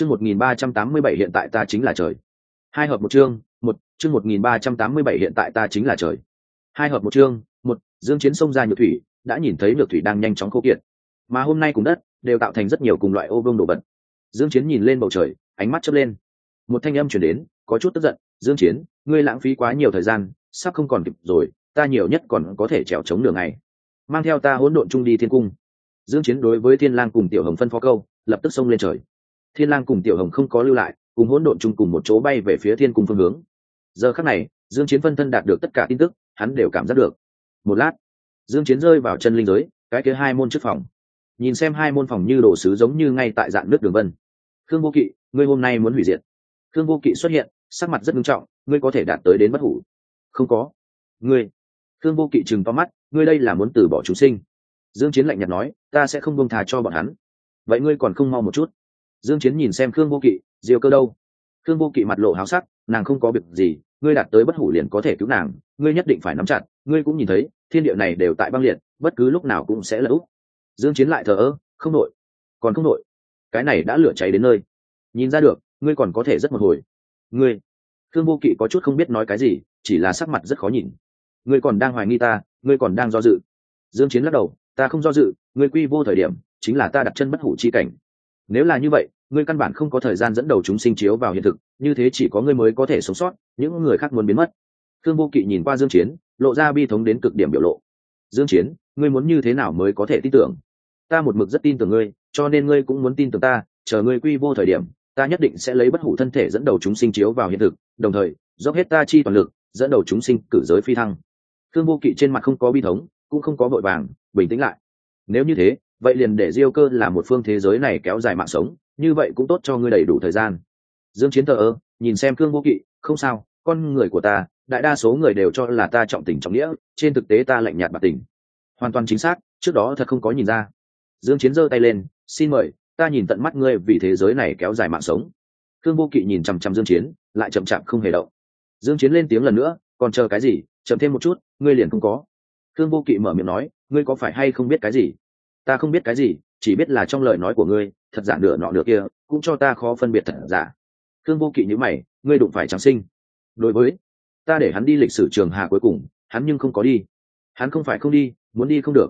chương một nghìn ba trăm tám mươi bảy hiện tại ta chính là trời. Hai hợp một chương một chương một nghìn ba trăm tám mươi bảy hiện tại ta chính là trời. Hai hợp một chương, một, dương chiến sông ra nhược thủy, đã nhìn thấy nhược thủy đang nhanh chóng khô kiệt. Mà hôm nay cùng đất, đều tạo thành rất nhiều cùng loại ô vương đồ vật. Dương chiến nhìn lên bầu trời, ánh mắt chớp lên. Một thanh âm truyền đến, có chút tức giận, dương chiến, ngươi lãng phí quá nhiều thời gian, sắp không còn kịp rồi, ta nhiều nhất còn có thể trèo chống đường ngày. Mang theo ta hỗn độn chung đi thiên cung. Dương chiến đối với thiên lang cùng tiểu hồng phân phó câu, lập tức xông lên trời thiên lang cùng tiểu hồng không có lưu lại, cùng hỗn độn chung cùng một chỗ bay về phía thiên cung phương hướng. Giờ khắc này, dương chiến phân thân đạt được tất cả tin tức, hắn đều cảm giác được. Một lát, dương chiến rơi vào chân linh giới, cái kia hai môn trước phòng. Nhìn xem hai môn phòng như đồ sứ giống như ngay tại dạng nước đường vân. Khương vô kỵ, ngươi hôm nay muốn hủy diệt. Khương vô kỵ xuất hiện, sắc mặt rất nghiêm trọng, ngươi có thể đạt tới đến bất hủ. Không có. Ngươi. Khương vô kỵ chừng to mắt, ngươi đây là muốn từ bỏ chúng sinh. Dương chiến lạnh nhạt nói, ta sẽ không buông thà cho bọn hắn. Vậy ngươi còn không mau một chút dương chiến nhìn xem khương vô kỵ, diêu cơ đâu? Khương vô kỵ mặt lộ háo sắc, nàng không có việc gì, ngươi đạt tới bất hủ liền có thể cứu nàng, ngươi nhất định phải nắm chặt, ngươi cũng nhìn thấy, thiên địa này đều tại băng liệt, bất cứ lúc nào cũng sẽ là úp. Dương chiến lại thờ ơ, không nội còn không nội cái này đã lửa cháy đến nơi. Nhìn ra được, ngươi còn có thể rất một hồi. Ngươi. Thương vô kỵ có chút không biết nói cái gì, chỉ là sắc mặt rất khó nhìn. Ngươi còn đang hoài nghi ta, ngươi còn đang do dự. Dương chiến lắc đầu, ta không do dự, ngươi quy vô thời điểm, chính là ta đặt chân bất hủ chi cảnh. Nếu là như vậy ngươi căn bản không có thời gian dẫn đầu chúng sinh chiếu vào hiện thực, như thế chỉ có ngươi mới có thể sống sót, những người khác muốn biến mất. Thương vô kỵ nhìn qua dương chiến, lộ ra bi thống đến cực điểm biểu lộ. Dương chiến, ngươi muốn như thế nào mới có thể tin tưởng? Ta một mực rất tin tưởng ngươi, cho nên ngươi cũng muốn tin tưởng ta, chờ ngươi quy vô thời điểm, ta nhất định sẽ lấy bất hủ thân thể dẫn đầu chúng sinh chiếu vào hiện thực, đồng thời, dốc hết ta chi toàn lực, dẫn đầu chúng sinh cử giới phi thăng. Thương vô kỵ trên mặt không có bi thống, cũng không có vội vàng, bình tĩnh lại. Nếu như thế, vậy liền để diêu cơ là một phương thế giới này kéo dài mạng sống như vậy cũng tốt cho ngươi đầy đủ thời gian. Dương chiến thờ ơ, nhìn xem cương vô kỵ, không sao, con người của ta, đại đa số người đều cho là ta trọng tình trọng nghĩa, trên thực tế ta lạnh nhạt bạc tình. Hoàn toàn chính xác, trước đó thật không có nhìn ra. Dương chiến giơ tay lên, xin mời, ta nhìn tận mắt ngươi vì thế giới này kéo dài mạng sống. Cương vô kỵ nhìn chăm chăm dương chiến, lại chậm chạp không hề động. Dương chiến lên tiếng lần nữa, còn chờ cái gì? Chậm thêm một chút, ngươi liền không có. Cương vô kỵ mở miệng nói, ngươi có phải hay không biết cái gì? Ta không biết cái gì, chỉ biết là trong lời nói của ngươi thật giả nửa nọ nửa kia, cũng cho ta khó phân biệt thật giả. Cương vô kỵ như mày, ngươi đụng phải trắng sinh. Đối với, ta để hắn đi lịch sử trường hà cuối cùng, hắn nhưng không có đi. Hắn không phải không đi, muốn đi không được.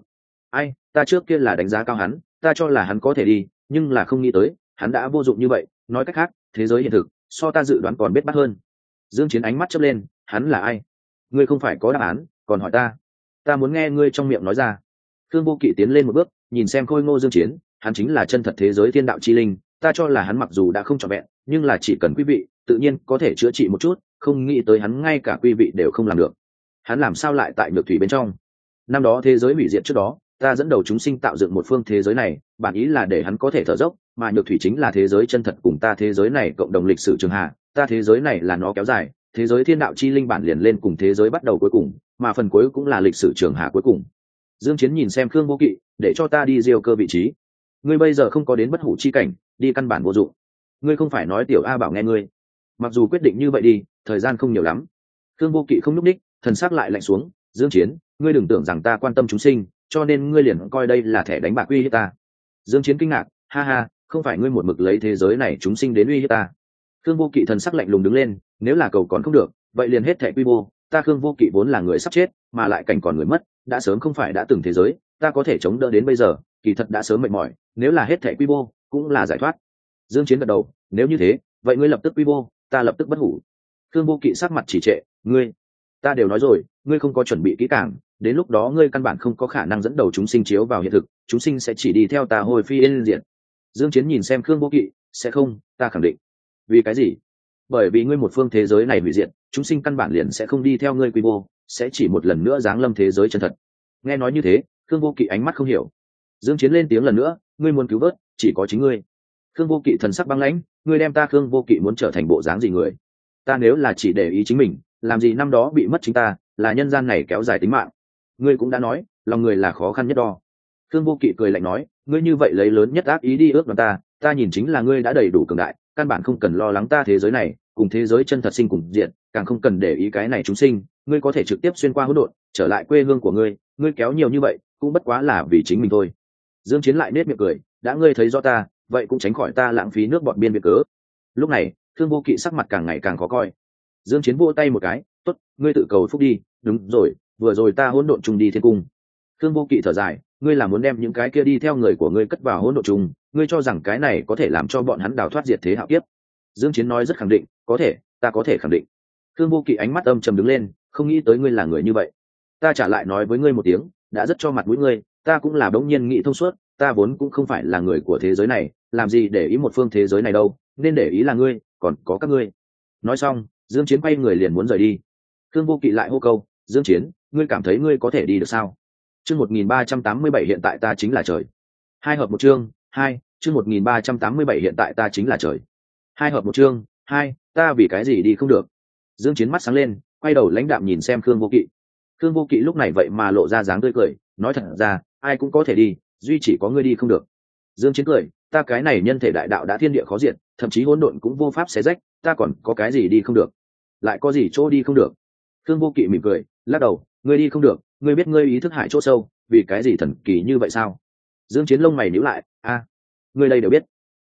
Ai, ta trước kia là đánh giá cao hắn, ta cho là hắn có thể đi, nhưng là không nghĩ tới, hắn đã vô dụng như vậy. Nói cách khác, thế giới hiện thực, so ta dự đoán còn biết bắt hơn. Dương chiến ánh mắt chớp lên, hắn là ai? Ngươi không phải có đáp án, còn hỏi ta. Ta muốn nghe ngươi trong miệng nói ra. Thương vô kỵ tiến lên một bước, nhìn xem khôi ngô dương chiến hắn chính là chân thật thế giới thiên đạo chi linh, ta cho là hắn mặc dù đã không trọn vẹn, nhưng là chỉ cần quý vị, tự nhiên có thể chữa trị một chút, không nghĩ tới hắn ngay cả quý vị đều không làm được. Hắn làm sao lại tại nhược thủy bên trong? Năm đó thế giới hủy diệt trước đó, ta dẫn đầu chúng sinh tạo dựng một phương thế giới này, bản ý là để hắn có thể thở dốc, mà nhược thủy chính là thế giới chân thật cùng ta thế giới này cộng đồng lịch sử trường hạ, ta thế giới này là nó kéo dài, thế giới thiên đạo chi linh bản liền lên cùng thế giới bắt đầu cuối cùng, mà phần cuối cũng là lịch sử trường hạ cuối cùng. Dương chiến nhìn xem khương vô kỵ, để cho ta đi diêu cơ vị trí ngươi bây giờ không có đến bất hủ chi cảnh, đi căn bản vô dụng. Ngươi không phải nói tiểu a bảo nghe ngươi. Mặc dù quyết định như vậy đi, thời gian không nhiều lắm. Khương vô kỵ không nhúc đích, thần sắc lại lạnh xuống, dương chiến, ngươi đừng tưởng rằng ta quan tâm chúng sinh, cho nên ngươi liền coi đây là thẻ đánh bạc uy hiếp ta. Dương chiến kinh ngạc, ha ha, không phải ngươi một mực lấy thế giới này chúng sinh đến uy hiếp ta. Khương vô kỵ thần sắc lạnh lùng đứng lên, nếu là cầu còn không được, vậy liền hết thẻ quy mô, ta khương vô kỵ vốn là người sắp chết, mà lại cảnh còn người mất, đã sớm không phải đã từng thế giới ta có thể chống đỡ đến bây giờ, kỳ thật đã sớm mệt mỏi, nếu là hết thẻ quy mô, cũng là giải thoát. Dương chiến gật đầu, nếu như thế, vậy ngươi lập tức quy mô, ta lập tức bất hủ. Thương vô kỵ sắc mặt chỉ trệ, ngươi, ta đều nói rồi, ngươi không có chuẩn bị kỹ càng, đến lúc đó ngươi căn bản không có khả năng dẫn đầu chúng sinh chiếu vào hiện thực, chúng sinh sẽ chỉ đi theo ta hồi phi yên diện dương chiến nhìn xem khương vô kỵ, sẽ không, ta khẳng định. Vì cái gì? Bởi vì ngươi một phương thế giới này hủy diệt, chúng sinh căn bản liền sẽ không đi theo ngươi quy mô, sẽ chỉ một lần nữa giáng lâm thế giới chân thật. Nghe nói như thế khương vô kỵ ánh mắt không hiểu. Dương chiến lên tiếng lần nữa, ngươi muốn cứu vớt, chỉ có chính ngươi. Khương vô kỵ thần sắc băng lãnh, ngươi đem ta khương vô kỵ muốn trở thành bộ dáng gì người? Ta nếu là chỉ để ý chính mình, làm gì năm đó bị mất chính ta, là nhân gian này kéo dài tính mạng. Ngươi cũng đã nói, lòng người là khó khăn nhất đo. Khương vô kỵ cười lạnh nói, ngươi như vậy lấy lớn nhất ác ý đi ước đoạt ta ta nhìn chính là ngươi đã đầy đủ cường đại căn bản không cần lo lắng ta thế giới này, cùng thế giới chân thật sinh cùng diện, càng không cần để ý cái này chúng sinh, ngươi có thể trực tiếp xuyên qua hỗn độn, trở lại quê hương của ngươi ngươi kéo nhiều như vậy, cũng bất quá là vì chính mình thôi. Dương chiến lại nết miệng cười, đã ngươi thấy rõ ta, vậy cũng tránh khỏi ta lãng phí nước bọn biên biệt cớ. Lúc này, thương vô kỵ sắc mặt càng ngày càng khó coi. Dương chiến vỗ tay một cái, tốt, ngươi tự cầu phúc đi, đúng rồi, vừa rồi ta hỗn độn chung đi thiên cung. Thương vô kỵ thở dài ngươi là muốn đem những cái kia đi theo người của ngươi cất vào hỗn độn chung ngươi cho rằng cái này có thể làm cho bọn hắn đào thoát diệt thế hạo kiếp. Dương chiến nói rất khẳng định, có thể, ta có thể khẳng định. Thương vô kỵ ánh mắt âm trầm đứng lên, không nghĩ tới ngươi là người như vậy. Ta trả lại nói với ngươi một tiếng, đã rất cho mặt mũi ngươi, ta cũng là bỗng nhiên nghĩ thông suốt, ta vốn cũng không phải là người của thế giới này, làm gì để ý một phương thế giới này đâu, nên để ý là ngươi, còn có các ngươi. Nói xong, dương chiến quay người liền muốn rời đi. Thương vô kỵ lại hô câu, dương chiến, ngươi cảm thấy ngươi có thể đi được sao? Chương 1387 hiện tại ta chính là trời. Hai hợp một chương, hai, chương 1387 hiện tại ta chính là trời. Hai hợp một chương, hai, ta vì cái gì đi không được? Dương chiến mắt sáng lên, quay đầu lãnh đạm nhìn xem khương vô kỵ. Khương vô kỵ lúc này vậy mà lộ ra dáng tươi cười, nói thật ra, ai cũng có thể đi, duy chỉ có ngươi đi không được. Dương chiến cười, ta cái này nhân thể đại đạo đã thiên địa khó diệt, thậm chí hỗn độn cũng vô pháp xé rách, ta còn có cái gì đi không được? Lại có gì chỗ đi không được? Khương vô kỵ mỉm cười, lắc đầu, ngươi đi không được ngươi biết ngươi ý thức hại chỗ sâu, vì cái gì thần kỳ như vậy sao? Dương chiến lông mày níu lại, a, ngươi đây đều biết.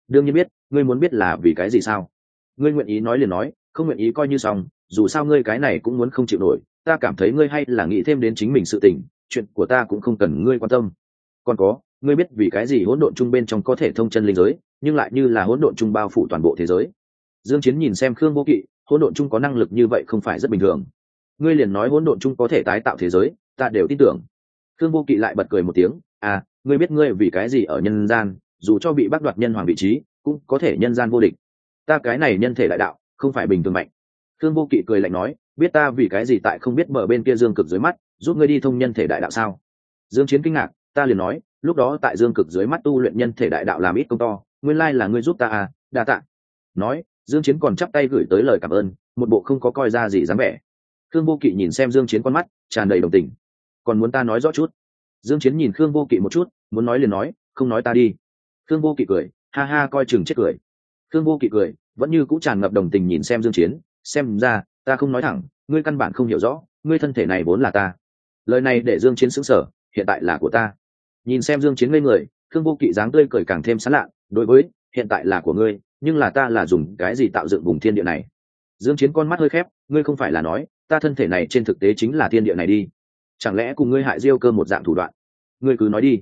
Đương nhiên biết, ngươi muốn biết là vì cái gì sao? Ngươi nguyện ý nói liền nói, không nguyện ý coi như xong, dù sao ngươi cái này cũng muốn không chịu nổi, ta cảm thấy ngươi hay là nghĩ thêm đến chính mình sự tình, chuyện của ta cũng không cần ngươi quan tâm. Còn có, ngươi biết vì cái gì hỗn độn chung bên trong có thể thông chân linh giới, nhưng lại như là hỗn độn chung bao phủ toàn bộ thế giới? Dương chiến nhìn xem khương vô kỵ, hỗn độn chung có năng lực như vậy không phải rất bình thường. Ngươi liền nói hỗn độn chung có thể tái tạo thế giới ta đều tin tưởng. Khương vô kỵ lại bật cười một tiếng à ngươi biết ngươi vì cái gì ở nhân gian, dù cho bị bắt đoạt nhân hoàng vị trí, cũng có thể nhân gian vô địch. Ta cái này nhân thể đại đạo, không phải bình thường mạnh. Khương vô kỵ cười lạnh nói, biết ta vì cái gì tại không biết mở bên kia dương cực dưới mắt, giúp ngươi đi thông nhân thể đại đạo sao? Dương chiến kinh ngạc, ta liền nói, lúc đó tại dương cực dưới mắt tu luyện nhân thể đại đạo làm ít công to, nguyên lai là ngươi giúp ta à đa tạ. Nói, dương chiến còn chắp tay gửi tới lời cảm ơn, một bộ không có coi ra gì dáng vẻ. Khương vô kỵ nhìn xem dương chiến con mắt, tràn đầy đồng tình còn muốn ta nói rõ chút? Dương chiến nhìn khương vô kỵ một chút, muốn nói liền nói, không nói ta đi. Khương vô kỵ cười, ha ha, coi chừng chết cười. Khương vô kỵ cười, vẫn như cũ tràn ngập đồng tình nhìn xem dương chiến, xem ra, ta không nói thẳng, ngươi căn bản không hiểu rõ, ngươi thân thể này vốn là ta. Lời này để dương chiến sững sờ, hiện tại là của ta. Nhìn xem dương chiến ngây người, khương vô kỵ dáng tươi cười càng thêm sán lạ, đối với, hiện tại là của ngươi, nhưng là ta là dùng cái gì tạo dựng vùng thiên địa này? Dương chiến con mắt hơi khép, ngươi không phải là nói, ta thân thể này trên thực tế chính là thiên địa này đi chẳng lẽ cùng ngươi hại diêu cơ một dạng thủ đoạn? Ngươi cứ nói đi.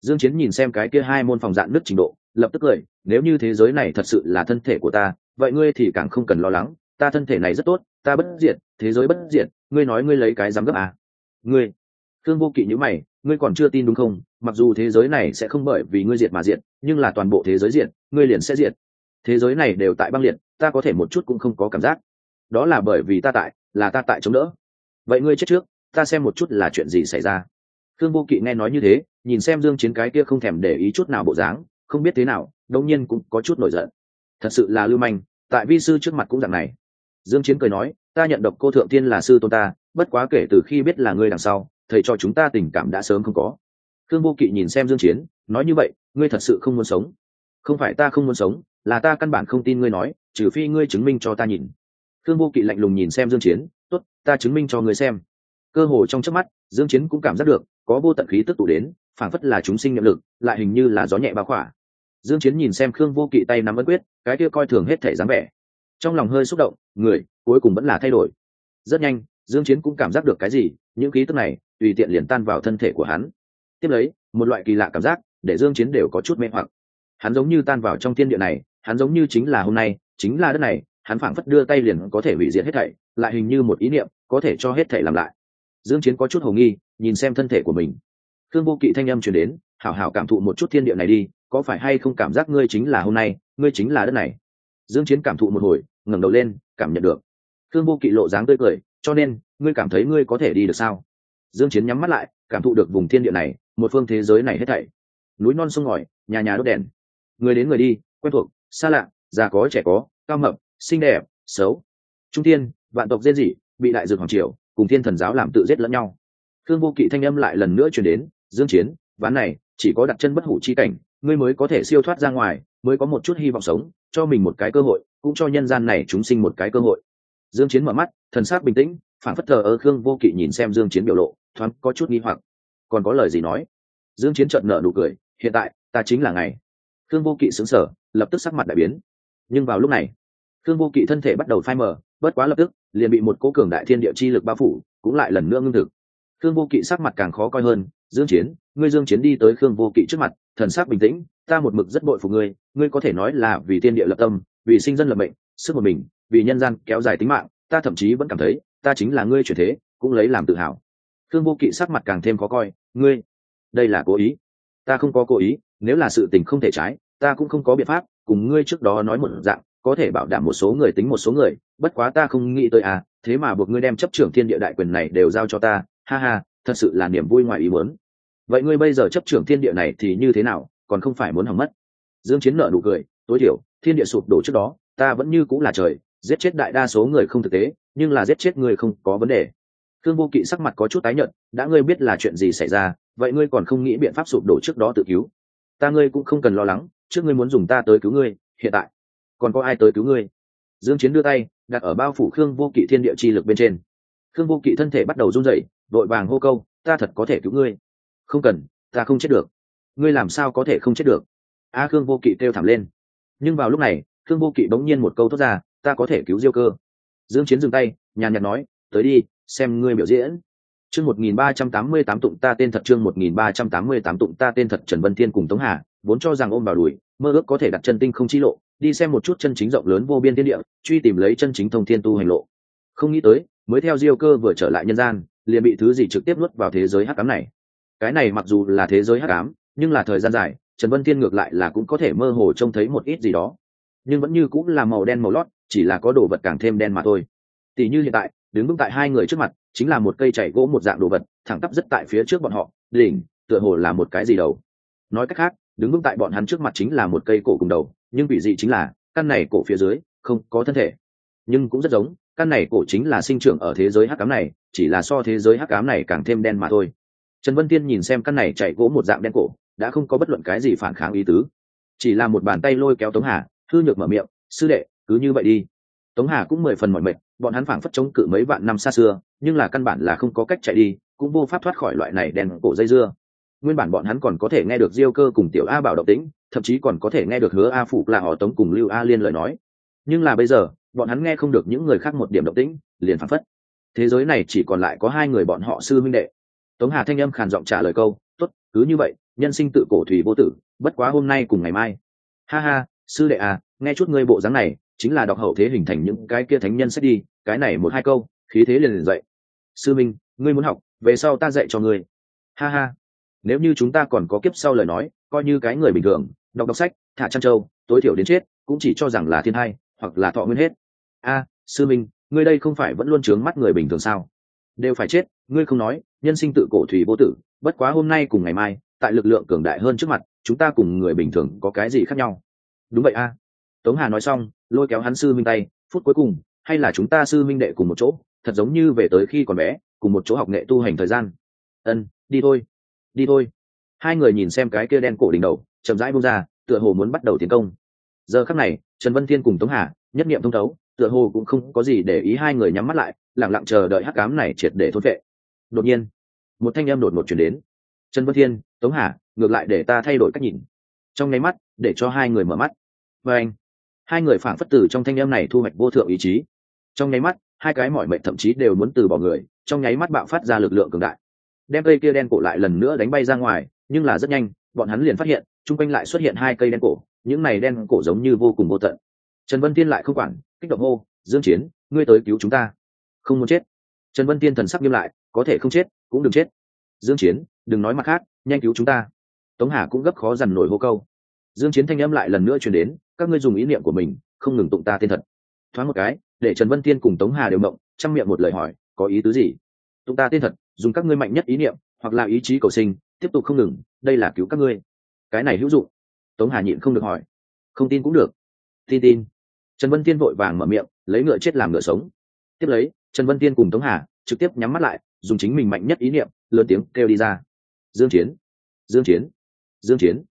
Dương chiến nhìn xem cái kia hai môn phòng dạng nứt trình độ, lập tức cười, nếu như thế giới này thật sự là thân thể của ta, vậy ngươi thì càng không cần lo lắng. Ta thân thể này rất tốt, ta bất diệt, thế giới bất diệt, ngươi nói ngươi lấy cái dám gấp à? Ngươi? Thương vô kỵ như mày, ngươi còn chưa tin đúng không? Mặc dù thế giới này sẽ không bởi vì ngươi diệt mà diệt, nhưng là toàn bộ thế giới diệt, ngươi liền sẽ diệt. Thế giới này đều tại băng liệt, ta có thể một chút cũng không có cảm giác. Đó là bởi vì ta tại, là ta tại chống đỡ. Vậy ngươi chết trước ta xem một chút là chuyện gì xảy ra. Thương vô kỵ nghe nói như thế, nhìn xem dương chiến cái kia không thèm để ý chút nào bộ dáng, không biết thế nào, đống nhiên cũng có chút nổi giận. Thật sự là lưu manh, tại vi sư trước mặt cũng dạng này. Dương chiến cười nói, ta nhận độc cô thượng tiên là sư tôn ta, bất quá kể từ khi biết là ngươi đằng sau, thầy cho chúng ta tình cảm đã sớm không có. Thương vô kỵ nhìn xem dương chiến, nói như vậy, ngươi thật sự không muốn sống. Không phải ta không muốn sống, là ta căn bản không tin ngươi nói, trừ phi ngươi chứng minh cho ta nhìn. Thương vô kỵ lạnh lùng nhìn xem dương chiến, tốt, ta chứng minh cho ngươi xem cơ hồ trong chớp mắt, dương chiến cũng cảm giác được, có vô tận khí tức tụ đến, phảng phất là chúng sinh niệm lực, lại hình như là gió nhẹ bao khỏa. Dương chiến nhìn xem khương vô kỵ tay nắm ấn quyết, cái kia coi thường hết thể dáng vẻ. Trong lòng hơi xúc động, người, cuối cùng vẫn là thay đổi. Rất nhanh, dương chiến cũng cảm giác được cái gì, những khí tức này, tùy tiện liền tan vào thân thể của hắn. Tiếp lấy, một loại kỳ lạ cảm giác, để dương chiến đều có chút mê hoặc. Hắn giống như tan vào trong thiên địa này, hắn giống như chính là hôm nay, chính là đất này, hắn phảng phất đưa tay liền có thể hủy diệt hết thảy, lại hình như một ý niệm, có thể cho hết thảy làm lại dương chiến có chút hồ nghi, nhìn xem thân thể của mình. Thương vô kỵ thanh âm truyền đến, hảo hảo cảm thụ một chút thiên địa này đi, có phải hay không cảm giác ngươi chính là hôm nay, ngươi chính là đất này? Dương chiến cảm thụ một hồi, ngẩng đầu lên, cảm nhận được. Thương vô kỵ lộ dáng tươi cười, cho nên, ngươi cảm thấy ngươi có thể đi được sao? Dương chiến nhắm mắt lại, cảm thụ được vùng thiên địa này, một phương thế giới này hết thảy. Núi non sông ngòi, nhà nhà đốt đèn. Người đến người đi, quen thuộc, xa lạ, già có, trẻ có, cao mập, xinh đẹp, xấu. Trung tiên vạn tộc dễ dị bị đại dược hoàng triều cùng thiên thần giáo làm tự giết lẫn nhau. Thương vô kỵ thanh âm lại lần nữa truyền đến, dương chiến, ván này, chỉ có đặt chân bất hủ chi cảnh, ngươi mới có thể siêu thoát ra ngoài, mới có một chút hy vọng sống, cho mình một cái cơ hội, cũng cho nhân gian này chúng sinh một cái cơ hội. Dương chiến mở mắt, thần sắc bình tĩnh, phản phất thờ ơ khương vô kỵ nhìn xem dương chiến biểu lộ, thoáng có chút nghi hoặc. Còn có lời gì nói? Dương chiến chợt nở nụ cười, hiện tại, ta chính là ngày khương vô kỵ sững sở lập tức sắc mặt đại biến. Nhưng vào lúc này, khương vô kỵ thân thể bắt đầu phai mờ, bất quá lập tức liền bị một cố cường đại thiên địa chi lực bao phủ, cũng lại lần nữa ngưng thực. Khương vô kỵ sắc mặt càng khó coi hơn, dương chiến, ngươi dương chiến đi tới khương vô kỵ trước mặt, thần sắc bình tĩnh, ta một mực rất bội phục ngươi ngươi có thể nói là vì thiên địa lập tâm, vì sinh dân lập mệnh, sức một mình, vì nhân gian kéo dài tính mạng, ta thậm chí vẫn cảm thấy, ta chính là ngươi chuyển thế, cũng lấy làm tự hào. Khương vô kỵ sắc mặt càng thêm khó coi, ngươi, đây là cố ý. Ta không có cố ý, nếu là sự tình không thể trái, ta cũng không có biện pháp cùng ngươi trước đó nói một dạng có thể bảo đảm một số người tính một số người, bất quá ta không nghĩ tới à thế mà buộc ngươi đem chấp trưởng thiên địa đại quyền này đều giao cho ta, ha ha, thật sự là niềm vui ngoài ý muốn. Vậy ngươi bây giờ chấp trưởng thiên địa này thì như thế nào, còn không phải muốn hỏng mất? Dương chiến nợ nụ cười, tối thiểu, thiên địa sụp đổ trước đó, ta vẫn như cũng là trời, giết chết đại đa số người không thực tế, nhưng là giết chết người không có vấn đề. Thương vô kỵ sắc mặt có chút tái nhợt, đã ngươi biết là chuyện gì xảy ra, vậy ngươi còn không nghĩ biện pháp sụp đổ trước đó tự cứu. Ta ngươi cũng không cần lo lắng, trước ngươi muốn dùng ta tới cứu ngươi, hiện tại còn có ai tới cứu ngươi? Dương chiến đưa tay đặt ở bao phủ khương vô kỵ thiên địa chi lực bên trên. Khương vô kỵ thân thể bắt đầu run rẩy vội vàng hô câu ta thật có thể cứu ngươi. Không cần ta không chết được. Ngươi làm sao có thể không chết được? A khương vô kỵ kêu thảm lên. Nhưng vào lúc này khương vô kỵ bỗng nhiên một câu thốt ra ta có thể cứu diêu cơ. Dương chiến dừng tay nhàn nhạt nói tới đi xem ngươi biểu diễn. Chương 1388 tụng ta tên thật chương 1388 tụng ta tên thật Trần Vân Thiên cùng Tống Hà, vốn cho rằng ôm vào đuổi, mơ ước có thể đặt chân tinh không chi lộ, đi xem một chút chân chính rộng lớn vô biên thiên địa, truy tìm lấy chân chính thông thiên tu hành lộ. Không nghĩ tới, mới theo Diêu Cơ vừa trở lại nhân gian, liền bị thứ gì trực tiếp nuốt vào thế giới hắc ám này. Cái này mặc dù là thế giới hắc ám, nhưng là thời gian dài, Trần Vân Thiên ngược lại là cũng có thể mơ hồ trông thấy một ít gì đó. Nhưng vẫn như cũng là màu đen màu lót, chỉ là có đồ vật càng thêm đen mà thôi. Tỷ như hiện tại, đứng vững tại hai người trước mặt, chính là một cây chảy gỗ một dạng đồ vật thẳng tắp rất tại phía trước bọn họ đỉnh tựa hồ là một cái gì đầu nói cách khác đứng vững tại bọn hắn trước mặt chính là một cây cổ cùng đầu nhưng vị dị chính là, căn này cổ phía dưới, không có thân thể. Nhưng cũng rất giống, căn này cổ chính là sinh trưởng ở thế giới hắc cám này, chỉ là so thế giới hắc cám này càng thêm đen mà thôi. Trần vân tiên nhìn xem căn này chạy gỗ một dạng đen cổ, đã không có bất luận cái gì phản kháng ý tứ. Chỉ là một bàn tay lôi kéo tống hà thư nhược mở miệng, sư đệ, cứ như vậy đi. Tống hà cũng mười phần mọi mệt, bọn hắn phảng phất chống cự mấy vạn năm xa xưa, nhưng là căn bản là không có cách chạy đi, cũng vô pháp thoát khỏi loại này đèn cổ dây dưa nguyên bản bọn hắn còn có thể nghe được diêu cơ cùng tiểu a bảo động tĩnh, thậm chí còn có thể nghe được hứa a phụ là họ tống cùng lưu a liên lời nói. Nhưng là bây giờ, bọn hắn nghe không được những người khác một điểm động tĩnh, liền phản phất. Thế giới này chỉ còn lại có hai người bọn họ sư minh đệ. Tống hà thanh âm khàn giọng trả lời câu, tốt, cứ như vậy, nhân sinh tự cổ thủy vô tử, bất quá hôm nay cùng ngày mai. Ha ha, sư đệ à nghe chút ngươi bộ dáng này, chính là đọc hậu thế hình thành những cái kia thánh nhân sẽ đi, cái này một hai câu, khí thế liền liền dậy. Sư minh, ngươi muốn học, về sau ta dạy cho ngươi. Ha ha nếu như chúng ta còn có kiếp sau lời nói, coi như cái người bình thường, đọc đọc sách, thả trăn trâu, tối thiểu đến chết, cũng chỉ cho rằng là thiên hai, hoặc là thọ nguyên hết. A, sư minh, ngươi đây không phải vẫn luôn trướng mắt người bình thường sao? Đều phải chết, ngươi không nói, nhân sinh tự cổ thủy vô tử, bất quá hôm nay cùng ngày mai, tại lực lượng cường đại hơn trước mặt, chúng ta cùng người bình thường có cái gì khác nhau? Đúng vậy a. Tống hà nói xong, lôi kéo hắn sư minh tay, phút cuối cùng, hay là chúng ta sư minh đệ cùng một chỗ, thật giống như về tới khi còn bé, cùng một chỗ học nghệ tu hành thời gian. Ân, đi thôi đi thôi. Hai người nhìn xem cái kia đen cổ đỉnh đầu, chậm rãi bung ra, tựa hồ muốn bắt đầu tiến công. Giờ khắc này, trần vân thiên cùng tống hà, nhất niệm thông thấu, tựa hồ cũng không có gì để ý hai người nhắm mắt lại lẳng lặng chờ đợi hắc cám này triệt để thôn vệ. Đột nhiên, một thanh em đột ngột chuyển đến. Trần vân thiên, tống hà, ngược lại để ta thay đổi cách nhìn. Trong nháy mắt, để cho hai người mở mắt. Và anh, hai người phản phất tử trong thanh em này thu hoạch vô thượng ý chí. Trong nháy mắt, hai cái mọi mệnh thậm chí đều muốn từ bỏ người, trong nháy mắt bạo phát ra lực lượng cường đại đem cây kia đen cổ lại lần nữa đánh bay ra ngoài, nhưng là rất nhanh, bọn hắn liền phát hiện, chung quanh lại xuất hiện hai cây đen cổ, những này đen cổ giống như vô cùng vô tận. Trần vân tiên lại không quản, kích động hô, dương chiến, ngươi tới cứu chúng ta. Không muốn chết. Trần vân tiên thần sắc nghiêm lại, có thể không chết, cũng đừng chết. Dương chiến, đừng nói mặt khác, nhanh cứu chúng ta. Tống hà cũng gấp khó dằn nổi hô câu. Dương chiến thanh âm lại lần nữa truyền đến, các ngươi dùng ý niệm của mình, không ngừng tụng ta tên thật. Thoáng một cái, để trần vân tiên cùng tống hà đều mộng chăm miệng một lời hỏi, có ý tứ gì? Tụng ta tên thật dùng các ngươi mạnh nhất ý niệm, hoặc là ý chí cầu sinh, tiếp tục không ngừng, đây là cứu các ngươi. Cái này hữu dụng. Tống hà nhịn không được hỏi. Không tin cũng được. Tin tin. Trần vân tiên vội vàng mở miệng, lấy ngựa chết làm ngựa sống. Tiếp lấy, trần vân tiên cùng tống hà trực tiếp nhắm mắt lại, dùng chính mình mạnh nhất ý niệm, lớn tiếng kêu đi ra. Dương chiến. Dương chiến. Dương chiến.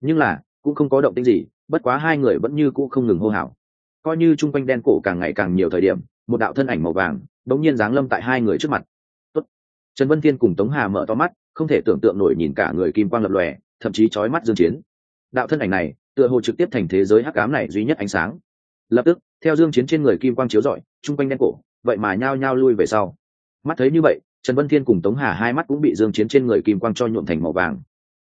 Nhưng là, cũng không có động tĩnh gì, bất quá hai người vẫn như cũ không ngừng hô hào. Coi như chung quanh đen cổ càng ngày càng nhiều thời điểm, một đạo thân ảnh màu vàng, đống nhiên giáng lâm tại hai người trước mặt trần vân thiên cùng tống hà mở to mắt, không thể tưởng tượng nổi nhìn cả người kim quang lập lòe, thậm chí chói mắt dương chiến. Đạo thân ảnh này, tựa hồ trực tiếp thành thế giới hắc ám này duy nhất ánh sáng. Lập tức, theo dương chiến trên người kim quang chiếu rọi trung quanh đen cổ, vậy mà nhao nhao lui về sau. Mắt thấy như vậy, trần vân thiên cùng tống hà hai mắt cũng bị dương chiến trên người kim quang cho nhuộm thành màu vàng.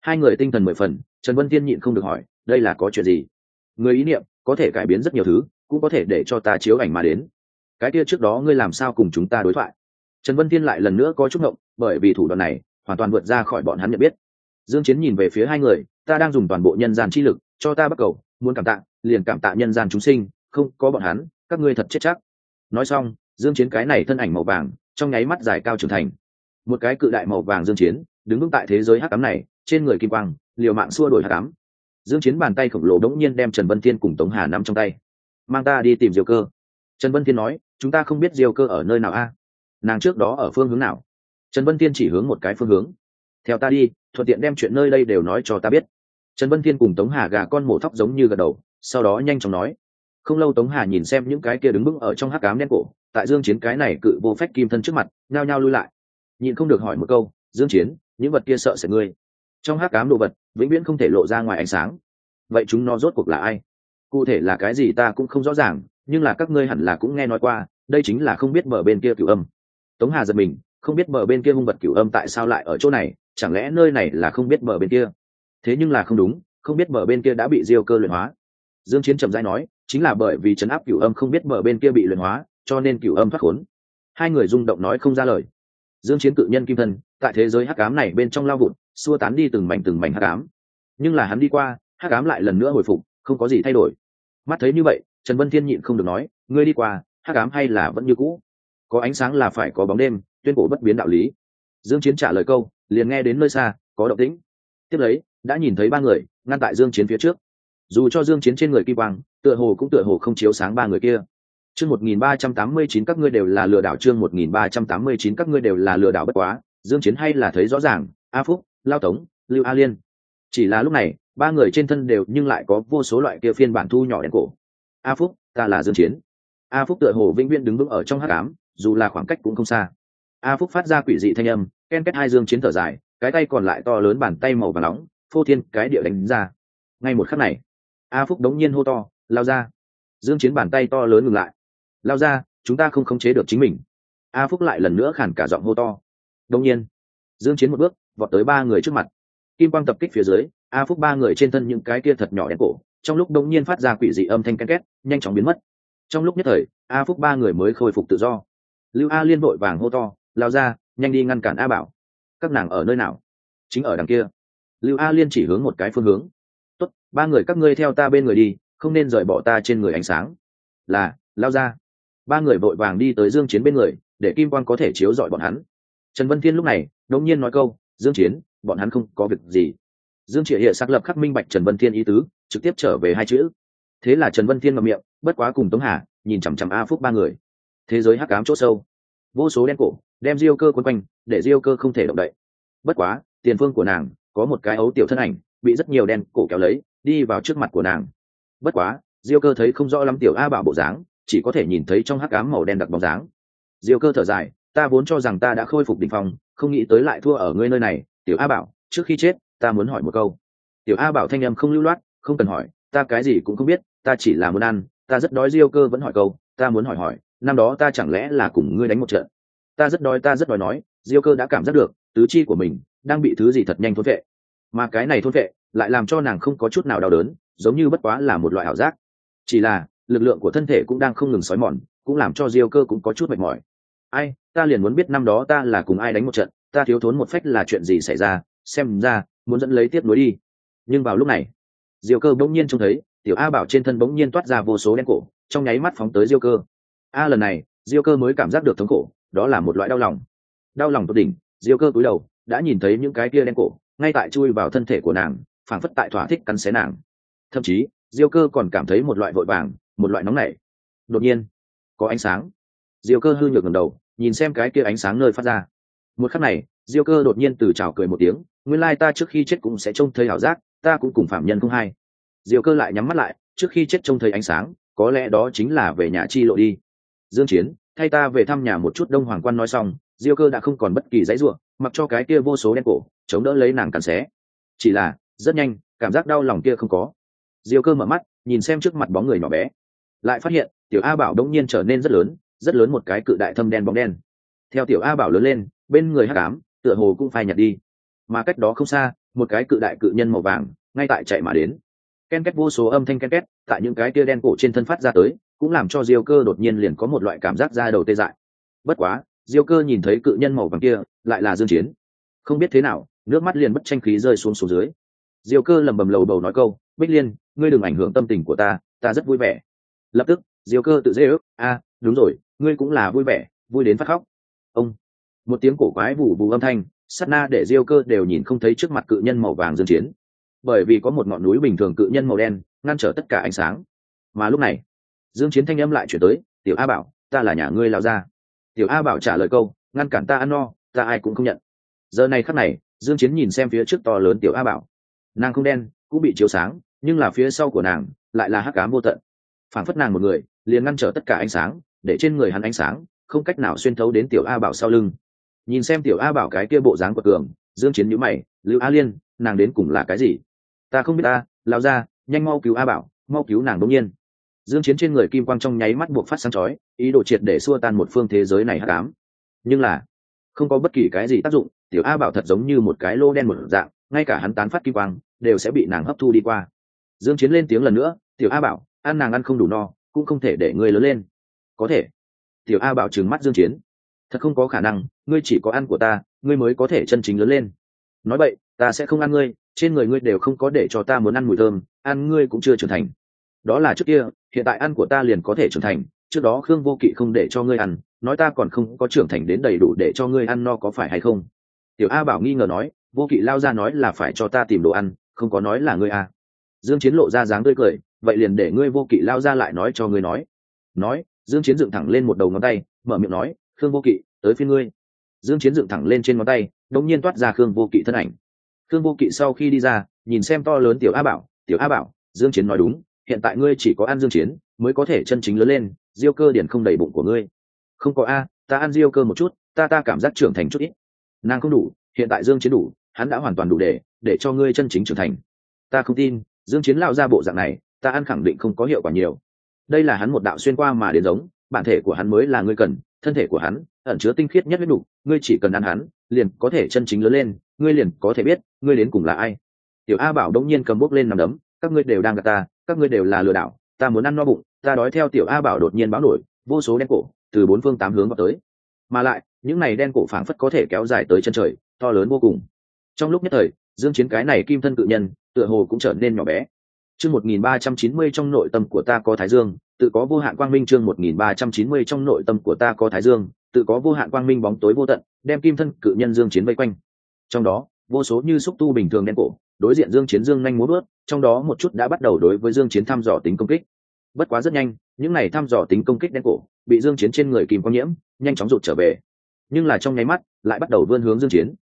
Hai người tinh thần mười phần, trần vân thiên nhịn không được hỏi, đây là có chuyện gì? Người ý niệm, có thể cải biến rất nhiều thứ, cũng có thể để cho ta chiếu ảnh mà đến. Cái kia trước đó ngươi làm sao cùng chúng ta đối thoại? Trần vân thiên lại lần nữa có chút ngộng, bởi vì thủ đoạn này hoàn toàn vượt ra khỏi bọn hắn nhận biết. Dương chiến nhìn về phía hai người, ta đang dùng toàn bộ nhân gian chi lực, cho ta bắt cầu, muốn cảm tạ, liền cảm tạ nhân gian chúng sinh, không có bọn hắn, các ngươi thật chết chắc. Nói xong, dương chiến cái này thân ảnh màu vàng, trong nháy mắt dài cao trưởng thành. Một cái cự đại màu vàng dương chiến, đứng vững tại thế giới hắc ám này, trên người kim quang, liều mạng xua đuổi hắc ám. Dương chiến bàn tay khổng lồ đống nhiên đem trần vân thiên cùng tống hà nắm trong tay. Mang ta đi tìm diều cơ. Trần vân thiên nói, chúng ta không biết diều cơ ở nơi nào a nàng trước đó ở phương hướng nào? Trần vân thiên chỉ hướng một cái phương hướng. Theo ta đi, thuận tiện đem chuyện nơi đây đều nói cho ta biết. Trần vân thiên cùng tống hà gà con mổ thóc giống như gật đầu, sau đó nhanh chóng nói. Không lâu tống hà nhìn xem những cái kia đứng vững ở trong hắc cám đen cổ, tại dương chiến cái này cự vô phách kim thân trước mặt, nhao nhao lui lại. Nhịn không được hỏi một câu, dương chiến, những vật kia sợ sẽ ngươi? Trong hắc cám đồ vật, vĩnh viễn không thể lộ ra ngoài ánh sáng. Vậy chúng nó rốt cuộc là ai? Cụ thể là cái gì ta cũng không rõ ràng, nhưng là các ngươi hẳn là cũng nghe nói qua, đây chính là không biết mở bên kia cửu âm tống hà giật mình, không biết mở bên kia hung vật cửu âm tại sao lại ở chỗ này, chẳng lẽ nơi này là không biết mở bên kia? Thế nhưng là không đúng, không biết mở bên kia đã bị diêu cơ luyện hóa. Dương chiến trầm rãi nói, chính là bởi vì chấn áp cửu âm không biết mở bên kia bị luyện hóa, cho nên cửu âm thoát khốn. Hai người rung động nói không ra lời. Dương chiến cự nhân kim thân, tại thế giới hắc ám này bên trong lao vụt, xua tán đi từng mảnh từng mảnh hắc ám. Nhưng là hắn đi qua, hắc ám lại lần nữa hồi phục, không có gì thay đổi. Mắt thấy như vậy, trần vân thiên nhịn không được nói, ngươi đi qua, hắc ám hay là vẫn như cũ? Có ánh sáng là phải có bóng đêm, tuyên cổ bất biến đạo lý. Dương chiến trả lời câu, liền nghe đến nơi xa, có động tĩnh. Tiếp lấy, đã nhìn thấy ba người, ngăn tại dương chiến phía trước. Dù cho dương chiến trên người kim quang, tựa hồ cũng tựa hồ không chiếu sáng ba người kia. Chương 1389 các ngươi đều là lừa đảo. Chương 1389 các ngươi đều là lừa đảo bất quá. Dương chiến hay là thấy rõ ràng, a phúc, lao tống, lưu a liên. Chỉ là lúc này, ba người trên thân đều nhưng lại có vô số loại kia phiên bản thu nhỏ đen cổ. A phúc, ta là dương chiến. A phúc tựa hồ vĩnh viễn đứng vững ở trong hắc ám dù là khoảng cách cũng không xa. A phúc phát ra quỷ dị thanh âm, ken kết hai dương chiến thở dài, cái tay còn lại to lớn bàn tay màu vàng nóng, phô thiên cái địa đánh ra. Ngay một khắc này, a phúc đống nhiên hô to, lao ra. Dương chiến bàn tay to lớn ngừng lại. Lao ra, chúng ta không khống chế được chính mình. A phúc lại lần nữa khản cả giọng hô to. Đống nhiên, dương chiến một bước, vọt tới ba người trước mặt. Kim quang tập kích phía dưới, a phúc ba người trên thân những cái kia thật nhỏ đen cổ, trong lúc đống nhiên phát ra quỷ dị âm thanh ken két, nhanh chóng biến mất. Trong lúc nhất thời, a phúc ba người mới khôi phục tự do lưu a liên vội vàng hô to, lao ra, nhanh đi ngăn cản a bảo. Các nàng ở nơi nào? Chính ở đằng kia. Lưu a liên chỉ hướng một cái phương hướng. Tốt, ba người các ngươi theo ta bên người đi, không nên rời bỏ ta trên người ánh sáng. Là, lao ra. Ba người vội vàng đi tới dương chiến bên người, để kim quan có thể chiếu rọi bọn hắn. Trần vân thiên lúc này đột nhiên nói câu, dương chiến, bọn hắn không có việc gì. Dương triệt hiện xác lập khắc minh bạch trần vân thiên ý tứ, trực tiếp trở về hai chữ. Thế là trần vân thiên ngậm miệng, bất quá cùng tống hà, nhìn chằm chằm a phúc ba người thế giới hắc ám chỗ sâu. Vô số đen cổ đem diêu cơ quấn quanh, để diêu cơ không thể động đậy. Bất quá, tiền phương của nàng có một cái ấu tiểu thân ảnh, bị rất nhiều đen cổ kéo lấy, đi vào trước mặt của nàng. Bất quá, diêu cơ thấy không rõ lắm tiểu a bảo bộ dáng, chỉ có thể nhìn thấy trong hắc ám màu đen đặc bóng dáng. Diêu cơ thở dài, ta vốn cho rằng ta đã khôi phục đỉnh phong, không nghĩ tới lại thua ở ngươi nơi này, tiểu a bảo, trước khi chết, ta muốn hỏi một câu. Tiểu a bảo thanh em không lưu loát, không cần hỏi, ta cái gì cũng không biết, ta chỉ là muốn ăn, ta rất đói. Diêu cơ vẫn hỏi câu, ta muốn hỏi hỏi năm đó ta chẳng lẽ là cùng ngươi đánh một trận? Ta rất đói, ta rất đói nói, diêu cơ đã cảm giác được, tứ chi của mình đang bị thứ gì thật nhanh thôn vệ. Mà cái này thôn vệ lại làm cho nàng không có chút nào đau đớn, giống như bất quá là một loại ảo giác. Chỉ là, lực lượng của thân thể cũng đang không ngừng xói mòn, cũng làm cho diêu cơ cũng có chút mệt mỏi. Ai, ta liền muốn biết năm đó ta là cùng ai đánh một trận, ta thiếu thốn một phách là chuyện gì xảy ra, xem ra, muốn dẫn lấy tiếp nối đi. Nhưng vào lúc này, diêu cơ bỗng nhiên trông thấy, tiểu a bảo trên thân bỗng nhiên toát ra vô số đen cổ, trong nháy mắt phóng tới diêu cơ a lần này, diêu cơ mới cảm giác được thống khổ, đó là một loại đau lòng. Đau lòng tột đỉnh, diêu cơ cúi đầu, đã nhìn thấy những cái kia đen cổ, ngay tại chui vào thân thể của nàng, phảng phất tại thỏa thích cắn xé nàng. Thậm chí, diêu cơ còn cảm thấy một loại vội vàng, một loại nóng nảy. Đột nhiên, có ánh sáng. Diêu cơ hư nhược ngầm đầu, nhìn xem cái kia ánh sáng nơi phát ra. Một khắc này, diêu cơ đột nhiên từ trào cười một tiếng, nguyên lai ta trước khi chết cũng sẽ trông thấy ảo giác, ta cũng cùng phạm nhân không hay. Diêu cơ lại nhắm mắt lại, trước khi chết trông thấy ánh sáng, có lẽ đó chính là về nhà chi lộ đi dương chiến, thay ta về thăm nhà một chút đông hoàng quan nói xong, diêu cơ đã không còn bất kỳ dãy ruộng mặc cho cái kia vô số đen cổ, chống đỡ lấy nàng cắn xé. Chỉ là, rất nhanh, cảm giác đau lòng kia không có. Diêu cơ mở mắt, nhìn xem trước mặt bóng người nhỏ bé. Lại phát hiện, tiểu a bảo đống nhiên trở nên rất lớn rất lớn một cái cự đại thâm đen bóng đen. Theo tiểu a bảo lớn lên, bên người hắc ám, tựa hồ cũng phai nhạt đi. Mà cách đó không xa, một cái cự đại cự nhân màu vàng, ngay tại chạy mà đến. Ken két vô số âm thanh ken két, tại những cái tia đen cổ trên thân phát ra tới cũng làm cho diêu cơ đột nhiên liền có một loại cảm giác ra đầu tê dại. Bất quá, diêu cơ nhìn thấy cự nhân màu vàng kia, lại là dương chiến. Không biết thế nào, nước mắt liền bất tranh khí rơi xuống xuống dưới. Diêu cơ lầm bầm lầu bầu nói câu, bích liên, ngươi đừng ảnh hưởng tâm tình của ta ta rất vui vẻ. Lập tức, diêu cơ tự dễ ước, a, đúng rồi, ngươi cũng là vui vẻ, vui đến phát khóc. Ông, một tiếng cổ quái vụ vụ âm thanh, sát na để diêu cơ đều nhìn không thấy trước mặt cự nhân màu vàng dương chiến. Bởi vì có một ngọn núi bình thường cự nhân màu đen, ngăn trở tất cả ánh sáng. Mà lúc này dương chiến thanh âm lại chuyển tới, tiểu a bảo, ta là nhà ngươi lao ra tiểu a bảo trả lời câu, ngăn cản ta ăn no, ta ai cũng không nhận. Giờ này khắc này, dương chiến nhìn xem phía trước to lớn tiểu a bảo. Nàng không đen, cũng bị chiếu sáng, nhưng là phía sau của nàng, lại là hắc ám vô tận. Phản phất nàng một người, liền ngăn trở tất cả ánh sáng, để trên người hắn ánh sáng, không cách nào xuyên thấu đến tiểu a bảo sau lưng. Nhìn xem tiểu a bảo cái kia bộ dáng của cường, dương chiến nhíu mày, lưu a liên, nàng đến cùng là cái gì? Ta không biết ta lao ra nhanh mau cứu a bảo, mau cứu nàng đống nhiên dương chiến trên người kim quang trong nháy mắt buộc phát sáng chói, ý đồ triệt để xua tan một phương thế giới này hắc ám. Nhưng là, không có bất kỳ cái gì tác dụng, tiểu a bảo thật giống như một cái lô đen một dạng, ngay cả hắn tán phát kim quang, đều sẽ bị nàng hấp thu đi qua. Dương chiến lên tiếng lần nữa, tiểu a bảo, ăn nàng ăn không đủ no, cũng không thể để ngươi lớn lên. Có thể. Tiểu a bảo trừng mắt dương chiến. Thật không có khả năng, ngươi chỉ có ăn của ta, ngươi mới có thể chân chính lớn lên. Nói vậy ta sẽ không ăn ngươi, trên người ngươi đều không có để cho ta muốn ăn mùi thơm, ăn ngươi cũng chưa trưởng thành đó là trước kia, hiện tại ăn của ta liền có thể trưởng thành, trước đó khương vô kỵ không để cho ngươi ăn, nói ta còn không có trưởng thành đến đầy đủ để cho ngươi ăn no có phải hay không? Tiểu a bảo nghi ngờ nói, vô kỵ lao ra nói là phải cho ta tìm đồ ăn, không có nói là ngươi a dương chiến lộ ra dáng tươi cười, vậy liền để ngươi vô kỵ lao ra lại nói cho ngươi nói. Nói, dương chiến dựng thẳng lên một đầu ngón tay, mở miệng nói, khương vô kỵ, tới phiên ngươi. Dương chiến dựng thẳng lên trên ngón tay, đột nhiên toát ra khương vô kỵ thân ảnh. Khương vô kỵ sau khi đi ra, nhìn xem to lớn tiểu a bảo, tiểu a bảo, dương chiến nói đúng hiện tại ngươi chỉ có ăn dương chiến, mới có thể chân chính lớn lên, diêu cơ điển không đầy bụng của ngươi. Không có a, ta ăn diêu cơ một chút, ta ta cảm giác trưởng thành chút ít. Nàng không đủ, hiện tại dương chiến đủ, hắn đã hoàn toàn đủ để để cho ngươi chân chính trưởng thành. Ta không tin, dương chiến lao ra bộ dạng này, ta ăn khẳng định không có hiệu quả nhiều. Đây là hắn một đạo xuyên qua mà đến giống, bản thể của hắn mới là ngươi cần, thân thể của hắn, ẩn chứa tinh khiết nhất huyết đủ, ngươi chỉ cần ăn hắn, liền có thể chân chính lớn lên, ngươi liền có thể biết, ngươi đến cùng là ai. Tiểu a bảo đông nhiên cầm bút lên nằm đấm các ngươi đều đang gạt ta, các ngươi đều là lừa đảo, ta muốn ăn no bụng, ta đói theo tiểu a bảo đột nhiên báo nổi, vô số đen cổ từ bốn phương tám hướng vào tới. Mà lại, những này đen cổ phảng phất có thể kéo dài tới chân trời, to lớn vô cùng. Trong lúc nhất thời, dương chiến cái này kim thân cự nhân, tựa hồ cũng trở nên nhỏ bé. Chương 1390 trong nội tâm của ta có thái dương, tự có vô hạn quang minh chương 1390 trong nội tâm của ta có thái dương, tự có vô hạn quang minh bóng tối vô tận, đem kim thân cự nhân dương chiến vây quanh. Trong đó, vô số như xúc tu bình thường đen cổ đối diện dương chiến dương nhanh muốn bước trong đó một chút đã bắt đầu đối với dương chiến thăm dò tính công kích. Bất quá rất nhanh, những này thăm dò tính công kích đen cổ bị dương chiến trên người kìm quang nhiễm, nhanh chóng rụt trở về. Nhưng là trong nháy mắt, lại bắt đầu vươn hướng dương chiến.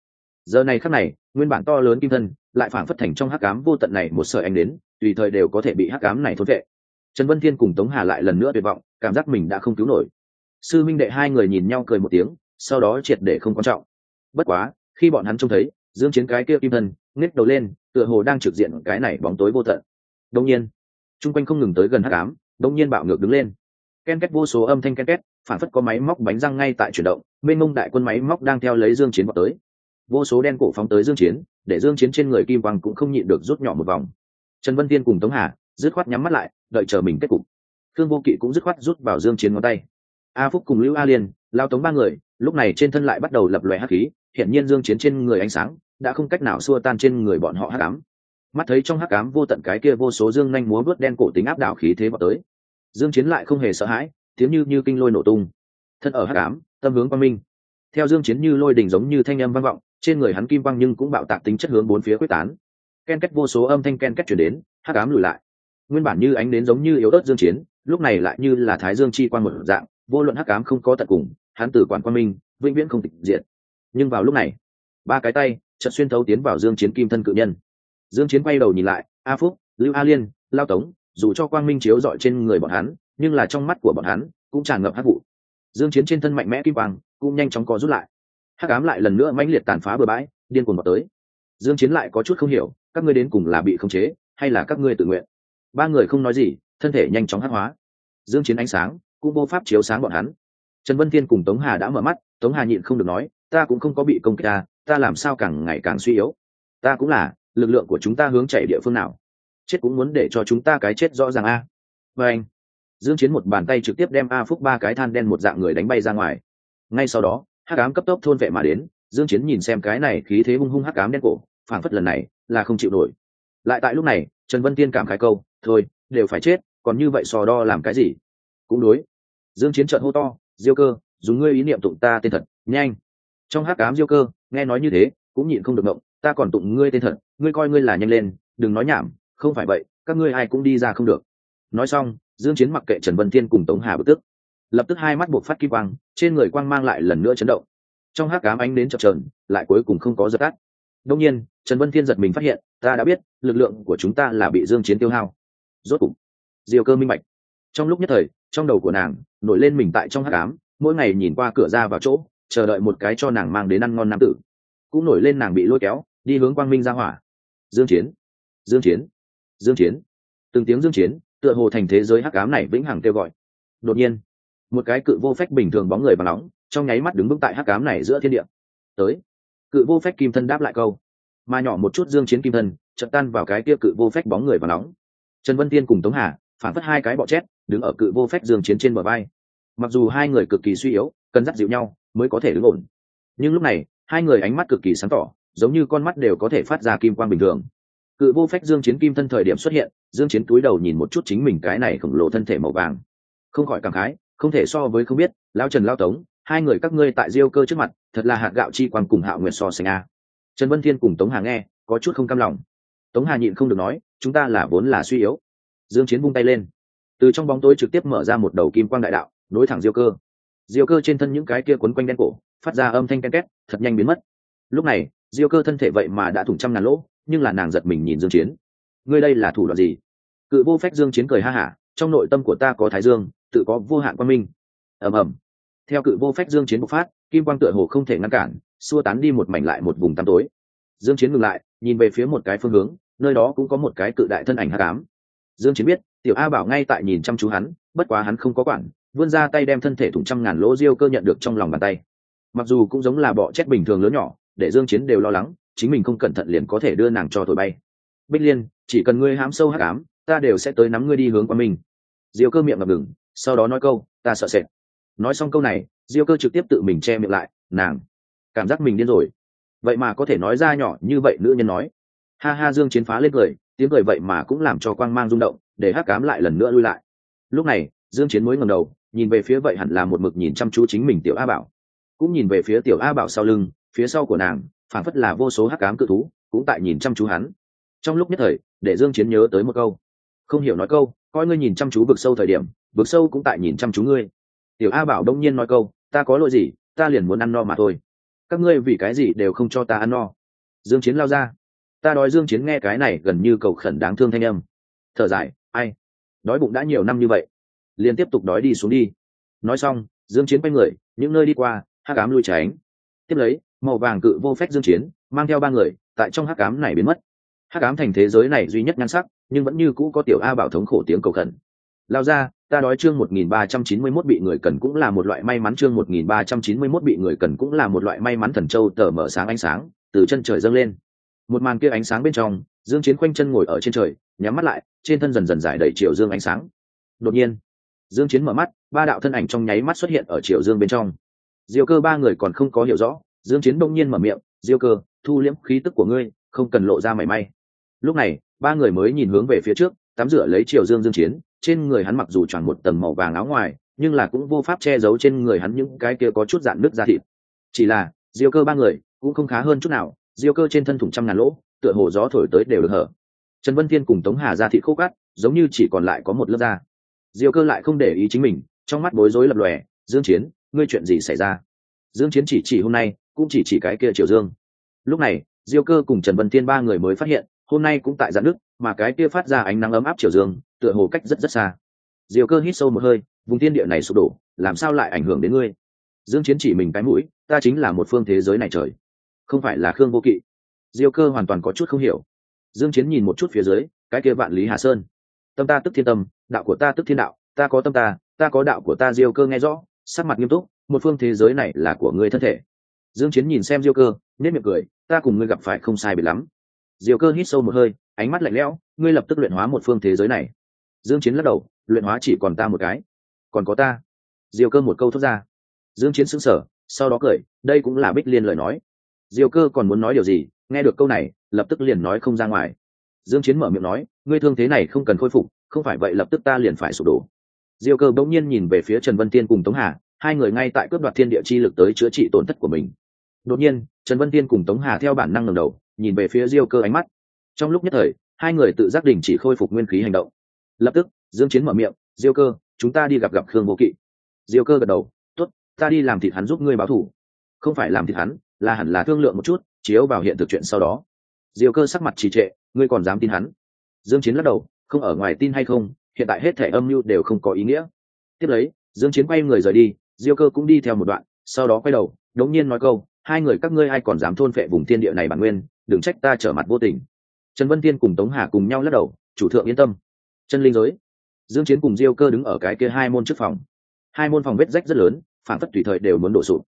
Giờ này khắc này, nguyên bản to lớn kim thân, lại phản phất thành trong hắc ám vô tận này một sợi ánh đến, tùy thời đều có thể bị hắc ám này thôn vệ. Trần vân thiên cùng tống hà lại lần nữa tuyệt vọng, cảm giác mình đã không cứu nổi. Sư minh đệ hai người nhìn nhau cười một tiếng, sau đó triệt để không quan trọng. Bất quá, khi bọn hắn trông thấy, dương chiến cái kia kim thân nết đầu lên, tựa hồ đang trực diện cái này bóng tối vô tận. Đông nhiên chung quanh không ngừng tới gần hắc ám đông nhiên bạo ngược đứng lên. Ken két vô số âm thanh ken két, phản phất có máy móc bánh răng ngay tại chuyển động bên mông đại quân máy móc đang theo lấy dương chiến vào tới. Vô số đen cổ phóng tới dương chiến, để dương chiến trên người kim quang cũng không nhịn được rút nhỏ một vòng. Trần vân tiên cùng tống hà, dứt khoát nhắm mắt lại, đợi chờ mình kết cục. Thương vô kỵ cũng dứt khoát rút vào dương chiến ngón tay. A phúc cùng lưu a liên, lao tống ba người, lúc này trên thân lại bắt đầu lập loè hắc khí hiện nhiên dương chiến trên người ánh sáng đã không cách nào xua tan trên người bọn họ hắc ám. Mắt thấy trong hắc ám vô tận cái kia vô số dương nhanh múa vớt đen cổ tính áp đảo khí thế vào tới. Dương chiến lại không hề sợ hãi, tiếng như như kinh lôi nổ tung. Thân ở hắc ám, tâm hướng quang minh. Theo dương chiến như lôi đỉnh giống như thanh âm vang vọng, trên người hắn kim quang nhưng cũng bạo tạc tính chất hướng bốn phía quyết tán. Ken kết vô số âm thanh ken kết truyền đến, hắc ám lùi lại. Nguyên bản như ánh đến giống như yếu ớt dương chiến, lúc này lại như là thái dương chi quang một dạng, vô luận hắc ám không có tận cùng, hắn tử quản quang minh, vĩnh viễn không tịch diệt. Nhưng vào lúc này, ba cái tay chợt xuyên thấu tiến vào dương chiến kim thân cự nhân. Dương chiến quay đầu nhìn lại, a phúc, lưu a liên, lao tống, dù cho quang minh chiếu dọi trên người bọn hắn, nhưng là trong mắt của bọn hắn cũng tràn ngập hắc vụ. Dương chiến trên thân mạnh mẽ kim quang cũng nhanh chóng co rút lại. Hắc ám lại lần nữa mãnh liệt tàn phá bừa bãi, điên cuồng vào tới. Dương chiến lại có chút không hiểu, các ngươi đến cùng là bị khống chế, hay là các ngươi tự nguyện? Ba người không nói gì, thân thể nhanh chóng hắc hóa. Dương chiến ánh sáng cũng vô pháp chiếu sáng bọn hắn. Trần vân thiên cùng tống hà đã mở mắt, tống hà nhịn không được nói, ta cũng không có bị công kích ta ta làm sao càng ngày càng suy yếu? Ta cũng là, lực lượng của chúng ta hướng chạy địa phương nào? Chết cũng muốn để cho chúng ta cái chết rõ ràng a. Và anh, dương chiến một bàn tay trực tiếp đem a phúc ba cái than đen một dạng người đánh bay ra ngoài. Ngay sau đó, hắc ám cấp tốc thôn vệ mà đến, dương chiến nhìn xem cái này khí thế hung hung hắc ám đen cổ, phảng phất lần này là không chịu nổi. Lại tại lúc này, trần vân tiên cảm khái câu, thôi, đều phải chết, còn như vậy sò đo làm cái gì? Cũng đối. Dương chiến trợn hô to, diêu cơ, dùng ngươi ý niệm tụng ta tên thật, nhanh. Trong hắc ám diêu cơ nghe nói như thế cũng nhịn không được động, ta còn tụng ngươi tên thật ngươi coi ngươi là nhanh lên đừng nói nhảm không phải vậy các ngươi ai cũng đi ra không được. Nói xong dương chiến mặc kệ trần vân thiên cùng tống hà bực tức. Lập tức hai mắt buộc phát kim quang trên người quang mang lại lần nữa chấn động. Trong hắc ám ánh đến chập chờn lại cuối cùng không có giật tắt. Đương nhiên trần vân thiên giật mình phát hiện ta đã biết lực lượng của chúng ta là bị dương chiến tiêu hao. Rốt cục diều cơ minh bạch. Trong lúc nhất thời trong đầu của nàng nổi lên mình tại trong hắc ám mỗi ngày nhìn qua cửa ra vào chỗ chờ đợi một cái cho nàng mang đến ăn ngon nam tử. Cũng nổi lên nàng bị lôi kéo, đi hướng quang minh ra hỏa. Dương chiến dương chiến dương chiến. Từng tiếng dương chiến, tựa hồ thành thế giới hắc ám này vĩnh hằng kêu gọi. Đột nhiên, một cái cự vô phách bình thường bóng người bằng nóng, trong nháy mắt đứng vững tại hắc ám này giữa thiên địa. Tới, cự vô phách kim thân đáp lại câu. Mà nhỏ một chút dương chiến kim thân, chợt tan vào cái kia cự vô phách bóng người bằng nóng. Trần vân tiên cùng tống hà, phản phất hai cái bọ chét, đứng ở cự vô phách dương chiến trên bờ vai. Mặc dù hai người cực kỳ suy yếu cần dắt dịu nhau mới có thể đứng ổn. Nhưng lúc này, hai người ánh mắt cực kỳ sáng tỏ, giống như con mắt đều có thể phát ra kim quang bình thường. Cự vô phách dương chiến kim thân thời điểm xuất hiện, dương chiến túi đầu nhìn một chút chính mình cái này khổng lồ thân thể màu vàng. Không khỏi cảm khái, không thể so với không biết, lão trần lão tống, hai người các ngươi tại diêu cơ trước mặt, thật là hạt gạo chi quang cùng hạo nguyệt so sánh a. Trần vân thiên cùng tống hà nghe, có chút không cam lòng. Tống hà nhịn không được nói, chúng ta là vốn là suy yếu. Dương chiến vung tay lên. Từ trong bóng tối trực tiếp mở ra một đầu kim quang đại đạo, nối thẳng diêu cơ diêu cơ trên thân những cái kia quấn quanh đen cổ, phát ra âm thanh ken két, thật nhanh biến mất. Lúc này, diêu cơ thân thể vậy mà đã thủng trăm ngàn lỗ, nhưng là nàng giật mình nhìn dương chiến. Ngươi đây là thủ đoạn gì? Cự vô phách dương chiến cười ha hả, trong nội tâm của ta có thái dương, tự có vô hạn quan minh. Ầm ầm. Theo cự vô phách dương chiến bộc phát, kim quang tựa hồ không thể ngăn cản, xua tán đi một mảnh lại một vùng tăm tối. Dương chiến ngừng lại, nhìn về phía một cái phương hướng, nơi đó cũng có một cái cự đại thân ảnh hắc ám. Dương chiến biết, tiểu a bảo ngay tại nhìn chăm chú hắn, bất quá hắn không có quản vươn ra tay đem thân thể thủng trăm ngàn lỗ diêu cơ nhận được trong lòng bàn tay. Mặc dù cũng giống là bọ chết bình thường lớn nhỏ, để dương chiến đều lo lắng, chính mình không cẩn thận liền có thể đưa nàng cho thổi bay. Bích liên, chỉ cần ngươi hám sâu hắc ám, ta đều sẽ tới nắm ngươi đi hướng qua mình. Diêu cơ miệng ngập ngừng, sau đó nói câu, ta sợ sệt. Nói xong câu này, diêu cơ trực tiếp tự mình che miệng lại, nàng, cảm giác mình điên rồi. Vậy mà có thể nói ra nhỏ như vậy nữ nhân nói. Ha ha, dương chiến phá lên cười, tiếng cười vậy mà cũng làm cho quang mang rung động, để hắc cám lại lần nữa lui lại. Lúc này, dương chiến mới ngẩng đầu nhìn về phía vậy hẳn là một mực nhìn chăm chú chính mình tiểu a bảo. Cũng nhìn về phía tiểu a bảo sau lưng, phía sau của nàng phản phất là vô số hắc cám cự thú, cũng tại nhìn chăm chú hắn. Trong lúc nhất thời, để dương chiến nhớ tới một câu. Không hiểu nói câu, coi ngươi nhìn chăm chú vực sâu thời điểm, vực sâu cũng tại nhìn chăm chú ngươi. Tiểu a bảo đông nhiên nói câu, ta có lỗi gì, ta liền muốn ăn no mà thôi. Các ngươi vì cái gì đều không cho ta ăn no. Dương chiến lao ra. Ta đói dương chiến nghe cái này gần như cầu khẩn đáng thương thanh âm. Thở dài, ai? Đói bụng đã nhiều năm như vậy liền tiếp tục đói đi xuống đi. Nói xong, dương chiến quay người, những nơi đi qua, hắc ám lui tránh. Tiếp lấy, màu vàng cự vô phách dương chiến, mang theo ba người, tại trong hắc ám này biến mất. Hắc ám thành thế giới này duy nhất ngăn sắc, nhưng vẫn như cũ có tiểu a bảo thống khổ tiếng cầu khẩn. Lao ra, ta đói chương 1391 bị người cần cũng là một loại may mắn, chương 1391 bị người cần cũng là một loại may mắn thần châu tờ mở sáng ánh sáng, từ chân trời dâng lên. Một màn kia ánh sáng bên trong, dương chiến quanh chân ngồi ở trên trời, nhắm mắt lại, trên thân dần dần giải đầy chiều dương ánh sáng. Đột nhiên dương chiến mở mắt, ba đạo thân ảnh trong nháy mắt xuất hiện ở triệu dương bên trong. Diêu cơ ba người còn không có hiểu rõ, dương chiến đông nhiên mở miệng, diêu cơ, thu liễm khí tức của ngươi, không cần lộ ra mảy may. Lúc này, ba người mới nhìn hướng về phía trước, tắm rửa lấy triệu dương dương chiến, trên người hắn mặc dù tròn một tầng màu vàng áo ngoài, nhưng là cũng vô pháp che giấu trên người hắn những cái kia có chút dạn nứt da thịt. Chỉ là, diêu cơ ba người cũng không khá hơn chút nào, diêu cơ trên thân thủng trăm ngàn lỗ, tựa hồ gió thổi tới đều được hở. Trần vân thiên cùng tống hà ra thịt khô cát, giống như chỉ còn lại có một lớp da diêu cơ lại không để ý chính mình, trong mắt bối rối lập lòe, dương chiến, ngươi chuyện gì xảy ra? Dương chiến chỉ chỉ hôm nay, cũng chỉ chỉ cái kia triều dương. Lúc này, diêu cơ cùng trần vân thiên ba người mới phát hiện, hôm nay cũng tại giãn nước mà cái kia phát ra ánh nắng ấm áp triều dương, tựa hồ cách rất rất xa. Diêu cơ hít sâu một hơi, vùng thiên địa này sụp đổ, làm sao lại ảnh hưởng đến ngươi? Dương chiến chỉ mình cái mũi, ta chính là một phương thế giới này trời, không phải là khương vô kỵ. Diêu cơ hoàn toàn có chút không hiểu. Dương chiến nhìn một chút phía dưới, cái kia vạn lý hà sơn. Tâm ta tức thiên tâm đạo của ta tức thiên đạo, ta có tâm ta ta có đạo của ta diêu cơ nghe rõ, sắc mặt nghiêm túc, một phương thế giới này là của ngươi thân thể. Dương chiến nhìn xem diêu cơ nét miệng cười, ta cùng ngươi gặp phải không sai biệt lắm. Diêu cơ hít sâu một hơi, ánh mắt lạnh lẽo, ngươi lập tức luyện hóa một phương thế giới này. Dương chiến lắc đầu, luyện hóa chỉ còn ta một cái. Còn có ta. Diêu cơ một câu thốt ra. Dương chiến sững sờ, sau đó cười, đây cũng là bích liên lời nói. Diêu cơ còn muốn nói điều gì, nghe được câu này, lập tức liền nói không ra ngoài. Dương chiến mở miệng nói, ngươi thương thế này không cần khôi phục không phải vậy lập tức ta liền phải sụp đổ. Diêu cơ bỗng nhiên nhìn về phía trần vân tiên cùng tống hà, hai người ngay tại cướp đoạt thiên địa chi lực tới chữa trị tổn thất của mình. Đột nhiên, trần vân tiên cùng tống hà theo bản năng ngẩng đầu, nhìn về phía diêu cơ ánh mắt. Trong lúc nhất thời, hai người tự giác đình chỉ khôi phục nguyên khí hành động. Lập tức, dương chiến mở miệng, diêu cơ, chúng ta đi gặp gặp khương vô kỵ. Diêu cơ gật đầu, tốt, ta đi làm thịt hắn giúp ngươi báo thù. Không phải làm thịt hắn, là hẳn là thương lượng một chút, chiếu vào hiện thực chuyện sau đó. Diêu cơ sắc mặt trì trệ, ngươi còn dám tin hắn? Dương chiến lắc đầu không ở ngoài tin hay không, hiện tại hết thể âm mưu đều không có ý nghĩa. Tiếp lấy, dương chiến quay người rời đi, diêu cơ cũng đi theo một đoạn, sau đó quay đầu, đống nhiên nói câu, hai người các ngươi ai còn dám thôn phệ vùng thiên địa này bản nguyên, đừng trách ta trở mặt vô tình. Trần vân tiên cùng tống hà cùng nhau lắc đầu, chủ thượng yên tâm. Chân linh giới, dương chiến cùng diêu cơ đứng ở cái kia hai môn trước phòng. Hai môn phòng vết rách rất lớn phản phất tùy thời đều muốn đổ sụp.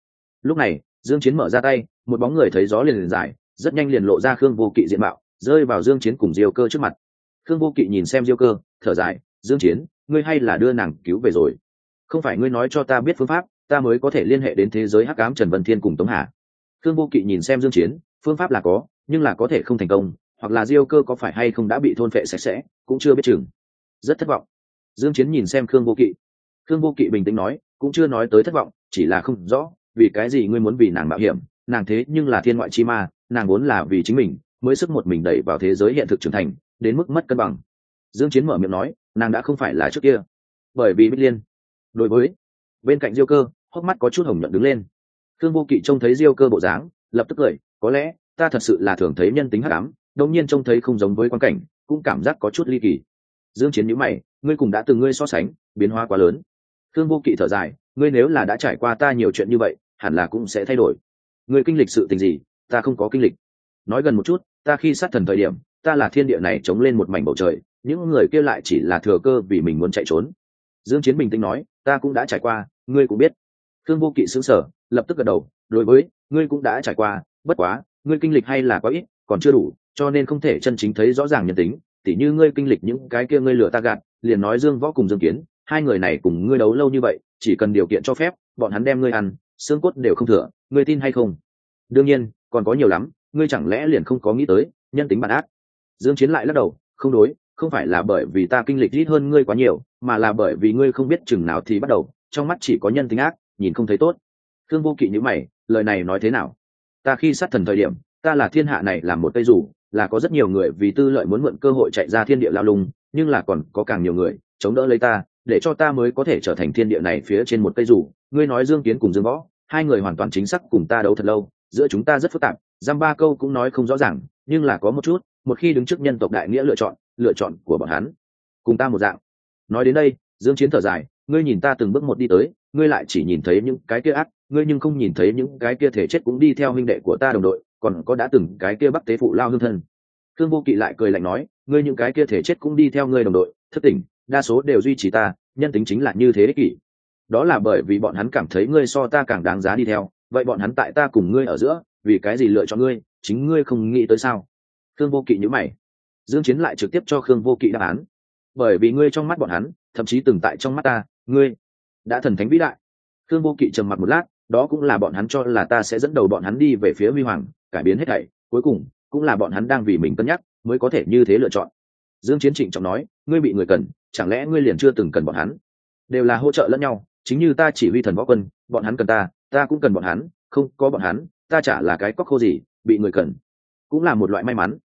Lúc này, dương chiến mở ra tay, một bóng người thấy gió liền liền dài rất nhanh liền lộ ra khương vô kỵ diện mạo, rơi vào dương chiến cùng diêu cơ trước mặt khương vô kỵ nhìn xem diêu cơ, thở dài, dương chiến, ngươi hay là đưa nàng cứu về rồi. Không phải ngươi nói cho ta biết phương pháp, ta mới có thể liên hệ đến thế giới hắc ám trần vân thiên cùng tống hà. Khương vô kỵ nhìn xem dương chiến, phương pháp là có, nhưng là có thể không thành công, hoặc là diêu cơ có phải hay không đã bị thôn phệ sạch sẽ, cũng chưa biết chừng. Rất thất vọng. Dương chiến nhìn xem khương vô kỵ. Khương vô kỵ bình tĩnh nói, cũng chưa nói tới thất vọng, chỉ là không rõ, vì cái gì ngươi muốn vì nàng mạo hiểm, nàng thế nhưng là thiên ngoại chi ma, nàng muốn là vì chính mình, mới sức một mình đẩy vào thế giới hiện thực trưởng thành đến mức mất cân bằng. Dương chiến mở miệng nói, nàng đã không phải là trước kia. Bởi vì bích liên, đối với, bên cạnh diêu cơ, hốc mắt có chút hồng nhuận đứng lên. Thương vô kỵ trông thấy diêu cơ bộ dáng, lập tức cười, có lẽ, ta thật sự là thường thấy nhân tính hắc ám, đột nhiên trông thấy không giống với quan cảnh, cũng cảm giác có chút ly kỳ. Dương chiến nhíu mày, ngươi cùng đã từng ngươi so sánh, biến hóa quá lớn. Thương vô kỵ thở dài, ngươi nếu là đã trải qua ta nhiều chuyện như vậy, hẳn là cũng sẽ thay đổi. Ngươi kinh lịch sự tình gì, ta không có kinh lịch. Nói gần một chút, ta khi sát thần thời điểm ta là thiên địa này chống lên một mảnh bầu trời, những người kia lại chỉ là thừa cơ vì mình muốn chạy trốn. Dương chiến bình tĩnh nói, ta cũng đã trải qua, ngươi cũng biết. Thương vô kỵ sững sờ, lập tức gật đầu, đối với, ngươi cũng đã trải qua, bất quá, ngươi kinh lịch hay là quá ít, còn chưa đủ, cho nên không thể chân chính thấy rõ ràng nhân tính. Tỉ như ngươi kinh lịch những cái kia ngươi lừa ta gạt, liền nói dương võ cùng dương kiến, hai người này cùng ngươi đấu lâu như vậy, chỉ cần điều kiện cho phép, bọn hắn đem ngươi ăn, xương cốt đều không thừa, ngươi tin hay không? Đương nhiên, còn có nhiều lắm, ngươi chẳng lẽ liền không có nghĩ tới, nhân tính bản ác dương chiến lại lắc đầu không đối không phải là bởi vì ta kinh lịch ít hơn ngươi quá nhiều mà là bởi vì ngươi không biết chừng nào thì bắt đầu trong mắt chỉ có nhân tính ác nhìn không thấy tốt thương vô kỵ như mày lời này nói thế nào ta khi sát thần thời điểm ta là thiên hạ này làm một cây dù, là có rất nhiều người vì tư lợi muốn mượn cơ hội chạy ra thiên địa lao lung nhưng là còn có càng nhiều người chống đỡ lấy ta để cho ta mới có thể trở thành thiên địa này phía trên một cây dù. ngươi nói dương kiến cùng dương võ hai người hoàn toàn chính xác cùng ta đấu thật lâu giữa chúng ta rất phức tạp giam ba câu cũng nói không rõ ràng nhưng là có một chút một khi đứng trước nhân tộc đại nghĩa lựa chọn lựa chọn của bọn hắn. Cùng ta một dạng. Nói đến đây, dương chiến thở dài, ngươi nhìn ta từng bước một đi tới, ngươi lại chỉ nhìn thấy những cái kia ác, ngươi nhưng không nhìn thấy những cái kia thể chết cũng đi theo huynh đệ của ta đồng đội, còn có đã từng cái kia bắc tế phụ lao hương thân. Thương vô kỵ lại cười lạnh nói, ngươi những cái kia thể chết cũng đi theo ngươi đồng đội, thất tỉnh đa số đều duy trì ta, nhân tính chính là như thế ích kỷ đó là bởi vì bọn hắn cảm thấy ngươi so ta càng đáng giá đi theo, vậy bọn hắn tại ta cùng ngươi ở giữa, vì cái gì lựa chọn ngươi, chính ngươi không nghĩ tới sao? Khương vô kỵ nhữ mày. Dương chiến lại trực tiếp cho khương vô kỵ đáp án. Bởi vì ngươi trong mắt bọn hắn, thậm chí từng tại trong mắt ta, ngươi đã thần thánh vĩ đại. Khương vô kỵ trầm mặt một lát, đó cũng là bọn hắn cho là ta sẽ dẫn đầu bọn hắn đi về phía huy hoàng, cải biến hết thảy, cuối cùng cũng là bọn hắn đang vì mình cân nhắc mới có thể như thế lựa chọn. Dương chiến trịnh trọng nói, ngươi bị người cần, chẳng lẽ ngươi liền chưa từng cần bọn hắn? Đều là hỗ trợ lẫn nhau, chính như ta chỉ huy thần võ quân, bọn hắn cần ta ta cũng cần bọn hắn, không có bọn hắn, ta chả là cái cóc khô gì, bị người cần. Cũng là một loại may mắn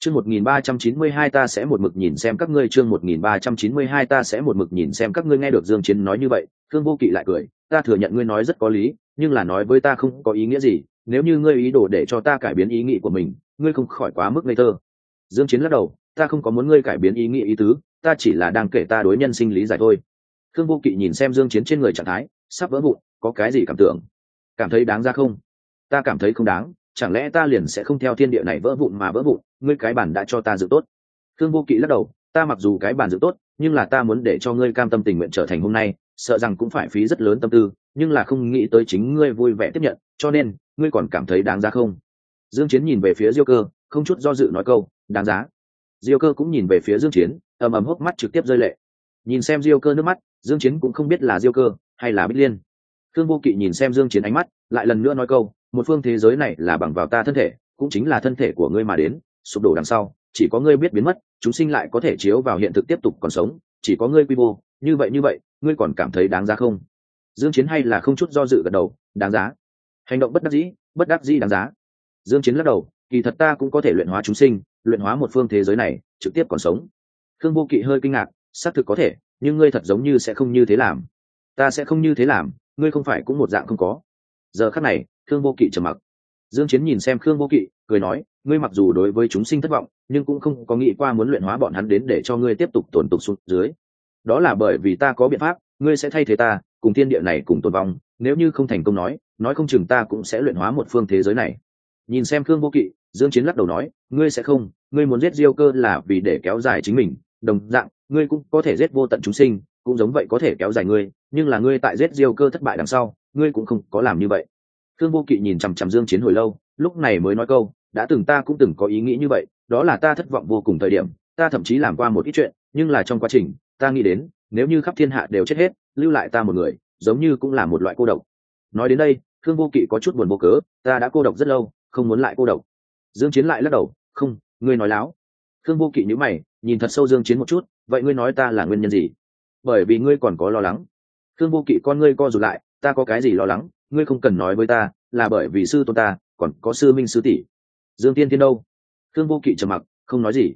chương một nghìn ba trăm chín mươi hai ta sẽ một mực nhìn xem các ngươi. Chương một nghìn ba trăm chín mươi hai ta sẽ một mực nhìn xem các ngươi. Nghe được dương chiến nói như vậy thương vô kỵ lại cười. Ta thừa nhận ngươi nói rất có lý, nhưng là nói với ta không có ý nghĩa gì. Nếu như ngươi ý đồ để cho ta cải biến ý nghĩ của mình, ngươi không khỏi quá mức ngây thơ. Dương chiến lắc đầu. Ta không có muốn ngươi cải biến ý nghĩ ý tứ, ta chỉ là đang kể ta đối nhân sinh lý giải thôi. Thương vô kỵ nhìn xem dương chiến trên người trạng thái, sắp vỡ vụn, có cái gì cảm tưởng? Cảm thấy đáng ra không? Ta cảm thấy không đáng chẳng lẽ ta liền sẽ không theo thiên địa này vỡ vụn mà vỡ vụn? Ngươi cái bản đã cho ta dự tốt. Thương vô kỵ lắc đầu, ta mặc dù cái bản giữ tốt, nhưng là ta muốn để cho ngươi cam tâm tình nguyện trở thành hôm nay, sợ rằng cũng phải phí rất lớn tâm tư, nhưng là không nghĩ tới chính ngươi vui vẻ tiếp nhận, cho nên, ngươi còn cảm thấy đáng giá không? Dương chiến nhìn về phía diêu cơ, không chút do dự nói câu, đáng giá. Diêu cơ cũng nhìn về phía dương chiến, ầm ầm hốc mắt trực tiếp rơi lệ. Nhìn xem diêu cơ nước mắt, dương chiến cũng không biết là diêu cơ hay là bích liên thương vô kỵ nhìn xem dương chiến ánh mắt, lại lần nữa nói câu, một phương thế giới này là bằng vào ta thân thể, cũng chính là thân thể của ngươi mà đến, sụp đổ đằng sau, chỉ có ngươi biết biến mất, chúng sinh lại có thể chiếu vào hiện thực tiếp tục còn sống, chỉ có ngươi quy vô, như vậy như vậy, ngươi còn cảm thấy đáng giá không? Dương chiến hay là không chút do dự gật đầu, đáng giá. Hành động bất đắc dĩ, bất đắc dĩ đáng giá. Dương chiến lắc đầu, kỳ thật ta cũng có thể luyện hóa chúng sinh, luyện hóa một phương thế giới này, trực tiếp còn sống. Khương vô kỵ hơi kinh ngạc, xác thực có thể, nhưng ngươi thật giống như sẽ không như thế làm. Ta sẽ không như thế làm ngươi không phải cũng một dạng không có. Giờ khắc này thương vô kỵ trầm mặc. Dương chiến nhìn xem khương vô kỵ, cười nói, ngươi mặc dù đối với chúng sinh thất vọng, nhưng cũng không có nghĩ qua muốn luyện hóa bọn hắn đến để cho ngươi tiếp tục tồn tục xuống dưới. Đó là bởi vì ta có biện pháp, ngươi sẽ thay thế ta, cùng thiên địa này cùng tồn vong, nếu như không thành công nói nói không chừng ta cũng sẽ luyện hóa một phương thế giới này. Nhìn xem khương vô kỵ, dương chiến lắc đầu nói, ngươi sẽ không, ngươi muốn giết diêu cơ là vì để kéo dài chính mình, đồng dạng, ngươi cũng có thể giết vô tận chúng sinh cũng giống vậy có thể kéo dài ngươi, nhưng là ngươi tại giết diêu cơ thất bại đằng sau, ngươi cũng không có làm như vậy. Thương vô kỵ nhìn chằm chằm dương chiến hồi lâu, lúc này mới nói câu, đã từng ta cũng từng có ý nghĩ như vậy, đó là ta thất vọng vô cùng thời điểm, ta thậm chí làm qua một ít chuyện, nhưng là trong quá trình, ta nghĩ đến, nếu như khắp thiên hạ đều chết hết, lưu lại ta một người, giống như cũng là một loại cô độc. Nói đến đây thương vô kỵ có chút buồn vô cớ, ta đã cô độc rất lâu, không muốn lại cô độc. Dương chiến lại lắc đầu, không, ngươi nói láo. Thương vô kỵ nhíu mày, nhìn thật sâu dương chiến một chút, vậy ngươi nói ta là nguyên nhân gì? Bởi vì ngươi còn có lo lắng. Khương vô kỵ con ngươi co rụt lại, ta có cái gì lo lắng, ngươi không cần nói với ta, là bởi vì sư tôn ta, còn có sư minh sư tỷ. Dương tiên tiên đâu? Khương vô kỵ trầm mặc, không nói gì.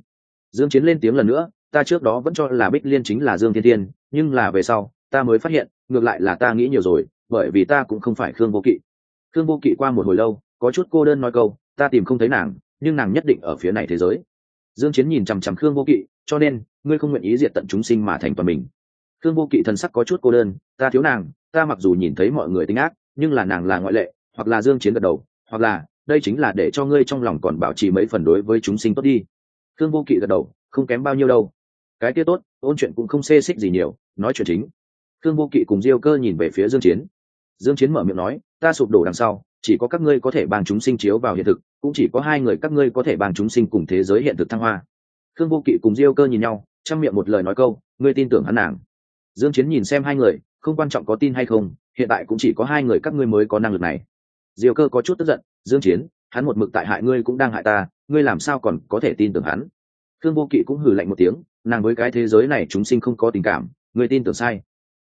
Dương chiến lên tiếng lần nữa, ta trước đó vẫn cho là bích liên chính là dương tiên tiên nhưng là về sau, ta mới phát hiện, ngược lại là ta nghĩ nhiều rồi, bởi vì ta cũng không phải khương vô kỵ. Khương vô kỵ qua một hồi lâu, có chút cô đơn nói câu, ta tìm không thấy nàng, nhưng nàng nhất định ở phía này thế giới. Dương chiến nhìn chằm chằm khương vô kỵ, cho nên, ngươi không nguyện ý diệt tận chúng sinh mà thành toàn mình khương vô kỵ thần sắc có chút cô đơn, ta thiếu nàng, ta mặc dù nhìn thấy mọi người tính ác, nhưng là nàng là ngoại lệ, hoặc là dương chiến gật đầu, hoặc là, đây chính là để cho ngươi trong lòng còn bảo trì mấy phần đối với chúng sinh tốt đi. Khương vô kỵ gật đầu, không kém bao nhiêu đâu. Cái kia tốt, ôn chuyện cũng không xê xích gì nhiều, nói chuyện chính. Khương vô kỵ cùng diêu cơ nhìn về phía dương chiến. Dương chiến mở miệng nói, ta sụp đổ đằng sau, chỉ có các ngươi có thể bằng chúng sinh chiếu vào hiện thực, cũng chỉ có hai người các ngươi có thể bằng chúng sinh cùng thế giới hiện thực thăng hoa. Khương vô kỵ cùng diêu cơ nhìn nhau, trong miệng một lời nói câu, ngươi tin tưởng hắn nàng? Dương chiến nhìn xem hai người, không quan trọng có tin hay không, hiện tại cũng chỉ có hai người các ngươi mới có năng lực này. Diêu cơ có chút tức giận, dương chiến, hắn một mực tại hại ngươi cũng đang hại ta, ngươi làm sao còn có thể tin tưởng hắn? Thương vô kỵ cũng hừ lạnh một tiếng, nàng với cái thế giới này chúng sinh không có tình cảm, ngươi tin tưởng sai.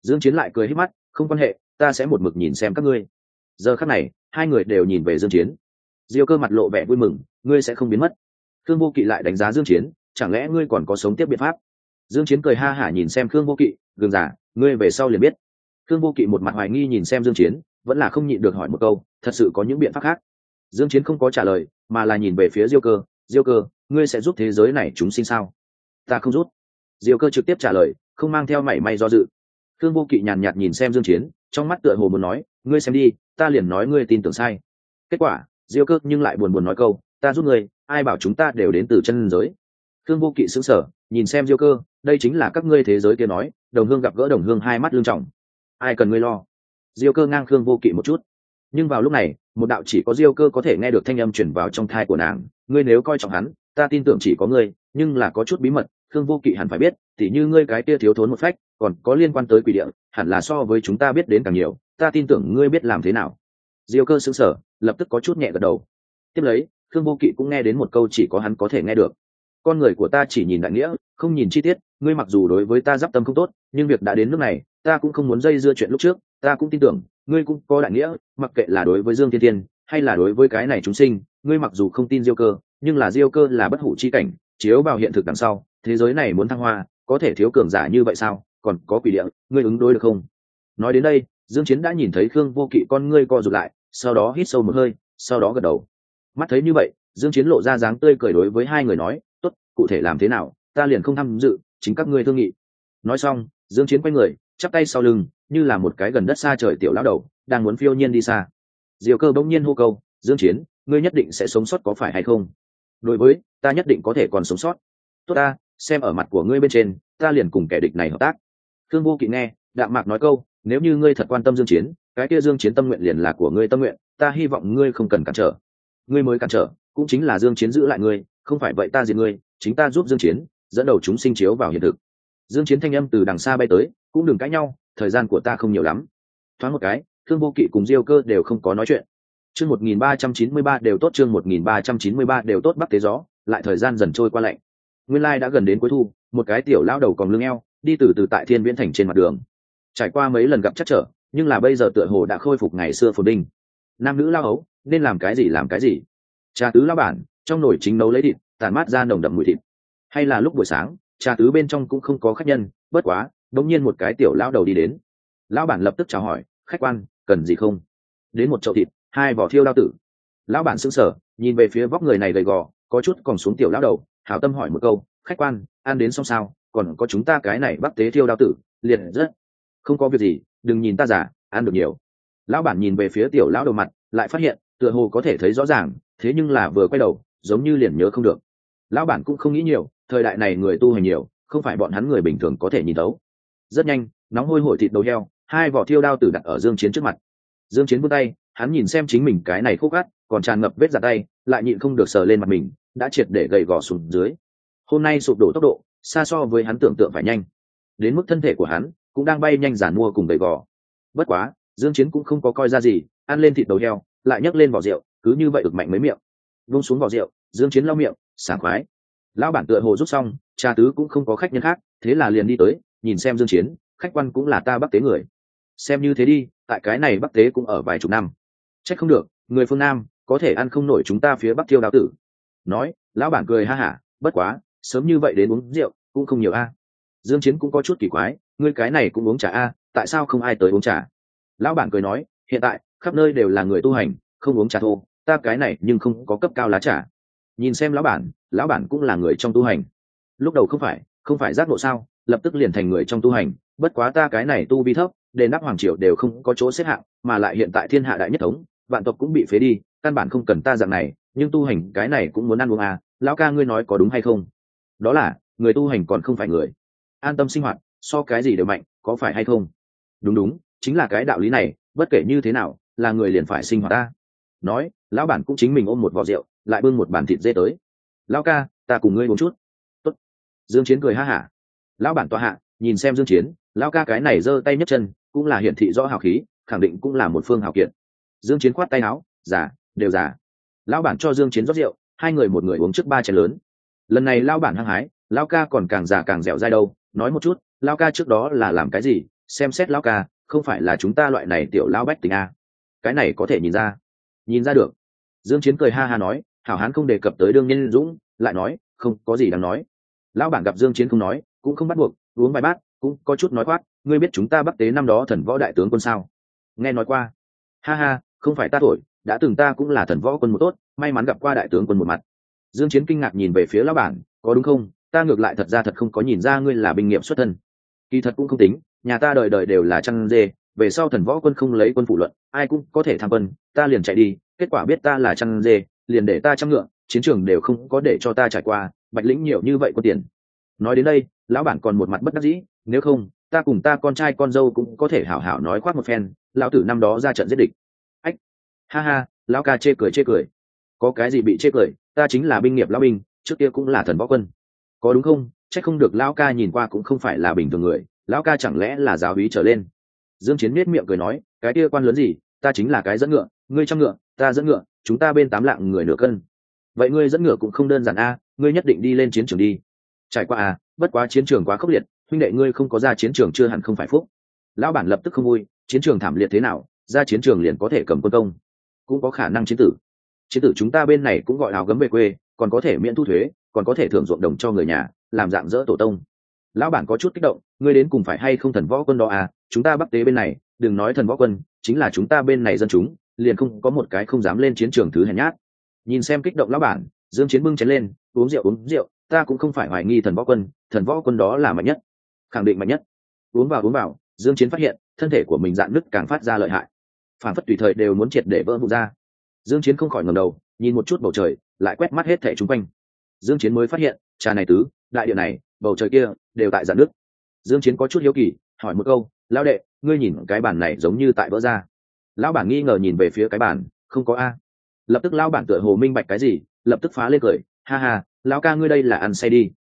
Dương chiến lại cười hết mắt, không quan hệ, ta sẽ một mực nhìn xem các ngươi. Giờ khắc này, hai người đều nhìn về dương chiến. Diêu cơ mặt lộ vẻ vui mừng, ngươi sẽ không biến mất. Khương vô kỵ lại đánh giá dương chiến, chẳng lẽ ngươi còn có sống tiếp biện pháp? Dương chiến cười ha hả nhìn xem khương vô kỵ gương giả, ngươi về sau liền biết. Khương vô kỵ một mặt hoài nghi nhìn xem dương chiến, vẫn là không nhịn được hỏi một câu, thật sự có những biện pháp khác? Dương chiến không có trả lời, mà là nhìn về phía diêu cơ diêu cơ, ngươi sẽ giúp thế giới này chúng sinh sao? Ta không giúp. Diêu cơ trực tiếp trả lời, không mang theo mảy may do dự. Khương vô kỵ nhàn nhạt nhìn xem dương chiến, trong mắt tựa hồ muốn nói, ngươi xem đi, ta liền nói ngươi tin tưởng sai. Kết quả, diêu cơ nhưng lại buồn buồn nói câu, ta giúp ngươi, ai bảo chúng ta đều đến từ chân giới. Khương vô kỵ sững sờ, nhìn xem diêu cơ, đây chính là các ngươi thế giới kia nói đồng hương gặp gỡ đồng hương hai mắt lương trọng. Ai cần ngươi lo? Diêu cơ ngang khương vô kỵ một chút. Nhưng vào lúc này, một đạo chỉ có diêu cơ có thể nghe được thanh âm chuyển vào trong thai của nàng. Ngươi nếu coi trọng hắn, ta tin tưởng chỉ có ngươi, nhưng là có chút bí mật, khương vô kỵ hẳn phải biết, tỉ như ngươi cái kia thiếu thốn một phách, còn có liên quan tới quỷ địa, hẳn là so với chúng ta biết đến càng nhiều, ta tin tưởng ngươi biết làm thế nào. Diêu cơ xứng sở lập tức có chút nhẹ gật đầu. Tiếp lấy, khương vô kỵ cũng nghe đến một câu chỉ có hắn có thể nghe được con người của ta chỉ nhìn đại nghĩa không nhìn chi tiết ngươi mặc dù đối với ta d i p tâm không tốt nhưng việc đã đến nước này ta cũng không muốn dây dưa chuyện lúc trước ta cũng tin tưởng ngươi cũng có đại nghĩa mặc kệ là đối với dương thiên Thiên, hay là đối với cái này chúng sinh ngươi mặc dù không tin diêu cơ nhưng là diêu cơ là bất hủ chi cảnh chiếu vào hiện thực đằng sau thế giới này muốn thăng hoa có thể thiếu cường giả như vậy sao? Còn có quỷ địa ngươi ứng đối được không? Nói đến đây dương chiến đã nhìn thấy khương vô kỵ con ngươi co rụt lại sau đó hít sâu một hơi sau đó gật đầu. Mắt thấy như vậy dương chiến lộ ra dáng tươi cười đối với hai người nói cụ thể làm thế nào, ta liền không tham dự, chính các ngươi thương nghị. Nói xong, dương chiến quay người, chắp tay sau lưng, như là một cái gần đất xa trời tiểu lão đầu, đang muốn phiêu nhiên đi xa. Diều cơ bỗng nhiên hô câu, dương chiến, ngươi nhất định sẽ sống sót có phải hay không? Đối với, ta nhất định có thể còn sống sót. Tốt ta, xem ở mặt của ngươi bên trên, ta liền cùng kẻ địch này hợp tác. Thương vô kỵ nghe, đạm mạc nói câu, nếu như ngươi thật quan tâm dương chiến, cái kia dương chiến tâm nguyện liền là của ngươi tâm nguyện, ta hy vọng ngươi không cần cản trở. Ngươi mới cản trở, cũng chính là dương chiến giữ lại ngươi không phải vậy ta diệt ngươi, chính ta giúp dương chiến, dẫn đầu chúng sinh chiếu vào hiện thực. Dương chiến thanh âm từ đằng xa bay tới, cũng đừng cãi nhau, thời gian của ta không nhiều lắm. Thoáng một cái, thương vô kỵ cùng diêu cơ đều không có nói chuyện. Chương 1393 đều tốt, chương 1393 đều tốt bắc tế gió, lại thời gian dần trôi qua lạnh. Nguyên lai đã gần đến cuối thu, một cái tiểu lao đầu còn lưng eo, đi từ từ tại thiên viễn thành trên mặt đường. Trải qua mấy lần gặp chắc trở, nhưng là bây giờ tựa hồ đã khôi phục ngày xưa phồn đinh nam nữ lao ấu, nên làm cái gì làm cái gì. Cha tứ lao bản trong nồi chính nấu lấy thịt tàn mát ra nồng đậm mùi thịt. Hay là lúc buổi sáng, trà tứ bên trong cũng không có khách nhân, bất quá đống nhiên một cái tiểu lao đầu đi đến. Lão bản lập tức chào hỏi, khách quan, cần gì không? Đến một chậu thịt, hai vỏ thiêu đao tử. Lão bản sững sờ, nhìn về phía vóc người này gầy gò, có chút còn xuống tiểu lão đầu, hảo tâm hỏi một câu, khách quan, ăn đến xong sao? Còn có chúng ta cái này bắc tế thiêu đao tử liền rất. Không có việc gì, đừng nhìn ta giả ăn được nhiều. Lão bản nhìn về phía tiểu lão đầu mặt, lại phát hiện, tựa hồ có thể thấy rõ ràng, thế nhưng là vừa quay đầu giống như liền nhớ không được. Lão bản cũng không nghĩ nhiều, thời đại này người tu hành nhiều, không phải bọn hắn người bình thường có thể nhìn thấu. Rất nhanh, nóng hôi hổi thịt đầu heo, hai vỏ thiêu đao tử đặt ở dương chiến trước mặt. Dương chiến vươn tay, hắn nhìn xem chính mình cái này khúc gắt, còn tràn ngập vết giặt tay, lại nhịn không được sờ lên mặt mình, đã triệt để gầy gò xuống dưới. Hôm nay sụp đổ tốc độ, xa so với hắn tưởng tượng phải nhanh. Đến mức thân thể của hắn, cũng đang bay nhanh giản mua cùng gầy gò. Bất quá, dương chiến cũng không có coi ra gì, ăn lên thịt đầu heo, lại nhấc lên vỏ rượu, cứ như vậy ực mạnh mấy miệng vung xuống vỏ rượu, dương chiến lau miệng, sảng khoái. Lão bản tựa hồ rút xong, cha tứ cũng không có khách nhân khác, thế là liền đi tới, nhìn xem dương chiến, khách quan cũng là ta bắc tế người. Xem như thế đi, tại cái này bắc tế cũng ở vài chục năm. Trách không được, người phương nam, có thể ăn không nổi chúng ta phía bắc tiêu đào tử. Nói, lão bản cười ha hả, bất quá, sớm như vậy đến uống rượu, cũng không nhiều a. Dương chiến cũng có chút kỳ quái, ngươi cái này cũng uống trà a, tại sao không ai tới uống trà? Lão bản cười nói, hiện tại, khắp nơi đều là người tu hành, không uống trà thô ta cái này nhưng không có cấp cao lá trà. Nhìn xem lão bản lão bản cũng là người trong tu hành. Lúc đầu không phải không phải giác ngộ sao, lập tức liền thành người trong tu hành, bất quá ta cái này tu vi thấp, đền đáp hoàng triều đều không có chỗ xếp hạng, mà lại hiện tại thiên hạ đại nhất thống, vạn tộc cũng bị phế đi, căn bản không cần ta dạng này, nhưng tu hành cái này cũng muốn ăn uống à lão ca ngươi nói có đúng hay không? Đó là, người tu hành còn không phải người. An tâm sinh hoạt, so cái gì đều mạnh, có phải hay không? Đúng đúng, chính là cái đạo lý này, bất kể như thế nào, là người liền phải sinh hoạt ta. Nói lão bản cũng chính mình ôm một vò rượu, lại bưng một bàn thịt dê tới. Lão ca, ta cùng ngươi uống chút. Tốt. dương chiến cười ha hả. Lão bản tọa hạ, nhìn xem dương chiến, lão ca cái này giơ tay nhấc chân, cũng là hiển thị rõ hào khí, khẳng định cũng là một phương hào kiện. dương chiến khoát tay áo giả đều giả lão bản cho dương chiến rót rượu, hai người một người uống trước ba chén lớn. Lần này lão bản hăng hái, lão ca còn càng già càng dẻo dai đâu, nói một chút, lão ca trước đó là làm cái gì, xem xét lão ca, không phải là chúng ta loại này tiểu lão bách tình a? Cái này có thể nhìn ra. Nhìn ra được dương chiến cười ha ha nói, hảo hán không đề cập tới đương nhân dũng, lại nói, không có gì đáng nói. Lão bản gặp dương chiến không nói, cũng không bắt buộc, uống vài bát, cũng có chút nói khoác. ngươi biết chúng ta bắc tế năm đó thần võ đại tướng quân sao? Nghe nói qua. Ha ha, không phải ta thổi, đã từng ta cũng là thần võ quân một tốt, may mắn gặp qua đại tướng quân một mặt. Dương chiến kinh ngạc nhìn về phía lão bản, có đúng không? Ta ngược lại thật ra thật không có nhìn ra ngươi là binh nghiệp xuất thân. Kỳ thật cũng không tính, nhà ta đời đời đều là chăn dê, về sau thần võ quân không lấy quân phụ luận, ai cũng có thể tham quân, ta liền chạy đi kết quả biết ta là chăn dê, liền để ta chăm ngựa, chiến trường đều không có để cho ta trải qua, bạch lĩnh nhiều như vậy có tiền. Nói đến đây, lão bản còn một mặt bất đắc dĩ, nếu không, ta cùng ta con trai con dâu cũng có thể hảo hảo nói khoác một phen, lão tử năm đó ra trận giết địch. Ách, ha ha, lão ca chê cười chê cười. Có cái gì bị chê cười, ta chính là binh nghiệp lão binh, trước kia cũng là thần võ quân. Có đúng không? Chắc không được lão ca nhìn qua cũng không phải là bình thường người, lão ca chẳng lẽ là giáo hí trở lên? Dương chiến miết miệng cười nói, cái kia quan lớn gì, ta chính là cái dẫn ngựa, ngươi chăm ngựa ta dẫn ngựa, chúng ta bên tám lạng người nửa cân. Vậy ngươi dẫn ngựa cũng không đơn giản a, ngươi nhất định đi lên chiến trường đi. Trải qua à bất quá chiến trường quá khốc liệt, huynh đệ ngươi không có ra chiến trường chưa hẳn không phải phúc. Lão bản lập tức không vui, chiến trường thảm liệt thế nào, ra chiến trường liền có thể cầm quân công. Cũng có khả năng chiến tử. Chiến tử chúng ta bên này cũng gọi áo gấm về quê, còn có thể miễn thu thuế, còn có thể thưởng ruộng đồng cho người nhà, làm dạng dỡ tổ tông. Lão bản có chút kích động, ngươi đến cùng phải hay không thần võ quân đó à chúng ta bắc tế bên này, đừng nói thần võ quân, chính là chúng ta bên này dân chúng liền không có một cái không dám lên chiến trường thứ hèn nhát. Nhìn xem kích động lão bản, dương chiến bưng chén lên, uống rượu uống rượu, ta cũng không phải hoài nghi thần võ quân, thần võ quân đó là mạnh nhất, khẳng định mạnh nhất. Uống vào uống vào, dương chiến phát hiện, thân thể của mình dạn nứt càng phát ra lợi hại. Phản phất tùy thời đều muốn triệt để vỡ vụn ra. Dương chiến không khỏi ngẩng đầu, nhìn một chút bầu trời, lại quét mắt hết thể chúng quanh. Dương chiến mới phát hiện, trà này tứ, đại địa này, bầu trời kia, đều tại dạn nứt. dương chiến có chút hiếu kỳ, hỏi một câu, lão đệ, ngươi nhìn cái bàn này giống như tại vỡ ra lão bản nghi ngờ nhìn về phía cái bàn, không có a. Lập tức lão bản tựa hồ minh bạch cái gì, lập tức phá lên cười, ha ha, lão ca ngươi đây là ăn say đi.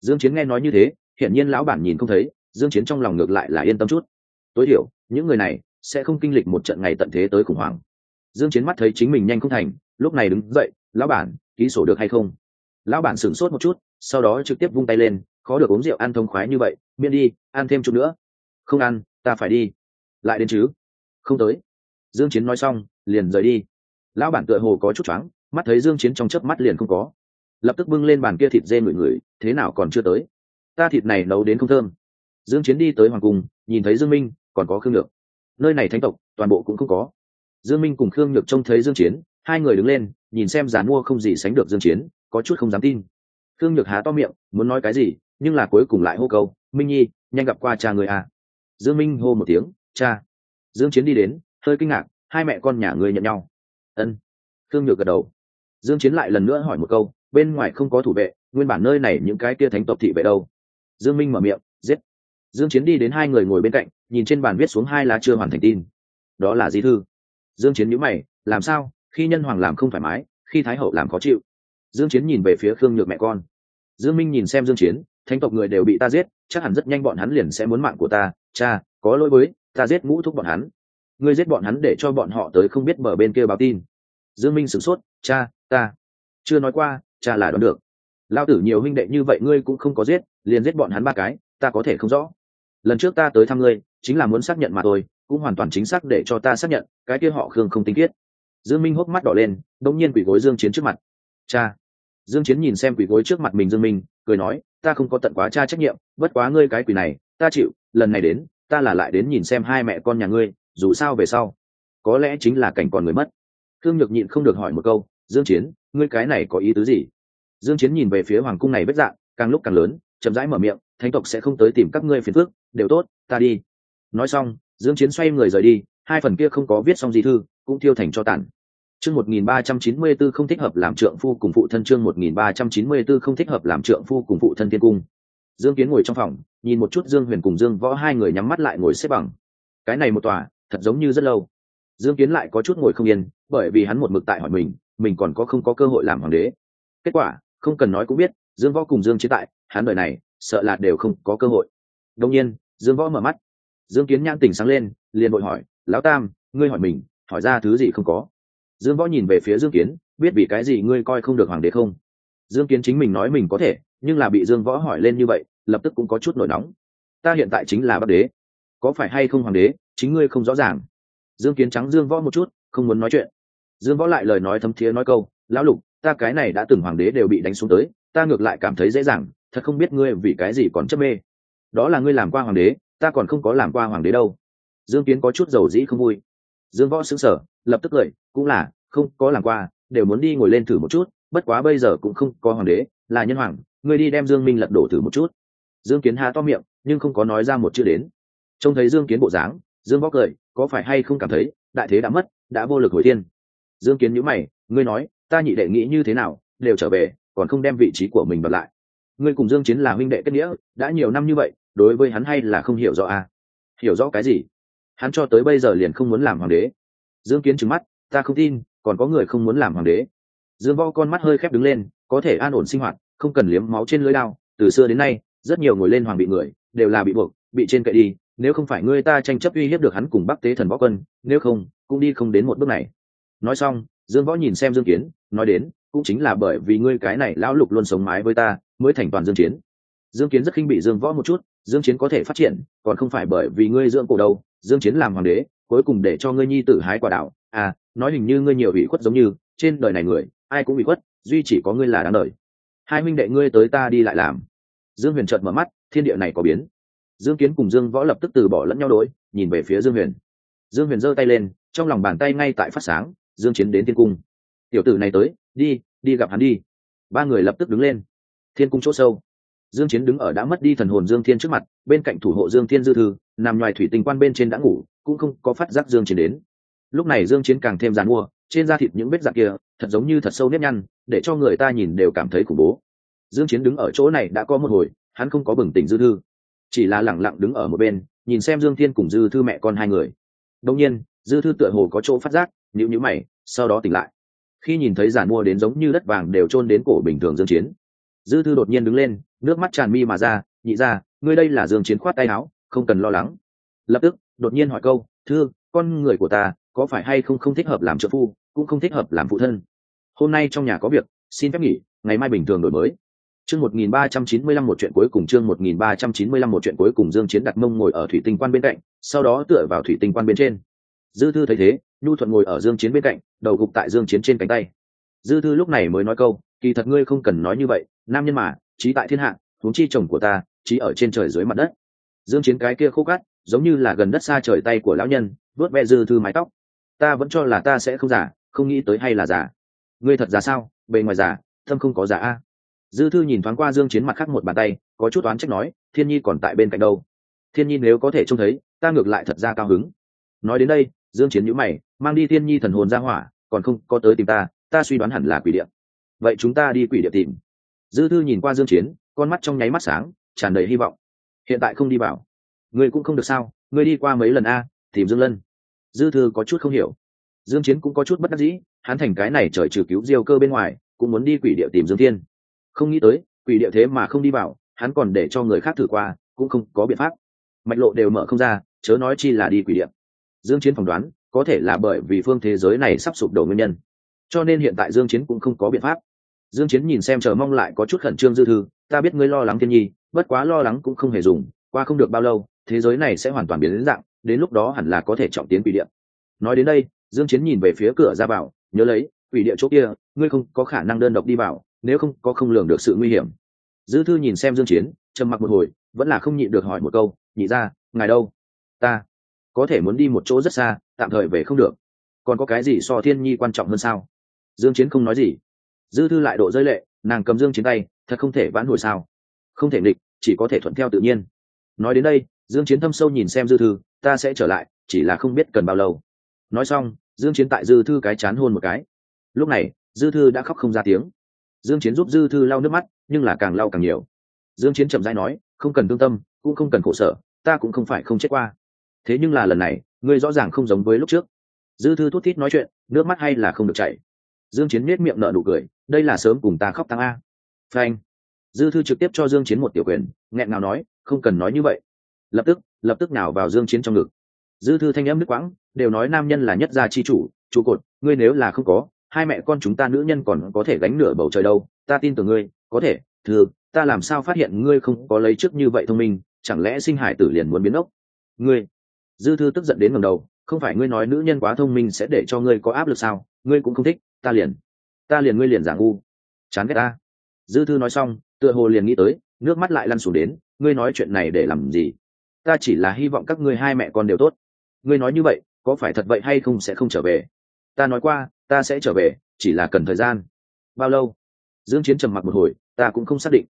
Dương chiến nghe nói như thế, hiển nhiên lão bản nhìn không thấy, dương chiến trong lòng ngược lại là yên tâm chút. Tối thiểu, những người này sẽ không kinh lịch một trận ngày tận thế tới khủng hoảng. Dương chiến mắt thấy chính mình nhanh không thành, lúc này đứng dậy, lão bản, ký sổ được hay không? Lão bản sửng sốt một chút, sau đó trực tiếp vung tay lên, khó được uống rượu ăn thông khoái như vậy, miễn đi, ăn thêm chút nữa. Không ăn, ta phải đi. Lại đến chứ? Không tới dương chiến nói xong, liền rời đi. Lão bản tựa hồ có chút choáng, mắt thấy dương chiến trong chớp mắt liền không có. Lập tức bưng lên bàn kia thịt dê ngửi ngửi, thế nào còn chưa tới? Ta thịt này nấu đến không thơm. Dương chiến đi tới hoàng cung, nhìn thấy dương minh, còn có khương nhược. Nơi này thánh tộc, toàn bộ cũng không có. Dương minh cùng khương nhược trông thấy dương chiến, hai người đứng lên, nhìn xem giàn mua không gì sánh được dương chiến, có chút không dám tin. Khương nhược há to miệng, muốn nói cái gì, nhưng là cuối cùng lại hô câu, minh nhi, nhanh gặp qua cha người à. Dương minh hô một tiếng, cha. Dương chiến đi đến hơi kinh ngạc, hai mẹ con nhà người nhận nhau. Ân. Thương nhược gật đầu. Dương chiến lại lần nữa hỏi một câu, bên ngoài không có thủ vệ, nguyên bản nơi này những cái kia thánh tộc thị vệ đâu? Dương minh mở miệng, giết. Dương chiến đi đến hai người ngồi bên cạnh, nhìn trên bàn viết xuống hai lá chưa hoàn thành tin. Đó là di thư? Dương chiến nhíu mày, làm sao? Khi nhân hoàng làm không thoải mái, khi thái hậu làm khó chịu. Dương chiến nhìn về phía khương nhược mẹ con. Dương minh nhìn xem dương chiến, thánh tộc người đều bị ta giết, chắc hẳn rất nhanh bọn hắn liền sẽ muốn mạng của ta. Cha, có lỗi với, ta giết ngũ thúc bọn hắn ngươi giết bọn hắn để cho bọn họ tới không biết bờ bên kia báo tin. Dương minh sửng sốt, cha, ta chưa nói qua, cha là đoán được. Lao tử nhiều huynh đệ như vậy ngươi cũng không có giết, liền giết bọn hắn ba cái, ta có thể không rõ. Lần trước ta tới thăm ngươi, chính là muốn xác nhận mà thôi, cũng hoàn toàn chính xác để cho ta xác nhận, cái kia họ khương không tinh khiết. Dương minh hốc mắt đỏ lên đông nhiên quỷ gối dương chiến trước mặt. Cha. Dương chiến nhìn xem quỷ gối trước mặt mình dương minh, cười nói, ta không có tận quá cha trách nhiệm, bất quá ngươi cái quỷ này, ta chịu, lần này đến, ta là lại đến nhìn xem hai mẹ con nhà ngươi dù sao về sau, có lẽ chính là cảnh còn người mất. Thương nhược nhịn không được hỏi một câu, dương chiến, ngươi cái này có ý tứ gì? Dương chiến nhìn về phía hoàng cung này vết dạng, càng lúc càng lớn, chậm rãi mở miệng, thánh tộc sẽ không tới tìm các ngươi phiền phức, đều tốt, ta đi. Nói xong, dương chiến xoay người rời đi, hai phần kia không có viết xong gì thư, cũng tiêu thành cho tàn. Chương 1394 không thích hợp làm trượng phu cùng phụ thân, chương 1394 không thích hợp làm trượng phu cùng phụ thân tiên cung. Dương kiến ngồi trong phòng, nhìn một chút dương huyền cùng dương võ, hai người nhắm mắt lại ngồi xếp bằng. Cái này một tòa thật giống như rất lâu. Dương kiến lại có chút ngồi không yên, bởi vì hắn một mực tại hỏi mình mình còn có không có cơ hội làm hoàng đế. Kết quả, không cần nói cũng biết, dương võ cùng dương chiến tại, hắn đời này, sợ là đều không có cơ hội. Đông nhiên, dương võ mở mắt. Dương kiến nhãn tỉnh sáng lên, liền vội hỏi, lão tam, ngươi hỏi mình, hỏi ra thứ gì không có? Dương võ nhìn về phía dương kiến, biết vì cái gì ngươi coi không được hoàng đế không? Dương kiến chính mình nói mình có thể, nhưng là bị dương võ hỏi lên như vậy, lập tức cũng có chút nổi nóng. Ta hiện tại chính là bắc đế. Có phải hay không hoàng đế? Chính ngươi không rõ ràng. Dương kiến trắng dương võ một chút, không muốn nói chuyện. Dương võ lại lời nói thấm thiế nói câu, lão lục, ta cái này đã từng hoàng đế đều bị đánh xuống tới, ta ngược lại cảm thấy dễ dàng, thật không biết ngươi vì cái gì còn chấp mê. Đó là ngươi làm qua hoàng đế, ta còn không có làm qua hoàng đế đâu. Dương kiến có chút dầu dĩ không vui. Dương võ xứng sở lập tức cười cũng là, không có làm qua, đều muốn đi ngồi lên thử một chút, bất quá bây giờ cũng không có hoàng đế, là nhân hoàng, ngươi đi đem dương minh lật đổ thử một chút. Dương kiến há to miệng, nhưng không có nói ra một chữ đến. Trông thấy dương kiến bộ dáng dương võ cười, có phải hay không cảm thấy, đại thế đã mất, đã vô lực hồi thiên? Dương kiến nhữ mày, ngươi nói, ta nhị đệ nghĩ như thế nào, đều trở về, còn không đem vị trí của mình bật lại. Ngươi cùng dương chiến là huynh đệ kết nghĩa, đã nhiều năm như vậy, đối với hắn hay là không hiểu rõ à? Hiểu rõ cái gì? Hắn cho tới bây giờ liền không muốn làm hoàng đế. Dương kiến trừng mắt, ta không tin, còn có người không muốn làm hoàng đế. Dương võ con mắt hơi khép đứng lên, có thể an ổn sinh hoạt, không cần liếm máu trên lưới đao. Từ xưa đến nay, rất nhiều ngồi lên hoàng bị người, đều là bị buộc, bị trên cậy đi nếu không phải ngươi ta tranh chấp uy hiếp được hắn cùng bắc tế thần võ quân, nếu không, cũng đi không đến một bước này. Nói xong, dương võ nhìn xem dương kiến, nói đến, cũng chính là bởi vì ngươi cái này lão lục luôn sống mái với ta, mới thành toàn dương chiến dương kiến rất khinh bị dương võ một chút, dương chiến có thể phát triển, còn không phải bởi vì ngươi dưỡng cổ đâu, dương chiến làm hoàng đế, cuối cùng để cho ngươi nhi tử hái quả đạo à nói hình như ngươi nhiều ủy khuất giống như, trên đời này người, ai cũng bị khuất, duy chỉ có ngươi là đáng đời. Hai minh đệ ngươi tới ta đi lại làm. Dương huyền chợt mở mắt, thiên địa này có biến dương kiến cùng dương võ lập tức từ bỏ lẫn nhau đối, nhìn về phía dương huyền. Dương huyền giơ tay lên, trong lòng bàn tay ngay tại phát sáng, dương chiến đến thiên cung. Tiểu tử này tới, đi đi gặp hắn đi. Ba người lập tức đứng lên. Thiên cung chỗ sâu. Dương chiến đứng ở đã mất đi thần hồn dương thiên trước mặt, bên cạnh thủ hộ dương thiên dư thư, nằm ngoài thủy tinh quan bên trên đã ngủ, cũng không có phát giác dương chiến đến. Lúc này dương chiến càng thêm giàn mua, trên da thịt những vết dạng kia, thật giống như thật sâu nếp nhăn, để cho người ta nhìn đều cảm thấy khủng bố. Dương chiến đứng ở chỗ này đã có một hồi, hắn không có bừng tỉnh dư thư chỉ là lẳng lặng đứng ở một bên, nhìn xem dương thiên cùng dư thư mẹ con hai người. Đông nhiên, dư thư tựa hồ có chỗ phát giác nhữ nhữ mày, sau đó tỉnh lại. Khi nhìn thấy giản mua đến giống như đất vàng đều trôn đến cổ bình thường dương chiến, dư thư đột nhiên đứng lên, nước mắt tràn mi mà ra, nhị ra, ngươi đây là dương chiến khoát tay áo, không cần lo lắng. Lập tức, đột nhiên hỏi câu, thư, con người của ta, có phải hay không không thích hợp làm trợ phu, cũng không thích hợp làm phụ thân? Hôm nay trong nhà có việc, xin phép nghỉ, ngày mai bình thường đổi mới chương 1395 một chuyện cuối cùng, chương 1395 một chuyện cuối cùng, dương chiến đặt mông ngồi ở thủy tinh quan bên cạnh, sau đó tựa vào thủy tinh quan bên trên. Dư thư thấy thế, nhu thuận ngồi ở dương chiến bên cạnh, đầu gục tại dương chiến trên cánh tay. Dư thư lúc này mới nói câu, kỳ thật ngươi không cần nói như vậy, nam nhân mà, trí tại thiên hạ, huống chi chồng của ta, trí ở trên trời dưới mặt đất. Dương chiến cái kia khô cát, giống như là gần đất xa trời tay của lão nhân, vuốt ve dư thư mái tóc. Ta vẫn cho là ta sẽ không giả không nghĩ tới hay là giả ngươi thật giả sao? Bề ngoài giả thâm không có giả a dư thư nhìn thoáng qua dương chiến mặt khác một bàn tay, có chút oán trách nói, thiên nhi còn tại bên cạnh đâu? Thiên nhi nếu có thể trông thấy, ta ngược lại thật ra cao hứng. Nói đến đây, dương chiến nhíu mày, mang đi thiên nhi thần hồn ra hỏa, còn không có tới tìm ta ta suy đoán hẳn là quỷ địa. Vậy chúng ta đi quỷ địa tìm. Dư thư nhìn qua dương chiến, con mắt trong nháy mắt sáng, tràn đầy hy vọng. Hiện tại không đi vào. Ngươi cũng không được sao, ngươi đi qua mấy lần a, tìm dương lân. Dư thư có chút không hiểu. Dương chiến cũng có chút bất đắc dĩ, hắn thành cái này trời trừ cứu diêu cơ bên ngoài, cũng muốn đi quỷ địa tìm dương thiên không nghĩ tới, quỷ địa thế mà không đi vào, hắn còn để cho người khác thử qua, cũng không có biện pháp. Mạch lộ đều mở không ra, chớ nói chi là đi quỷ địa dương chiến phỏng đoán, có thể là bởi vì phương thế giới này sắp sụp đổ nguyên nhân. Cho nên hiện tại dương chiến cũng không có biện pháp. Dương chiến nhìn xem chờ mong lại có chút khẩn trương dư thư, ta biết ngươi lo lắng thiên nhi, bất quá lo lắng cũng không hề dùng, qua không được bao lâu, thế giới này sẽ hoàn toàn biến đến dạng, đến lúc đó hẳn là có thể trọng tiến quỷ địa nói đến đây, dương chiến nhìn về phía cửa ra vào, nhớ lấy, quỷ địa chỗ kia, ngươi không có khả năng đơn độc đi vào nếu không có không lường được sự nguy hiểm. Dư thư nhìn xem dương chiến, trầm mặc một hồi, vẫn là không nhịn được hỏi một câu, nhị ra ngài đâu? Ta, có thể muốn đi một chỗ rất xa, tạm thời về không được. Còn có cái gì so thiên nhi quan trọng hơn sao? Dương chiến không nói gì. Dư thư lại độ rơi lệ, nàng cầm dương chiến tay, thật không thể vãn hồi sao? Không thể nghịch, chỉ có thể thuận theo tự nhiên. Nói đến đây, dương chiến thâm sâu nhìn xem dư thư, ta sẽ trở lại, chỉ là không biết cần bao lâu. Nói xong, dương chiến tại dư thư cái chán hôn một cái. Lúc này, dư thư đã khóc không ra tiếng dương chiến giúp dư thư lau nước mắt, nhưng là càng lau càng nhiều. Dương chiến chậm rãi nói, không cần thương tâm, cũng không cần khổ sở, ta cũng không phải không chết qua. Thế nhưng là lần này, ngươi rõ ràng không giống với lúc trước. Dư thư thút thít nói chuyện, nước mắt hay là không được chảy. Dương chiến nét miệng nở nụ cười, đây là sớm cùng ta khóc tăng a. Phanh. Dư thư trực tiếp cho dương chiến một tiểu quyền, nghẹn ngào nói, không cần nói như vậy. Lập tức lập tức nào vào dương chiến trong ngực. Dư thư thanh âm nước quãng, đều nói nam nhân là nhất gia chi chủ, trụ cột, ngươi nếu là không có hai mẹ con chúng ta nữ nhân còn có thể gánh nửa bầu trời đâu, ta tin tưởng ngươi, có thể thưa ta làm sao phát hiện ngươi không có lấy trước như vậy thông minh, chẳng lẽ sinh hải tử liền muốn biến ốc? Ngươi, dư thư tức giận đến ngầm đầu, không phải ngươi nói nữ nhân quá thông minh sẽ để cho ngươi có áp lực sao, ngươi cũng không thích, ta liền ta liền ngươi liền giả ngu. Chán ghét ta. Dư thư nói xong, tựa hồ liền nghĩ tới, nước mắt lại lăn xuống đến, ngươi nói chuyện này để làm gì? Ta chỉ là hy vọng các ngươi hai mẹ con đều tốt. Ngươi nói như vậy, có phải thật vậy hay không sẽ không trở về? Ta nói qua ta sẽ trở về, chỉ là cần thời gian. Bao lâu? Dương chiến trầm mặc một hồi, ta cũng không xác định.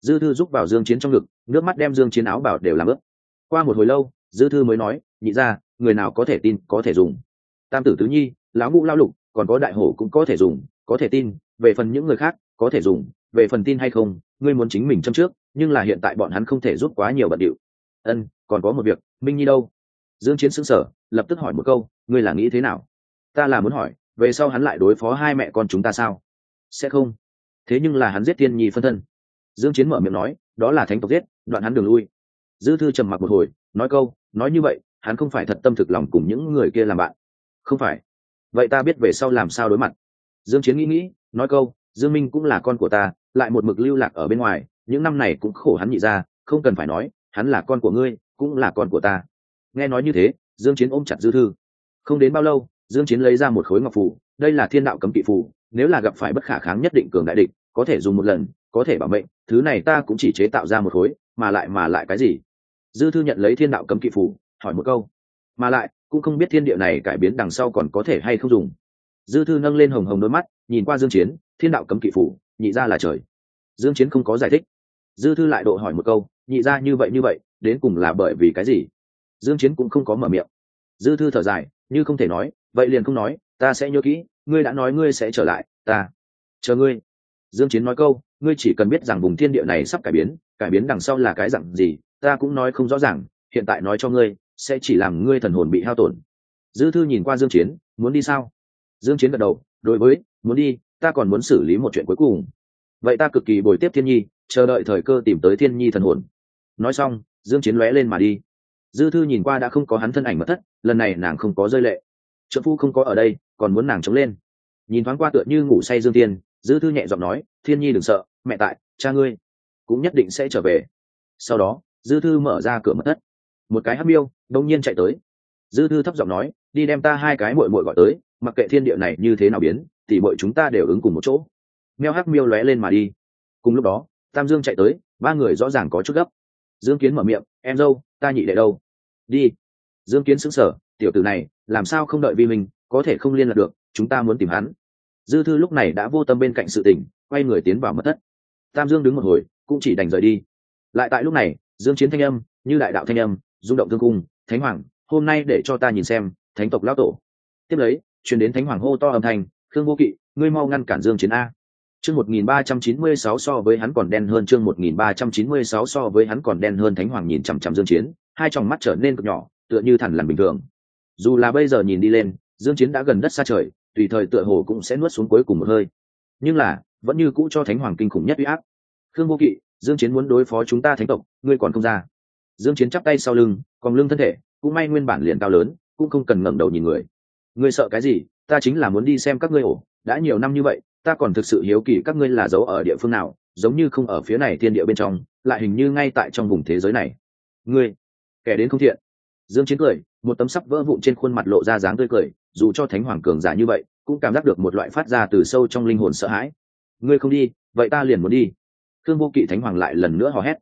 Dư thư giúp vào dương chiến trong ngực, nước mắt đem dương chiến áo bảo đều làm ướt. Qua một hồi lâu, dư thư mới nói, nhị ra người nào có thể tin, có thể dùng. Tam tử tứ nhi, lão ngũ lao lục, còn có đại hổ cũng có thể dùng, có thể tin, về phần những người khác, có thể dùng, về phần tin hay không, ngươi muốn chính mình châm trước, nhưng là hiện tại bọn hắn không thể giúp quá nhiều bận điệu. Ân, còn có một việc, minh nhi đâu? Dương chiến sững sờ, lập tức hỏi một câu, ngươi là nghĩ thế nào? Ta là muốn hỏi về sau hắn lại đối phó hai mẹ con chúng ta sao? Sẽ không. Thế nhưng là hắn giết tiên nhi phân thân. Dương chiến mở miệng nói, đó là thánh tộc giết, đoạn hắn đường lui. Dư thư trầm mặc một hồi, nói câu, nói như vậy, hắn không phải thật tâm thực lòng cùng những người kia làm bạn. Không phải. Vậy ta biết về sau làm sao đối mặt. Dương chiến nghĩ nghĩ, nói câu, dương minh cũng là con của ta, lại một mực lưu lạc ở bên ngoài, những năm này cũng khổ hắn nhị ra, không cần phải nói, hắn là con của ngươi, cũng là con của ta. Nghe nói như thế, dương chiến ôm chặt dư thư. Không đến bao lâu dương chiến lấy ra một khối ngọc phù, đây là thiên đạo cấm kỵ phù, nếu là gặp phải bất khả kháng nhất định cường đại địch, có thể dùng một lần, có thể bảo mệnh, thứ này ta cũng chỉ chế tạo ra một khối, mà lại mà lại cái gì? Dư thư nhận lấy thiên đạo cấm kỵ phù, hỏi một câu. Mà lại, cũng không biết thiên địa này cải biến đằng sau còn có thể hay không dùng. Dư thư nâng lên hồng hồng đôi mắt, nhìn qua dương chiến, thiên đạo cấm kỵ phủ nhị ra là trời. Dương chiến không có giải thích. Dư thư lại độ hỏi một câu, nhị ra như vậy như vậy, đến cùng là bởi vì cái gì? Dương chiến cũng không có mở miệng. Dư thư thở dài như không thể nói, vậy liền không nói, ta sẽ nhớ kỹ, ngươi đã nói ngươi sẽ trở lại, ta chờ ngươi. Dương chiến nói câu, ngươi chỉ cần biết rằng vùng thiên địa này sắp cải biến cải biến đằng sau là cái dạng gì, ta cũng nói không rõ ràng, hiện tại nói cho ngươi, sẽ chỉ làm ngươi thần hồn bị hao tổn. Dư thư nhìn qua dương chiến, muốn đi sao? Dương chiến gật đầu, đối với, muốn đi, ta còn muốn xử lý một chuyện cuối cùng. Vậy ta cực kỳ bồi tiếp thiên nhi, chờ đợi thời cơ tìm tới thiên nhi thần hồn. Nói xong, dương chiến lóe lên mà đi dư thư nhìn qua đã không có hắn thân ảnh mất thất, lần này nàng không có rơi lệ. Trợ phu không có ở đây, còn muốn nàng chống lên. Nhìn thoáng qua tựa như ngủ say dương tiên dư thư nhẹ giọng nói, thiên nhi đừng sợ, mẹ tại, cha ngươi cũng nhất định sẽ trở về. Sau đó, dư thư mở ra cửa mất thất. Một cái hấp miêu đông nhiên chạy tới. Dư thư thấp giọng nói, đi đem ta hai cái muội muội gọi tới, mặc kệ thiên địa này như thế nào biến thì mọi chúng ta đều ứng cùng một chỗ. Meo hắc miêu lóe lên mà đi. Cùng lúc đó, tam dương chạy tới, ba người rõ ràng có chút gấp. Dương kiến mở miệng, em dâu ta nhị đệ đâu? Đi. Dương kiến xứng sở tiểu tử này, làm sao không đợi vi mình có thể không liên lạc được, chúng ta muốn tìm hắn. Dư thư lúc này đã vô tâm bên cạnh sự tình, quay người tiến vào mất thất. Tam dương đứng một hồi, cũng chỉ đành rời đi. Lại tại lúc này, dương chiến thanh âm, như đại đạo thanh âm, rung động thương cung, thánh hoàng, hôm nay để cho ta nhìn xem, thánh tộc lão tổ. Tiếp lấy, truyền đến thánh hoàng hô to âm thanh, khương vô kỵ, ngươi mau ngăn cản dương chiến a chương 1396 so với hắn còn đen hơn, chương 1396 so với hắn còn đen hơn, thánh hoàng nhìn chằm chằm dương chiến, hai tròng mắt trở nên cực nhỏ, tựa như thằn lằn bình thường. Dù là bây giờ nhìn đi lên, dương chiến đã gần đất xa trời, tùy thời tựa hồ cũng sẽ nuốt xuống cuối cùng một hơi. Nhưng là, vẫn như cũ cho thánh hoàng kinh khủng nhất uy áp. Khương vô kỵ, dương chiến muốn đối phó chúng ta thánh tộc, ngươi còn không ra. Dương chiến chắp tay sau lưng, còn lưng thân thể, cũng may nguyên bản liền cao lớn, cũng không cần ngẩng đầu nhìn người. Ngươi sợ cái gì? Ta chính là muốn đi xem các ngươi ổ, đã nhiều năm như vậy ta còn thực sự hiếu kỳ các ngươi là giấu ở địa phương nào, giống như không ở phía này thiên địa bên trong, lại hình như ngay tại trong vùng thế giới này. Ngươi, kẻ đến không thiện. Dương chiến cười, một tấm sắp vỡ vụn trên khuôn mặt lộ ra dáng tươi cười, dù cho thánh hoàng cường giả như vậy, cũng cảm giác được một loại phát ra từ sâu trong linh hồn sợ hãi. Ngươi không đi, vậy ta liền muốn đi. Thương vô kỵ thánh hoàng lại lần nữa hò hét.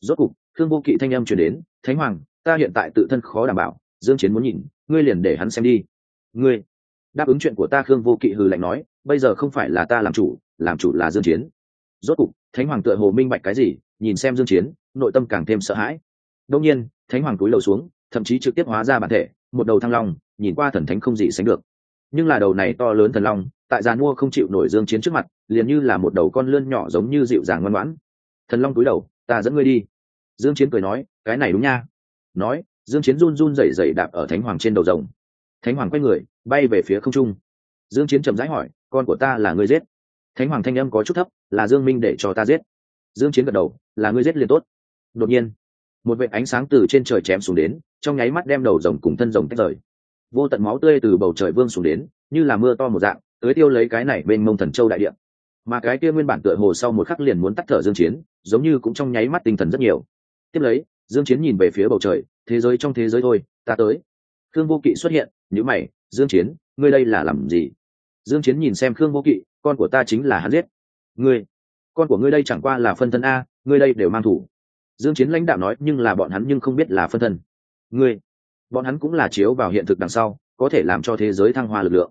Rốt cục, thương vô kỵ thanh âm truyền đến, thánh hoàng, ta hiện tại tự thân khó đảm bảo. Dương chiến muốn nhìn, ngươi liền để hắn xem đi. Ngươi? Đáp ứng chuyện của ta, Thương vô kỵ hừ lạnh nói bây giờ không phải là ta làm chủ làm chủ là dương chiến. Rốt cục, thánh hoàng tựa hồ minh bạch cái gì, nhìn xem dương chiến, nội tâm càng thêm sợ hãi. Đương nhiên, thánh hoàng cúi đầu xuống, thậm chí trực tiếp hóa ra bản thể, một đầu thăng long, nhìn qua thần thánh không gì sánh được. Nhưng là đầu này to lớn thần long, tại giàn mua không chịu nổi dương chiến trước mặt, liền như là một đầu con lươn nhỏ giống như dịu dàng ngoan ngoãn. Thần long cúi đầu, ta dẫn ngươi đi. Dương chiến cười nói, cái này đúng nha. Nói, dương chiến run run rẩy rẩy đạp ở thánh hoàng trên đầu rồng. Thánh hoàng quay người, bay về phía không trung dương chiến chậm rãi hỏi, con của ta là ngươi giết? Thánh hoàng thanh âm có chút thấp, là dương minh để cho ta giết. Dương chiến gật đầu, là ngươi giết liền tốt. Đột nhiên, một vệt ánh sáng từ trên trời chém xuống đến, trong nháy mắt đem đầu rồng cùng thân rồng tách rời. Vô tận máu tươi từ bầu trời vương xuống đến, như là mưa to một dạng, tưới tiêu lấy cái này bên mông thần châu đại địa. Mà cái kia nguyên bản tựa hồ sau một khắc liền muốn tắt thở dương chiến, giống như cũng trong nháy mắt tinh thần rất nhiều. Tiếp lấy, dương chiến nhìn về phía bầu trời, thế giới trong thế giới thôi, ta tới. Thương vô kỵ xuất hiện, nhíu mày, dương chiến ngươi đây là làm gì? Dương chiến nhìn xem khương vô kỵ, con của ta chính là hắn giết. Ngươi, con của ngươi đây chẳng qua là phân thân a, ngươi đây đều mang thủ. Dương chiến lãnh đạo nói, nhưng là bọn hắn nhưng không biết là phân thân. Ngươi, bọn hắn cũng là chiếu vào hiện thực đằng sau, có thể làm cho thế giới thăng hoa lực lượng.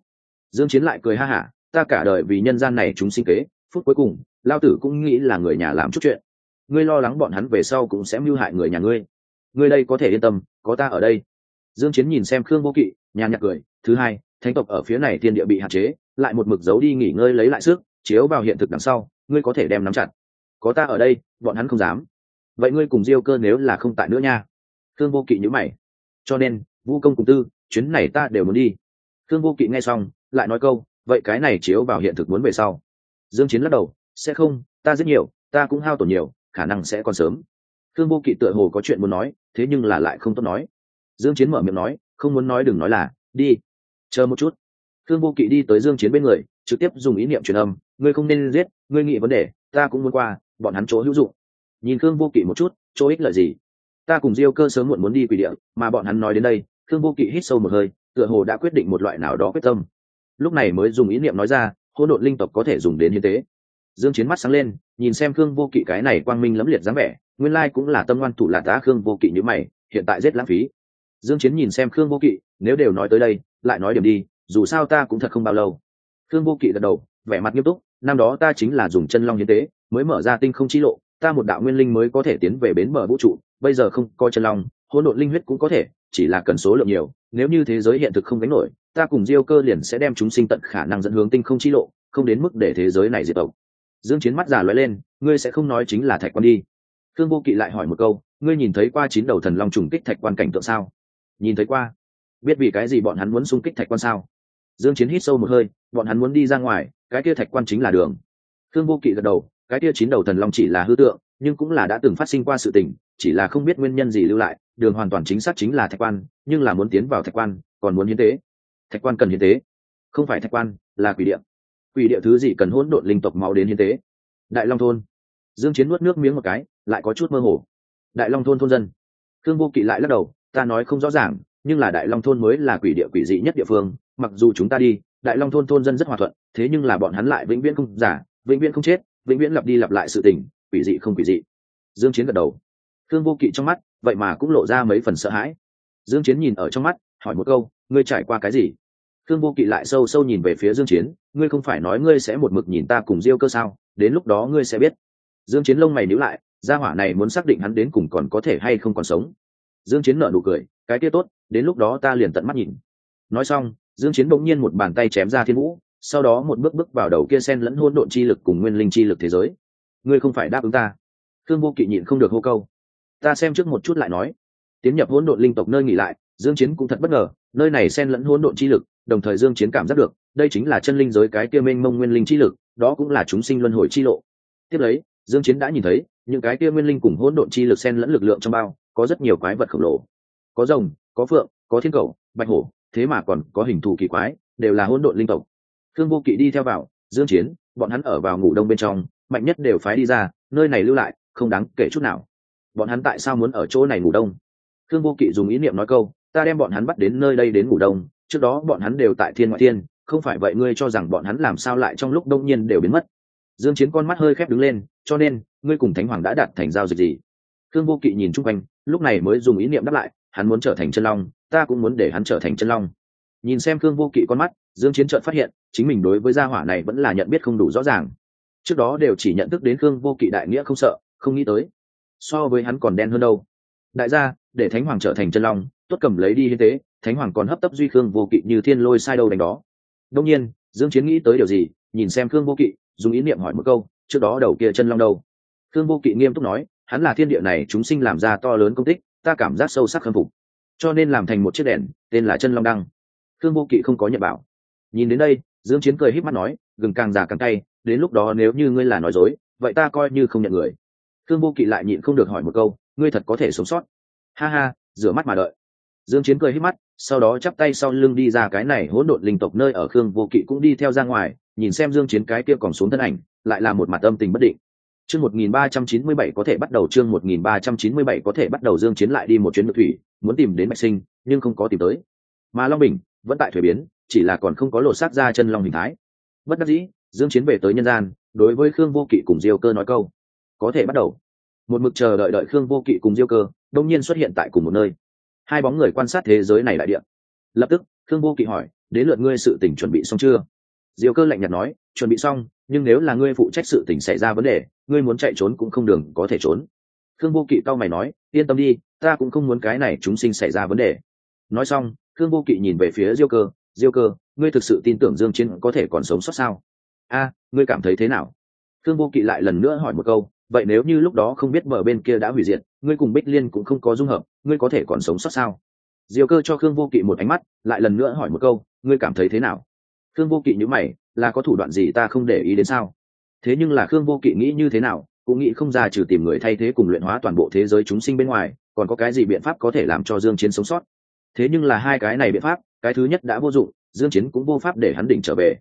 Dương chiến lại cười ha hả, ta cả đời vì nhân gian này chúng sinh kế, phút cuối cùng, lao tử cũng nghĩ là người nhà làm chút chuyện. Ngươi lo lắng bọn hắn về sau cũng sẽ mưu hại người nhà ngươi. Ngươi đây có thể yên tâm, có ta ở đây. Dương chiến nhìn xem khương vô kỵ, nhàn nhạt cười, thứ hai thánh tộc ở phía này thiên địa bị hạn chế, lại một mực giấu đi nghỉ ngơi lấy lại sức, chiếu vào hiện thực đằng sau, ngươi có thể đem nắm chặt. Có ta ở đây, bọn hắn không dám. Vậy ngươi cùng diêu cơ nếu là không tại nữa nha. Thương vô kỵ nhíu mày. Cho nên, vu công cùng tư, chuyến này ta đều muốn đi. Thương vô kỵ nghe xong, lại nói câu, vậy cái này chiếu vào hiện thực muốn về sau. Dương chiến lắc đầu, sẽ không, ta rất nhiều, ta cũng hao tổn nhiều, khả năng sẽ còn sớm. Thương vô kỵ tựa hồ có chuyện muốn nói, thế nhưng là lại không tốt nói. Dương chiến mở miệng nói, không muốn nói đừng nói là, đi chờ một chút. Khương vô kỵ đi tới dương chiến bên người, trực tiếp dùng ý niệm truyền âm, ngươi không nên giết, ngươi nghĩ vấn đề, ta cũng muốn qua, bọn hắn chỗ hữu dụng. Nhìn khương vô kỵ một chút, chỗ ích lợi gì? Ta cùng diêu cơ sớm muộn muốn đi quỷ địa, mà bọn hắn nói đến đây. Khương vô kỵ hít sâu một hơi, tựa hồ đã quyết định một loại nào đó quyết tâm. Lúc này mới dùng ý niệm nói ra, hỗn độn linh tộc có thể dùng đến hiến tế dương chiến mắt sáng lên, nhìn xem khương vô kỵ cái này quang minh lẫm liệt dáng vẻ, nguyên lai cũng là tâm ngoan thủ là tá khương vô kỵ như mày, hiện tại rất lãng phí. Dương chiến nhìn xem khương vô kỵ, nếu đều nói tới đây lại nói điểm đi, dù sao ta cũng thật không bao lâu. Thương vô kỵ gật đầu, vẻ mặt nghiêm túc, năm đó ta chính là dùng chân long hiến tế, mới mở ra tinh không chi lộ, ta một đạo nguyên linh mới có thể tiến về bến bờ vũ trụ, bây giờ không coi chân long, hỗn độn linh huyết cũng có thể, chỉ là cần số lượng nhiều, nếu như thế giới hiện thực không gánh nổi, ta cùng diêu cơ liền sẽ đem chúng sinh tận khả năng dẫn hướng tinh không chi lộ, không đến mức để thế giới này diệt tộc. Dương chiến mắt giả lóe lên, ngươi sẽ không nói chính là thạch quan đi. Thương vô kỵ lại hỏi một câu, ngươi nhìn thấy qua chín đầu thần long trùng kích thạch quan cảnh tượng sao? Nhìn thấy qua biết vì cái gì bọn hắn muốn xung kích thạch quan sao? Dương chiến hít sâu một hơi, bọn hắn muốn đi ra ngoài, cái kia thạch quan chính là đường. Thương vô kỵ gật đầu, cái kia chín đầu thần long chỉ là hư tượng, nhưng cũng là đã từng phát sinh qua sự tình, chỉ là không biết nguyên nhân gì lưu lại, đường hoàn toàn chính xác chính là thạch quan, nhưng là muốn tiến vào thạch quan, còn muốn hiến tế. Thạch quan cần hiến tế. Không phải thạch quan, là quỷ địa. Quỷ địa thứ gì cần hỗn độn linh tộc máu đến hiến tế? Đại long thôn. Dương chiến nuốt nước miếng một cái, lại có chút mơ hồ. Đại long thôn thôn dân. Thương vô kỵ lại lắc đầu, ta nói không rõ ràng nhưng là đại long thôn mới là quỷ địa quỷ dị nhất địa phương, mặc dù chúng ta đi, đại long thôn thôn dân rất hòa thuận, thế nhưng là bọn hắn lại vĩnh viễn không giả, vĩnh viễn không chết, vĩnh viễn lặp đi lặp lại sự tình, quỷ dị không quỷ dị. Dương chiến gật đầu. Thương vô kỵ trong mắt, vậy mà cũng lộ ra mấy phần sợ hãi. Dương chiến nhìn ở trong mắt, hỏi một câu, ngươi trải qua cái gì? Thương vô kỵ lại sâu sâu nhìn về phía dương chiến, ngươi không phải nói ngươi sẽ một mực nhìn ta cùng diêu cơ sao? Đến lúc đó ngươi sẽ biết. Dương chiến lông mày nhíu lại, gia hỏa này muốn xác định hắn đến cùng còn có thể hay không còn sống dương chiến nở nụ cười, cái kia tốt, đến lúc đó ta liền tận mắt nhìn. Nói xong, dương chiến bỗng nhiên một bàn tay chém ra thiên vũ, sau đó một bước bước vào đầu kia sen lẫn hỗn độn chi lực cùng nguyên linh chi lực thế giới. Ngươi không phải đáp ứng ta. Thương vô kỵ nhịn không được hô câu. Ta xem trước một chút lại nói. Tiến nhập hỗn độn linh tộc nơi nghỉ lại, dương chiến cũng thật bất ngờ, nơi này xen lẫn hỗn độn chi lực, đồng thời dương chiến cảm giác được, đây chính là chân linh giới cái kia mênh mông nguyên linh chi lực, đó cũng là chúng sinh luân hồi chi lộ. Tiếp lấy, dương chiến đã nhìn thấy, những cái kia nguyên linh cùng hỗn độn chi lực xen lẫn lực lượng trong bao có rất nhiều quái vật khổng lồ. Có rồng, có phượng, có thiên cầu, bạch hổ, thế mà còn có hình thù kỳ quái, đều là hỗn độn linh tộc. Thương vô kỵ đi theo vào, dương chiến, bọn hắn ở vào ngủ đông bên trong, mạnh nhất đều phái đi ra, nơi này lưu lại, không đáng kể chút nào. Bọn hắn tại sao muốn ở chỗ này ngủ đông? Thương vô kỵ dùng ý niệm nói câu, ta đem bọn hắn bắt đến nơi đây đến ngủ đông, trước đó bọn hắn đều tại thiên ngoại thiên, không phải vậy ngươi cho rằng bọn hắn làm sao lại trong lúc đông nhiên đều biến mất? Dương chiến con mắt hơi khép đứng lên, cho nên, ngươi cùng thánh hoàng đã đạt thành giao dịch gì? Khương vô kỵ nhìn xung quanh, lúc này mới dùng ý niệm đáp lại, hắn muốn trở thành chân long, ta cũng muốn để hắn trở thành chân long. Nhìn xem Khương vô kỵ con mắt, dương chiến chợt phát hiện, chính mình đối với gia hỏa này vẫn là nhận biết không đủ rõ ràng. Trước đó đều chỉ nhận thức đến Khương vô kỵ đại nghĩa không sợ, không nghĩ tới. So với hắn còn đen hơn đâu. Đại gia, để thánh hoàng trở thành chân long, tốt cầm lấy đi hiến tế, thánh hoàng còn hấp tấp duy khương vô kỵ như thiên lôi sai đâu đánh đó. Đương nhiên, dương chiến nghĩ tới điều gì, nhìn xem khương vô kỵ, dùng ý niệm hỏi một câu, trước đó đầu kia chân long đâu. Khương vô kỵ nghiêm túc nói hắn là thiên địa này chúng sinh làm ra to lớn công tích, ta cảm giác sâu sắc khâm phục. Cho nên làm thành một chiếc đèn, tên là chân long đăng. Khương vô kỵ không có nhận bảo. Nhìn đến đây, dương chiến cười híp mắt nói, gừng càng già càng cay, đến lúc đó nếu như ngươi là nói dối, vậy ta coi như không nhận người. Khương vô kỵ lại nhịn không được hỏi một câu, ngươi thật có thể sống sót. Ha ha, rửa mắt mà đợi. Dương chiến cười híp mắt, sau đó chắp tay sau lưng đi ra cái này hỗn độn linh tộc nơi ở khương vô kỵ cũng đi theo ra ngoài, nhìn xem dương chiến cái kia còn xuống thân ảnh, lại là một mặt âm tình bất định chương 1397 có thể bắt đầu, chương 1397 có thể bắt đầu dương chiến lại đi một chuyến nội thủy, muốn tìm đến bạch sinh, nhưng không có tìm tới. Mà long bình vẫn tại thủy biến, chỉ là còn không có lộ sát ra chân long hình thái. Bất đắc dĩ, dương chiến về tới nhân gian, đối với khương vô kỵ cùng diêu cơ nói câu, có thể bắt đầu. Một mực chờ đợi đợi khương vô kỵ cùng diêu cơ đột nhiên xuất hiện tại cùng một nơi. Hai bóng người quan sát thế giới này đại địa. Lập tức, khương vô kỵ hỏi, đến lượt ngươi sự tình chuẩn bị xong chưa? Diêu cơ lạnh nhạt nói, chuẩn bị xong nhưng nếu là ngươi phụ trách sự tình xảy ra vấn đề, ngươi muốn chạy trốn cũng không đường có thể trốn. Khương vô kỵ cao mày nói, yên tâm đi, ta cũng không muốn cái này chúng sinh xảy ra vấn đề. Nói xong, khương vô kỵ nhìn về phía diêu cơ diêu cơ, ngươi thực sự tin tưởng dương chiến có thể còn sống sót sao? A, ngươi cảm thấy thế nào? Khương vô kỵ lại lần nữa hỏi một câu, vậy nếu như lúc đó không biết bờ bên kia đã hủy diệt, ngươi cùng bích liên cũng không có dung hợp, ngươi có thể còn sống sót sao? Diêu cơ cho khương vô kỵ một ánh mắt, lại lần nữa hỏi một câu, ngươi cảm thấy thế nào? Khương vô kỵ nhữ mày là có thủ đoạn gì ta không để ý đến sao? Thế nhưng là khương vô kỵ nghĩ như thế nào, cũng nghĩ không ra trừ tìm người thay thế cùng luyện hóa toàn bộ thế giới chúng sinh bên ngoài, còn có cái gì biện pháp có thể làm cho dương chiến sống sót? Thế nhưng là hai cái này biện pháp, cái thứ nhất đã vô dụng, dương chiến cũng vô pháp để hắn đỉnh trở về.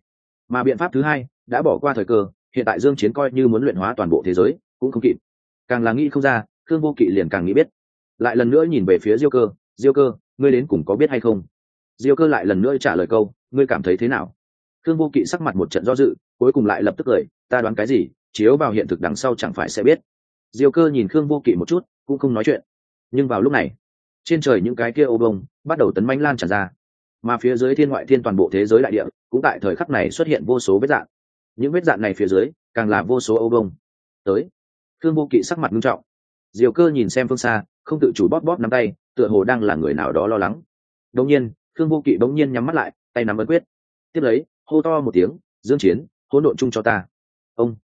Mà biện pháp thứ hai đã bỏ qua thời cơ, hiện tại dương chiến coi như muốn luyện hóa toàn bộ thế giới, cũng không kịp. Càng là nghĩ không ra, khương vô kỵ liền càng nghĩ biết. Lại lần nữa nhìn về phía diêu cơ diêu cơ, ngươi đến cùng có biết hay không? Diêu cơ lại lần nữa trả lời câu, ngươi cảm thấy thế nào? Khương vô kỵ sắc mặt một trận do dự, cuối cùng lại lập tức cười, ta đoán cái gì, chiếu vào hiện thực đằng sau chẳng phải sẽ biết. Diêu cơ nhìn khương vô kỵ một chút, cũng không nói chuyện. Nhưng vào lúc này, trên trời những cái kia ô bông bắt đầu tấn manh lan tràn ra. Mà phía dưới thiên ngoại thiên toàn bộ thế giới đại địa, cũng tại thời khắc này xuất hiện vô số vết dạn những vết dạn này phía dưới, càng là vô số ô bông. Tới thương vô kỵ sắc mặt nghiêm trọng. Diều cơ nhìn xem phương xa, không tự chủ bóp bóp nắm tay, tựa hồ đang là người nào đó lo lắng. Đông nhiên thương vô kỵ bỗng nhiên nhắm mắt lại, tay nắm ấn quyết. Tiếp lấy hô to một tiếng, dương chiến, hỗn độn chung cho ta. Ông,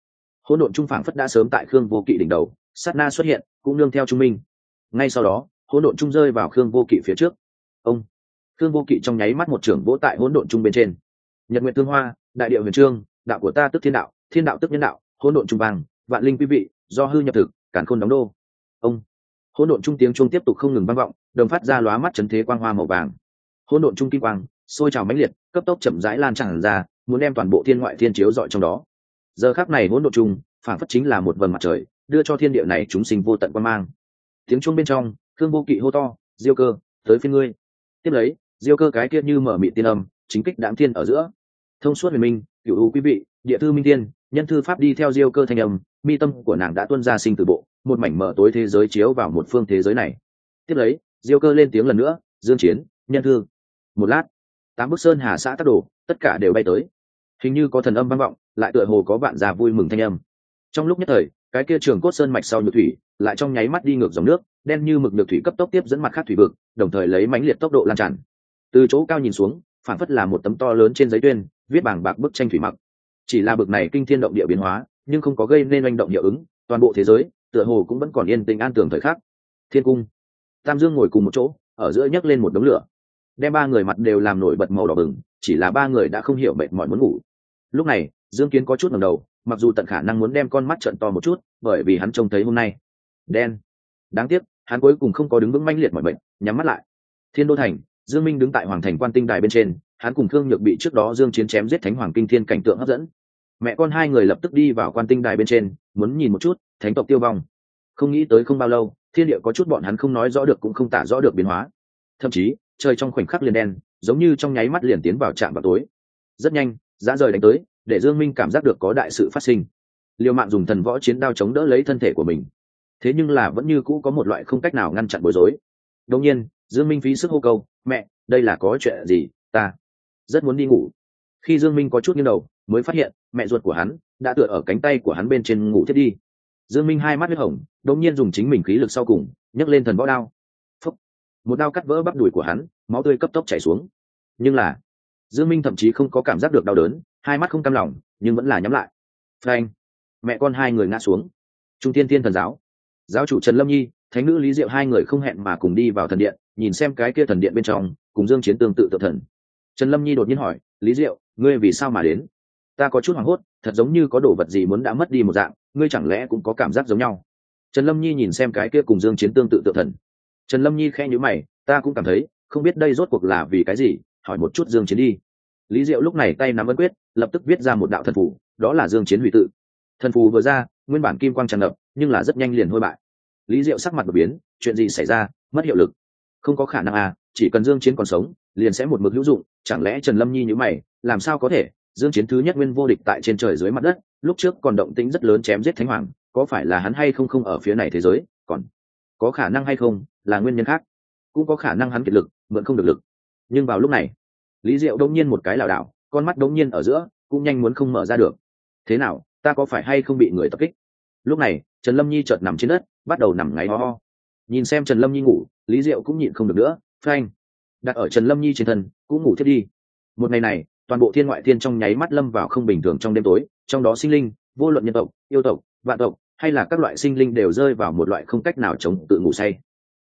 hỗn độn trung phảng phất đã sớm tại khương vô kỵ đỉnh đầu, sát na xuất hiện, cũng nương theo trung minh. Ngay sau đó, hỗn độn trung rơi vào khương vô kỵ phía trước. Ông, khương vô kỵ trong nháy mắt một trưởng vỗ tại hỗn độn trung bên trên. Nhật nguyện tương hoa, đại điệu huyền trương, đạo của ta tức thiên đạo thiên đạo tức nhân đạo, hỗn độn trung vàng, vạn linh quý vị, do hư nhập thực cản khôn đóng đô. Ông, hỗn độn trung tiếng trung tiếp tục không ngừng vang vọng, đồng phát ra lóa mắt chấn thế quang hoa màu vàng. Hỗn độn trung kim quang, sôi trào mãnh liệt cấp tốc chậm rãi lan tràn ra, muốn đem toàn bộ thiên ngoại thiên chiếu dọi trong đó. Giờ khắc này hỗn độn trung phản phất chính là một vầng mặt trời, đưa cho thiên địa này chúng sinh vô tận quan mang. Tiếng chuông bên trong thương vô kỵ hô to, diêu cơ, tới phiên ngươi. Tiếp lấy, diêu cơ cái kia như mở mị tiên âm, chính kích đạm thiên ở giữa. Thông suốt huyền minh cựu u quý vị, địa thư minh tiên nhân thư pháp đi theo diêu cơ thanh âm, mi tâm của nàng đã tuân ra sinh từ bộ, một mảnh mở tối thế giới chiếu vào một phương thế giới này. Tiếp lấy, diêu cơ lên tiếng lần nữa, dương chiến, nhân thư. Một lát tám bức sơn hà xã tắc đồ, tất cả đều bay tới. Hình như có thần âm vang vọng, lại tựa hồ có vạn già vui mừng thanh âm. Trong lúc nhất thời, cái kia trường cốt sơn mạch sau nhược thủy, lại trong nháy mắt đi ngược dòng nước, đen như mực nhược thủy cấp tốc tiếp dẫn mặt khác thủy vực, đồng thời lấy mãnh liệt tốc độ lan tràn. Từ chỗ cao nhìn xuống, phản phất là một tấm to lớn trên giấy tuyên, viết bảng bạc bức tranh thủy mặc. Chỉ là bực này kinh thiên động địa biến hóa, nhưng không có gây nên manh động hiệu ứng, toàn bộ thế giới, tựa hồ cũng vẫn còn yên tĩnh an tường thời khắc. Thiên cung. Tam dương ngồi cùng một chỗ, ở giữa nhấc lên một đống lửa đem ba người mặt đều làm nổi bật màu đỏ bừng, chỉ là ba người đã không hiểu mệt mỏi muốn ngủ. Lúc này, dương kiến có chút ngầm đầu, mặc dù tận khả năng muốn đem con mắt trận to một chút, bởi vì hắn trông thấy hôm nay. Đen. Đáng tiếc, hắn cuối cùng không có đứng vững manh liệt mọi bệnh nhắm mắt lại. Thiên đô thành, dương minh đứng tại hoàng thành quan tinh đài bên trên, hắn cùng thương nhược bị trước đó dương chiến chém giết thánh hoàng kinh thiên cảnh tượng hấp dẫn. Mẹ con hai người lập tức đi vào quan tinh đài bên trên, muốn nhìn một chút, thánh tộc tiêu vong. Không nghĩ tới không bao lâu, thiên địa có chút bọn hắn không nói rõ được cũng không tả rõ được biến hóa. Thậm chí trời trong khoảnh khắc liền đen, giống như trong nháy mắt liền tiến vào trạm vào tối. Rất nhanh, dã rời đánh tới, để dương minh cảm giác được có đại sự phát sinh. Liều mạng dùng thần võ chiến đao chống đỡ lấy thân thể của mình. Thế nhưng là vẫn như cũ có một loại không cách nào ngăn chặn bối rối. Đông nhiên, dương minh phí sức hô câu, mẹ, đây là có chuyện gì? Ta rất muốn đi ngủ. Khi dương minh có chút nghiêng đầu, mới phát hiện, mẹ ruột của hắn đã tựa ở cánh tay của hắn bên trên ngủ thiết đi. Dương minh hai mắt huyết hồng, đột nhiên dùng chính mình khí lực sau cùng, nhấc lên thần võ đao một đao cắt vỡ bắp đùi của hắn, máu tươi cấp tốc chảy xuống. Nhưng là, dương minh thậm chí không có cảm giác được đau đớn, hai mắt không cam lòng, nhưng vẫn là nhắm lại. Frank mẹ con hai người ngã xuống. Trung tiên tiên thần giáo. Giáo chủ trần lâm nhi, thánh nữ lý diệu hai người không hẹn mà cùng đi vào thần điện, nhìn xem cái kia thần điện bên trong, cùng dương chiến tương tự tự thần. Trần lâm nhi đột nhiên hỏi, lý diệu, ngươi vì sao mà đến? Ta có chút hoảng hốt, thật giống như có đồ vật gì muốn đã mất đi một dạng, ngươi chẳng lẽ cũng có cảm giác giống nhau? Trần lâm nhi nhìn xem cái kia cùng dương chiến tương tự tự thần trần lâm nhi khe nhữ mày, ta cũng cảm thấy, không biết đây rốt cuộc là vì cái gì, hỏi một chút dương chiến đi. Lý diệu lúc này tay nắm ấn quyết, lập tức viết ra một đạo thần phù, đó là dương chiến hủy tự. Thần phù vừa ra, nguyên bản kim quang tràn ngập, nhưng là rất nhanh liền hôi bại. Lý diệu sắc mặt đột biến, chuyện gì xảy ra? Mất hiệu lực. Không có khả năng à chỉ cần dương chiến còn sống, liền sẽ một mực hữu dụng. Chẳng lẽ trần lâm nhi như mày, làm sao có thể? Dương chiến thứ nhất nguyên vô địch tại trên trời dưới mặt đất, lúc trước còn động tĩnh rất lớn chém giết thánh hoàng, có phải là hắn hay không không ở phía này thế giới? Còn có khả năng hay không? Là nguyên nhân khác. Cũng có khả năng hắn kiệt lực, mượn không được lực. Nhưng vào lúc này, lý diệu đông nhiên một cái lảo đảo, con mắt đông nhiên ở giữa, cũng nhanh muốn không mở ra được. Thế nào, ta có phải hay không bị người tập kích? Lúc này, trần lâm nhi chợt nằm trên đất, bắt đầu nằm ngáy ho ho. Nhìn xem trần lâm nhi ngủ, lý diệu cũng nhịn không được nữa, phanh. Đặt ở trần lâm nhi trên thân, cũng ngủ thiết đi. Một ngày này, toàn bộ thiên ngoại thiên trong nháy mắt lâm vào không bình thường trong đêm tối, trong đó sinh linh, vô luận nhân tộc, yêu tộc, vạn tộc, hay là các loại sinh linh đều rơi vào một loại không cách nào chống tự ngủ say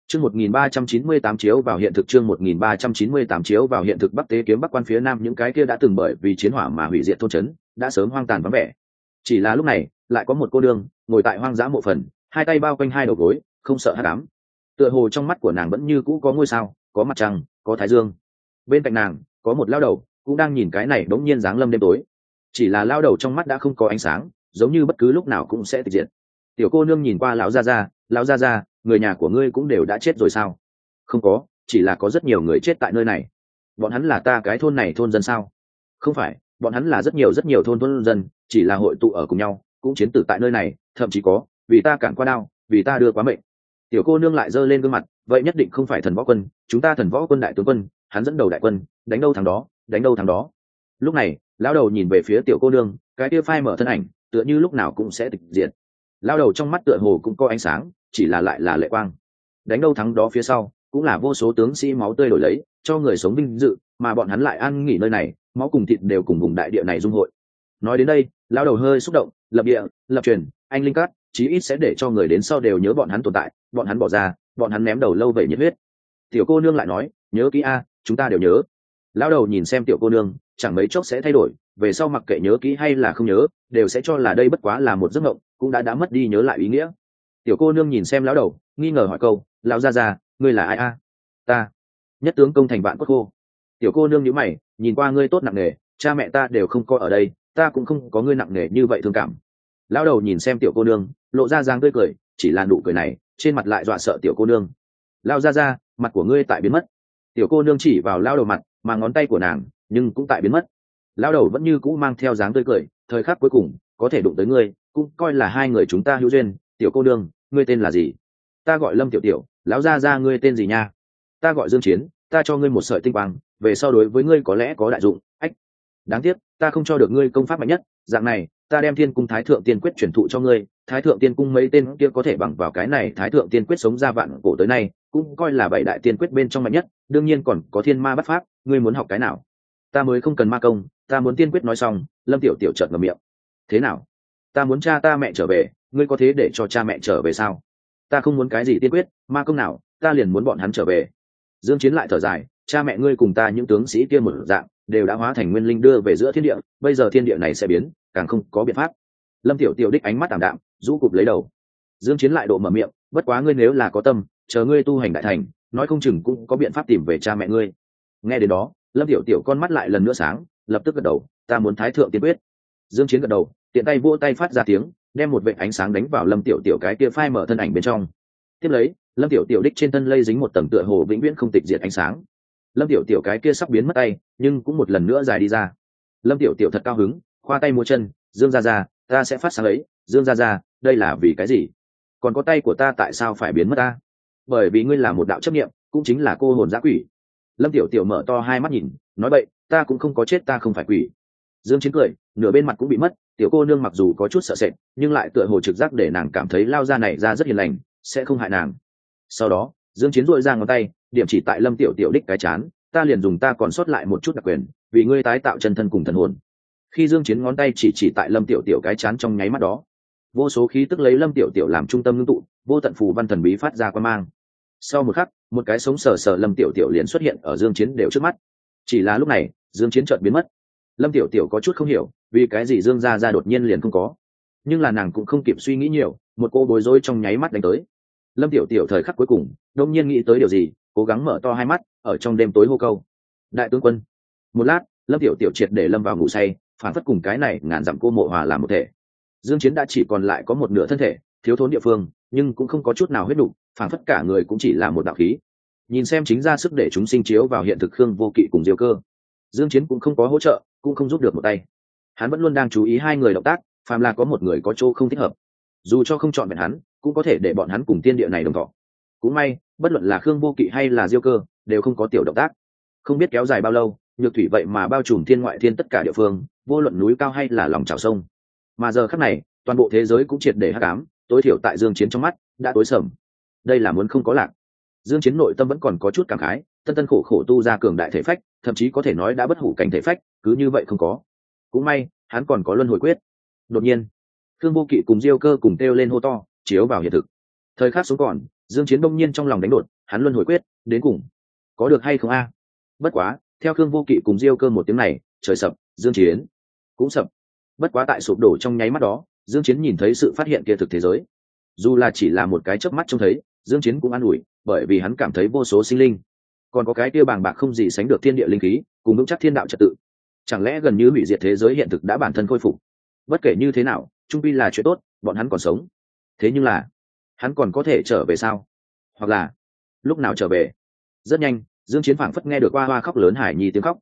chương 1398 chiếu vào hiện thực, chương 1398 chiếu vào hiện thực, bắc tế kiếm bắc quan phía nam, những cái kia đã từng bởi vì chiến hỏa mà hủy diệt thôn trấn, đã sớm hoang tàn vắng vẻ. Chỉ là lúc này, lại có một cô đương ngồi tại hoang dã mộ phần, hai tay bao quanh hai đầu gối, không sợ hãi đám tựa hồ trong mắt của nàng vẫn như cũ có ngôi sao, có mặt trăng, có thái dương. Bên cạnh nàng, có một lao đầu, cũng đang nhìn cái này đống nhiên dáng lâm đêm tối. Chỉ là lao đầu trong mắt đã không có ánh sáng, giống như bất cứ lúc nào cũng sẽ tịch diệt. Tiểu cô nương nhìn qua lão gia gia, lão gia gia người nhà của ngươi cũng đều đã chết rồi sao? Không có, chỉ là có rất nhiều người chết tại nơi này. Bọn hắn là ta cái thôn này thôn dân sao? Không phải, bọn hắn là rất nhiều rất nhiều thôn thôn dân, chỉ là hội tụ ở cùng nhau, cũng chiến tử tại nơi này, thậm chí có, vì ta cản qua đao, vì ta đưa quá mệnh. Tiểu cô nương lại giơ lên gương mặt, vậy nhất định không phải thần võ quân, chúng ta thần võ quân đại tướng quân, hắn dẫn đầu đại quân, đánh đâu thằng đó, đánh đâu thằng đó. Lúc này, lão đầu nhìn về phía tiểu cô nương, cái kia phai mở thân ảnh, tựa như lúc nào cũng sẽ tịch diệt. Lao đầu trong mắt tựa hồ cũng có ánh sáng chỉ là lại là lệ quang. Đánh đâu thắng đó phía sau, cũng là vô số tướng sĩ máu tươi đổi lấy, cho người sống vinh dự, mà bọn hắn lại ăn nghỉ nơi này, máu cùng thịt đều cùng vùng đại địa này dung hội. Nói đến đây lao đầu hơi xúc động, lập địa, lập truyền, anh linh cát, chí ít sẽ để cho người đến sau đều nhớ bọn hắn tồn tại, bọn hắn bỏ ra, bọn hắn ném đầu lâu vậy nhiệt huyết. Tiểu cô nương lại nói, nhớ kỹ a, chúng ta đều nhớ. Lao đầu nhìn xem tiểu cô nương, chẳng mấy chốc sẽ thay đổi, về sau mặc kệ nhớ kỹ hay là không nhớ, đều sẽ cho là đây bất quá là một giấc mộng, cũng đã đã mất đi nhớ lại ý nghĩa tiểu cô nương nhìn xem lão đầu, nghi ngờ hỏi câu, lão gia gia, ngươi là ai a? Ta, nhất tướng công thành vạn cốt khô. Tiểu cô nương nhíu mày, nhìn qua ngươi tốt nặng nề, cha mẹ ta đều không có ở đây, ta cũng không có ngươi nặng nề như vậy thương cảm. Lão đầu nhìn xem tiểu cô nương, lộ ra dáng tươi cười, chỉ là nụ cười này, trên mặt lại dọa sợ tiểu cô nương. Lao ra ra mặt của ngươi tại biến mất. Tiểu cô nương chỉ vào lao đầu mặt, mà ngón tay của nàng, nhưng cũng tại biến mất. Lao đầu vẫn như cũ mang theo dáng tươi cười, thời khắc cuối cùng, có thể đụng tới ngươi, cũng coi là hai người chúng ta hữu duyên, tiểu cô nương ngươi tên là gì? Ta gọi lâm tiểu tiểu lão gia gia, ngươi tên gì nha? Ta gọi dương chiến ta cho ngươi một sợi tinh quang về sau đối với ngươi có lẽ có đại dụng. Ách đáng tiếc ta không cho được ngươi công pháp mạnh nhất. Dạng này ta đem thiên cung thái thượng tiên quyết truyền thụ cho ngươi. Thái thượng tiên cung mấy tên kia có thể bằng vào cái này thái thượng tiên quyết sống ra vạn cổ tới nay cũng coi là bảy đại tiên quyết bên trong mạnh nhất. Đương nhiên còn có thiên ma bắt pháp ngươi muốn học cái nào? Ta mới không cần ma công ta muốn tiên quyết nói xong lâm tiểu tiểu chợt ngậm miệng. Thế nào? Ta muốn cha ta mẹ trở về ngươi có thế để cho cha mẹ trở về sao? Ta không muốn cái gì tiên quyết, ma công nào, ta liền muốn bọn hắn trở về. Dương chiến lại thở dài, cha mẹ ngươi cùng ta những tướng sĩ kia một dạng, đều đã hóa thành nguyên linh đưa về giữa thiên địa, bây giờ thiên địa này sẽ biến, càng không có biện pháp. Lâm tiểu tiểu đích ánh mắt tạm đạm, rũ cụp lấy đầu. Dương chiến lại độ mở miệng, bất quá ngươi nếu là có tâm, chờ ngươi tu hành đại thành, nói không chừng cũng có biện pháp tìm về cha mẹ ngươi. Nghe đến đó, lâm tiểu tiểu con mắt lại lần nữa sáng, lập tức gật đầu, ta muốn thái thượng tiên quyết. Dương chiến gật đầu, tiện tay vỗ tay phát ra tiếng đem một vệt ánh sáng đánh vào lâm tiểu tiểu cái kia phai mở thân ảnh bên trong. Tiếp lấy, lâm tiểu tiểu đích trên thân lây dính một tầng tựa hồ vĩnh viễn không tịch diệt ánh sáng. Lâm tiểu tiểu cái kia sắp biến mất tay, nhưng cũng một lần nữa dài đi ra. Lâm tiểu tiểu thật cao hứng, khoa tay mua chân, dương ra ra ta sẽ phát sáng ấy. Dương ra ra đây là vì cái gì? Còn có tay của ta tại sao phải biến mất ta? Bởi vì ngươi là một đạo chấp nghiệm cũng chính là cô hồn giã quỷ. Lâm tiểu tiểu mở to hai mắt nhìn, nói vậy ta cũng không có chết, ta không phải quỷ. Dương chiến cười, nửa bên mặt cũng bị mất tiểu cô nương mặc dù có chút sợ sệt, nhưng lại tựa hồ trực giác để nàng cảm thấy lao ra này ra rất hiền lành, sẽ không hại nàng. Sau đó, dương chiến dội ra ngón tay, điểm chỉ tại lâm tiểu tiểu đích cái chán, ta liền dùng ta còn sót lại một chút đặc quyền, vì ngươi tái tạo chân thân cùng thần hồn. Khi dương chiến ngón tay chỉ chỉ tại lâm tiểu tiểu cái chán trong nháy mắt đó, vô số khí tức lấy lâm tiểu tiểu làm trung tâm ngưng tụ, vô tận phù văn thần bí phát ra quan mang. Sau một khắc, một cái sống sờ sờ lâm tiểu tiểu liền xuất hiện ở dương chiến đều trước mắt. Chỉ là lúc này, dương chiến chợt biến mất. Lâm tiểu tiểu có chút không hiểu vì cái gì dương gia ra đột nhiên liền không có? Nhưng là nàng cũng không kịp suy nghĩ nhiều, một cô bối rối trong nháy mắt đánh tới. Lâm tiểu tiểu thời khắc cuối cùng đông nhiên nghĩ tới điều gì, cố gắng mở to hai mắt, ở trong đêm tối hô câu. Đại tướng quân. Một lát, lâm tiểu tiểu triệt để lâm vào ngủ say, phản phất cùng cái này ngàn dặm cô mộ hòa làm một thể. Dương chiến đã chỉ còn lại có một nửa thân thể, thiếu thốn địa phương, nhưng cũng không có chút nào huyết đủ, phản phất cả người cũng chỉ là một đạo khí. Nhìn xem chính ra sức để chúng sinh chiếu vào hiện thực khương vô kỵ cùng diêu cơ, dương chiến cũng không có hỗ trợ, cũng không giúp được một tay hắn vẫn luôn đang chú ý hai người động tác, phàm là có một người có chỗ không thích hợp. Dù cho không chọn vẹn hắn, cũng có thể để bọn hắn cùng tiên địa này đồng thọ. Cũng may, bất luận là khương vô kỵ hay là diêu cơ, đều không có tiểu động tác. Không biết kéo dài bao lâu, nhược thủy vậy mà bao trùm thiên ngoại thiên tất cả địa phương, vô luận núi cao hay là lòng trào sông. Mà giờ khắc này, toàn bộ thế giới cũng triệt để hắc ám, tối thiểu tại dương chiến trong mắt, đã tối sầm. Đây là muốn không có lạc. Dương chiến nội tâm vẫn còn có chút cảm khái, tân tân khổ khổ tu ra cường đại thể phách, thậm chí có thể nói đã bất hủ cảnh thể phách, cứ như vậy không có cũng may, hắn còn có luân hồi quyết. Đột nhiên thương vô kỵ cùng diêu cơ cùng kêu lên hô to, chiếu vào hiện thực. Thời khắc xuống còn, dương chiến đông nhiên trong lòng đánh đột, hắn luân hồi quyết, đến cùng có được hay không a? Bất quá, theo thương vô kỵ cùng diêu cơ một tiếng này, trời sập, dương chiến cũng sập. Bất quá tại sụp đổ trong nháy mắt đó, dương chiến nhìn thấy sự phát hiện kia thực thế giới. Dù là chỉ là một cái chớp mắt trông thấy, dương chiến cũng an ủi, bởi vì hắn cảm thấy vô số sinh linh, còn có cái kia bàng bạc không gì sánh được thiên địa linh khí, cùng vững chắc thiên đạo trật tự chẳng lẽ gần như hủy diệt thế giới hiện thực đã bản thân khôi phục? Bất kể như thế nào, trung pi là chuyện tốt, bọn hắn còn sống. Thế nhưng là, hắn còn có thể trở về sao? Hoặc là, lúc nào trở về? Rất nhanh, dương chiến phảng phất nghe được qua hoa khóc lớn hải nhi tiếng khóc.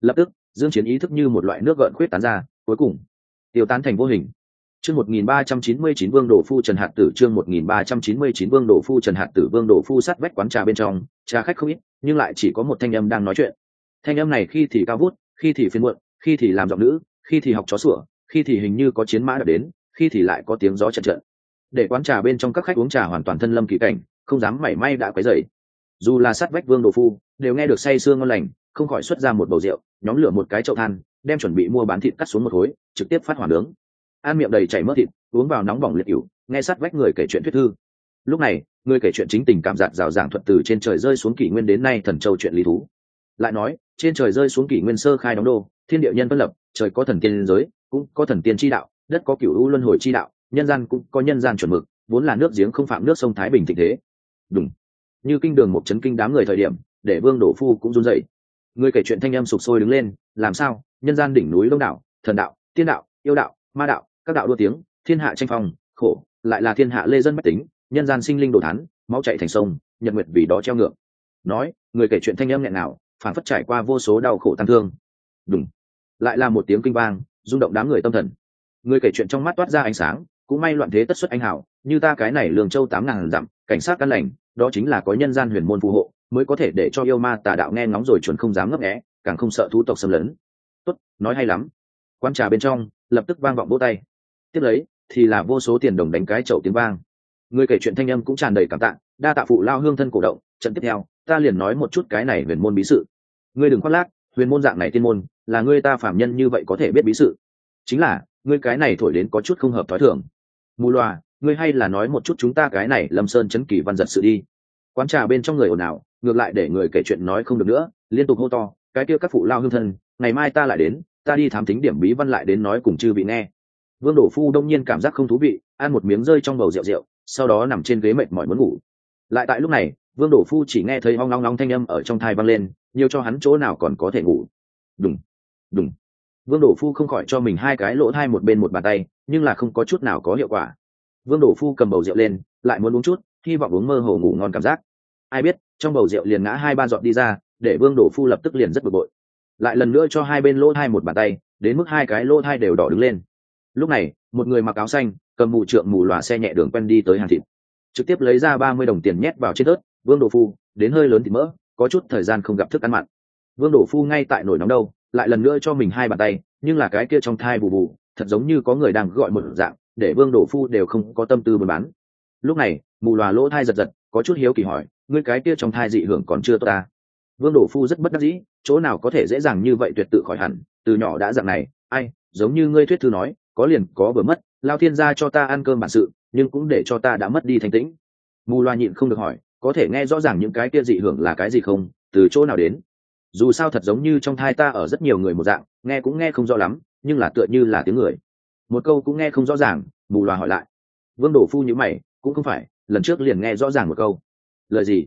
Lập tức, dương chiến ý thức như một loại nước gợn khuyết tán ra, cuối cùng, tiêu tán thành vô hình. Chương 1399 vương đổ phu trần hạt tử, chương 1399 vương đổ phu trần hạt tử, vương đổ phu sát vách quán trà bên trong, trà khách không ít, nhưng lại chỉ có một thanh âm đang nói chuyện. Thanh âm này khi thì cao vút khi thì phiên muộn, khi thì làm giọng nữ, khi thì học chó sủa, khi thì hình như có chiến mã đã đến, khi thì lại có tiếng gió trận trận. Để quán trà bên trong các khách uống trà hoàn toàn thân lâm kỳ cảnh, không dám mảy may đã quấy dày dù là sát vách vương đồ phu, đều nghe được say sương ngon lành, không khỏi xuất ra một bầu rượu, nhóm lửa một cái chậu than, đem chuẩn bị mua bán thịt cắt xuống một khối trực tiếp phát hỏa nướng. Ăn miệng đầy chảy mỡ thịt, uống vào nóng bỏng liệt ỉu, nghe sát vách người kể chuyện thuyết thư. Lúc này, người kể chuyện chính tình cảm giạt rào giảng thuật từ trên trời rơi xuống kỷ nguyên đến nay thần châu chuyện lý thú. Lại nói trên trời rơi xuống kỷ nguyên sơ khai đóng đô, thiên địa nhân phân lập, trời có thần tiên giới, cũng có thần tiên chi đạo, đất có cửu u luân hồi chi đạo, nhân gian cũng có nhân gian chuẩn mực, vốn là nước giếng không phạm nước sông thái bình thịnh thế. Đúng. Như kinh đường một chấn kinh đám người thời điểm, để vương đổ phu cũng run dậy người kể chuyện thanh âm sụp sôi đứng lên, làm sao? Nhân gian đỉnh núi đông đảo, thần đạo, tiên đạo, yêu đạo, ma đạo, các đạo đua tiếng, thiên hạ tranh phong, khổ, lại là thiên hạ lê dân mách tính, nhân gian sinh linh đồ thán, máu chạy thành sông, nhật nguyệt vì đó treo ngược. Nói, người kể chuyện thanh âm nghẹn nào phản phất trải qua vô số đau khổ tăng thương. Đúng lại là một tiếng kinh vang, rung động đám người tâm thần. Người kể chuyện trong mắt toát ra ánh sáng, cũng may loạn thế tất xuất anh hảo như ta cái này lường châu tám ngàn dặm, cảnh sát căn lành, đó chính là có nhân gian huyền môn phù hộ, mới có thể để cho yêu ma tà đạo nghe ngóng rồi chuẩn không dám ngấp nghé, càng không sợ thú tộc xâm lấn. Tốt, nói hay lắm. Quan trà bên trong, lập tức vang vọng vỗ tay. Tiếp lấy, thì là vô số tiền đồng đánh cái chậu tiếng vang. Người kể chuyện thanh âm cũng tràn đầy cảm tạ, đa tạ phụ lao hương thân cổ động, trận tiếp theo ta liền nói một chút cái này huyền môn bí sự. Ngươi đừng khoác lác, huyền môn dạng này tiên môn, là ngươi ta phạm nhân như vậy có thể biết bí sự. Chính là, ngươi cái này thổi đến có chút không hợp thói thường. Mù loà, ngươi hay là nói một chút chúng ta cái này lâm sơn chấn kỳ văn giật sự đi. Quán trà bên trong người ồn ào, ngược lại để người kể chuyện nói không được nữa, liên tục hô to, cái kia các phụ lao hương thân, ngày mai ta lại đến, ta đi thám tính điểm bí văn lại đến nói cùng chư vị nghe. Vương đổ phu đông nhiên cảm giác không thú vị, ăn một miếng rơi trong bầu rượu rượu, sau đó nằm trên ghế mệt mỏi muốn ngủ. Lại tại lúc này vương đổ phu chỉ nghe thấy hoang long long thanh âm ở trong thai vang lên, nhiều cho hắn chỗ nào còn có thể ngủ. Đúng đúng vương đổ phu không khỏi cho mình hai cái lỗ thai một bên một bàn tay, nhưng là không có chút nào có hiệu quả. Vương đổ phu cầm bầu rượu lên, lại muốn uống chút, hy vọng uống mơ hồ ngủ ngon cảm giác. Ai biết, trong bầu rượu liền ngã hai ba giọt đi ra, để vương đổ phu lập tức liền rất bực bội. Lại lần nữa cho hai bên lỗ thai một bàn tay, đến mức hai cái lỗ thai đều đỏ đứng lên. Lúc này, một người mặc áo xanh, cầm mụ trượng mù lòa xe nhẹ đường quen đi tới hàng thịt trực tiếp lấy ra ba mươi đồng tiền nhét vào trên tớt vương đồ phu, đến hơi lớn thì mỡ, có chút thời gian không gặp thức ăn mặn. Vương đồ phu ngay tại nổi nóng đâu, lại lần nữa cho mình hai bàn tay, nhưng là cái kia trong thai bù bù, thật giống như có người đang gọi một dạng, để vương đồ phu đều không có tâm tư buôn bán. Lúc này, mù loà lỗ thai giật giật, có chút hiếu kỳ hỏi, ngươi cái kia trong thai dị hưởng còn chưa tốt ta? Vương đồ phu rất bất đắc dĩ, chỗ nào có thể dễ dàng như vậy tuyệt tự khỏi hẳn, từ nhỏ đã dạng này, ai, giống như ngươi thuyết thư nói, có liền có vừa mất, lao thiên gia cho ta ăn cơm bản sự, nhưng cũng để cho ta đã mất đi thanh tĩnh. Mù loa nhịn không được hỏi có thể nghe rõ ràng những cái kia dị hưởng là cái gì không, từ chỗ nào đến. Dù sao thật giống như trong thai ta ở rất nhiều người một dạng, nghe cũng nghe không rõ lắm, nhưng là tựa như là tiếng người. Một câu cũng nghe không rõ ràng mù loà hỏi lại. Vương đổ phu như mày, cũng không phải, lần trước liền nghe rõ ràng một câu. Lời gì?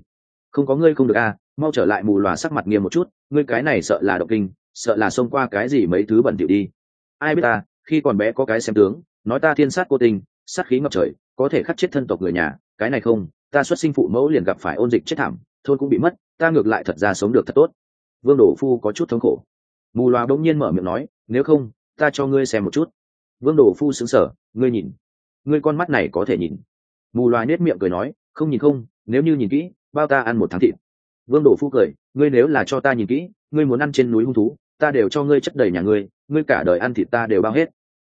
Không có ngươi không được à mau trở lại mù loà sắc mặt nghiêm một chút, ngươi cái này sợ là động kinh, sợ là xông qua cái gì mấy thứ bẩn thỉu đi. Ai biết ta, khi còn bé có cái xem tướng, nói ta thiên sát cô tình sát khí ngập trời, có thể khắc chết thân tộc người nhà, cái này không ta xuất sinh phụ mẫu liền gặp phải ôn dịch chết thảm, thôn cũng bị mất, ta ngược lại thật ra sống được thật tốt. Vương đổ phu có chút thống khổ. Mù loà bỗng nhiên mở miệng nói, nếu không, ta cho ngươi xem một chút. Vương đổ phu xứng sở ngươi nhìn, ngươi con mắt này có thể nhìn. Mù loà nết miệng cười nói, không nhìn không, nếu như nhìn kỹ, bao ta ăn một tháng thịt. Vương đổ phu cười, ngươi nếu là cho ta nhìn kỹ, ngươi muốn ăn trên núi hung thú, ta đều cho ngươi chất đầy nhà ngươi ngươi cả đời ăn thịt ta đều bao hết.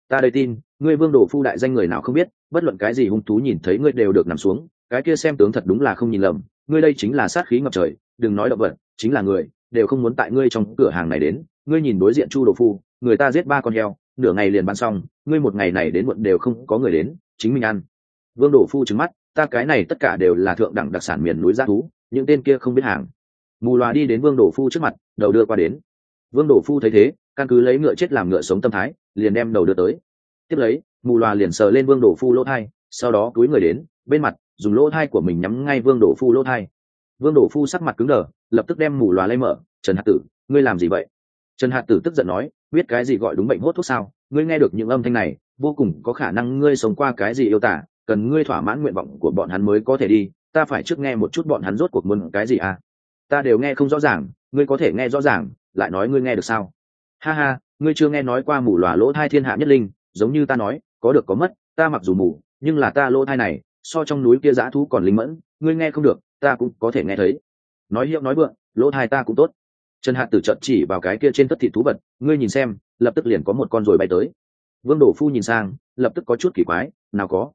Ta đây tin, ngươi vương đổ phu đại danh người nào không biết, bất luận cái gì hung thú nhìn thấy ngươi đều được nằm xuống cái kia xem tướng thật đúng là không nhìn lầm, ngươi đây chính là sát khí ngập trời, đừng nói động vật, chính là người, đều không muốn tại ngươi trong cửa hàng này đến, ngươi nhìn đối diện chu đồ phu, người ta giết ba con heo, nửa ngày liền bán xong, ngươi một ngày này đến muộn đều không có người đến, chính mình ăn. Vương đồ phu trứng mắt, ta cái này tất cả đều là thượng đẳng đặc sản miền núi g thú, những tên kia không biết hàng. Mù loà đi đến vương đồ phu trước mặt, đầu đưa qua đến. Vương đồ phu thấy thế, căn cứ lấy ngựa chết làm ngựa sống tâm thái, liền đem đầu đưa tới. Tiếp lấy, mù loà liền sờ lên vương đồ phu lỗ thai, sau đó túi người đến, bên mặt dùng lỗ thai của mình nhắm ngay vương đổ phu lỗ thai. Vương đổ phu sắc mặt cứng đờ, lập tức đem mù loà lấy mở. Trần hạt tử, ngươi làm gì vậy? Trần hạt tử tức giận nói, biết cái gì gọi đúng bệnh hốt thuốc sao? Ngươi nghe được những âm thanh này, vô cùng có khả năng ngươi sống qua cái gì yêu tả, cần ngươi thỏa mãn nguyện vọng của bọn hắn mới có thể đi. Ta phải trước nghe một chút bọn hắn rốt cuộc muốn cái gì à? Ta đều nghe không rõ ràng, ngươi có thể nghe rõ ràng, lại nói ngươi nghe được sao? Ha ha, ngươi chưa nghe nói qua mù lòa lỗ thai thiên hạ nhất linh, giống như ta nói, có được có mất, ta mặc dù mù, nhưng là ta lỗ thai này so trong núi kia dã thú còn linh mẫn, ngươi nghe không được, ta cũng có thể nghe thấy. Nói hiệu nói vượng, lỗ thai ta cũng tốt. Trần hạt tử trận chỉ vào cái kia trên tất thị thú vật, ngươi nhìn xem, lập tức liền có một con rồi bay tới. Vương đổ phu nhìn sang, lập tức có chút kỳ quái, nào có.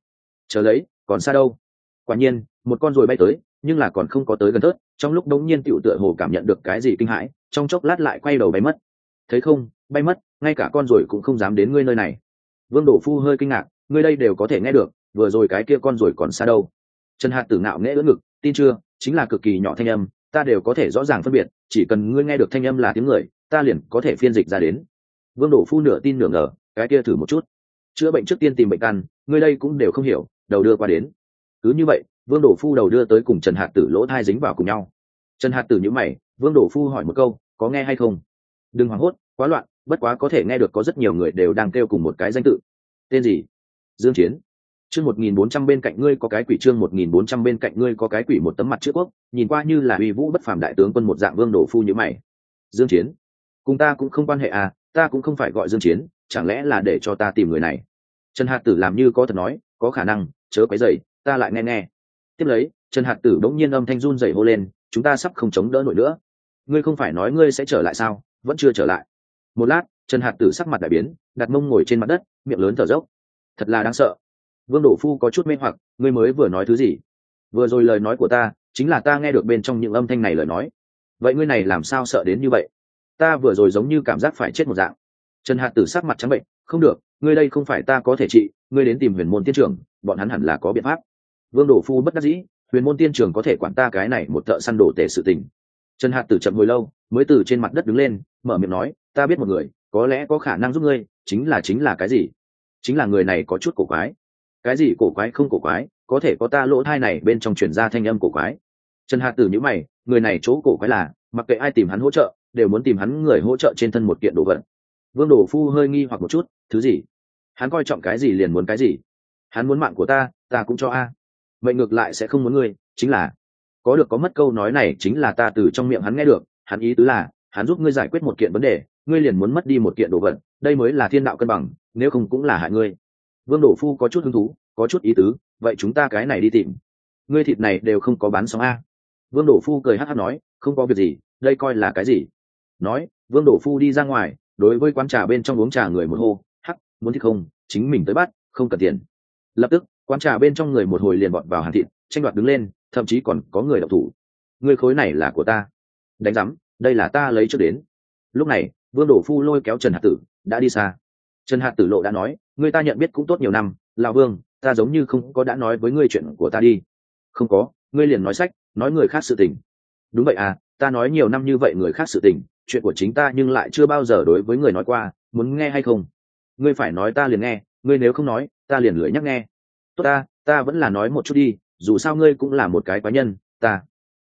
Chờ lấy, còn xa đâu? Quả nhiên, một con rồi bay tới, nhưng là còn không có tới gần tớt, trong lúc đống nhiên tựu tựa hồ cảm nhận được cái gì kinh hãi, trong chốc lát lại quay đầu bay mất. Thấy không, bay mất, ngay cả con rồi cũng không dám đến ngươi nơi này. Vương đổ phu hơi kinh ngạc, ngươi đây đều có thể nghe được vừa rồi cái kia con rồi còn xa đâu. Trần hạt tử ngạo nghễ ưỡn ngực, tin chưa, chính là cực kỳ nhỏ thanh âm, ta đều có thể rõ ràng phân biệt, chỉ cần ngươi nghe được thanh âm là tiếng người, ta liền có thể phiên dịch ra đến. Vương đổ phu nửa tin nửa ngờ, cái kia thử một chút. Chữa bệnh trước tiên tìm bệnh căn, ngươi đây cũng đều không hiểu, đầu đưa qua đến. Cứ như vậy, vương đổ phu đầu đưa tới cùng trần hạt tử lỗ thai dính vào cùng nhau. Trần hạt tử nhữ mày, vương đổ phu hỏi một câu, có nghe hay không? Đừng hoảng hốt, quá loạn, bất quá có thể nghe được có rất nhiều người đều đang kêu cùng một cái danh tự. Tên gì? Dương chiến chương một nghìn bốn trăm bên cạnh ngươi có cái quỷ, chương một nghìn bốn trăm bên cạnh ngươi có cái quỷ một tấm mặt chữ quốc, nhìn qua như là uy vũ bất phàm đại tướng quân một dạng vương đổ phu như mày. Dương chiến, cùng ta cũng không quan hệ à ta cũng không phải gọi dương chiến, chẳng lẽ là để cho ta tìm người này? Trần hạt tử làm như có thật nói, có khả năng, chớ quấy dậy ta lại nghe nghe. Tiếp lấy, trần hạt tử bỗng nhiên âm thanh run rẩy hô lên, chúng ta sắp không chống đỡ nổi nữa. Ngươi không phải nói ngươi sẽ trở lại sao? Vẫn chưa trở lại. Một lát, trần hạt tử sắc mặt đại biến, đặt mông ngồi trên mặt đất, miệng lớn thở dốc. Thật là đáng sợ vương đổ phu có chút mê hoặc, ngươi mới vừa nói thứ gì? Vừa rồi lời nói của ta, chính là ta nghe được bên trong những âm thanh này lời nói. Vậy ngươi này làm sao sợ đến như vậy? Ta vừa rồi giống như cảm giác phải chết một dạng. Trần hạt tử sắc mặt trắng bệnh, không được, ngươi đây không phải ta có thể trị, ngươi đến tìm huyền môn tiên trưởng, bọn hắn hẳn là có biện pháp. Vương đổ phu bất đắc dĩ, huyền môn tiên trưởng có thể quản ta cái này một thợ săn đổ tể sự tình. Trần hạt tử chậm hồi lâu, mới từ trên mặt đất đứng lên, mở miệng nói, ta biết một người, có lẽ có khả năng giúp ngươi, chính là chính là cái gì? Chính là người này có chút cổ quái cái gì cổ quái không cổ quái, có thể có ta lỗ thai này bên trong chuyển ra thanh âm cổ quái. Trần Hạ tử nhữ mày, người này chỗ cổ quái là, mặc kệ ai tìm hắn hỗ trợ, đều muốn tìm hắn người hỗ trợ trên thân một kiện đồ vật. Vương đồ phu hơi nghi hoặc một chút, thứ gì? Hắn coi trọng cái gì liền muốn cái gì. Hắn muốn mạng của ta ta cũng cho a. Mệnh ngược lại sẽ không muốn ngươi, chính là, có được có mất câu nói này chính là ta từ trong miệng hắn nghe được, hắn ý tứ là, hắn giúp ngươi giải quyết một kiện vấn đề, ngươi liền muốn mất đi một kiện đồ vật, đây mới là thiên đạo cân bằng, nếu không cũng là hại ngươi vương đổ phu có chút hứng thú, có chút ý tứ, vậy chúng ta cái này đi tìm. Ngươi thịt này đều không có bán xong a. Vương đổ phu cười hát hát nói, không có việc gì, đây coi là cái gì? Nói, vương đổ phu đi ra ngoài, đối với quán trà bên trong uống trà người một hô, hắc, muốn thịt không, chính mình tới bắt, không cần tiền. Lập tức, quán trà bên trong người một hồi liền bọn vào hàng thịt, tranh đoạt đứng lên, thậm chí còn có người đọc thủ. Người khối này là của ta. Đánh giám, đây là ta lấy trước đến. Lúc này, vương đổ phu lôi kéo trần hạt tử, đã đi xa. Trần hạt tử lộ đã nói người ta nhận biết cũng tốt nhiều năm, lão vương, ta giống như không có đã nói với ngươi chuyện của ta đi. Không có, ngươi liền nói sách, nói người khác sự tình. Đúng vậy à ta nói nhiều năm như vậy người khác sự tình, chuyện của chính ta nhưng lại chưa bao giờ đối với người nói qua, muốn nghe hay không? Ngươi phải nói ta liền nghe, ngươi nếu không nói, ta liền lưỡi nhắc nghe. Tốt ta ta vẫn là nói một chút đi, dù sao ngươi cũng là một cái quái nhân, ta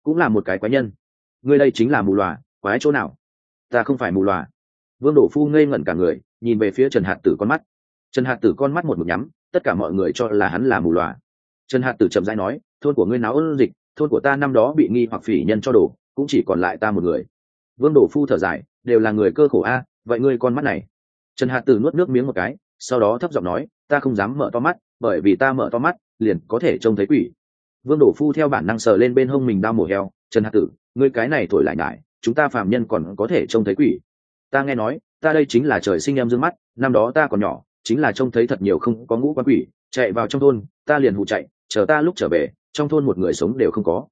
cũng là một cái quái nhân. Ngươi đây chính là mù lòa quái chỗ nào? Ta không phải mù lòa vương đổ phu ngây ngẩn cả người, nhìn về phía trần hạt tử con mắt trần hạt tử con mắt một mực nhắm, tất cả mọi người cho là hắn là mù lòa trần hạt tử chậm rãi nói, thôn của ngươi náo ôn dịch, thôn của ta năm đó bị nghi hoặc phỉ nhân cho đồ cũng chỉ còn lại ta một người. Vương đổ phu thở dài, đều là người cơ khổ a, vậy ngươi con mắt này. Trần hạt tử nuốt nước miếng một cái, sau đó thấp giọng nói, ta không dám mở to mắt, bởi vì ta mở to mắt, liền có thể trông thấy quỷ. Vương đổ phu theo bản năng sờ lên bên hông mình đau mổ heo, trần hạt tử, ngươi cái này thổi lại ngại chúng ta phàm nhân còn có thể trông thấy quỷ. Ta nghe nói, ta đây chính là trời sinh em dương mắt, năm đó ta còn nhỏ chính là trông thấy thật nhiều không có ngũ quan quỷ, chạy vào trong thôn, ta liền hụ chạy, chờ ta lúc trở về, trong thôn một người sống đều không có.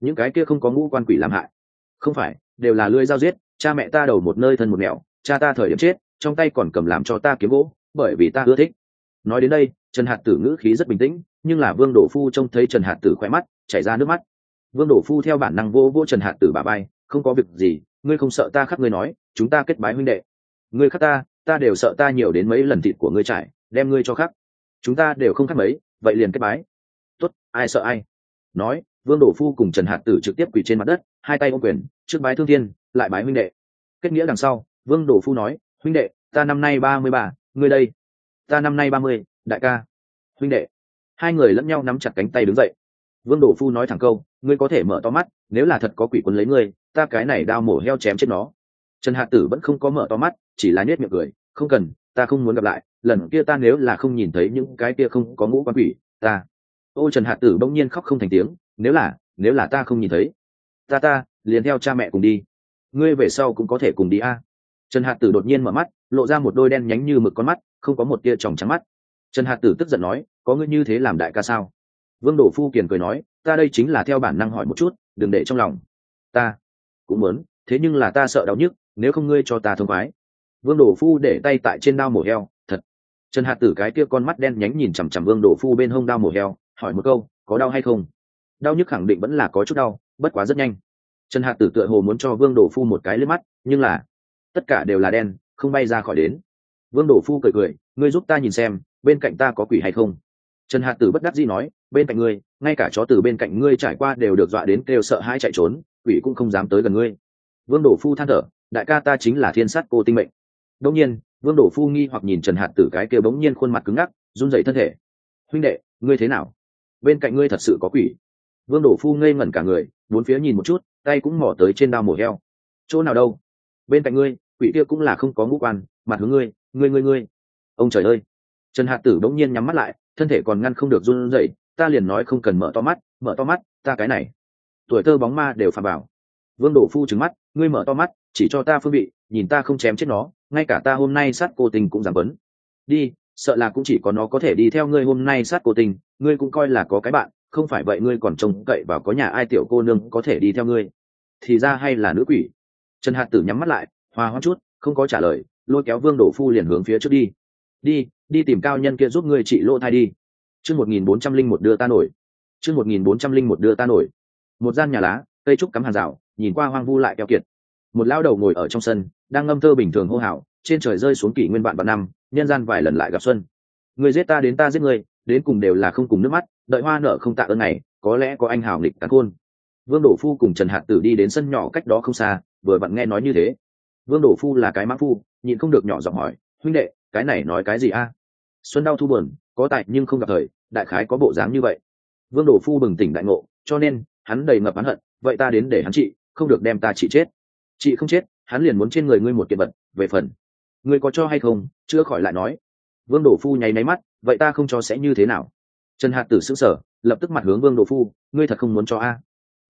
Những cái kia không có ngũ quan quỷ làm hại. Không phải, đều là lưỡi dao giết, cha mẹ ta đầu một nơi thân một nẻo, cha ta thời điểm chết, trong tay còn cầm làm cho ta kiếm gỗ, bởi vì ta ưa thích. Nói đến đây, trần hạt tử ngữ khí rất bình tĩnh, nhưng là vương đổ phu trông thấy trần hạt tử khỏe mắt, chảy ra nước mắt. Vương đổ phu theo bản năng vô vô trần hạt tử bà bay không có việc gì, ngươi không sợ ta khắc ngươi nói, chúng ta kết bái huynh đệ. Ngươi khắc ta ta đều sợ ta nhiều đến mấy lần thịt của ngươi trải, đem ngươi cho khắc. Chúng ta đều không khắc mấy, vậy liền kết bái. Tốt, ai sợ ai? Nói, vương đổ phu cùng trần hạt tử trực tiếp quỳ trên mặt đất, hai tay ôm quyền, trước bái thương thiên, lại bái huynh đệ. Kết nghĩa đằng sau, vương đổ phu nói, huynh đệ, ta năm nay ba mươi ba, ngươi đây. Ta năm nay ba mươi, đại ca. Huynh đệ. Hai người lẫn nhau nắm chặt cánh tay đứng dậy. Vương đổ phu nói thẳng câu, ngươi có thể mở to mắt, nếu là thật có quỷ quân lấy ngươi, ta cái này đao mổ heo chém chết nó. Trần hạ tử vẫn không có mở to mắt chỉ là nết miệng cười, không cần, ta không muốn gặp lại, lần kia ta nếu là không nhìn thấy những cái kia không có ngũ quan quỷ, ta. Ô trần hạ tử bỗng nhiên khóc không thành tiếng, nếu là nếu là ta không nhìn thấy, ta ta, liền theo cha mẹ cùng đi. Ngươi về sau cũng có thể cùng đi a. Trần hạt tử đột nhiên mở mắt, lộ ra một đôi đen nhánh như mực con mắt, không có một tia tròng trắng mắt. Trần hạt tử tức giận nói, có ngươi như thế làm đại ca sao? Vương đổ phu kiền cười nói, ta đây chính là theo bản năng hỏi một chút, đừng để trong lòng. Ta cũng muốn, thế nhưng là ta sợ đau nhức, nếu không ngươi cho ta thông khoái vương đổ phu để tay tại trên đao mổ heo, thật. Trần hạt tử cái kia con mắt đen nhánh nhìn chằm chằm vương đổ phu bên hông đao mổ heo, hỏi một câu, có đau hay không? Đau nhức khẳng định vẫn là có chút đau, bất quá rất nhanh. Trần hạt tử tựa hồ muốn cho vương đổ phu một cái lên mắt, nhưng là, tất cả đều là đen, không bay ra khỏi đến. Vương đổ phu cười cười, ngươi giúp ta nhìn xem, bên cạnh ta có quỷ hay không? Trần hạt tử bất đắc dĩ nói, bên cạnh ngươi, ngay cả chó từ bên cạnh ngươi trải qua đều được dọa đến kêu sợ hãi chạy trốn, quỷ cũng không dám tới gần ngươi. Vương đổ phu than thở, đại ca ta chính là thiên sát cô tinh mệnh đông nhiên, vương đổ phu nghi hoặc nhìn trần hạt tử cái kêu bỗng nhiên khuôn mặt cứng ngắc, run dậy thân thể. Huynh đệ, ngươi thế nào? Bên cạnh ngươi thật sự có quỷ. Vương đổ phu ngây ngẩn cả người, bốn phía nhìn một chút, tay cũng mỏ tới trên đao mổ heo. Chỗ nào đâu? Bên cạnh ngươi, quỷ kia cũng là không có ngũ quan, mặt hướng ngươi ngươi ngươi ngươi. Ông trời ơi. Trần hạt tử bỗng nhiên nhắm mắt lại, thân thể còn ngăn không được run rẩy, ta liền nói không cần mở to mắt, mở to mắt, ta cái này. Tuổi thơ bóng ma đều phà bảo. Vương đổ phu trừng mắt, ngươi mở to mắt, chỉ cho ta phương bị nhìn ta không chém chết nó ngay cả ta hôm nay sát cô tình cũng giảm vấn đi, sợ là cũng chỉ có nó có thể đi theo ngươi hôm nay sát cô tình, ngươi cũng coi là có cái bạn, không phải vậy ngươi còn trông cậy vào có nhà ai tiểu cô nương có thể đi theo ngươi. Thì ra hay là nữ quỷ? Trần hạt tử nhắm mắt lại hoa hoa chút, không có trả lời, lôi kéo vương đổ phu liền hướng phía trước đi. Đi đi tìm cao nhân kia giúp ngươi trị lỗ thai đi. Chương một nghìn bốn trăm linh một đưa ta nổi. Chương một nghìn bốn trăm linh một đưa ta nổi. Một gian nhà lá, cây trúc cắm hàng rào, nhìn qua hoang vu lại keo kiệt một lao đầu ngồi ở trong sân, đang ngâm thơ bình thường hô hào, trên trời rơi xuống kỷ nguyên vạn vạn năm, nhân gian vài lần lại gặp xuân. Người giết ta đến ta giết người, đến cùng đều là không cùng nước mắt, đợi hoa nở không tạ ơn này, có lẽ có anh hào nghịch cắn khôn. Vương đổ phu cùng trần hạt tử đi đến sân nhỏ cách đó không xa, vừa vặn nghe nói như thế. Vương đổ phu là cái mã phu, nhịn không được nhỏ giọng hỏi, huynh đệ, cái này nói cái gì a? Xuân đau thu buồn, có tại nhưng không gặp thời, đại khái có bộ dáng như vậy. Vương đổ phu bừng tỉnh đại ngộ, cho nên, hắn đầy ngập hắn hận, vậy ta đến để hắn trị, không được đem ta trị chết chị không chết, hắn liền muốn trên người ngươi một kiện vật, về phần. Ngươi có cho hay không? Chưa khỏi lại nói. Vương đổ phu nháy máy mắt, vậy ta không cho sẽ như thế nào? Trần hạt tử s ữ sở lập tức mặt hướng vương đổ phu, ngươi thật không muốn cho a?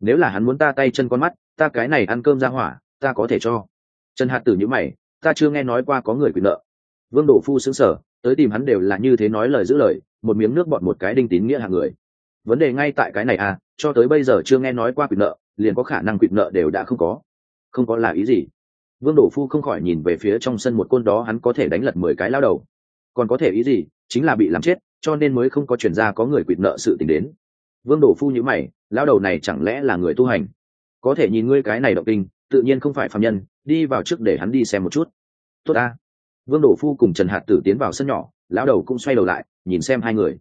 Nếu là hắn muốn ta tay chân con mắt, ta cái này ăn cơm ra hỏa, ta có thể cho. Trần hạt tử nhữ mày, ta chưa nghe nói qua có người quyền nợ. Vương đổ phu xứng sở tới tìm hắn đều là như thế nói lời giữ lời, một miếng nước bọn một cái đinh tín nghĩa hàng người. Vấn đề ngay tại cái này à cho tới bây giờ chưa nghe nói qua quyền nợ, liền có khả năng quyền nợ đều đã không có không có là ý gì. Vương đổ phu không khỏi nhìn về phía trong sân một côn đó, hắn có thể đánh lật mười cái lao đầu. Còn có thể ý gì? Chính là bị làm chết, cho nên mới không có chuyển ra có người quỵt nợ sự t ì n h đến. Vương đổ phu nhữ mày, lao đầu này chẳng lẽ là người tu hành? Có thể nhìn ngươi cái này động kinh, tự nhiên không phải phạm nhân, đi vào trước để hắn đi xem một chút. Tốt ta. Vương đổ phu cùng trần hạt tử tiến vào sân nhỏ lao đầu cũng xoay đầu lại, nhìn xem hai người.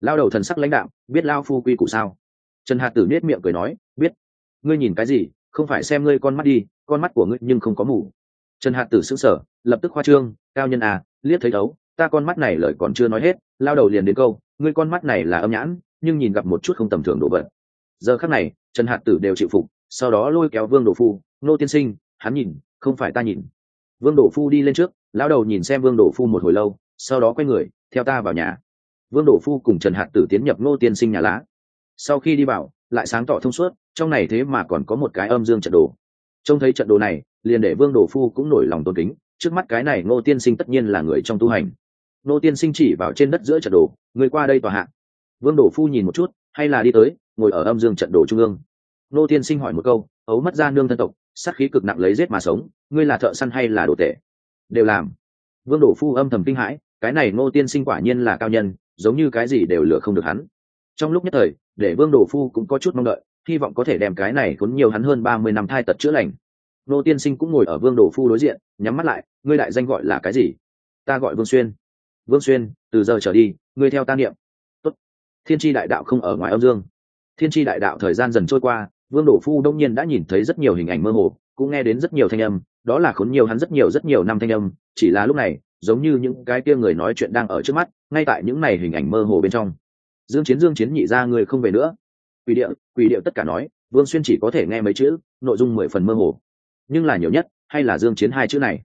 Lao đầu thần sắc lãnh đạo biết lao phu quy củ sao? Trần hạt tử nết miệng cười nói, biết. Ngươi nhìn cái gì? Không phải xem ngươi con mắt đi, con mắt của ngươi nhưng không có mù. Trần hạt tử s ữ n g sở lập tức khoa trương, cao nhân à liếc thấy đấu ta con mắt này lời còn chưa nói hết, lao đầu liền đến câu, ngươi con mắt này là âm nhãn, nhưng nhìn gặp một chút không tầm thường đồ vật. Giờ khắc này, trần hạt tử đều chịu phục, sau đó lôi kéo vương đồ phu, nô tiên sinh, hắn nhìn, không phải ta nhìn. Vương đồ phu đi lên trước lao đầu nhìn xem vương đồ phu một hồi lâu, sau đó quay người, theo ta vào nhà. Vương đồ phu cùng trần hạt tử tiến nhập nô tiên sinh nhà lá. Sau khi đi vào lại sáng tỏ thông suốt, trong này thế mà còn có một cái âm dương trận đồ. Trông thấy trận đồ này, liền để vương đồ phu cũng nổi lòng tôn kính, trước mắt cái này ngô tiên sinh tất nhiên là người trong tu hành. Ngô tiên sinh chỉ vào trên đất giữa trận đồ, người qua đây tòa hạ. vương đồ phu nhìn một chút, hay là đi tới, ngồi ở âm dương trận đồ trung ương. Ngô tiên sinh hỏi một câu, ấu mất ra nương thân tộc, sát khí cực nặng lấy rết mà sống, ngươi là thợ săn hay là đồ tệ đều làm. Vương đồ phu âm thầm kinh hãi, cái này ngô tiên sinh quả nhiên là cao nhân, giống như cái gì đều lừa không được hắn trong lúc nhất thời, để vương đồ phu cũng có chút mong đợi, hy vọng có thể đem cái này khốn nhiều hắn hơn ba mươi năm thai tật chữa lành. Nô tiên sinh cũng ngồi ở vương đồ phu đối diện, nhắm mắt lại, ngươi đại danh gọi là cái gì? Ta gọi vương xuyên. Vương xuyên, từ giờ trở đi, ngươi theo ta niệm. Tốt. thiên tri đại đạo không ở ngoài âm dương. Thiên tri đại đạo thời gian dần trôi qua, vương đồ phu đông nhiên đã nhìn thấy rất nhiều hình ảnh mơ hồ, cũng nghe đến rất nhiều thanh âm, đó là khốn nhiều hắn rất nhiều rất nhiều năm thanh âm, chỉ là lúc này, giống như những cái kia người nói chuyện đang ở trước mắt, ngay tại những này hình ảnh mơ hồ bên trong dương chiến dương chiến nhị ra người không về nữa. Quỷ điệu quỷ điệu tất cả nói, vương xuyên chỉ có thể nghe mấy chữ, nội dung mười phần mơ hồ. Nhưng là nhiều nhất, hay là dương chiến hai chữ này.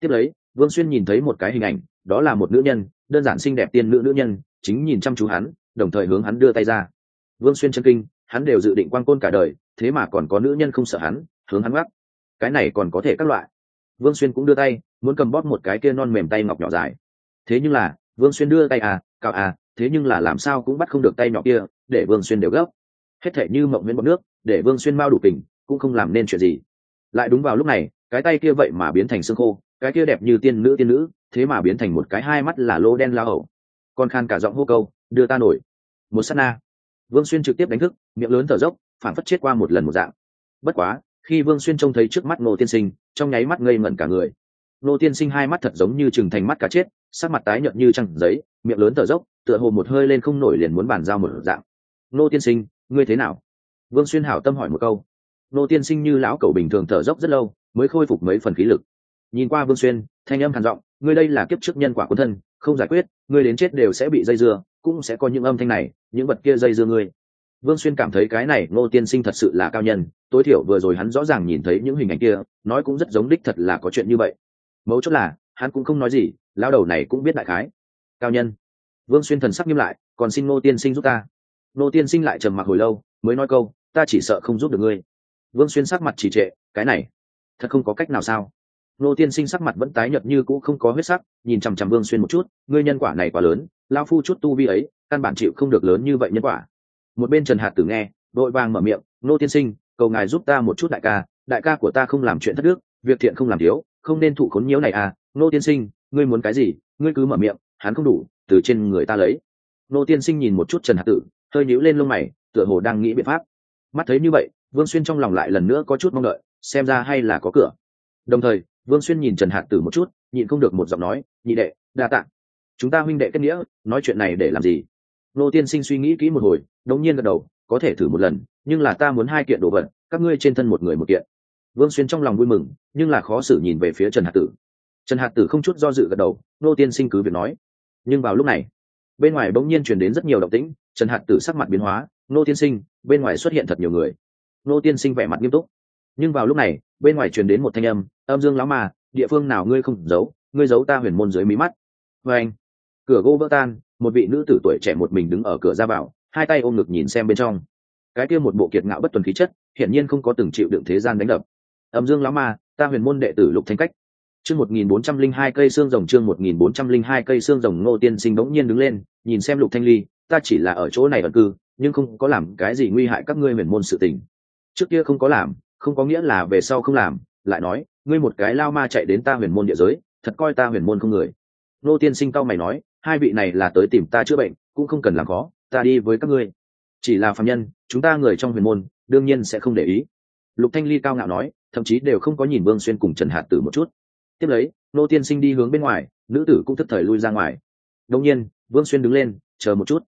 Tiếp lấy, vương xuyên nhìn thấy một cái hình ảnh, đó là một nữ nhân, đơn giản xinh đẹp tiên nữ nữ nhân, chính nhìn chăm chú hắn, đồng thời hướng hắn đưa tay ra. Vương xuyên chân kinh, hắn đều dự định quan côn cả đời, thế mà còn có nữ nhân không sợ hắn, hướng hắn gắt cái này còn có thể các loại. Vương xuyên cũng đưa tay, muốn cầm bóp một cái kia non mềm tay ngọc nhỏ dài. Thế nhưng là, vương xuyên đưa tay à cào à thế nhưng là làm sao cũng bắt không được tay nhỏ kia, để vương xuyên đều gấp. Hết thể như mộng nguyên bọc nước, để vương xuyên mau đủ tình cũng không làm nên chuyện gì. Lại đúng vào lúc này, cái tay kia vậy mà biến thành xương khô, cái kia đẹp như tiên nữ tiên nữ, thế mà biến thành một cái hai mắt là lô đen la hậu còn khan cả giọng hô câu, đưa ta nổi. Một s á t na. Vương xuyên trực tiếp đánh thức, miệng lớn thở dốc phản phất chết qua một lần một dạng. Bất quá, khi vương xuyên trông thấy trước mắt ngô tiên sinh, trong nháy mắt ngây ngẩn cả người. Ngô tiên sinh hai mắt thật giống như chừng thành mắt cá chết, sắc mặt tái nhợt như trăng giấy, miệng lớn thở dốc tựa hồ một hơi lên không nổi liền muốn bàn giao một dạng. Nô tiên sinh, ngươi thế nào? Vương xuyên hảo tâm hỏi một câu. Nô tiên sinh như lão cầu bình thường thở dốc rất lâu, mới khôi phục mấy phần khí lực. Nhìn qua vương xuyên, thanh âm hàn giọng, ngươi đây là kiếp trước nhân quả quân thân, không giải quyết, ngươi đến chết đều sẽ bị dây dưa, cũng sẽ có những âm thanh này, những vật kia dây dưa ngươi. Vương xuyên cảm thấy cái này ngô tiên sinh thật sự là cao nhân, tối thiểu vừa rồi hắn rõ ràng nhìn thấy những hình ảnh kia, nói cũng rất giống đích thật là có chuyện như vậy. Mấu chốt là, hắn cũng không nói gì lao đầu này cũng biết đại khái. Cao nhân vương xuyên thần sắc nghiêm lại, còn xin ngô tiên sinh giúp ta. Ngô tiên sinh lại trầm mặc hồi lâu, mới nói câu, ta chỉ sợ không giúp được ngươi. Vương xuyên sắc mặt chỉ trệ, cái này, thật không có cách nào sao? Ngô tiên sinh sắc mặt vẫn tái nhợt như cũ không có huyết sắc, nhìn chằm chằm vương xuyên một chút, ngươi nhân quả này quá lớn lao phu chút tu vi ấy, căn bản chịu không được lớn như vậy nhân quả. Một bên trần hạt tử nghe, đội vàng mở miệng nô tiên sinh, cầu ngài giúp ta một chút đại ca đại ca của ta không làm chuyện thất đức, việc thiện không làm thiếu, không nên thụ khốn nhiễu này à. Nô tiên sinh, ngươi muốn cái gì, ngươi cứ mở miệng, hắn không đủ từ trên người ta lấy. Nô tiên sinh nhìn một chút trần hạt tử, hơi nhíu lên lông mày, tựa hồ đang nghĩ biện pháp. Mắt thấy như vậy, vương xuyên trong lòng lại lần nữa có chút mong đợi, xem ra hay là có cửa. Đồng thời, vương xuyên nhìn trần hạt tử một chút, nhịn không được một giọng nói, nhị đệ, đa tạ. chúng ta huynh đệ kết nghĩa, nói chuyện này để làm gì? Nô tiên sinh suy nghĩ kỹ một hồi, đống nhiên gật đầu, có thể thử một lần, nhưng là ta muốn hai kiện đồ vật, các ngươi trên thân một người một kiện. Vương xuyên trong lòng vui mừng, nhưng là khó xử nhìn về phía trần hạt tử. Trần hạt tử không chút do dự gật đầu, nô tiên sinh cứ việc nói nhưng vào lúc này, bên ngoài bỗng nhiên truyền đến rất nhiều động tĩnh, trần hạt tử sắc mặt biến hóa, nô tiên sinh, bên ngoài xuất hiện thật nhiều người. Nô tiên sinh vẻ mặt nghiêm túc. Nhưng vào lúc này, bên ngoài truyền đến một thanh âm âm dương lão mà địa phương nào ngươi không giấu, ngươi giấu ta huyền môn dưới mí mắt. Vê anh, cửa gỗ vỡ tan, một vị nữ tử tuổi trẻ một mình đứng ở cửa ra vào, hai tay ôm ngực nhìn xem bên trong. Cái kia một bộ kiệt ngạo bất tuần khí chất, hiển nhiên không có từng chịu đựng thế gian đánh đập. Âm dương lão ma, ta huyền môn đệ tử lục thanh cách chương một nghìn bốn trăm linh hai cây xương rồng, chương một nghìn bốn trăm linh hai cây xương rồng ngô tiên sinh bỗng nhiên đứng lên, nhìn xem lục thanh ly, ta chỉ là ở chỗ này ẩn cư, nhưng không có làm cái gì nguy hại các ngươi huyền môn sự tình. Trước kia không có làm, không có nghĩa là về sau không làm. Lại nói, ngươi một cái lao ma chạy đến ta huyền môn địa giới, thật coi ta huyền môn không người. Nô tiên sinh cao mày nói, hai vị này là tới tìm ta chữa bệnh, cũng không cần làm khó, ta đi với các ngươi. Chỉ là phàm nhân, chúng ta người trong huyền môn, đương nhiên sẽ không để ý. Lục thanh ly cao ngạo nói, thậm chí đều không có nhìn vương xuyên cùng trần hạt tử một chút tiếp lấy, nô tiên sinh đi hướng bên ngoài, nữ tử cũng thức thời lui ra ngoài. Đông nhiên, vương xuyên đứng lên, chờ một chút.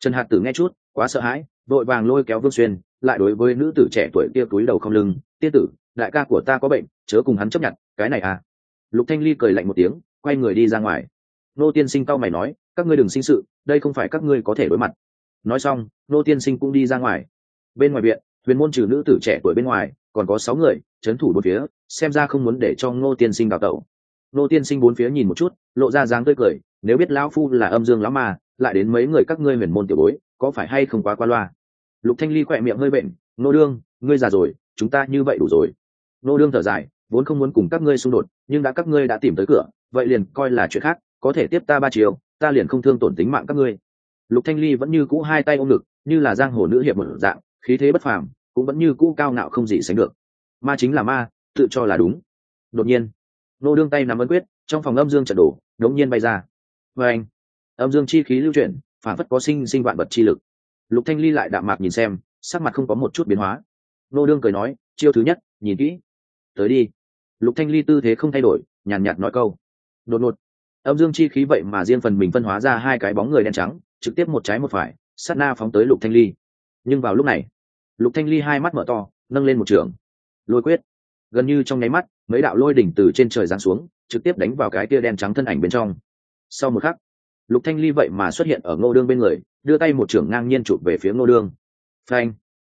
Trần hạt tử nghe chút, quá sợ hãi, vội vàng lôi kéo vương xuyên, lại đối với nữ tử trẻ tuổi kia túi đầu không lưng, tiên tử, đại ca của ta có bệnh, chớ cùng hắn chấp nhận, cái này à? Lục thanh ly cười lạnh một tiếng, quay người đi ra ngoài. Nô tiên sinh cao mày nói, các ngươi đừng sinh sự, đây không phải các ngươi có thể đối mặt. Nói xong, nô tiên sinh cũng đi ra ngoài. Bên ngoài viện huyền môn trừ nữ tử trẻ tuổi bên ngoài, còn có sáu người, trấn thủ bốn phía, xem ra không muốn để cho ngô tiên sinh đào tẩu. Ngô tiên sinh bốn phía nhìn một chút, lộ ra dáng tươi cười, nếu biết lão phu là âm dương lão mà lại đến mấy người các ngươi huyền môn tiểu bối, có phải hay không quá qua loa? Lục thanh ly khỏe miệng hơi bệnh nô đương, ngươi già rồi, chúng ta như vậy đủ rồi. Nô đương thở dài, vốn không muốn cùng các ngươi xung đột, nhưng đã các ngươi đã tìm tới cửa, vậy liền coi là chuyện khác, có thể tiếp ta ba chiều, ta liền không thương tổn tính mạng các ngươi. Lục thanh ly vẫn như cũ hai tay ôm ngực, như là giang hồ nữ hiệp một dạng khí thế bất phàm, cũng vẫn như cũ cao ngạo không gì sánh được. Ma chính là ma, tự cho là đúng. Đột nhiên, nô đương tay nắm ấn quyết, trong phòng âm dương trận đổ, đống nhiên bay ra. Và anh, âm dương chi khí lưu chuyển, phản phất có sinh sinh vạn vật chi lực. Lục thanh ly lại đạm mạc nhìn xem, sắc mặt không có một chút biến hóa. Nô đương cười nói, chiêu thứ nhất, nhìn kỹ. Tới đi. Lục thanh ly tư thế không thay đổi, nhàn nhạt nói câu. Đột ngột, âm dương chi khí vậy mà riêng phần mình phân hóa ra hai cái bóng người đen trắng, trực tiếp một trái một phải, sát na phóng tới lục thanh ly. Nhưng vào lúc này lục thanh ly hai mắt mở to, nâng lên một trường. Lôi quyết. Gần như trong nháy mắt, mấy đạo lôi đỉnh từ trên trời giáng xuống, trực tiếp đánh vào cái kia đen trắng thân ảnh bên trong. Sau một khắc, lục thanh ly vậy mà xuất hiện ở ngô đương bên người, đưa tay một trường ngang nhiên chụp về phía ngô đương. Phanh.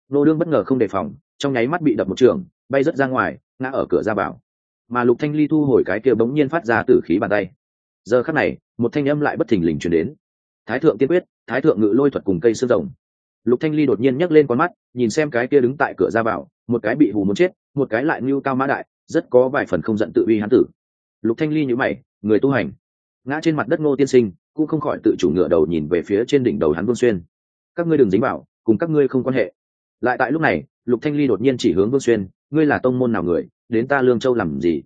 Ngô đương bất ngờ không đề phòng, trong nháy mắt bị đập một trường, bay rất ra ngoài, ngã ở cửa ra bảo. mà lục thanh ly thu hồi cái kia bỗng nhiên phát ra tử khí bàn tay. Giờ khắc này, một thanh âm lại bất thình lình truyền đến. Thái thượng tiên quyết, thái thượng ngự lôi thuật cùng cây xương rồng lục thanh ly đột nhiên nhấc lên con mắt, nhìn xem cái kia đứng tại cửa ra vào, một cái bị hù muốn chết, một cái lại như cao mã đại, rất có vài phần không giận tự uy hắn tử. Lục thanh ly nhíu mày, người tu hành. Ngã trên mặt đất ngô tiên sinh, cũng không khỏi tự chủ ngựa đầu nhìn về phía trên đỉnh đầu hắn vương xuyên. Các ngươi đừng dính vào, cùng các ngươi không quan hệ. Lại tại lúc này, lục thanh ly đột nhiên chỉ hướng vương xuyên, ngươi là tông môn nào người, đến ta lương châu làm gì?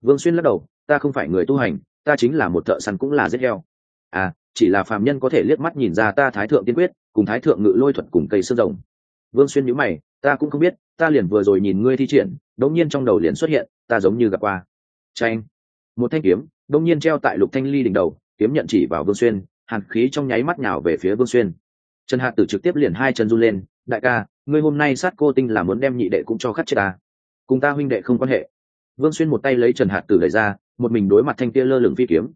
Vương xuyên lắc đầu, ta không phải người tu hành, ta chính là một thợ săn cũng là giết heo. À chỉ là phàm nhân có thể liếc mắt nhìn ra ta thái thượng tiên quyết, cùng thái thượng ngự lôi thuật cùng cây xương rồng. Vương xuyên nhíu mày, ta cũng không biết, ta liền vừa rồi nhìn ngươi thi triển, đống nhiên trong đầu liền xuất hiện, ta giống như gặp qua. Tranh một thanh kiếm, đống nhiên treo tại lục thanh ly đỉnh đầu, kiếm nhận chỉ vào vương xuyên, hàn khí trong nháy mắt nhào về phía vương xuyên. Trần hạt tử trực tiếp liền hai chân run lên, đại ca, ngươi hôm nay sát cô tinh là muốn đem nhị đệ cũng cho khắc chết ta cùng ta huynh đệ không quan hệ. Vương xuyên một tay lấy trần hạt tử đẩy ra, một mình đối mặt thanh kia lơ lửng phi kiếm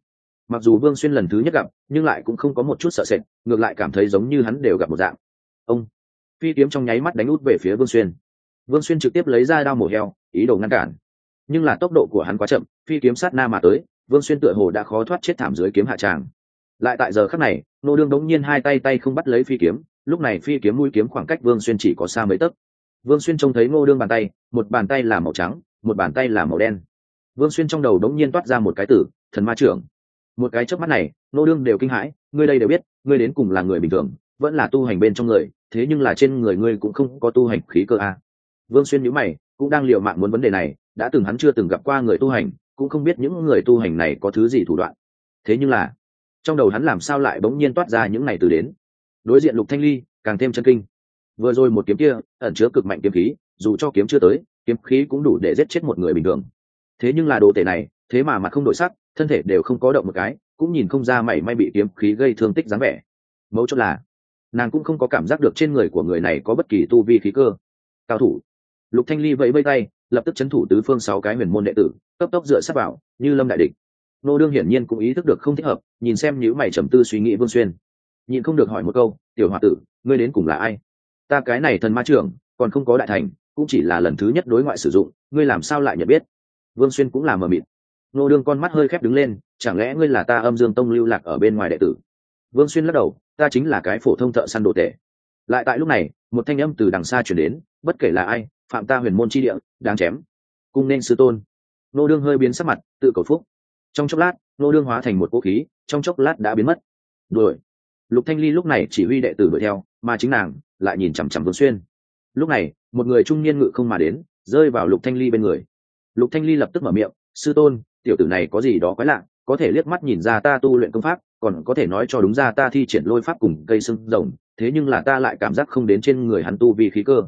mặc dù vương xuyên lần thứ nhất gặp, nhưng lại cũng không có một chút sợ sệt, ngược lại cảm thấy giống như hắn đều gặp một dạng. Ông! Phi kiếm trong nháy mắt đánh út về phía vương xuyên. Vương xuyên trực tiếp lấy ra đao mổ heo, ý đồ ngăn cản. Nhưng là tốc độ của hắn quá chậm, phi kiếm sát na mà tới, vương xuyên tựa hồ đã khó thoát chết thảm dưới kiếm hạ tràng. Lại tại giờ khắc này, nô đương đống nhiên hai tay tay không bắt lấy phi kiếm, lúc này phi kiếm mũi kiếm khoảng cách vương xuyên chỉ có xa mấy tấc. Vương xuyên trông thấy ngô đương bàn tay, một bàn tay là màu trắng, một bàn tay là màu đen. Vương xuyên trong đầu đống nhiên toát ra một cái tử, thần ma trưởng một cái chớp mắt này, nô đương đều kinh hãi, ngươi đây đều biết, ngươi đến cùng là người bình thường, vẫn là tu hành bên trong người, thế nhưng là trên người ngươi cũng không có tu hành khí cơ a. Vương xuyên nhữ mày, cũng đang liều mạng muốn vấn đề này, đã từng hắn chưa từng gặp qua người tu hành, cũng không biết những người tu hành này có thứ gì thủ đoạn. Thế nhưng là, trong đầu hắn làm sao lại bỗng nhiên toát ra những này từ đến. Đối diện lục thanh ly, càng thêm chân kinh. Vừa rồi một kiếm kia, ẩn chứa cực mạnh kiếm khí, dù cho kiếm chưa tới, kiếm khí cũng đủ để giết chết một người bình thường. Thế nhưng là đồ tể này, thế mà mặt không đổi sắc thân thể đều không có động một cái, cũng nhìn không ra mảy may bị kiếm khí gây thương tích dáng vẻ. Mấu chốt là, nàng cũng không có cảm giác được trên người của người này có bất kỳ tu vi khí cơ. Cao thủ. Lục thanh ly vẫy vây tay, lập tức chấn thủ tứ phương sáu cái huyền môn đệ tử, cấp tốc dựa sát vào, như lâm đại địch. Nô đương hiển nhiên cũng ý thức được không thích hợp, nhìn xem nếu mày trầm tư suy nghĩ vương xuyên. Nhìn không được hỏi một câu, tiểu hòa tử, ngươi đến cùng là ai? Ta cái này thần ma trưởng, còn không có đại thành, cũng chỉ là lần thứ nhất đối ngoại sử dụng, ngươi làm sao lại nhận biết? Vương xuyên cũng là mờ mịt nô đương con mắt hơi khép đứng lên, chẳng lẽ ngươi là ta âm dương tông lưu lạc ở bên ngoài đệ tử? Vương xuyên lắc đầu, ta chính là cái phổ thông thợ săn đồ tệ lại tại lúc này, một thanh âm từ đằng xa chuyển đến, bất kể là ai, phạm ta huyền môn chi địa, đáng chém, cung nên sư tôn. Nô đương hơi biến sắc mặt, tự cầu phúc. Trong chốc lát, nô đương hóa thành một vũ khí, trong chốc lát đã biến mất. Đuổi. Lục thanh ly lúc này chỉ huy đệ tử đuổi theo, mà chính nàng lại nhìn chằm chằm vương xuyên. Lúc này, một người trung niên ngự không mà đến, rơi vào lục thanh ly bên người. Lục thanh ly lập tức mở miệng, sư tôn tiểu tử này có gì đó quái lạ có thể liếc mắt nhìn ra ta tu luyện công pháp còn có thể nói cho đúng ra ta thi triển lôi pháp cùng cây sưng rồng thế nhưng là ta lại cảm giác không đến trên người hắn tu vì khí cơ.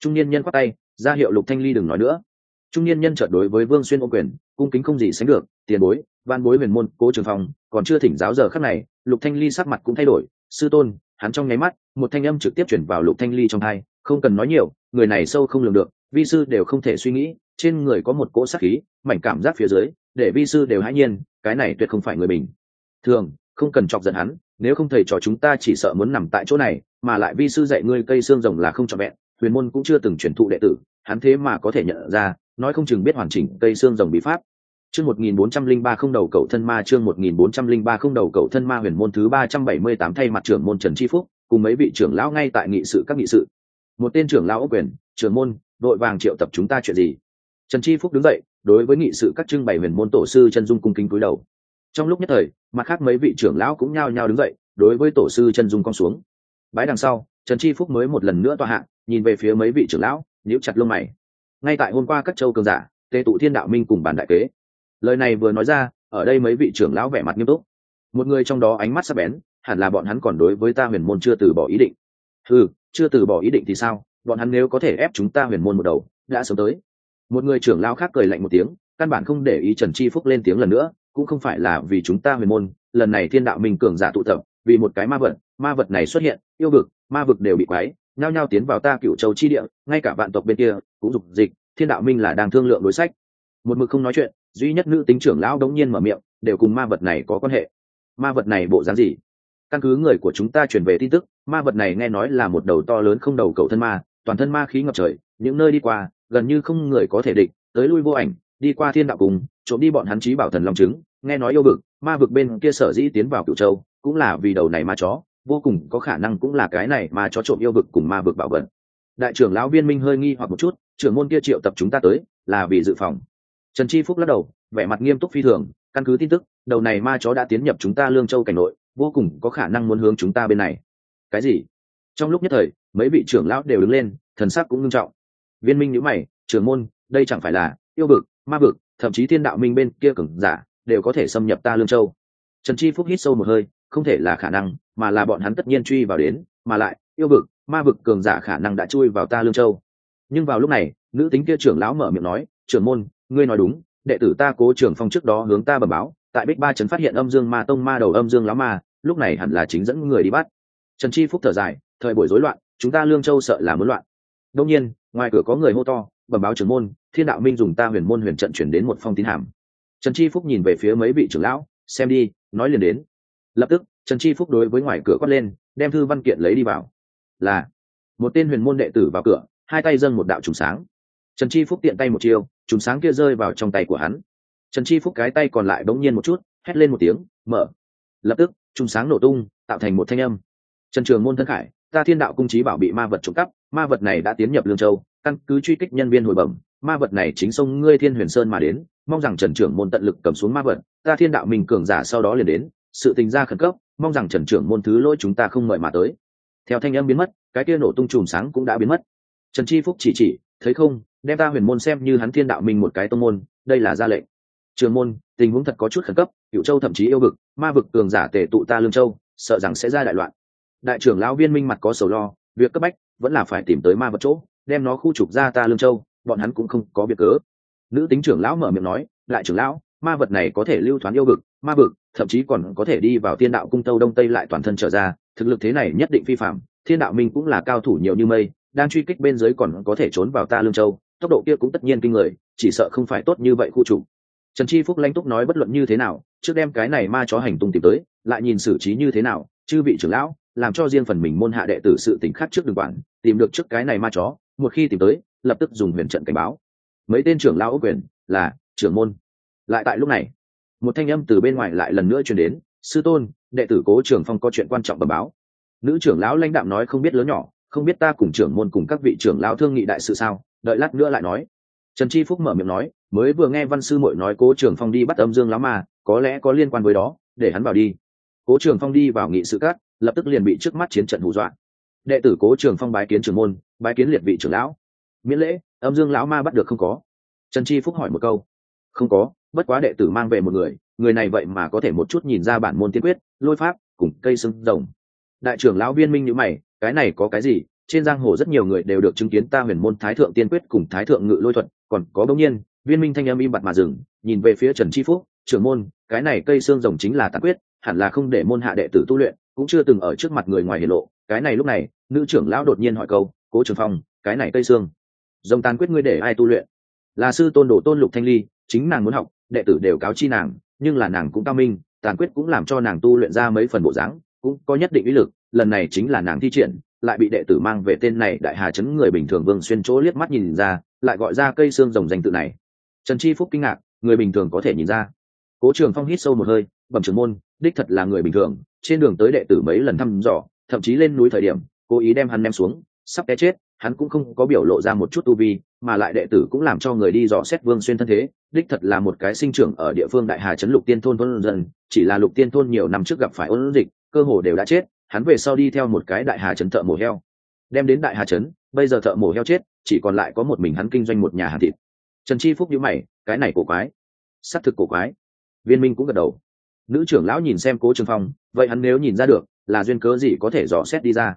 Trung niên nhân khoát tay ra hiệu lục thanh ly đừng nói nữa. Trung niên nhân chợt đối với vương xuyên ô quyền cung kính không gì sánh được tiền bối ban bối huyền môn cố trường phòng, còn chưa thỉnh giáo giờ khắc này. Lục thanh ly sắc mặt cũng thay đổi sư tôn. Hắn trong nháy mắt một thanh âm trực tiếp chuyển vào lục thanh ly trong hai không cần nói nhiều người này sâu không lường được vi sư đều không thể suy nghĩ trên người có một cỗ sát khí mảnh cảm giác phía dưới để vi sư đều hãy nhiên, cái này tuyệt không phải người bình thường, không cần chọc giận hắn, nếu không thầy trò chúng ta chỉ sợ muốn nằm tại chỗ này, mà lại vi sư dạy ngươi cây xương rồng là không trọn vẹn, huyền môn cũng chưa từng truyền thụ đệ tử, hắn thế mà có thể nhận ra, nói không chừng biết hoàn chỉnh cây xương rồng bí pháp. Chương một nghìn bốn trăm linh ba không đầu cậu thân ma, chương một nghìn bốn trăm linh ba không đầu cậu thân ma huyền môn thứ ba trăm bảy mươi tám thay mặt trưởng môn trần tri phúc, cùng mấy vị trưởng lão ngay tại nghị sự các nghị sự. Một tên trưởng lão quyền, trưởng môn đội vàng triệu tập chúng ta chuyện gì? Trần tri phúc đứng dậy đối với nghị sự các trưng bày huyền môn tổ sư chân dung cung kính cúi đầu. Trong lúc nhất thời, mặt khác mấy vị trưởng lão cũng nhao nhao đứng dậy, đối với tổ sư chân dung cong xuống. Bái đằng sau, trần tri phúc mới một lần nữa tòa hạng nhìn về phía mấy vị trưởng lão, nhíu chặt lông mày. Ngay tại hôm qua các châu cường giả, tề tụ thiên đạo minh cùng bàn đại kế. Lời này vừa nói ra, ở đây mấy vị trưởng lão vẻ mặt nghiêm túc. Một người trong đó ánh mắt sắc bén, hẳn là bọn hắn còn đối với ta huyền môn chưa từ bỏ ý định. Ừ chưa từ bỏ ý định thì sao? Bọn hắn nếu có thể ép chúng ta huyền môn một đầu, đã sớm tới một người trưởng lao khác cười lạnh một tiếng, căn bản không để ý trần chi phúc lên tiếng lần nữa, cũng không phải là vì chúng ta huyền môn, lần này thiên đạo minh cường giả tụ tập, vì một cái ma vật ma vật này xuất hiện, yêu vực, ma vực đều bị quái nhao nhao tiến vào ta cựu châu chi địa, ngay cả vạn tộc bên kia cũng dục dịch, thiên đạo minh là đang thương lượng đối sách. Một mực không nói chuyện, duy nhất nữ tính trưởng lão đống nhiên mở miệng, đều cùng ma vật này có quan hệ. Ma vật này bộ dáng gì? Căn cứ người của chúng ta truyền về tin tức, ma vật này nghe nói là một đầu to lớn không đầu cầu thân ma, toàn thân ma khí ngập trời, những nơi đi qua gần như không người có thể địch, tới lui vô ảnh, đi qua thiên đạo cùng, trộm đi bọn hắn trí bảo thần long trứng nghe nói yêu vực, ma vực bên kia sở dĩ tiến vào cựu châu, cũng là vì đầu này ma chó, vô cùng có khả năng cũng là cái này mà chó trộm yêu vực cùng ma vực bảo vật. Đại trưởng lão viên minh hơi nghi hoặc một chút, trưởng môn kia triệu tập chúng ta tới, là vì dự phòng. Trần chi phúc lắc đầu, vẻ mặt nghiêm túc phi thường, căn cứ tin tức, đầu này ma chó đã tiến nhập chúng ta lương châu cảnh nội, vô cùng có khả năng muốn hướng chúng ta bên này. Cái gì? Trong lúc nhất thời, mấy vị trưởng lão đều đứng lên, thần sắc cũng nghiêm trọng viên minh nhữ mày, trưởng môn, đây chẳng phải là yêu vực, ma vực, thậm chí thiên đạo minh bên kia cường giả đều có thể xâm nhập ta lương châu. Trần chi phúc hít sâu một hơi, không thể là khả năng, mà là bọn hắn tất nhiên truy vào đến, mà lại, yêu vực, ma vực cường giả khả năng đã chui vào ta lương châu. Nhưng vào lúc này, nữ tính kia trưởng lão mở miệng nói, trưởng môn, ngươi nói đúng, đệ tử ta cố trưởng phong trước đó hướng ta bẩm báo, tại bích ba trấn phát hiện âm dương ma tông ma đầu âm dương lão ma, lúc này hẳn là chính dẫn người đi bắt. Trần chi phúc thở dài, thời buổi rối loạn, chúng ta lương châu sợ là muốn loạn. Đông nhiên ngoài cửa có người hô to, bẩm báo trưởng môn, thiên đạo minh dùng ta huyền môn huyền trận chuyển đến một phong tín hàm. Trần chi phúc nhìn về phía mấy vị trưởng lão, xem đi, nói liền đến. Lập tức, trần chi phúc đối với ngoài cửa quát lên, đem thư văn kiện lấy đi vào. Là, một tên huyền môn đệ tử vào cửa, hai tay dâng một đạo trùng sáng. Trần chi phúc tiện tay một chiêu, trùng sáng kia rơi vào trong tay của hắn. Trần chi phúc cái tay còn lại bỗng nhiên một chút, hét lên một tiếng, mở. Lập tức, trùng sáng nổ tung, tạo thành một thanh âm. Trần trường môn thân khải ta thiên đạo cung trí bảo bị ma vật trộm cắp, ma vật này đã tiến nhập lương châu, căn cứ truy kích nhân viên hồi bẩm, ma vật này chính sông ngươi thiên huyền sơn mà đến, mong rằng trần trưởng môn tận lực cầm xuống ma vật, ta thiên đạo mình cường giả sau đó liền đến, sự tình ra khẩn cấp, mong rằng trần trưởng môn thứ lỗi chúng ta không mời mà tới. Theo thanh âm biến mất, cái kia nổ tung chùm sáng cũng đã biến mất. Trần chi phúc chỉ chỉ, thấy không, đem ta huyền môn xem như hắn thiên đạo mình một cái tông môn, đây là ra lệnh. Trường môn, tình huống thật có chút khẩn cấp cựu châu thậm chí yêu vực, ma vực cường giả tể tụ ta lương châu, sợ rằng sẽ ra đại loạn đại trưởng lão viên minh mặt có sầu lo, việc cấp bách vẫn là phải tìm tới ma vật chỗ, đem nó khu trục ra ta lương châu, bọn hắn cũng không có việc cớ nữ tính trưởng lão mở miệng nói lại trưởng lão, ma vật này có thể lưu thoáng yêu vực, ma vực, thậm chí còn có thể đi vào thiên đạo cung tâu đông tây lại toàn thân trở ra, thực lực thế này nhất định phi phạm, thiên đạo minh cũng là cao thủ nhiều như mây, đang truy kích bên dưới còn có thể trốn vào ta lương châu, tốc độ kia cũng tất nhiên kinh người, chỉ sợ không phải tốt như vậy khu trục. trần chi phúc lanh túc nói bất luận như thế nào, trước đem cái này ma chó hành tung tìm tới, lại nhìn xử trí như thế nào, chư vị trưởng lão làm cho riêng phần mình môn hạ đệ tử sự tỉnh khác trước đường quản, tìm được trước cái này ma chó, một khi tìm tới, lập tức dùng huyền trận cảnh báo. Mấy tên trưởng lão quyền là trưởng môn. Lại tại lúc này, một thanh âm từ bên ngoài lại lần nữa truyền đến, sư tôn, đệ tử cố trưởng phong có chuyện quan trọng bẩm báo. Nữ trưởng lão lãnh đạm nói, không biết lớn nhỏ, không biết ta cùng trưởng môn cùng các vị trưởng lão thương nghị đại sự sao? Đợi lát nữa lại nói. Trần chi phúc mở miệng nói, mới vừa nghe văn sư muội nói cố trưởng phong đi bắt âm dương lão mà có lẽ có liên quan với đó, để hắn vào đi. Cố trưởng phong đi vào nghị sự cát lập tức liền bị trước mắt chiến trận hù dọa. Đệ tử cố trường phong bái kiến trưởng môn, bái kiến liệt vị trưởng lão. Miễn lễ, âm dương lão ma bắt được không có. Trần chi phúc hỏi một câu. Không có, bất quá đệ tử mang về một người người này vậy mà có thể một chút nhìn ra bản môn tiên quyết, lôi pháp, cùng cây sưng rồng. Đại trưởng lão viên minh nhữ mày, cái này có cái gì? Trên giang hồ rất nhiều người đều được chứng kiến ta huyền môn thái thượng tiên quyết cùng thái thượng ngự lôi thuật, còn có bỗng nhiên, viên minh thanh âm im bặt mà dừng, nhìn về phía trần chi phúc, trưởng môn, cái này cây xương rồng chính là tán quyết, hẳn là không để môn hạ đệ tử tu luyện cũng chưa từng ở trước mặt người ngoài hiển lộ, cái này lúc này, nữ trưởng lão đột nhiên hỏi câu, cố trường phong, cái này cây xương rồng tàn quyết ngươi để ai tu luyện? Là sư tôn đồ tôn lục thanh ly, chính nàng muốn học, đệ tử đều cáo chi nàng, nhưng là nàng cũng cao minh, tàn quyết cũng làm cho nàng tu luyện ra mấy phần bộ dáng, cũng có nhất định ý lực, lần này chính là nàng thi triển, lại bị đệ tử mang về tên này đại hà chấn người bình thường vương xuyên chỗ liếc mắt nhìn ra, lại gọi ra cây xương rồng danh tự này. Trần chi phúc kinh ngạc, người bình thường có thể nhìn ra. Cố trường phong hít sâu một hơi, bẩm trưởng môn, đích thật là người bình thường trên đường tới đệ tử mấy lần thăm dò, thậm chí lên núi thời điểm, cố ý đem hắn ném xuống, sắp té chết, hắn cũng không có biểu lộ ra một chút tu vi, mà lại đệ tử cũng làm cho người đi dò xét vương xuyên thân thế, đích thật là một cái sinh trưởng ở địa phương đại hà trấn lục tiên thôn thôn dần chỉ là lục tiên thôn nhiều năm trước gặp phải ôn dịch, cơ hồ đều đã chết, hắn về sau đi theo một cái đại hà trấn thợ mổ heo. Đem đến đại hà trấn bây giờ thợ mổ heo chết, chỉ còn lại có một mình hắn kinh doanh một nhà hàng thịt. Trần chi phúc nhữ mày, cái này cổ quái. S thực cổ quái. Viên minh cũng gật đầu nữ trưởng lão nhìn xem cố trường phong, vậy hắn nếu nhìn ra được, là duyên cớ gì có thể dò xét đi ra?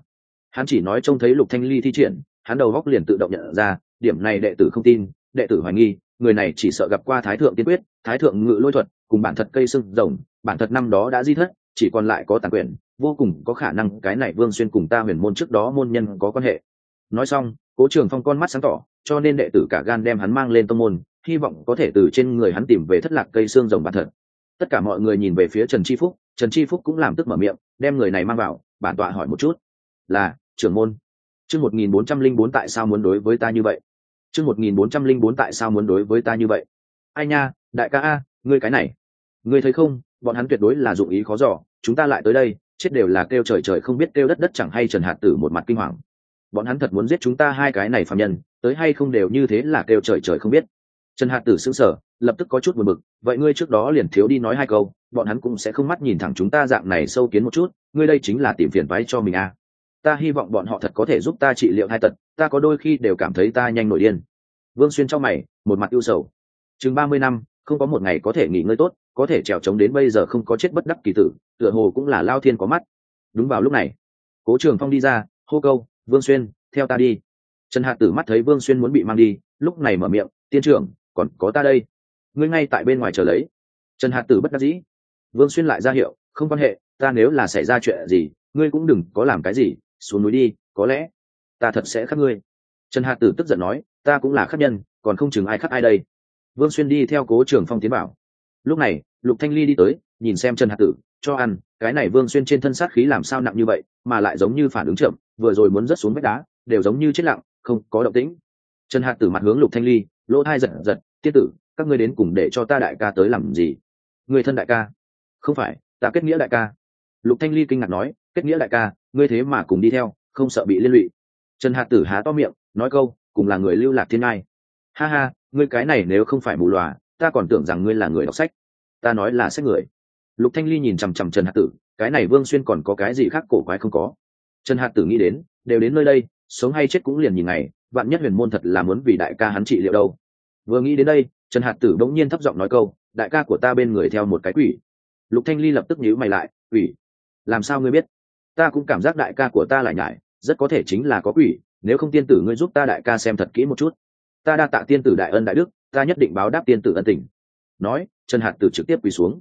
Hắn chỉ nói trông thấy lục thanh ly thi triển, hắn đầu góc liền tự động nhận ra, điểm này đệ tử không tin, đệ tử hoài nghi, người này chỉ sợ gặp qua thái thượng tiên quyết, thái thượng ngự lôi thuật, cùng bản thật cây sưng rồng, bản thật năm đó đã di thất, chỉ còn lại có tàn quyền, vô cùng có khả năng cái này vương xuyên cùng ta huyền môn trước đó môn nhân có quan hệ. Nói xong, cố trường phong con mắt sáng tỏ, cho nên đệ tử cả gan đem hắn mang lên tông môn, hy vọng có thể từ trên người hắn tìm về thất lạc cây xương rồng bản thật tất cả mọi người nhìn về phía trần chi phúc, trần chi phúc cũng làm tức mở miệng, đem người này mang vào, bản tọa hỏi một chút. Là, trưởng môn, chương một nghìn bốn trăm linh bốn tại sao muốn đối với ta như vậy? Chương một nghìn bốn trăm linh bốn tại sao muốn đối với ta như vậy? Ai nha, đại ca a, ngươi cái này. Ngươi thấy không, bọn hắn tuyệt đối là dụng ý khó giỏ chúng ta lại tới đây, chết đều là kêu trời trời không biết kêu đất đất chẳng hay trần hạt tử một mặt kinh hoàng. Bọn hắn thật muốn giết chúng ta hai cái này phạm nhân, tới hay không đều như thế là kêu trời trời không biết. Trần hạt tử xứng sở lập tức có chút buồn bực, vậy ngươi trước đó liền thiếu đi nói hai câu, bọn hắn cũng sẽ không mắt nhìn thẳng chúng ta dạng này sâu kiến một chút, ngươi đây chính là tìm phiền váy cho mình à. ta hy vọng bọn họ thật có thể giúp ta trị liệu hai tật, ta có đôi khi đều cảm thấy ta nhanh nổi điên. Vương xuyên trong mày, một mặt ưu sầu. Chừng ba mươi năm, không có một ngày có thể nghỉ ngơi tốt, có thể trèo trống đến bây giờ không có chết bất đắc kỳ tử, tựa hồ cũng là lao thiên có mắt. Đúng vào lúc này, cố trường phong đi ra, hô câu, vương xuyên, theo ta đi. Trần hạt tử mắt thấy vương xuyên muốn bị mang đi, lúc này mở miệng, tiên trưởng, còn có ta đây ngươi ngay tại bên ngoài chờ lấy. Trần hạt tử bất đắc dĩ. Vương xuyên lại ra hiệu, không quan hệ, ta nếu là xảy ra chuyện gì, ngươi cũng đừng có làm cái gì, xuống núi đi, có lẽ ta thật sẽ khắc ngươi. Trần hạt tử tức giận nói, ta cũng là khắc nhân, còn không chừng ai khắc ai đây? Vương xuyên đi theo cố trường phong tiến bảo lúc này, lục thanh ly đi tới, nhìn xem trần hạt tử, cho ăn, cái này vương xuyên trên thân sát khí làm sao nặng như vậy, mà lại giống như phản ứng chậm, vừa rồi muốn rớt xuống vách đá, đều giống như chết lặng, không có động tĩnh. Trần hạt tử mặt hướng lục thanh ly, lỗ thai giật giật, tiết tử các ngươi đến cùng để cho ta đại ca tới làm gì? Người thân đại ca. Không phải, ta kết nghĩa đại ca. Lục thanh ly kinh ngạc nói, kết nghĩa đại ca, ngươi thế mà cùng đi theo, không sợ bị liên lụy. Trần hạt tử há to miệng, nói câu, cùng là người lưu lạc thiên ngai. Ha ha, ngươi cái này nếu không phải mù lòa, ta còn tưởng rằng ngươi là người đọc sách. Ta nói là sách người. Lục thanh ly nhìn chằm chằm trần hạt tử, cái này vương xuyên còn có cái gì khác cổ quái không có? Trần hạt tử nghĩ đến, đều đến nơi đây, sống hay chết cũng liền nhìn ngày bạn nhất huyền môn thật là muốn vì đại ca hắn trị liệu đâu. Vừa nghĩ đến đây trần hạt tử bỗng nhiên thấp giọng nói câu, đại ca của ta bên người theo một cái quỷ. Lục thanh ly lập tức nhíu mày lại, quỷ? Làm sao ngươi biết? Ta cũng cảm giác đại ca của ta lại nhải, rất có thể chính là có quỷ, nếu không tiên tử ngươi giúp ta đại ca xem thật kỹ một chút. Ta đa tạ tiên tử đại ân đại đức, ta nhất định báo đáp tiên tử ân tình. Nói, trần hạt tử trực tiếp quỳ xuống.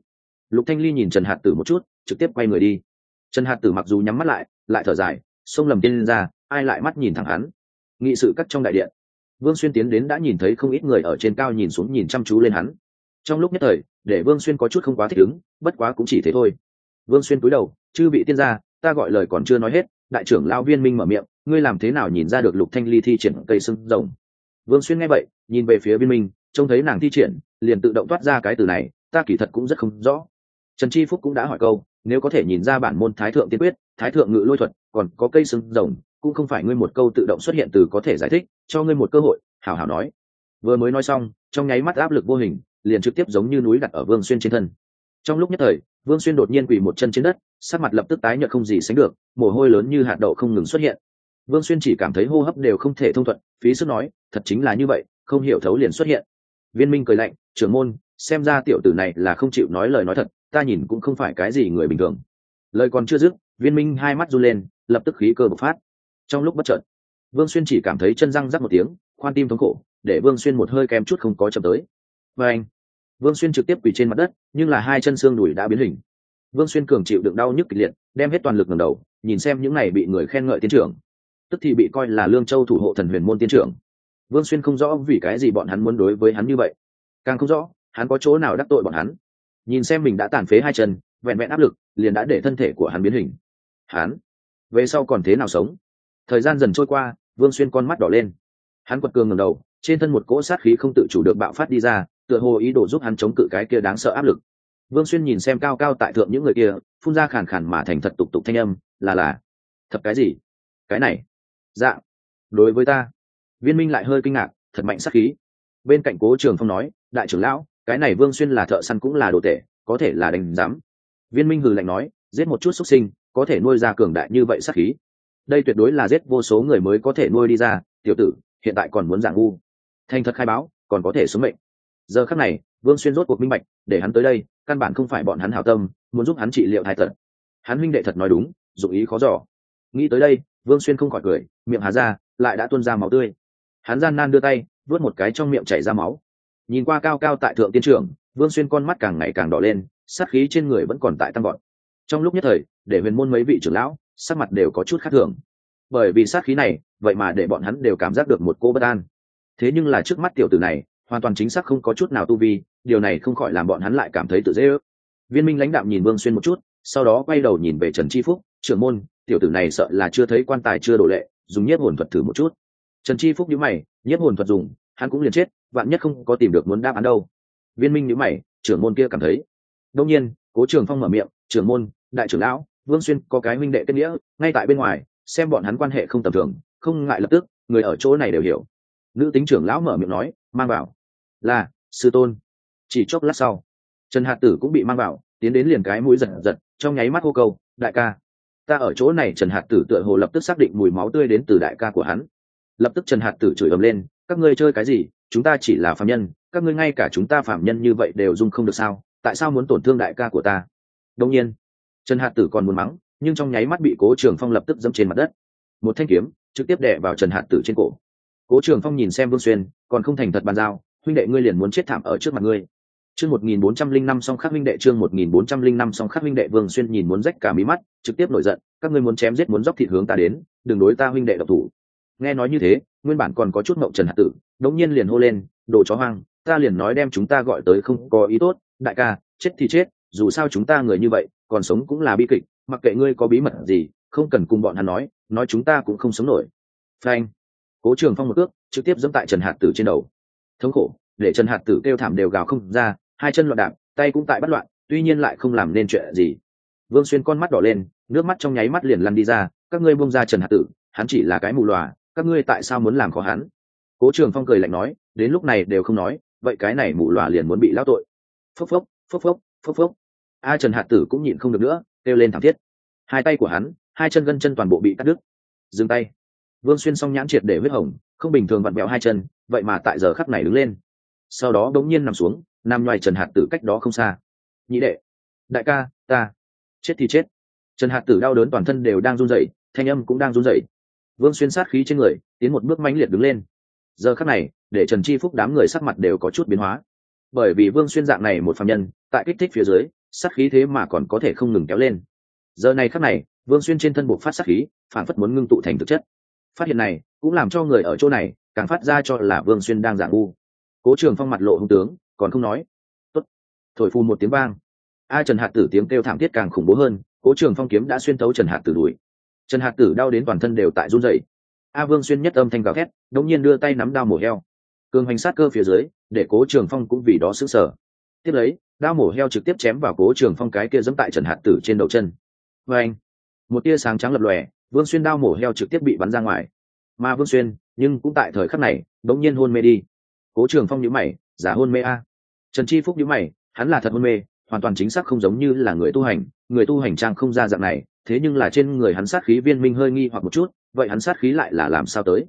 Lục thanh ly nhìn trần hạt tử một chút, trực tiếp quay người đi. Trần hạt tử mặc dù nhắm mắt lại lại thở dài xông lầm tiên ra, ai lại mắt nhìn thẳng hắn? Nghị sự cắt trong đại điện vương xuyên tiến đến đã nhìn thấy không ít người ở trên cao nhìn xuống nhìn chăm chú lên hắn. Trong lúc nhất thời, để vương xuyên có chút không quá thích ứng, bất quá cũng chỉ thế thôi. Vương xuyên cúi đầu, chư bị tiên gia, ta gọi lời còn chưa nói hết, đại trưởng lao viên minh mở miệng, ngươi làm thế nào nhìn ra được lục thanh ly thi triển cây sưng rồng? Vương xuyên nghe vậy, nhìn về phía viên minh, trông thấy nàng thi triển, liền tự động toát ra cái từ này, ta kỳ thật cũng rất không rõ. Trần Tri phúc cũng đã hỏi câu, nếu có thể nhìn ra bản môn thái thượng tiên quyết, thái thượng ngự lôi thuật, còn có cây sưng rồng cũng không phải ngươi một câu tự động xuất hiện từ có thể giải thích, cho ngươi một cơ hội, hảo hảo nói. Vừa mới nói xong, trong nháy mắt áp lực vô hình, liền trực tiếp giống như núi đặt ở vương xuyên trên thân. Trong lúc nhất thời, vương xuyên đột nhiên quỳ một chân trên đất, sắc mặt lập tức tái nhợt không gì sánh được, mồ hôi lớn như hạt đậu không ngừng xuất hiện. Vương xuyên chỉ cảm thấy hô hấp đều không thể thông thuận, phí sức nói, thật chính là như vậy, không hiểu thấu liền xuất hiện. Viên minh cười lạnh, trưởng môn, xem ra tiểu tử này là không chịu nói lời nói thật, ta nhìn cũng không phải cái gì người bình thường. Lời còn chưa dứt, viên minh hai mắt run lên, lập tức khí cơ bộc phát trong lúc bất chợt, vương xuyên chỉ cảm thấy chân răng rắc một tiếng, khoan tim thống khổ, để vương xuyên một hơi kém chút không có chậm tới. Và anh, vương xuyên trực tiếp quỳ trên mặt đất, nhưng là hai chân xương đùi đã biến hình. Vương xuyên cường chịu đựng đau nhức kịch liệt, đem hết toàn lực ngầm đầu, nhìn xem những này bị người khen ngợi tiến trưởng. Tức thì bị coi là lương châu thủ hộ thần huyền môn tiến trưởng. Vương xuyên không rõ vì cái gì bọn hắn muốn đối với hắn như vậy. Càng không rõ, hắn có chỗ nào đắc tội bọn hắn. Nhìn xem mình đã tàn phế hai chân, vẹn vẹn áp lực, liền đã để thân thể của hắn biến hình. Hắn, về sau còn thế nào sống? Thời gian dần trôi qua, vương xuyên con mắt đỏ lên. Hắn quật cường ngầm đầu, trên thân một cỗ sát khí không tự chủ được bạo phát đi ra, tựa hồ ý đồ giúp hắn chống cự cái kia đáng sợ áp lực. Vương xuyên nhìn xem cao cao tại thượng những người kia, phun ra khàn khàn mà thành thật tục tục thanh âm, là là, thật cái gì? Cái này? Dạ. Đối với ta. Viên minh lại hơi kinh ngạc, thật mạnh sát khí. Bên cạnh cố trường phong nói, đại trưởng lão, cái này vương xuyên là thợ săn cũng là đồ tệ có thể là đánh giám. Viên minh hừ lạnh nói, giết một chút xuất sinh, có thể nuôi ra cường đại như vậy sát khí đây tuyệt đối là giết vô số người mới có thể nuôi đi ra, tiểu tử, hiện tại còn muốn dạng ngu. Thành thật khai báo, còn có thể sống mệnh. Giờ khắc này, vương xuyên rốt cuộc minh bạch, để hắn tới đây, căn bản không phải bọn hắn hảo tâm, muốn giúp hắn trị liệu thai tật hắn huynh đệ thật nói đúng, dụng ý khó giỏ nghĩ tới đây, vương xuyên không khỏi cười, miệng hà ra, lại đã tuôn ra máu tươi. Hắn gian nan đưa tay, vớt một cái trong miệng chảy ra máu. Nhìn qua cao cao tại thượng tiên trưởng, vương xuyên con mắt càng ngày càng đỏ lên, sát khí trên người vẫn còn tại tăng gọn trong lúc nhất thời, để huyền môn mấy vị trưởng lão sắc mặt đều có chút khác thường. Bởi vì sát khí này, vậy mà để bọn hắn đều cảm giác được một cô bất an. Thế nhưng là trước mắt tiểu tử này, hoàn toàn chính xác không có chút nào tu vi, điều này không khỏi làm bọn hắn lại cảm thấy tự dễ ước. Viên minh lãnh đạo nhìn vương xuyên một chút, sau đó quay đầu nhìn về trần chi phúc, trưởng môn, tiểu tử này sợ là chưa thấy quan tài chưa đổ lệ, dùng nhiếp hồn thuật thử một chút. Trần chi phúc nhíu mày, nhiếp hồn thuật dùng, hắn cũng liền chết, vạn nhất không có tìm được muốn đáp án đâu. Viên minh nhíu mày, trưởng môn kia cảm thấy. Đông nhiên, cố trường phong mở miệng, trưởng môn, đại trưởng lão vương xuyên có cái minh đệ kết nghĩa, ngay tại bên ngoài, xem bọn hắn quan hệ không tầm thường, không ngại lập tức, người ở chỗ này đều hiểu. Nữ tính trưởng lão mở miệng nói, mang vào. Là, sư tôn. Chỉ chốc lát sau, trần hạt tử cũng bị mang vào, tiến đến liền cái mũi giật giật, trong nháy mắt hô câu, đại ca. Ta ở chỗ này, trần hạt tử tựa hồ lập tức xác định mùi máu tươi đến từ đại ca của hắn. Lập tức trần hạt tử chửi ầm lên, các ngươi chơi cái gì? Chúng ta chỉ là phạm nhân, các ngươi ngay cả chúng ta phạm nhân như vậy đều dung không được sao? Tại sao muốn tổn thương đại ca của ta? Đông nhiên trần hạt tử còn muốn mắng, nhưng trong nháy mắt bị cố trường phong lập tức dẫm trên mặt đất. Một thanh kiếm, trực tiếp đè vào trần hạt tử trên cổ. Cố trường phong nhìn xem vương xuyên, còn không thành thật bàn giao, huynh đệ, ngươi liền muốn chết thảm ở trước mặt ngươi. Chương một nghìn bốn trăm linh năm song khắc huynh đệ, chương một nghìn bốn trăm linh năm song khắc huynh đệ, vương xuyên nhìn muốn rách cả mí mắt, trực tiếp nổi giận, các ngươi muốn chém giết muốn dốc thịt hướng ta đến, đừng đối ta huynh đệ độc thủ. Nghe nói như thế, nguyên bản còn có chút mậu trần hạt tử, đống nhiên liền hô lên, đồ chó hoang, ta liền nói đem chúng ta gọi tới không có ý tốt, đại ca, chết thì chết, dù sao chúng ta người như vậy còn sống cũng là bi kịch, mặc kệ ngươi có bí mật gì, không cần cùng bọn hắn nói nói chúng ta cũng không sống nổi. Phanh. Cố trường phong một ước trực tiếp dẫm tại trần hạt tử trên đầu. Thống khổ, để trần hạt tử kêu thảm đều gào không ra, hai chân loạn đạp, tay cũng tại bắt loạn, tuy nhiên lại không làm nên chuyện gì. Vương xuyên con mắt đỏ lên, nước mắt trong nháy mắt liền lăn đi ra, các ngươi bông ra trần hạt tử, hắn chỉ là cái mù lòa, các ngươi tại sao muốn làm khó hắn? Cố trường phong cười lạnh nói, đến lúc này đều không nói, vậy cái này mù lòa liền muốn bị lão tội. Phốc phốc phốc phốc phốc phốc a trần hạt tử cũng nhịn không được nữa, kêu lên thảm thiết. Hai tay của hắn, hai chân gân chân toàn bộ bị cắt đứt. Dừng tay. Vương xuyên xong nhãn triệt để huyết hồng, không bình thường vặn vẹo hai chân, vậy mà tại giờ khắc này đứng lên. Sau đó đống nhiên nằm xuống, nằm ngoài trần hạt tử cách đó không xa. Nhị đệ. Đại ca, ta. Chết thì chết. Trần hạt tử đau đớn toàn thân đều đang run rẩy, thanh âm cũng đang run rẩy. Vương xuyên sát khí trên người, tiến một bước mãnh liệt đứng lên. Giờ khắc này, để trần chi phúc đám người sắc mặt đều có chút biến hóa. Bởi vì vương xuyên dạng này một phạm nhân, tại kích thích phía dưới sát khí thế mà còn có thể không ngừng kéo lên. Giờ này khắc này, vương xuyên trên thân buộc phát sát khí, phản phất muốn ngưng tụ thành thực chất. Phát hiện này, cũng làm cho người ở chỗ này, càng phát ra cho là vương xuyên đang giả ngu. Cố trường phong mặt lộ hung tướng, còn không nói. Tốt. thổi phù một tiếng vang. A trần hạt tử tiếng kêu thảm thiết càng khủng bố hơn, cố trường phong kiếm đã xuyên tấu trần hạt tử đuổi trần hạt tử đau đến toàn thân đều tại run dậy a vương xuyên nhất âm thanh gào thét, đống nhiên đưa tay nắm đao mổ heo. Cường hành sát cơ phía dưới, để cố trường phong cũng vì đó xứng sở tiếp lấy đao mổ heo trực tiếp chém vào cố trường phong cái kia dẫm tại trần hạt tử trên đầu chân. Và anh một tia sáng trắng lập lòe, vương xuyên đao mổ heo trực tiếp bị bắn ra ngoài. Mà vương xuyên, nhưng cũng tại thời khắc này đống nhiên hôn mê đi. Cố trường phong nhíu mày, giả hôn mê a. Trần chi phúc nhíu mày, hắn là thật hôn mê, hoàn toàn chính xác không giống như là người tu hành, người tu hành trang không ra dạng này, thế nhưng là trên người hắn sát khí viên minh hơi nghi hoặc một chút, vậy hắn sát khí lại là làm sao tới?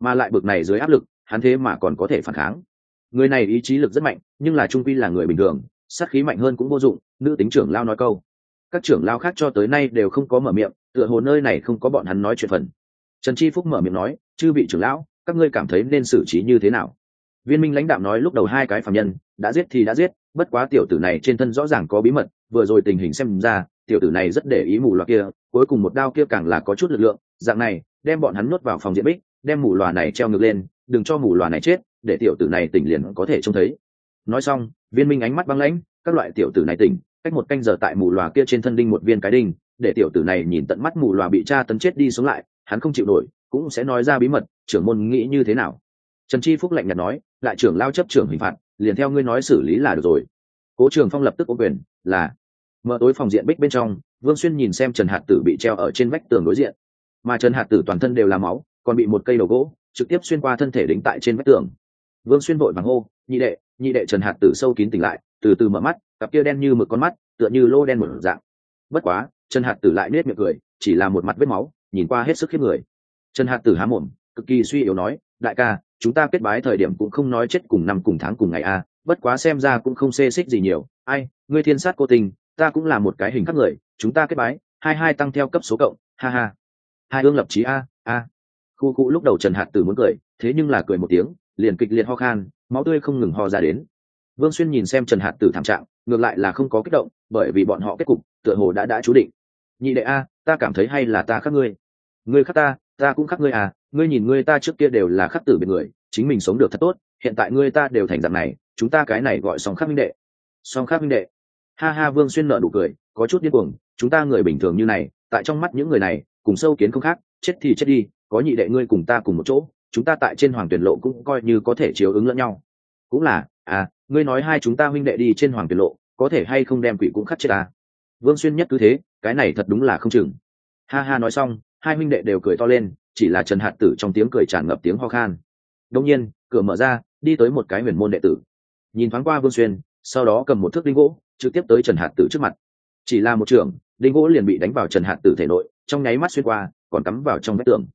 Mà lại bực này dưới áp lực, hắn thế mà còn có thể phản kháng. Người này ý chí lực rất mạnh, nhưng là trung quy là người bình thường sát khí mạnh hơn cũng vô dụng, nữ tính trưởng lao nói câu. Các trưởng lao khác cho tới nay đều không có mở miệng, tựa hồ nơi này không có bọn hắn nói chuyện phần. Trần chi phúc mở miệng nói, chư vị trưởng lão, các ngươi cảm thấy nên xử trí như thế nào? Viên minh lãnh đạo nói lúc đầu hai cái phạm nhân, đã giết thì đã giết, bất quá tiểu tử này trên thân rõ ràng có bí mật, vừa rồi tình hình xem ra, tiểu tử này rất để ý mù loà kia, cuối cùng một đao kia càng là có chút lực lượng, dạng này, đem bọn hắn nuốt vào phòng diện bích, đem mù loà này treo ngược lên, đừng cho mù loà này chết, để tiểu tử này tỉnh liền có thể trông thấy. Nói xong viên minh ánh mắt băng lãnh, các loại tiểu tử này tỉnh, cách một canh giờ tại mù lòa kia trên thân đinh một viên cái đinh, để tiểu tử này nhìn tận mắt mù lòa bị cha tấn chết đi xuống lại, hắn không chịu nổi, cũng sẽ nói ra bí mật, trưởng môn nghĩ như thế nào. Trần chi phúc lạnh nhạt nói, lại trưởng lao chấp trưởng hình phạt, liền theo ngươi nói xử lý là được rồi. Cố trường phong lập tức ô quyền, là. Mở tối phòng diện bích bên trong, vương xuyên nhìn xem trần hạt tử bị treo ở trên vách tường đối diện. Mà trần hạt tử toàn thân đều là máu, còn bị một cây đầu gỗ, trực tiếp xuyên qua thân thể đính tại trên vách tường. Vương xuyên vội vàng hô, nhị đệ nhị đệ trần hạt tử sâu kín tỉnh lại, từ từ mở mắt, cặp kia đen như mực con mắt, tựa như lô đen một dạng. Bất quá, trần hạt tử lại nết miệng cười, chỉ là một mặt vết máu, nhìn qua hết sức khiếp người. Trần hạt tử há mồm, cực kỳ suy yếu nói, đại ca, chúng ta kết bái thời điểm cũng không nói chết cùng năm cùng tháng cùng ngày a, bất quá xem ra cũng không xê xích gì nhiều. Ai, ngươi thiên sát cô tình, ta cũng là một cái hình khắc người, chúng ta kết bái, hai hai tăng theo cấp số cộng, ha ha. Hai ương lập trí a a. Khu cụ lúc đầu trần hạt tử muốn cười, thế nhưng là cười một tiếng, liền kịch liệt ho khan máu tươi không ngừng ho ra đến. Vương xuyên nhìn xem trần hạt tử thảm trạng, ngược lại là không có kích động, bởi vì bọn họ kết cục, tựa hồ đã đã chú định. Nhị đệ a, ta cảm thấy hay là ta khắc ngươi. Ngươi khắc ta ta cũng khắc ngươi à ngươi nhìn ngươi ta trước kia đều là khắc tử bên người, chính mình sống được thật tốt, hiện tại ngươi ta đều thành dạng này, chúng ta cái này gọi song khắc minh đệ. Song khắc minh đệ. Ha ha, vương xuyên nợ nụ cười, có chút điên cuồng, chúng ta người bình thường như này, tại trong mắt những người này, cùng sâu kiến không khác, chết thì chết đi, có nhị đệ ngươi cùng ta cùng một chỗ chúng ta tại trên hoàng tuyển lộ cũng coi như có thể chiếu ứng lẫn nhau. Cũng là à ngươi nói hai chúng ta huynh đệ đi trên hoàng tuyển lộ, có thể hay không đem quỷ cũng khắc chết ta? Vương xuyên nhất cứ thế, cái này thật đúng là không chừng. Ha ha nói xong, hai huynh đệ đều cười to lên, chỉ là trần hạt tử trong tiếng cười tràn ngập tiếng ho khan. Đông nhiên, cửa mở ra, đi tới một cái huyền môn đệ tử. Nhìn thoáng qua vương xuyên, sau đó cầm một thước đinh gỗ, trực tiếp tới trần hạt tử trước mặt. Chỉ là một trường, đinh gỗ liền bị đánh vào trần hạt tử thể nội, trong nháy mắt xuyên qua, còn cắm vào trong vách tường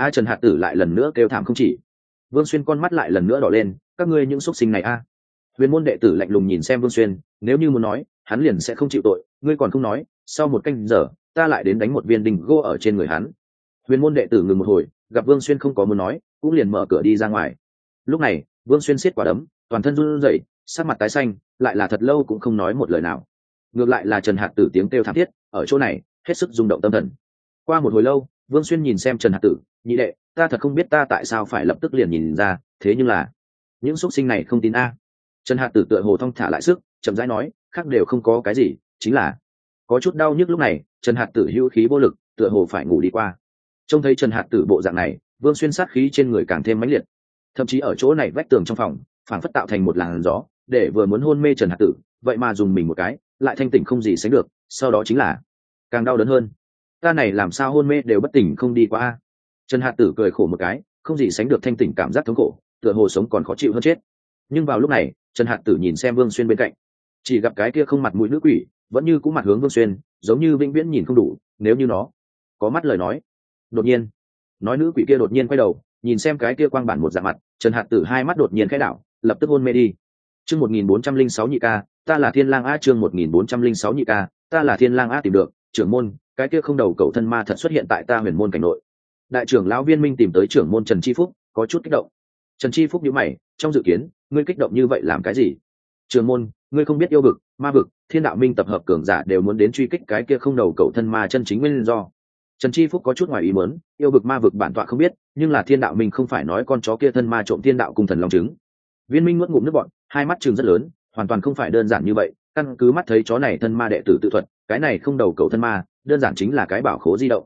a trần hạt tử lại lần nữa kêu thảm không chỉ. Vương xuyên con mắt lại lần nữa đỏ lên, các ngươi những xuất sinh này a. Huyền môn đệ tử lạnh lùng nhìn xem vương xuyên, nếu như muốn nói, hắn liền sẽ không chịu tội, ngươi còn không nói, sau một canh giờ, ta lại đến đánh một viên đình gô ở trên người hắn. Huyền môn đệ tử ngừng một hồi, gặp vương xuyên không có muốn nói, cũng liền mở cửa đi ra ngoài. Lúc này, vương xuyên xiết quả đấm, toàn thân run rẩy, sắc mặt tái xanh, lại là thật lâu cũng không nói một lời nào. Ngược lại là trần hạt tử tiếng kêu thảm thiết, ở chỗ này, hết sức rung động tâm thần. Qua một hồi lâu vương xuyên nhìn xem trần hạt tử, nhị đệ, ta thật không biết ta tại sao phải lập tức liền nhìn ra, thế nhưng là, những x u ấ t sinh này không tin a. Trần hạt tử tựa hồ thong thả lại sức, chậm rãi nói, khác đều không có cái gì, chính là, có chút đau nhức lúc này, trần hạt tử hữu khí vô lực, tựa hồ phải ngủ đi qua. Trông thấy trần hạt tử bộ dạng này, vương xuyên sát khí trên người càng thêm mãnh liệt. Thậm chí ở chỗ này vách tường trong phòng phản phất tạo thành một làn gió, để vừa muốn hôn mê trần hạt tử, vậy mà dùng mình một cái, lại thanh tỉnh không gì sánh được, sau đó chính là càng đau đớn hơn ta này làm sao hôn mê đều bất tỉnh không đi qua trần hạt tử cười khổ một cái, không gì sánh được thanh tỉnh cảm giác thống khổ, tựa hồ sống còn khó chịu hơn chết. Nhưng vào lúc này, trần hạt tử nhìn xem vương xuyên bên cạnh. Chỉ gặp cái kia không mặt mũi nữ quỷ, vẫn như cũng mặt hướng vương xuyên, giống như vĩnh viễn nhìn không đủ, nếu như nó có mắt lời nói. Đột nhiên, nói nữ quỷ kia đột nhiên quay đầu, nhìn xem cái kia quang bản một dạng mặt, trần hạt tử hai mắt đột nhiên khai đảo, lập tức hôn mê đi. Chương một nghìn bốn trăm linh sáu nhị ca, ta là thiên lang a chương một nghìn bốn trăm linh sáu nhị ca, ta là thiên lang a tìm được, trưởng môn cái kia không đầu cầu thân ma thật xuất hiện tại ta huyền môn cảnh nội. Đại trưởng lão viên minh tìm tới trưởng môn trần tri phúc, có chút kích động. Trần tri phúc nhữ mày, trong dự kiến, ngươi kích động như vậy làm cái gì? Trưởng môn, ngươi không biết yêu vực, ma vực, thiên đạo minh tập hợp cường giả đều muốn đến truy kích cái kia không đầu cầu thân ma chân chính nguyên do. Trần tri phúc có chút ngoài ý muốn, yêu vực ma vực bản tọa không biết, nhưng là thiên đạo minh không phải nói con chó kia thân ma trộm thiên đạo cung thần long chứng viên minh nuốt ngụm nước bọn hai mắt trường rất lớn, hoàn toàn không phải đơn giản như vậy, căn cứ mắt thấy chó này thân ma đệ tử tự thuật, cái này không đầu cầu thân ma đơn giản chính là cái bảo khố di động.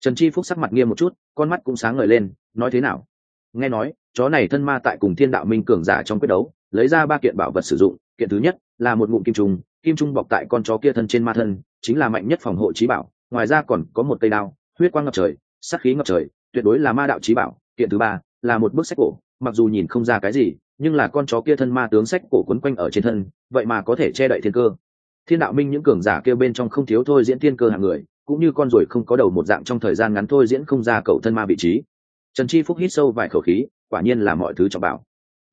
Trần chi phúc sắc mặt nghiêm một chút, con mắt cũng sáng ngời lên, nói thế nào? Nghe nói, chó này thân ma tại cùng thiên đạo minh cường giả trong quyết đấu, lấy ra ba kiện bảo vật sử dụng, kiện thứ nhất là một ngụm kim trung kim trung bọc tại con chó kia thân trên ma thân, chính là mạnh nhất phòng hộ trí bảo, ngoài ra còn có một cây đao, huyết quang ngập trời sắc khí ngập trời, tuyệt đối là ma đạo trí bảo, kiện thứ ba là một bức sách cổ, mặc dù nhìn không ra cái gì, nhưng là con chó kia thân ma tướng sách cổ quấn quanh ở trên thân, vậy mà có thể che đậy thiên cơ thiên đạo minh những cường giả kêu bên trong không thiếu thôi diễn thiên cơ hàng người, cũng như con ruồi không có đầu một dạng trong thời gian ngắn thôi diễn không ra cậu thân ma vị trí. Trần chi phúc hít sâu vài khẩu khí, quả nhiên là mọi thứ trọng bảo.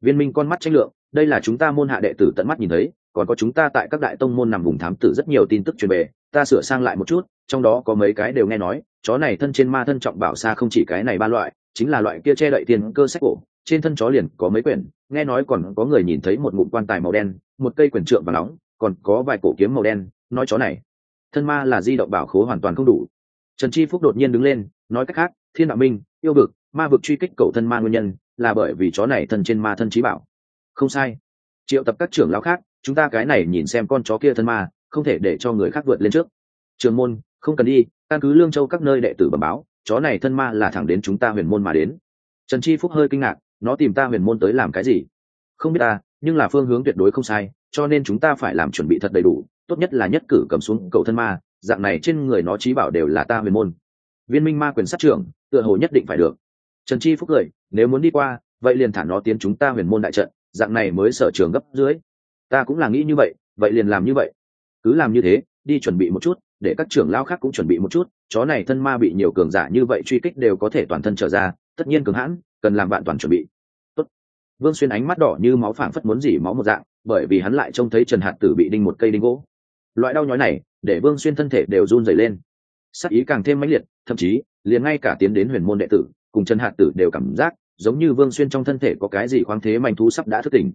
Viên minh con mắt tranh lượng, đây là chúng ta môn hạ đệ tử tận mắt nhìn thấy, còn có chúng ta tại các đại tông môn nằm vùng thám tử rất nhiều tin tức truyền về, ta sửa sang lại một chút, trong đó có mấy cái đều nghe nói, chó này thân trên ma thân trọng bảo xa không chỉ cái này ba loại, chính là loại kia che đậy tiền cơ sách cổ, trên thân chó liền có mấy quyển, nghe nói còn có người nhìn thấy một ngụm quan tài màu đen, một cây quyển trượng và nóng còn có vài cổ kiếm màu đen, nói chó này. Thân ma là di động bảo khố hoàn toàn không đủ. Trần chi phúc đột nhiên đứng lên, nói cách khác, thiên đạo minh, yêu vực, ma vực truy kích cầu thân ma nguyên nhân là bởi vì chó này thân trên ma thân trí bảo. Không sai. Triệu tập các trưởng lão khác, chúng ta cái này nhìn xem con chó kia thân ma, không thể để cho người khác vượt lên trước. Trường môn, không cần đi, căn cứ lương châu các nơi đệ tử bẩm báo, chó này thân ma là thẳng đến chúng ta huyền môn mà đến. Trần chi phúc hơi kinh ngạc, nó tìm ta huyền môn tới làm cái gì? Không biết ta, nhưng là phương hướng tuyệt đối không sai cho nên chúng ta phải làm chuẩn bị thật đầy đủ, tốt nhất là nhất cử cầm xuống cầu thân ma, dạng này trên người nó trí bảo đều là ta huyền môn. Viên minh ma quyền sát trưởng, tựa hồ nhất định phải được. Trần chi phúc cười, nếu muốn đi qua, vậy liền thả nó tiến chúng ta huyền môn đại trận, dạng này mới sở trường gấp dưới. Ta cũng là nghĩ như vậy vậy liền làm như vậy. Cứ làm như thế, đi chuẩn bị một chút, để các trưởng lao khác cũng chuẩn bị một chút, chó này thân ma bị nhiều cường giả như vậy truy kích đều có thể toàn thân trở ra, tất nhiên cường hãn, cần làm bạn toàn chuẩn bị. Tốt. vương xuyên ánh mắt đỏ như máu phảng phất muốn dỉ máu một dạng bởi vì hắn lại trông thấy trần hạt tử bị đinh một cây đinh gỗ. Loại đau nhói này, để vương xuyên thân thể đều run dày lên. Sắc ý càng thêm mãnh liệt, thậm chí, liền ngay cả tiến đến huyền môn đệ tử, cùng trần hạt tử đều cảm giác, giống như vương xuyên trong thân thể có cái gì khoáng thế manh thú sắp đã thức tỉnh.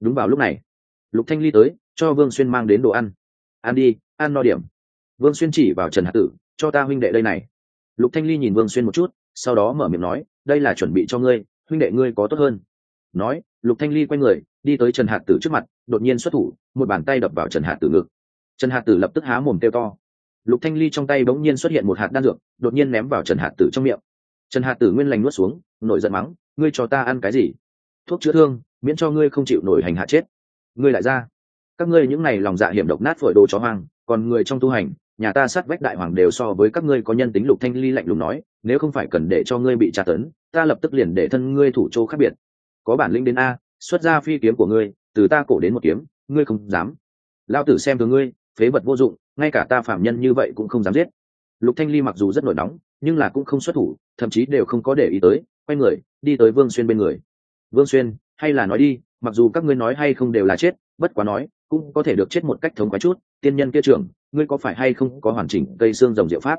Đúng vào lúc này, lục thanh ly tới, cho vương xuyên mang đến đồ ăn. Ăn đi, ăn no điểm. Vương xuyên chỉ vào trần hạt tử, cho ta huynh đệ đây này. Lục thanh ly nhìn vương xuyên một chút, sau đó mở miệng nói, đây là chuẩn bị cho ngươi, huynh đệ ngươi có tốt hơn. Nói lục thanh ly quay người, đi tới trần hạt tử trước mặt, đột nhiên xuất thủ, một bàn tay đập vào trần hạt tử ngực. Trần hạt tử lập tức há mồm kêu to. Lục thanh ly trong tay bỗng nhiên xuất hiện một hạt đan dược, đột nhiên ném vào trần hạt tử trong miệng. Trần hạt tử nguyên lành nuốt xuống, nổi giận mắng, ngươi cho ta ăn cái gì? Thuốc chữa thương, miễn cho ngươi không chịu nổi hành hạ chết. Ngươi lại ra. Các ngươi những này lòng dạ hiểm độc nát phổi đồ chó hoang, còn người trong tu hành, nhà ta sát vách đại hoàng đều so với các ngươi có nhân tính. Lục thanh ly lạnh lùng nói, nếu không phải cần để cho ngươi bị tra tấn, ta lập tức liền để thân ngươi thủ chỗ khác biệt có bản lĩnh đến a, xuất ra phi kiếm của ngươi, từ ta cổ đến một kiếm, ngươi không dám. Lao tử xem thường ngươi, phế vật vô dụng, ngay cả ta phạm nhân như vậy cũng không dám giết. Lục thanh ly mặc dù rất nổi nóng, nhưng là cũng không xuất thủ, thậm chí đều không có để ý tới, quay người, đi tới vương xuyên bên người. Vương xuyên, hay là nói đi, mặc dù các ngươi nói hay không đều là chết, bất quá nói, cũng có thể được chết một cách thống quái chút, tiên nhân kia trưởng, ngươi có phải hay không có hoàn chỉnh cây xương rồng diệu pháp?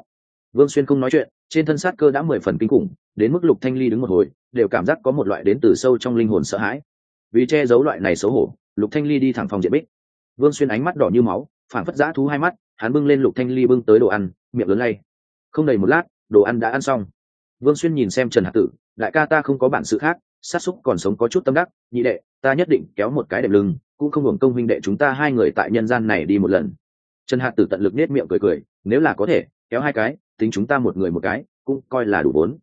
Vương xuyên không nói chuyện, trên thân sát cơ đã mười phần kinh khủng, đến mức lục thanh ly đứng một hồi, đều cảm giác có một loại đến từ sâu trong linh hồn sợ hãi. Vì che giấu loại này xấu hổ, lục thanh ly đi thẳng phòng diện bích. Vương xuyên ánh mắt đỏ như máu phản phất giã thú hai mắt, hắn bưng lên lục thanh ly bưng tới đồ ăn, miệng lớn lay. Không đầy một lát, đồ ăn đã ăn xong. Vương xuyên nhìn xem trần Hạ tử, đại ca ta không có bản sự khác, sát xúc còn sống có chút tâm đắc, nhị đệ, ta nhất định kéo một cái đệm lưng, cũng không hưởng công huynh đệ chúng ta hai người tại nhân gian này đi một lần. Trần Hạ tử tận lực nết miệng cười cười, nếu là có thể, kéo hai cái tính chúng ta một người một cái, cũng coi là đủ vốn.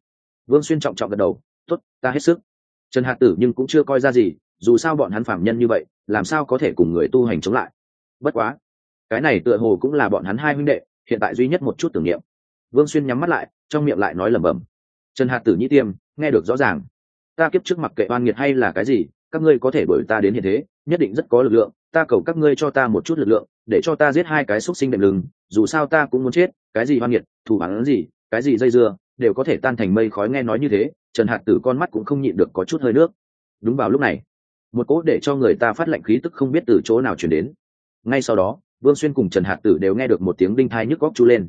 Vương xuyên trọng trọng gật đầu, tốt, ta hết sức. Trần hạc tử nhưng cũng chưa coi ra gì, dù sao bọn hắn phạm nhân như vậy, làm sao có thể cùng người tu hành chống lại? Bất quá, cái này tựa hồ cũng là bọn hắn hai huynh đệ, hiện tại duy nhất một chút tưởng niệm. Vương xuyên nhắm mắt lại, trong miệng lại nói lẩm bẩm. Trần hạc tử nhĩ tiêm, nghe được rõ ràng. Ta kiếp trước mặc kệ oan nghiệt hay là cái gì, các ngươi có thể đuổi ta đến hiện thế, nhất định rất có lực lượng, ta cầu các ngươi cho ta một chút lực lượng, để cho ta giết hai cái xúc sinh đệm lưng, dù sao ta cũng muốn chết cái gì hoan nghiệt, thù hắn gì, cái gì dây dưa, đều có thể tan thành mây khói nghe nói như thế, trần hạt tử con mắt cũng không nhịn được có chút hơi nước. Đúng vào lúc này, một cỗ để cho người ta phát lệnh khí tức không biết từ chỗ nào chuyển đến. Ngay sau đó, vương xuyên cùng trần hạt tử đều nghe được một tiếng đinh thai nhức góc chú lên.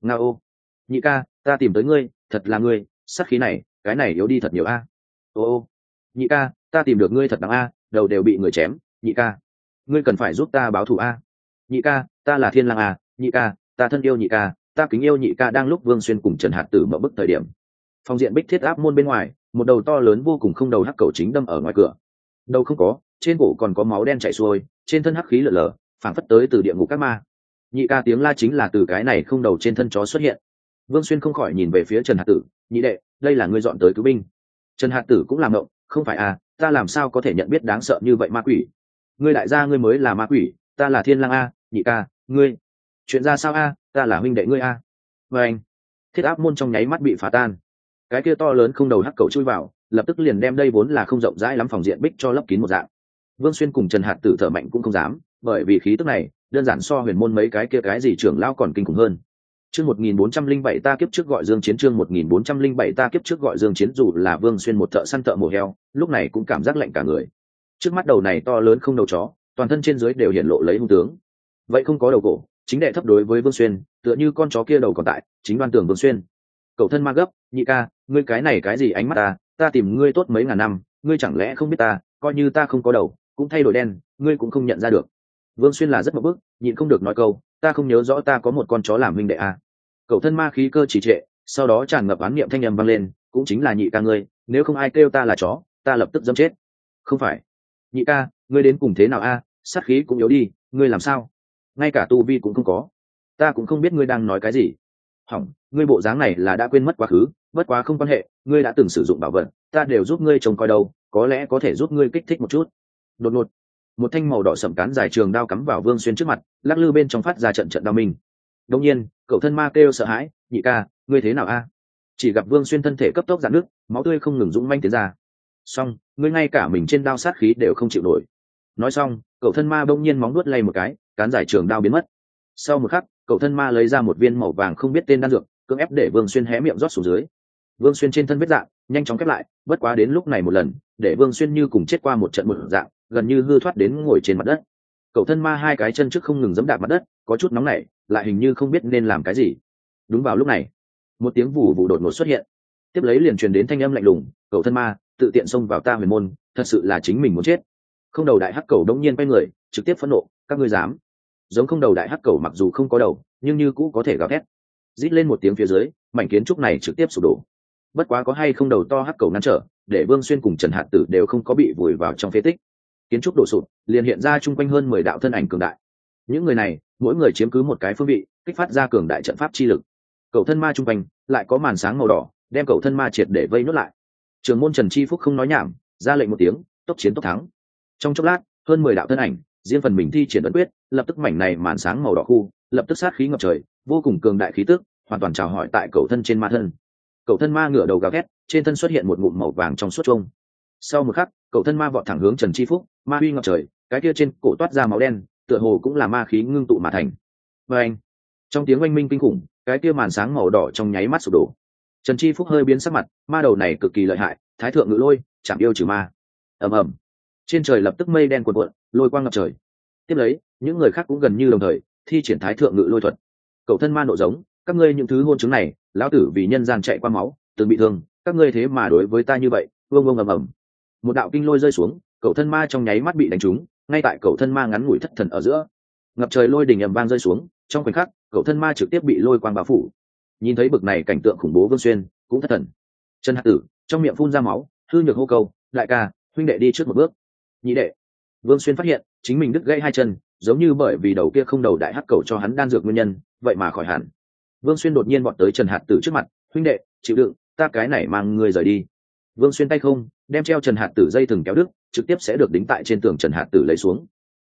Nga ô, nhị ca, ta tìm tới ngươi, thật là ngươi sắc khí này, cái này yếu đi thật nhiều a. Ô ô, nhị ca, ta tìm được ngươi thật đáng a, đầu đều bị người chém, nhị ca. Ngươi cần phải giúp ta báo thù a. Nhị ca, ta là thiên lang a, nhị ca, ta thân yêu nhị ca ta kính yêu nhị ca đang lúc vương xuyên cùng trần hạt tử mở bức thời điểm. Phòng diện bích thiết áp môn bên ngoài, một đầu to lớn vô cùng không đầu hắc cầu chính đâm ở ngoài cửa. Đầu không có, trên cổ còn có máu đen chảy xuôi, trên thân hắc khí lở lở, phảng phất tới từ địa ngục các ma. Nhị ca tiếng la chính là từ cái này không đầu trên thân chó xuất hiện. Vương xuyên không khỏi nhìn về phía trần hạt tử, nhị đệ, đây là ngươi dọn tới cứu binh. Trần hạt tử cũng làm động không phải à ta làm sao có thể nhận biết đáng sợ như vậy ma quỷ? Ngươi đại gia ngươi mới là ma quỷ, ta là thiên lang a, nhị ca, ngươi. Chuyện ra sao a ta là huynh đệ ngươi a. Và anh, thiết áp môn trong nháy mắt bị phá tan. Cái kia to lớn không đầu hắc cầu chui vào, lập tức liền đem đây vốn là không rộng rãi lắm phòng diện bích cho lấp kín một dạng. Vương xuyên cùng trần hạt tử thở mạnh cũng không dám, bởi vì khí tức này, đơn giản so huyền môn mấy cái kia cái gì trưởng lao còn kinh khủng hơn. Chương một nghìn bốn trăm linh bảy ta kiếp trước gọi dương chiến, chương một nghìn bốn trăm linh bảy ta kiếp trước gọi dương chiến, dù là vương xuyên một thợ săn thợ mổ heo, lúc này cũng cảm giác lạnh cả người. Trước mắt đầu này to lớn không đầu chó, toàn thân trên dưới đều hiện lộ lấy hung tướng. Vậy không có đầu cổ chính đệ thấp đối với vương xuyên, tựa như con chó kia đầu còn tại, chính đoan tưởng vương xuyên. Cậu thân ma gấp, nhị ca, ngươi cái này cái gì ánh mắt ta ta tìm ngươi tốt mấy ngàn năm, ngươi chẳng lẽ không biết ta, coi như ta không có đầu, cũng thay đổi đen, ngươi cũng không nhận ra được. Vương xuyên là rất mập bức nhịn không được nói câu, ta không nhớ rõ ta có một con chó làm minh đệ à. cậu thân ma khí cơ chỉ trệ, sau đó tràn ngập án niệm thanh â vang lên, cũng chính là nhị ca ngươi, nếu không ai kêu ta là chó, ta lập tức dâm chết. Không phải. Nhị ca, ngươi đến cùng thế nào a? Sát khí cũng yếu đi, ngươi làm sao? Ngay cả tu vi cũng không có. Ta cũng không biết ngươi đang nói cái gì. Hỏng, ngươi bộ dáng này là đã quên mất quá khứ, bất quá không quan hệ, ngươi đã từng sử dụng bảo vật, ta đều giúp ngươi trông coi đâu, có lẽ có thể giúp ngươi kích thích một chút. Đột ngột, một thanh màu đỏ sậm cán dài trường đao cắm vào vương xuyên trước mặt, lắc lư bên trong phát ra trận trận đao minh. Đông nhiên, cậu thân ma kêu sợ hãi, nhị ca, ngươi thế nào a? Chỉ gặp vương xuyên thân thể cấp tốc dạn nước máu tươi không ngừng dũng manh tiến ra. Xong, ngươi ngay cả mình trên đao sát khí đều không chịu nổi. Nói xong, cậu thân ma bỗng nhiên móng nuốt lay một cái cán giải trường đao biến mất. Sau một khắc, cậu thân ma lấy ra một viên màu vàng không biết tên đan dược, cưỡng ép để vương xuyên hé miệng rót xuống dưới. Vương xuyên trên thân vết dạng, nhanh chóng khép lại, bất quá đến lúc này một lần, để vương xuyên như cùng chết qua một trận một dạng, gần như hư thoát đến ngồi trên mặt đất. Cậu thân ma hai cái chân trước không ngừng dẫm đạp mặt đất, có chút nóng nảy, lại hình như không biết nên làm cái gì. Đúng vào lúc này, một tiếng vù vù đột ngột xuất hiện. Tiếp lấy liền truyền đến thanh âm lạnh lùng, cậu thân ma, tự tiện xông vào ta huyền môn, thật sự là chính mình muốn chết. Không đầu đại hắc cầu đông nhiên quay người, trực tiếp phẫn nộ, các ngươi dám giống không đầu đại hắc cầu mặc dù không có đầu, nhưng như cũ có thể gào thét. Rít lên một tiếng phía dưới, mảnh kiến trúc này trực tiếp sụp đổ. Bất quá có hay không đầu to hắc cầu ngăn trở, để vương xuyên cùng trần hạt tử đều không có bị vùi vào trong phế tích. Kiến trúc đổ sụp, liền hiện ra chung quanh hơn mười đạo thân ảnh cường đại. Những người này, mỗi người chiếm cứ một cái phương vị, kích phát ra cường đại trận pháp chi lực. Cầu thân ma chung quanh, lại có màn sáng màu đỏ, đem cầu thân ma triệt để vây nuốt lại. Trường môn trần chi phúc không nói nhảm, ra lệnh một tiếng, tốc chiến tốc thắng. Trong chốc lát, hơn mười đạo thân ảnh, riêng phần mình thi triển ấn quyết lập tức mảnh này màn sáng màu đỏ khu, lập tức sát khí ngập trời, vô cùng cường đại khí tức, hoàn toàn chào hỏi tại cầu thân trên ma thân. Cầu thân ma ngửa đầu gào thét, trên thân xuất hiện một ngụm màu vàng trong suốt trông sau một khắc cầu thân ma vọt thẳng hướng trần chi phúc, ma huy ngập trời, cái kia trên cổ toát ra máu đen, tựa hồ cũng là ma khí ngưng tụ mà thành. Và anh, trong tiếng oanh minh kinh khủng, cái kia màn sáng màu đỏ trong nháy mắt sụp đổ. Trần chi phúc hơi biến sắc mặt, ma đầu này cực kỳ lợi hại, thái thượng ngự lôi chạm yêu trừ ma. Ầm ầm. Trên trời lập tức mây đen cuộn cuộn, lôi quang ngập trời tiếp lấy, những người khác cũng gần như đồng thời, thi triển thái thượng ngự lôi thuật. Cậu thân ma nộ giống, các ngươi những thứ hôn chứng này, lão tử vì nhân gian chạy qua máu, từng bị thương, các ngươi thế mà đối với ta như vậy, vương vương ầm ầm. Một đạo kinh lôi rơi xuống, cậu thân ma trong nháy mắt bị đánh trúng, ngay tại cậu thân ma ngắn ngủi thất thần ở giữa. Ngập trời lôi đình ầm vang rơi xuống, trong khoảnh khắc, cậu thân ma trực tiếp bị lôi quang bao phủ. Nhìn thấy bực này cảnh tượng khủng bố vương xuyên, cũng thất thần. Trần hạt tử, trong miệng phun ra máu, hư nhược hô câu, đại ca, huynh đệ đi trước một bước. Nhị đệ vương xuyên phát hiện, chính mình đứt gãy hai chân, giống như bởi vì đầu kia không đầu đại hắc cầu cho hắn đan dược nguyên nhân, vậy mà khỏi hẳn. Vương xuyên đột nhiên bọn tới trần hạt tử trước mặt, huynh đệ, chịu đựng, ta cái này mang người rời đi. Vương xuyên tay không, đem treo trần hạt tử dây thừng kéo đứt, trực tiếp sẽ được đính tại trên tường trần hạt tử lấy xuống.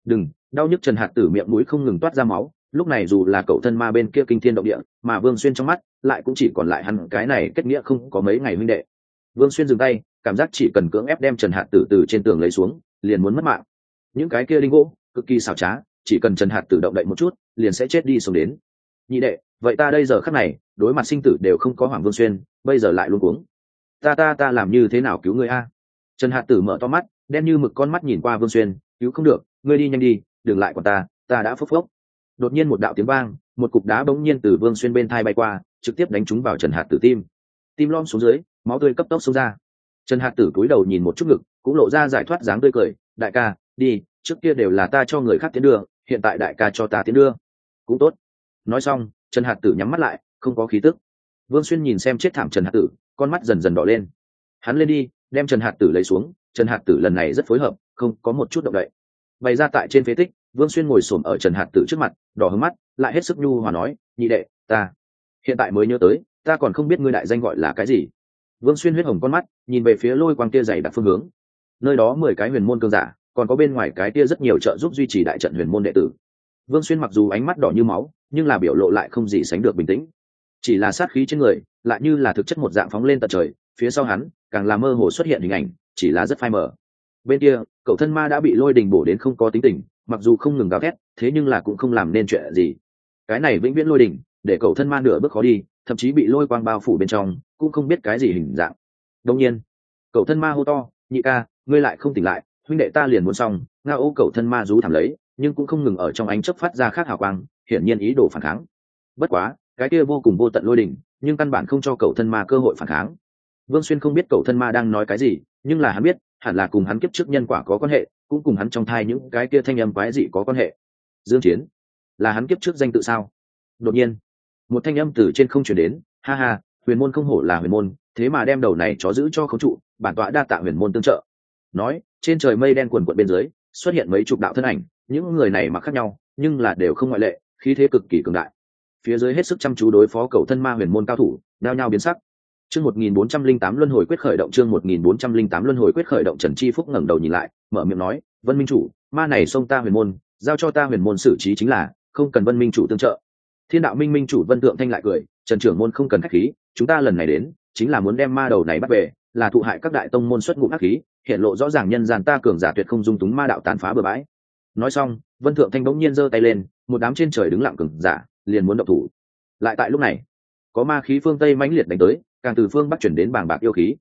Đừng, đau nhức trần hạt tử miệng mũi không ngừng toát ra máu, lúc này dù là cậu thân ma bên kia kinh thiên động địa, mà vương xuyên trong mắt lại cũng chỉ còn lại hắn, cái này kết nghĩa không có mấy ngày huynh đệ. Vương xuyên dừng tay, cảm giác chỉ cần cưỡng ép đem trần hạt tử từ trên tường lấy xuống, liền muốn mất mạng những cái kia đinh gỗ, cực kỳ xảo trá, chỉ cần trần hạt tử động đậy một chút, liền sẽ chết đi sống đến. Nhị đệ, vậy ta đây giờ khắc này, đối mặt sinh tử đều không có hoàng vương xuyên, bây giờ lại luôn cuống. Ta ta ta làm như thế nào cứu ngươi a? Trần hạt tử mở to mắt, đen như mực con mắt nhìn qua vương xuyên, cứu không được, ngươi đi nhanh đi, đừng lại còn ta ta đã phốc phốc. Đột nhiên một đạo tiếng vang, một cục đá bỗng nhiên từ vương xuyên bên thai bay qua, trực tiếp đánh trúng vào trần hạt tử tim. Tim lom xuống dưới, máu tươi cấp tốc xông ra. Trần hạt tử cúi đầu nhìn một chút ngực, cũng lộ ra giải thoát dáng tươi cười, đại ca đi, trước kia đều là ta cho người khác tiến đưa, hiện tại đại ca cho ta tiến đưa. Cũng tốt. Nói xong, trần hạt tử nhắm mắt lại, không có khí tức. Vương xuyên nhìn xem chết thảm trần hạt tử, con mắt dần dần đỏ lên. Hắn lên đi, đem trần hạt tử lấy xuống, trần hạt tử lần này rất phối hợp, không có một chút động đậy. Bày ra tại trên phế tích, vương xuyên ngồi s ổ m ở trần hạt tử trước mặt, đỏ hứng mắt, lại hết sức nhu hòa nói, nhị đệ, ta, hiện tại mới nhớ tới, ta còn không biết ngươi đại danh gọi là cái gì. Vương xuyên huyết hồng con mắt, nhìn về phía lôi quang kia dày đặc phương hướng. Nơi đó mười cái huyền môn cơn giả còn có bên ngoài cái kia rất nhiều trợ giúp duy trì đại trận huyền môn đệ tử. Vương xuyên mặc dù ánh mắt đỏ như máu, nhưng là biểu lộ lại không gì sánh được bình tĩnh. Chỉ là sát khí trên người, lại như là thực chất một dạng phóng lên tận trời, phía sau hắn, càng là mơ hồ xuất hiện hình ảnh, chỉ là rất phai mờ. Bên kia, cậu thân ma đã bị lôi đình bổ đến không có tính tình, mặc dù không ngừng gào thét, thế nhưng là cũng không làm nên chuyện gì. Cái này vĩnh viễn lôi đình, để cậu thân ma nửa bước khó đi, thậm chí bị lôi quang bao phủ bên trong, cũng không biết cái gì hình dạng. Đông nhiên, cậu thân ma hô to, nhị ca, ngươi lại không tỉnh lại huynh đệ ta liền muốn xong, nga ô cầu thân ma rú thảm lấy, nhưng cũng không ngừng ở trong ánh chấp phát ra khác hào quang, hiển nhiên ý đồ phản kháng. Bất quá, cái kia vô cùng vô tận lôi đình nhưng căn bản không cho cầu thân ma cơ hội phản kháng. Vương xuyên không biết cầu thân ma đang nói cái gì, nhưng là hắn biết, hẳn là cùng hắn kiếp trước nhân quả có quan hệ, cũng cùng hắn trong thai những cái kia thanh âm quái dị có quan hệ. Dương chiến, là hắn kiếp trước danh tự sao? Đột nhiên, một thanh âm từ trên không chuyển đến, ha ha, huyền môn không hổ là huyền môn, thế mà đem đầu này chó giữ cho khống trụ, bản tọa đa tạ huyền môn tương trợ nói, trên trời mây đen quần quận bên dưới, xuất hiện mấy chục đạo thân ảnh, những người này mặc khác nhau, nhưng là đều không ngoại lệ, khí thế cực kỳ cường đại. Phía dưới hết sức chăm chú đối phó cầu thân ma huyền môn cao thủ đao nhau biến sắc. Chương một nghìn bốn trăm linh tám luân hồi quyết khởi động, chương một nghìn bốn trăm linh tám luân hồi quyết khởi động, trần chi phúc ngẩng đầu nhìn lại, mở miệng nói, vân minh chủ, ma này xông ta huyền môn, giao cho ta huyền môn xử trí chính là, không cần vân minh chủ tương trợ. Thiên đạo minh minh chủ vân tượng thanh lại cười, trần trưởng môn không cần khách khí, chúng ta lần này đến, chính là muốn đem ma đầu này bắt về, là thụ hại các đại tông môn xuất ngũ ác khí hiện lộ rõ ràng nhân gian ta cường giả tuyệt không dung túng ma đạo tàn phá bừa bãi. Nói xong, vân thượng thanh bỗng nhiên giơ tay lên, một đám trên trời đứng lặng cường giả liền muốn động thủ. Lại tại lúc này, có ma khí phương tây mãnh liệt đánh tới, càng từ phương bắc chuyển đến bàng bạc yêu khí.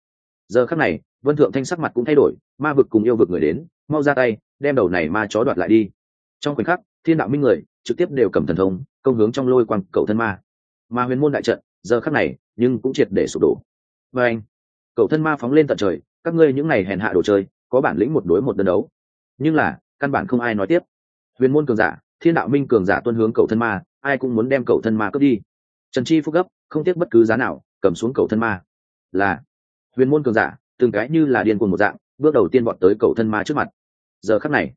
Giờ khắc này, vân thượng thanh sắc mặt cũng thay đổi, ma vực cùng yêu vực người đến, mau ra tay, đem đầu này ma chó đoạt lại đi. Trong khoảnh khắc, thiên đạo minh người trực tiếp đều cầm thần thông, công hướng trong lôi quang cậu thân ma. Ma huyền môn đại trận, giờ khắc này, nhưng cũng triệt để sụp đổ. Và anh cậu thân ma phóng lên tận trời các ngươi những này hèn hạ đồ chơi, có bản lĩnh một đối một đơn đấu. Nhưng là, căn bản không ai nói tiếp. Huyền môn cường giả, thiên đạo minh cường giả tuân hướng cầu thân ma, ai cũng muốn đem cầu thân ma cướp đi. Trần chi phúc gấp, không tiếc bất cứ giá nào, cầm xuống cầu thân ma. Là, huyền môn cường giả, từng cái như là điên cuồng một dạng, bước đầu tiên bọn tới cầu thân ma trước mặt. Giờ khắc này,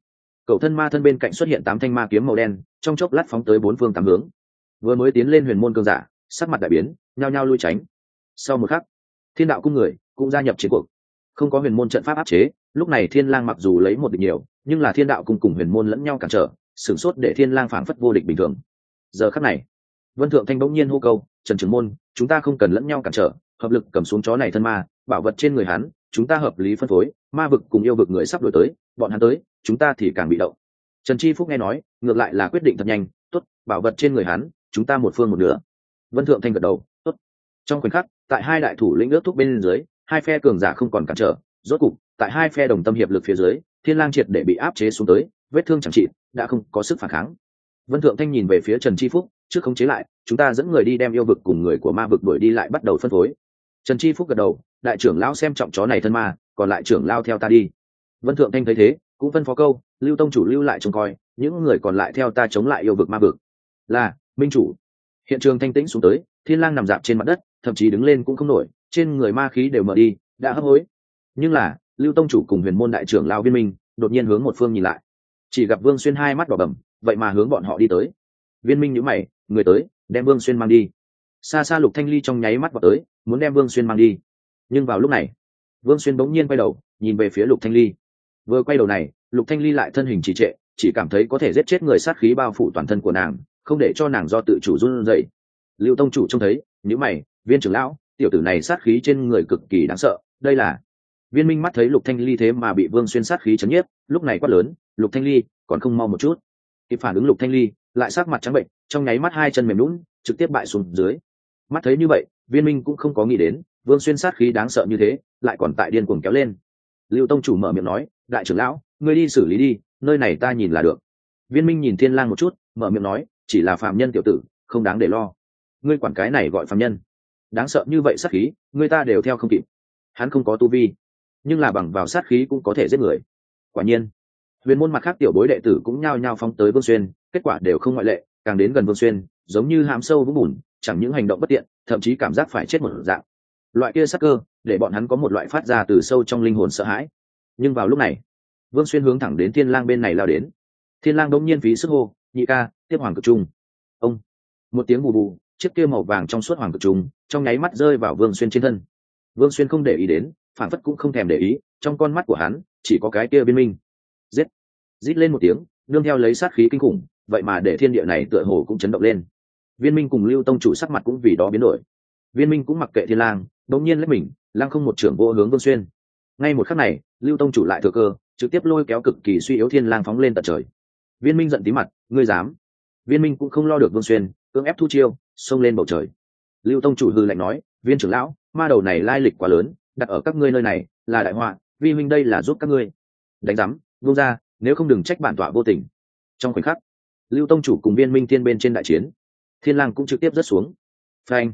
cầu thân ma thân bên cạnh xuất hiện tám thanh ma kiếm màu đen, trong chốc lát phóng tới bốn phương tám hướng. Vừa mới tiến lên huyền môn cường giả, sắc mặt đại biến, nhao nhao lui tránh. Sau một khắc, thiên đạo cung người cũng gia nhập chiến cuộc không có huyền môn trận pháp áp chế, lúc này thiên lang mặc dù lấy một địch nhiều, nhưng là thiên đạo cùng cùng huyền môn lẫn nhau cản trở, sửng sốt để thiên lang phảng phất vô địch bình thường. Giờ khắc này, vân thượng thanh bỗng nhiên hô câu, trần trưởng môn, chúng ta không cần lẫn nhau cản trở, hợp lực cầm xuống chó này thân ma, bảo vật trên người hắn, chúng ta hợp lý phân phối, ma vực cùng yêu vực người sắp đổi tới, bọn hắn tới, chúng ta thì càng bị động. Trần chi phúc nghe nói, ngược lại là quyết định thật nhanh, tốt, bảo vật trên người hắn, chúng ta một phương một nửa. Vân thượng thanh gật đầu, tốt. Trong khoảnh khắc, tại hai đại thủ lĩnh ước thúc bên dưới hai phe cường giả không còn cản trở, rốt cục, tại hai phe đồng tâm hiệp lực phía dưới, thiên lang triệt để bị áp chế xuống tới, vết thương chẳng trị, đã không có sức phản kháng. Vân thượng thanh nhìn về phía trần chi phúc, trước không chế lại, chúng ta dẫn người đi đem yêu vực cùng người của ma vực đuổi đi lại bắt đầu phân phối. Trần chi phúc gật đầu, đại trưởng lão xem trọng chó này thân ma, còn lại trưởng lao theo ta đi. Vân thượng thanh thấy thế, cũng phân phó câu, lưu tông chủ lưu lại trông coi, những người còn lại theo ta chống lại yêu vực ma vực. Là, minh chủ. Hiện trường thanh tĩnh xuống tới, thiên lang nằm dạp trên mặt đất, thậm chí đứng lên cũng không nổi trên người ma khí đều mở đi, đã hấp hối. Nhưng là, lưu tông chủ cùng huyền môn đại trưởng lao viên minh đột nhiên hướng một phương nhìn lại. Chỉ gặp vương xuyên hai mắt đỏ bầm, vậy mà hướng bọn họ đi tới. Viên minh nhữ mày, người tới, đem vương xuyên mang đi. Xa xa lục thanh ly trong nháy mắt vào tới, muốn đem vương xuyên mang đi. Nhưng vào lúc này, vương xuyên bỗng nhiên quay đầu, nhìn về phía lục thanh ly. Vừa quay đầu này, lục thanh ly lại thân hình trì trệ, chỉ cảm thấy có thể giết chết người sát khí bao phủ toàn thân của nàng, không để cho nàng do tự chủ run dậy lưu tông chủ trông thấy nhữ mày, viên trưởng lão tiểu tử này sát khí trên người cực kỳ đáng sợ, đây là viên minh mắt thấy lục thanh ly thế mà bị vương xuyên sát khí chấn nhiếp, lúc này quát lớn, lục thanh ly, còn không mau một chút. Kịp phản ứng lục thanh ly, lại sắc mặt trắng bệnh, trong nháy mắt hai chân mềm lún trực tiếp bại xuống dưới. Mắt thấy như vậy, viên minh cũng không có nghĩ đến, vương xuyên sát khí đáng sợ như thế, lại còn tại điên cuồng kéo lên. Lưu tông chủ mở miệng nói, đại trưởng lão, ngươi đi xử lý đi, nơi này ta nhìn là được. Viên minh nhìn thiên lang một chút, mở miệng nói, chỉ là phạm nhân tiểu tử, không đáng để lo. Ngươi quản cái này gọi phạm nhân đáng sợ như vậy sát khí, người ta đều theo không kịp. Hắn không có tu vi, nhưng là bằng vào sát khí cũng có thể giết người. Quả nhiên, huyền môn mặt khác tiểu bối đệ tử cũng nhao nhao phóng tới vương xuyên, kết quả đều không ngoại lệ, càng đến gần vương xuyên, giống như hàm sâu vũng bùn, chẳng những hành động bất tiện, thậm chí cảm giác phải chết một dạng. Loại kia sắc cơ, để bọn hắn có một loại phát ra từ sâu trong linh hồn sợ hãi. Nhưng vào lúc này, vương xuyên hướng thẳng đến thiên lang bên này lao đến. Thiên lang đống nhiên phí sức hô, nhị ca, tiếp hoàng cực trung. Ông, một tiếng bù bù chiếc kia màu vàng trong suốt hoàng cực trùng, trong nháy mắt rơi vào vương xuyên trên thân. Vương xuyên không để ý đến, phản phất cũng không thèm để ý, trong con mắt của hắn, chỉ có cái kia biên minh. Giết! Rít lên một tiếng, nương theo lấy sát khí kinh khủng, vậy mà để thiên địa này tựa hồ cũng chấn động lên. Viên minh cùng lưu tông chủ sắc mặt cũng vì đó biến đổi. Viên minh cũng mặc kệ thiên lang đống nhiên lấy mình lang không một trưởng vô hướng vương xuyên. Ngay một khắc này, lưu tông chủ lại thừa cơ, trực tiếp lôi kéo cực kỳ suy yếu thiên lang phóng lên tận trời. Viên minh giận tí mặt, ngươi dám. Viên minh cũng không lo được vương xuyên cưỡng ép thu chiêu, xông lên bầu trời. Lưu tông chủ hư lạnh nói, viên trưởng lão, ma đầu này lai lịch quá lớn, đặt ở các ngươi nơi này là đại họa, vi huynh đây là giúp các ngươi. Đánh giám vung ra, nếu không đừng trách bản tọa vô tình. Trong khoảnh khắc, lưu tông chủ cùng viên minh thiên bên trên đại chiến, thiên lang cũng trực tiếp rớt xuống. Phanh!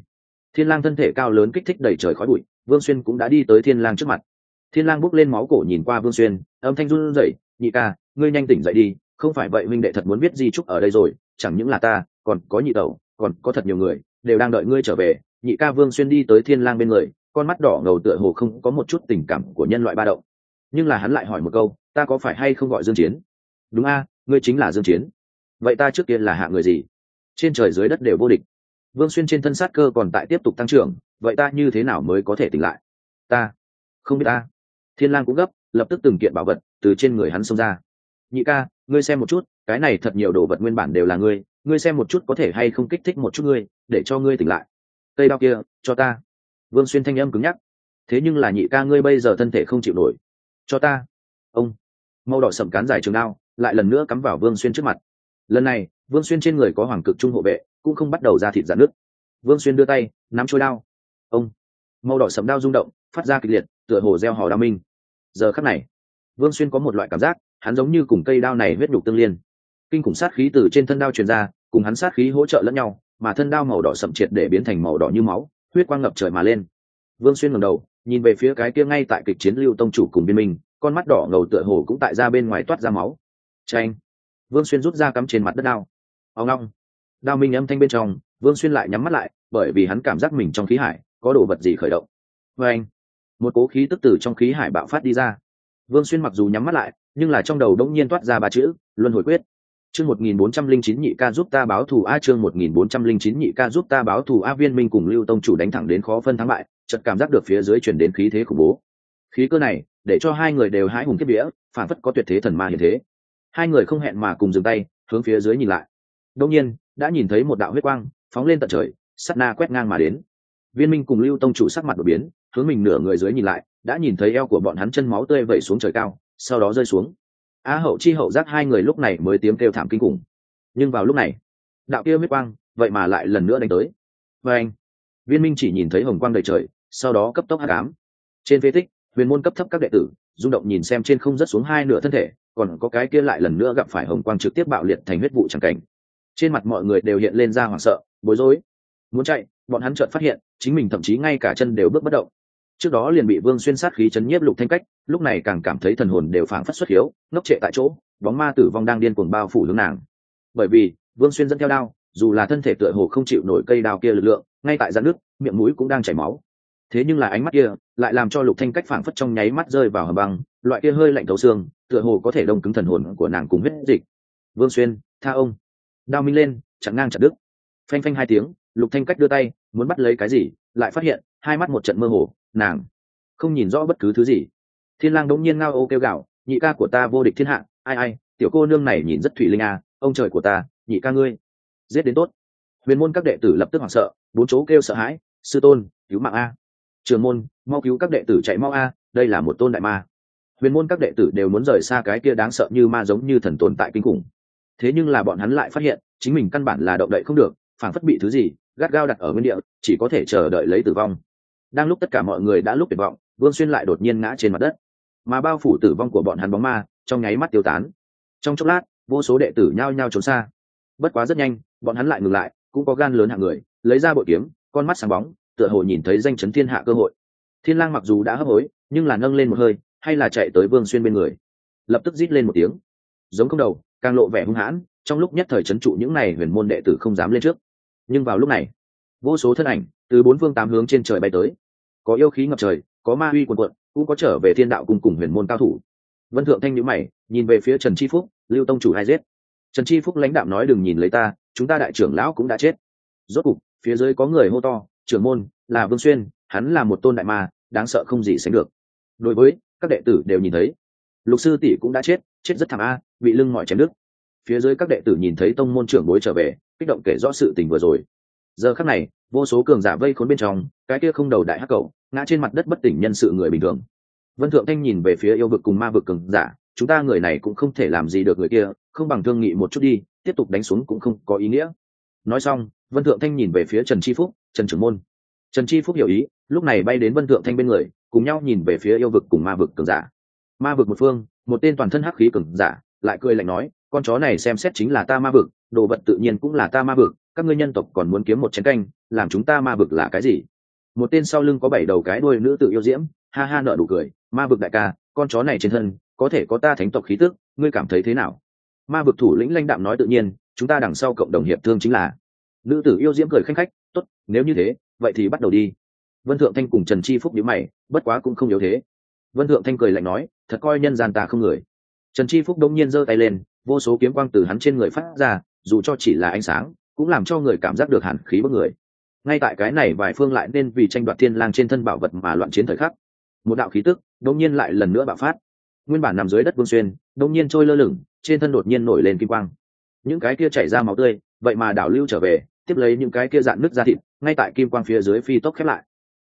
Thiên lang thân thể cao lớn kích thích đẩy trời khói bụi, vương xuyên cũng đã đi tới thiên lang trước mặt. Thiên lang bốc lên máu cổ nhìn qua vương xuyên, âm thanh run rẩy, nhị ca, ngươi nhanh tỉnh dậy đi, không phải vậy huynh đệ thật muốn biết di trúc ở đây rồi, chẳng những là ta còn có nhị tẩu, còn có thật nhiều người, đều đang đợi ngươi trở về. Nhị ca vương xuyên đi tới thiên lang bên người, con mắt đỏ ngầu tựa hồ không có một chút tình cảm của nhân loại ba động. Nhưng là hắn lại hỏi một câu, ta có phải hay không gọi dương chiến? Đúng a, ngươi chính là dương chiến. Vậy ta trước kia là hạ người gì? Trên trời dưới đất đều vô địch. Vương xuyên trên thân sát cơ còn tại tiếp tục tăng trưởng, vậy ta như thế nào mới có thể tỉnh lại? Ta không biết ta. Thiên lang cũng gấp, lập tức từng kiện bảo vật từ trên người hắn xông ra. Nhị ca, ngươi xem một chút, cái này thật nhiều đồ vật nguyên bản đều là ngươi ngươi xem một chút có thể hay không kích thích một chút ngươi, để cho ngươi tỉnh lại. Cây đao kia, cho ta. Vương xuyên thanh âm cứng nhắc. Thế nhưng là nhị ca ngươi bây giờ thân thể không chịu nổi. Cho ta. Ông. Màu đỏ sậm cán dài trường đao, lại lần nữa cắm vào vương xuyên trước mặt. Lần này, vương xuyên trên người có hoàng cực trung hộ vệ, cũng không bắt đầu ra thịt dạn nước vương xuyên đưa tay, nắm trôi đao. Ông. Màu đỏ sậm đao rung động, phát ra kịch liệt, tựa hồ gieo hò đao minh. Giờ khắc này, vương xuyên có một loại cảm giác, hắn giống như cùng cây đao này huyết nhục tương liên kinh khủng sát khí từ trên thân đao truyền ra, cùng hắn sát khí hỗ trợ lẫn nhau, mà thân đao màu đỏ sậm triệt để biến thành màu đỏ như máu, huyết quang ngập trời mà lên. Vương xuyên ngẩng đầu, nhìn về phía cái kia ngay tại kịch chiến lưu tông chủ cùng biên minh, con mắt đỏ ngầu tựa hồ cũng tại ra bên ngoài toát ra máu. Tranh vương xuyên rút ra cắm trên mặt đất đao. Ao ngong! Đao minh âm thanh bên trong, vương xuyên lại nhắm mắt lại, bởi vì hắn cảm giác mình trong khí hải, có đồ vật gì khởi động. Vê anh một cố khí tức tử trong khí hải bạo phát đi ra. Vương xuyên mặc dù nhắm mắt lại, nhưng là trong đầu đống nhiên toát ra ba chữ, luân hồi quyết chương một nghìn bốn trăm linh chín nhị ca giúp ta báo thù a, chương một nghìn bốn trăm linh chín nhị ca giúp ta báo thù a, viên minh cùng lưu tông chủ đánh thẳng đến khó phân thắng bại, chợt cảm giác được phía dưới truyền đến khí thế khủng bố. Khí cơ này, để cho hai người đều hãi hùng kết vía phản phất có tuyệt thế thần ma như thế. Hai người không hẹn mà cùng dừng tay, hướng phía dưới nhìn lại. Đột nhiên, đã nhìn thấy một đạo huyết quang, phóng lên tận trời, sát na quét ngang mà đến. Viên minh cùng lưu tông chủ sắc mặt đột biến, hướng mình nửa người dưới nhìn lại, đã nhìn thấy eo của bọn hắn chân máu tươi vẩy xuống trời cao, sau đó rơi xuống á hậu chi hậu giác hai người lúc này mới tiếng kêu thảm kinh khủng. Nhưng vào lúc này, đạo kia huyết quang, vậy mà lại lần nữa đánh tới. Và anh, viên minh chỉ nhìn thấy hồng quang đầy trời, sau đó cấp tốc hát cám trên phế tích, huyền môn cấp thấp các đệ tử, rung động nhìn xem trên không rất xuống hai nửa thân thể, còn có cái kia lại lần nữa gặp phải hồng quang trực tiếp bạo liệt thành huyết vụ chẳng cảnh. Trên mặt mọi người đều hiện lên ra hoảng sợ, bối rối. Muốn chạy, bọn hắn chợt phát hiện, chính mình thậm chí ngay cả chân đều bước bất động trước đó liền bị vương xuyên sát khí chấn nhiếp lục thanh cách, lúc này càng cảm thấy thần hồn đều phảng phất xuất hiếu, ngốc trệ tại chỗ, bóng ma tử vong đang điên cuồng bao phủ hướng nàng. Bởi vì, vương xuyên dẫn theo đao, dù là thân thể tựa hồ không chịu nổi cây đao kia lực lượng, ngay tại giãn nước miệng mũi cũng đang chảy máu. Thế nhưng là ánh mắt kia, lại làm cho lục thanh cách phảng phất trong nháy mắt rơi vào hầm băng, loại kia hơi lạnh thấu xương, tựa hồ có thể đông cứng thần hồn của nàng cùng huyết dịch. Vương xuyên, tha ông. Đao minh lên, chặn ngang chặt đứt. Phanh phanh hai tiếng, lục thanh cách đưa tay, muốn bắt lấy cái gì, lại phát hiện, hai mắt một trận mơ hồ nàng không nhìn rõ bất cứ thứ gì. Thiên lang đống nhiên ngao ô kêu gạo nhị ca của ta vô địch thiên hạ, ai ai, tiểu cô nương này nhìn rất thủy linh à ông trời của ta, nhị ca ngươi, giết đến tốt. Huyền môn các đệ tử lập tức hoảng sợ, bốn chỗ kêu sợ hãi, sư tôn, cứu mạng a. Trường môn, mau cứu các đệ tử chạy mau a, đây là một tôn đại ma. Huyền môn các đệ tử đều muốn rời xa cái kia đáng sợ như ma giống như thần tồn tại kinh khủng. Thế nhưng là bọn hắn lại phát hiện, chính mình căn bản là động đậy không được phảng phất bị thứ gì, gắt gao đặt ở nguyên địa, chỉ có thể chờ đợi lấy tử vong đang lúc tất cả mọi người đã lúc tuyệt vọng, vương xuyên lại đột nhiên ngã trên mặt đất. Mà bao phủ tử vong của bọn hắn bóng ma, trong nháy mắt tiêu tán. Trong chốc lát, vô số đệ tử nhao nhao trốn xa. Bất quá rất nhanh, bọn hắn lại ngừng lại, cũng có gan lớn hạng người, lấy ra bội kiếm, con mắt sáng bóng, tựa hồ nhìn thấy danh chấn thiên hạ cơ hội. Thiên lang mặc dù đã hấp hối, nhưng là nâng lên một hơi, hay là chạy tới vương xuyên bên người. Lập tức rít lên một tiếng. Giống không đầu, càng lộ vẻ hung hãn, trong lúc nhất thời chấn trụ những này huyền môn đệ tử không dám lên trước. Nhưng vào lúc này, vô số thân ảnh từ bốn phương tám hướng trên trời bay tới. Có yêu khí ngập trời, có ma uy quần quận cũng có trở về thiên đạo cùng cùng huyền môn cao thủ. Vân thượng thanh nhữ mày, nhìn về phía trần chi phúc, lưu tông chủ hai giết? Trần chi phúc lãnh đạo nói, đừng nhìn lấy ta, chúng ta đại trưởng lão cũng đã chết. Rốt cục, phía dưới có người hô to, trưởng môn, là vương xuyên, hắn là một tôn đại ma, đáng sợ không gì sánh được. Đối với, các đệ tử đều nhìn thấy. Lục sư tỷ cũng đã chết chết rất thảm a, bị lưng mọi chém đứt. Phía dưới các đệ tử nhìn thấy tông môn trưởng bối trở về, kích động kể rõ sự tình vừa rồi. Giờ khắc này vô số cường giả vây khốn bên trong, cái kia không đầu đại hắc cầu ngã trên mặt đất bất tỉnh nhân sự người bình thường. Vân thượng thanh nhìn về phía yêu vực cùng ma vực cường giả, chúng ta người này cũng không thể làm gì được người kia, không bằng thương nghị một chút đi, tiếp tục đánh xuống cũng không có ý nghĩa. Nói xong, vân thượng thanh nhìn về phía trần chi phúc, trần trưởng môn. Trần chi phúc hiểu ý, lúc này bay đến vân thượng thanh bên người, cùng nhau nhìn về phía yêu vực cùng ma vực cường giả. Ma vực một phương, một tên toàn thân hắc khí cường giả, lại cười lạnh nói, con chó này xem xét chính là ta ma vực, đồ vật tự nhiên cũng là ta ma vực các ngươi nhân tộc còn muốn kiếm một chén canh, làm chúng ta ma vực là cái gì? Một tên sau lưng có bảy đầu cái đuôi nữ tự yêu diễm, ha ha nợ đủ cười, ma vực đại ca, con chó này trên thân, có thể có ta thánh tộc khí tức, ngươi cảm thấy thế nào? Ma vực thủ lĩnh lãnh đạm nói tự nhiên, chúng ta đằng sau cộng đồng hiệp thương chính là. Nữ tử yêu diễm cười khanh khách, tốt, nếu như thế, vậy thì bắt đầu đi. Vân thượng thanh cùng trần chi phúc nhíu mày, bất quá cũng không yếu thế. Vân thượng thanh cười lạnh nói, thật coi nhân gian ta không người. Trần chi phúc đông nhiên giơ tay lên, vô số kiếm quang từ hắn trên người phát ra, dù cho chỉ là ánh sáng cũng làm cho người cảm giác được hàn khí bức người. Ngay tại cái này, vài phương lại nên vì tranh đoạt thiên lang trên thân bảo vật mà loạn chiến thời khắc. Một đạo khí tức, đột nhiên lại lần nữa bạo phát. Nguyên bản nằm dưới đất vương xuyên, đột nhiên trôi lơ lửng, trên thân đột nhiên nổi lên kim quang. Những cái kia chảy ra máu tươi, vậy mà đảo lưu trở về, tiếp lấy những cái kia dạn nứt ra thịt, ngay tại kim quang phía dưới phi tốc khép lại.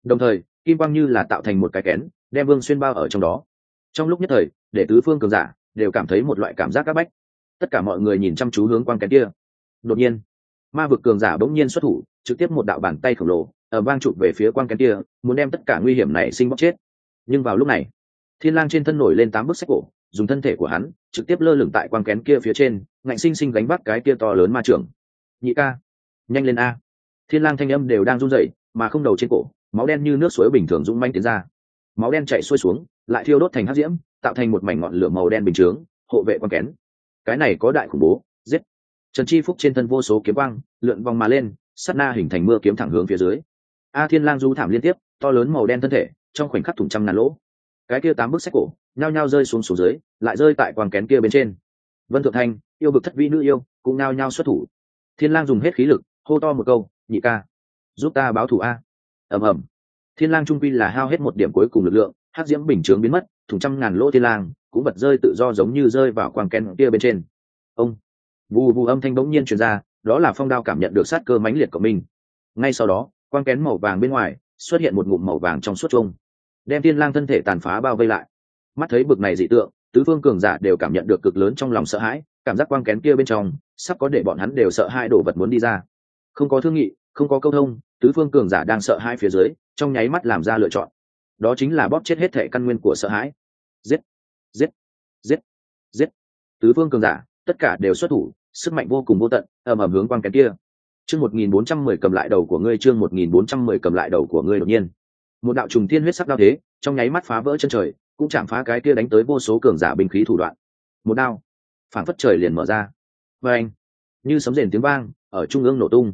Đồng thời, kim quang như là tạo thành một cái kén, đem vương xuyên bao ở trong đó. Trong lúc nhất thời, để tứ phương cường giả đều cảm thấy một loại cảm giác c áp bách. Tất cả mọi người nhìn chăm chú hướng quang kén kia. Đột nhiên ma vực cường giả bỗng nhiên xuất thủ, trực tiếp một đạo bàn tay khổng lồ ở vang chụp về phía quang kén kia, muốn đem tất cả nguy hiểm này sinh bóc chết. Nhưng vào lúc này, thiên lang trên thân nổi lên tám bức sách cổ, dùng thân thể của hắn, trực tiếp lơ lửng tại quang kén kia phía trên, ngạnh sinh sinh gánh bắt cái kia to lớn ma trưởng. Nhị ca, nhanh lên a. Thiên lang thanh âm đều đang run rẩy, mà không đầu trên cổ, máu đen như nước suối bình thường dũng manh tiến ra. Máu đen chảy xuôi xuống, lại thiêu đốt thành hắc diễm, tạo thành một mảnh ngọn lửa màu đen bình chướng, hộ vệ quang kén. Cái này có đại khủng bố trần chi phúc trên thân vô số kiếm quang, lượn vòng mà lên, sát na hình thành mưa kiếm thẳng hướng phía dưới. A thiên lang du thảm liên tiếp, to lớn màu đen thân thể, trong khoảnh khắc thủng trăm ngàn lỗ. Cái kia tám bức sách cổ, nhao nhao rơi xuống xuống dưới, lại rơi tại quang kén kia bên trên. Vân thượng thanh, yêu vực thất vĩ nữ yêu, cũng nhao nhao xuất thủ. Thiên lang dùng hết khí lực, hô to một câu, nhị ca, giúp ta báo thù a. Ầm ầm. Thiên lang trung quy là hao hết một điểm cuối cùng lực lượng, hắc diễm bình chướng biến mất, thủng trăm ngàn lỗ thiên lang, cũng bật rơi tự do giống như rơi vào quang kén kia bên trên vù vù âm thanh bỗng nhiên truyền ra, đó là phong đao cảm nhận được sát cơ mãnh liệt của mình. Ngay sau đó, quang kén màu vàng bên ngoài xuất hiện một ngụm màu vàng trong suốt trung đem tiên lang thân thể tàn phá bao vây lại. Mắt thấy bực này dị tượng, tứ phương cường giả đều cảm nhận được cực lớn trong lòng sợ hãi, cảm giác quang kén kia bên trong sắp có để bọn hắn đều sợ hai đồ vật muốn đi ra. Không có thương nghị, không có câu thông, tứ phương cường giả đang sợ hai phía dưới, trong nháy mắt làm ra lựa chọn. Đó chính là bóp chết hết thể căn nguyên của sợ hãi. Giết giết giết giết. Tứ phương cường giả, tất cả đều xuất thủ sức mạnh vô cùng vô tận, ầm ầm hướng quang kén kia. Chương một nghìn bốn trăm mười cầm lại đầu của ngươi, chương một nghìn bốn trăm mười cầm lại đầu của ngươi đột nhiên. Một đạo trùng thiên huyết sắc đao thế, trong nháy mắt phá vỡ chân trời, cũng chạm phá cái kia đánh tới vô số cường giả binh khí thủ đoạn. Một đao phản phất trời liền mở ra. Và anh như sấm rền tiếng vang, ở trung ương nổ tung.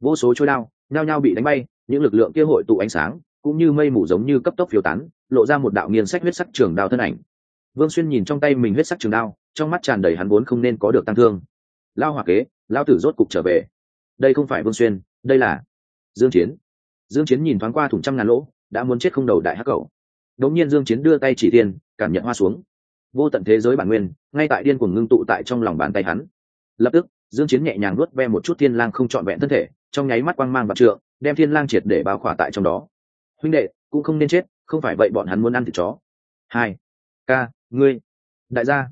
Vô số trôi đao, nhao nhao bị đánh bay, những lực lượng kia hội tụ ánh sáng, cũng như mây mù giống như cấp tốc phiêu tán, lộ ra một đạo nghiền sách huyết sắc trường đao thân ảnh. Vương xuyên nhìn trong tay mình huyết sắc trường đao, trong mắt tràn đầy hắn vốn không nên có được tăng thương lao hòa kế, lao tử rốt cục trở về. Đây không phải vương xuyên, đây là dương chiến. Dương chiến nhìn thoáng qua thủng trăm ngàn lỗ, đã muốn chết không đầu đại hắc cầu đống nhiên dương chiến đưa tay chỉ tiền cảm nhận hoa xuống. Vô tận thế giới bản nguyên, ngay tại điên cuồng ngưng tụ tại trong lòng bàn tay hắn. Lập tức, dương chiến nhẹ nhàng nuốt ve một chút thiên lang không trọn vẹn thân thể, trong nháy mắt quang mang và trượng, đem thiên lang triệt để bao khỏa tại trong đó. Huynh đệ, cũng không nên chết, không phải vậy bọn hắn muốn ăn thịt chó. Hai, ca, ngươi, đại gia.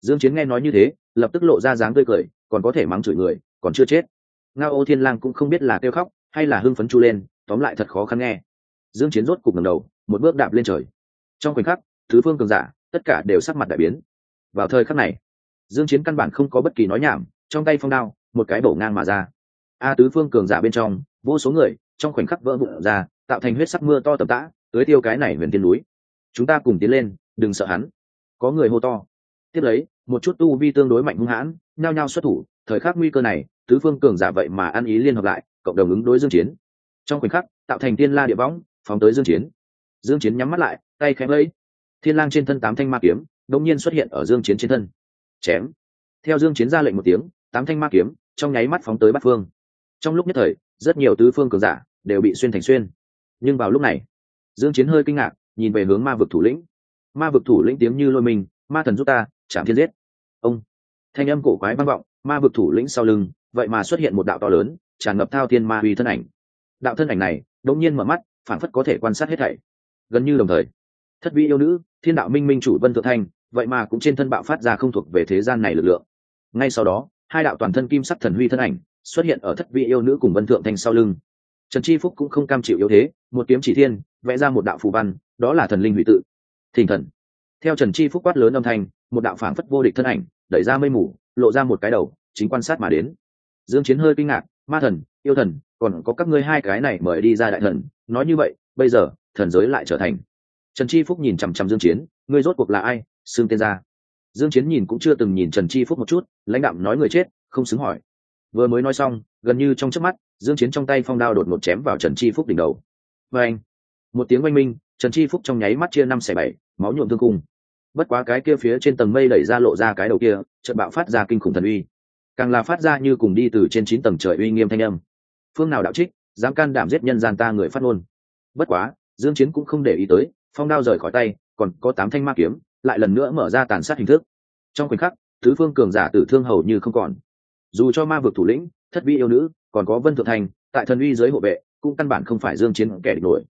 Dương chiến nghe nói như thế, lập tức lộ ra dáng tươi cười còn có thể mắng chửi người, còn chưa chết. Ngao ô thiên lang cũng không biết là kêu khóc hay là hưng phấn chu lên, tóm lại thật khó khăn nghe. Dương chiến rốt cục ngẩng đầu, một bước đạp lên trời. Trong khoảnh khắc, thứ phương cường giả, tất cả đều sắc mặt đại biến. Vào thời khắc này, dương chiến căn bản không có bất kỳ nói nhảm, trong tay phong đao, một cái bổ ngang mà ra. A tứ phương cường giả bên trong, vô số người, trong khoảnh khắc vỡ vụn ra, tạo thành huyết sắc mưa to tầm tã tới tiêu cái này huyền tiên núi. Chúng ta cùng tiến lên, đừng sợ hắn. Có người hô to. Tiếp lấy, một chút tu vi tương đối mạnh hung hãn nhao nhao xuất thủ, thời khắc nguy cơ này, tứ phương cường giả vậy mà ăn ý liên hợp lại, cộng đồng ứng đối dương chiến. Trong khoảnh khắc, tạo thành tiên la địa võng, phóng tới dương chiến. Dương chiến nhắm mắt lại, tay khẽ lấy thiên lang trên thân tám thanh ma kiếm, đột nhiên xuất hiện ở dương chiến trên thân. Chém. Theo dương chiến ra lệnh một tiếng, tám thanh ma kiếm trong nháy mắt phóng tới bát phương. Trong lúc nhất thời, rất nhiều tứ phương cường giả đều bị xuyên thành xuyên. Nhưng vào lúc này, dương chiến hơi kinh ngạc, nhìn về hướng ma vực thủ lĩnh. Ma vực thủ lĩnh tiếng như lôi mình, ma thần giúp ta, chạm thiên giết. Ông thanh âm cổ quái vang vọng, ma vực thủ lĩnh sau lưng, vậy mà xuất hiện một đạo to lớn, tràn ngập thao thiên ma uy thân ảnh. Đạo thân ảnh này, đột nhiên mở mắt phản phất có thể quan sát hết thảy. Gần như đồng thời, thất vi yêu nữ, thiên đạo minh minh chủ vân thượng thanh, vậy mà cũng trên thân bạo phát ra không thuộc về thế gian này lực lượng. Ngay sau đó, hai đạo toàn thân kim sắc thần huy thân ảnh xuất hiện ở thất vị yêu nữ cùng vân thượng thanh sau lưng. Trần chi phúc cũng không cam chịu yếu thế, một kiếm chỉ thiên, vẽ ra một đạo phù văn, đó là thần linh hủy tự. Thỉnh thần. Theo trần chi phúc quát lớn âm thanh, một đạo phảng phất vô địch thân ảnh đẩy ra mây mù, lộ ra một cái đầu, chính quan sát mà đến. Dương chiến hơi kinh ngạc, ma thần, yêu thần, còn có các ngươi hai cái này mời đi ra đại thần, nói như vậy, bây giờ, thần giới lại trở thành. Trần chi phúc nhìn chằm chằm dương chiến, ngươi rốt cuộc là ai? Xương tên ra. Dương chiến nhìn cũng chưa từng nhìn trần chi phúc một chút, lãnh đạm nói người chết, không xứng hỏi. Vừa mới nói xong, gần như trong chớp mắt, dương chiến trong tay phong đao đột ngột chém vào trần chi phúc đỉnh đầu. Với anh một tiếng oanh minh, trần chi phúc trong nháy mắt chia năm xẻ bảy, máu nhuộm thương cung bất quá cái kia phía trên tầng mây đẩy ra lộ ra cái đầu kia chợt bạo phát ra kinh khủng thần uy. Càng là phát ra như cùng đi từ trên chín tầng trời uy nghiêm thanh âm. Phương nào đạo trích dám can đảm giết nhân gian ta người phát ngôn. Bất quá dương chiến cũng không để ý tới phong đao rời khỏi tay còn có tám thanh ma kiếm lại lần nữa mở ra tàn sát hình thức. Trong khoảnh khắc tứ phương cường giả tử thương hầu như không còn. Dù cho ma vực thủ lĩnh thất vi yêu nữ còn có vân thượng thành, tại thần uy giới hộ vệ cũng căn bản không phải dương chiến kẻ địch nổi.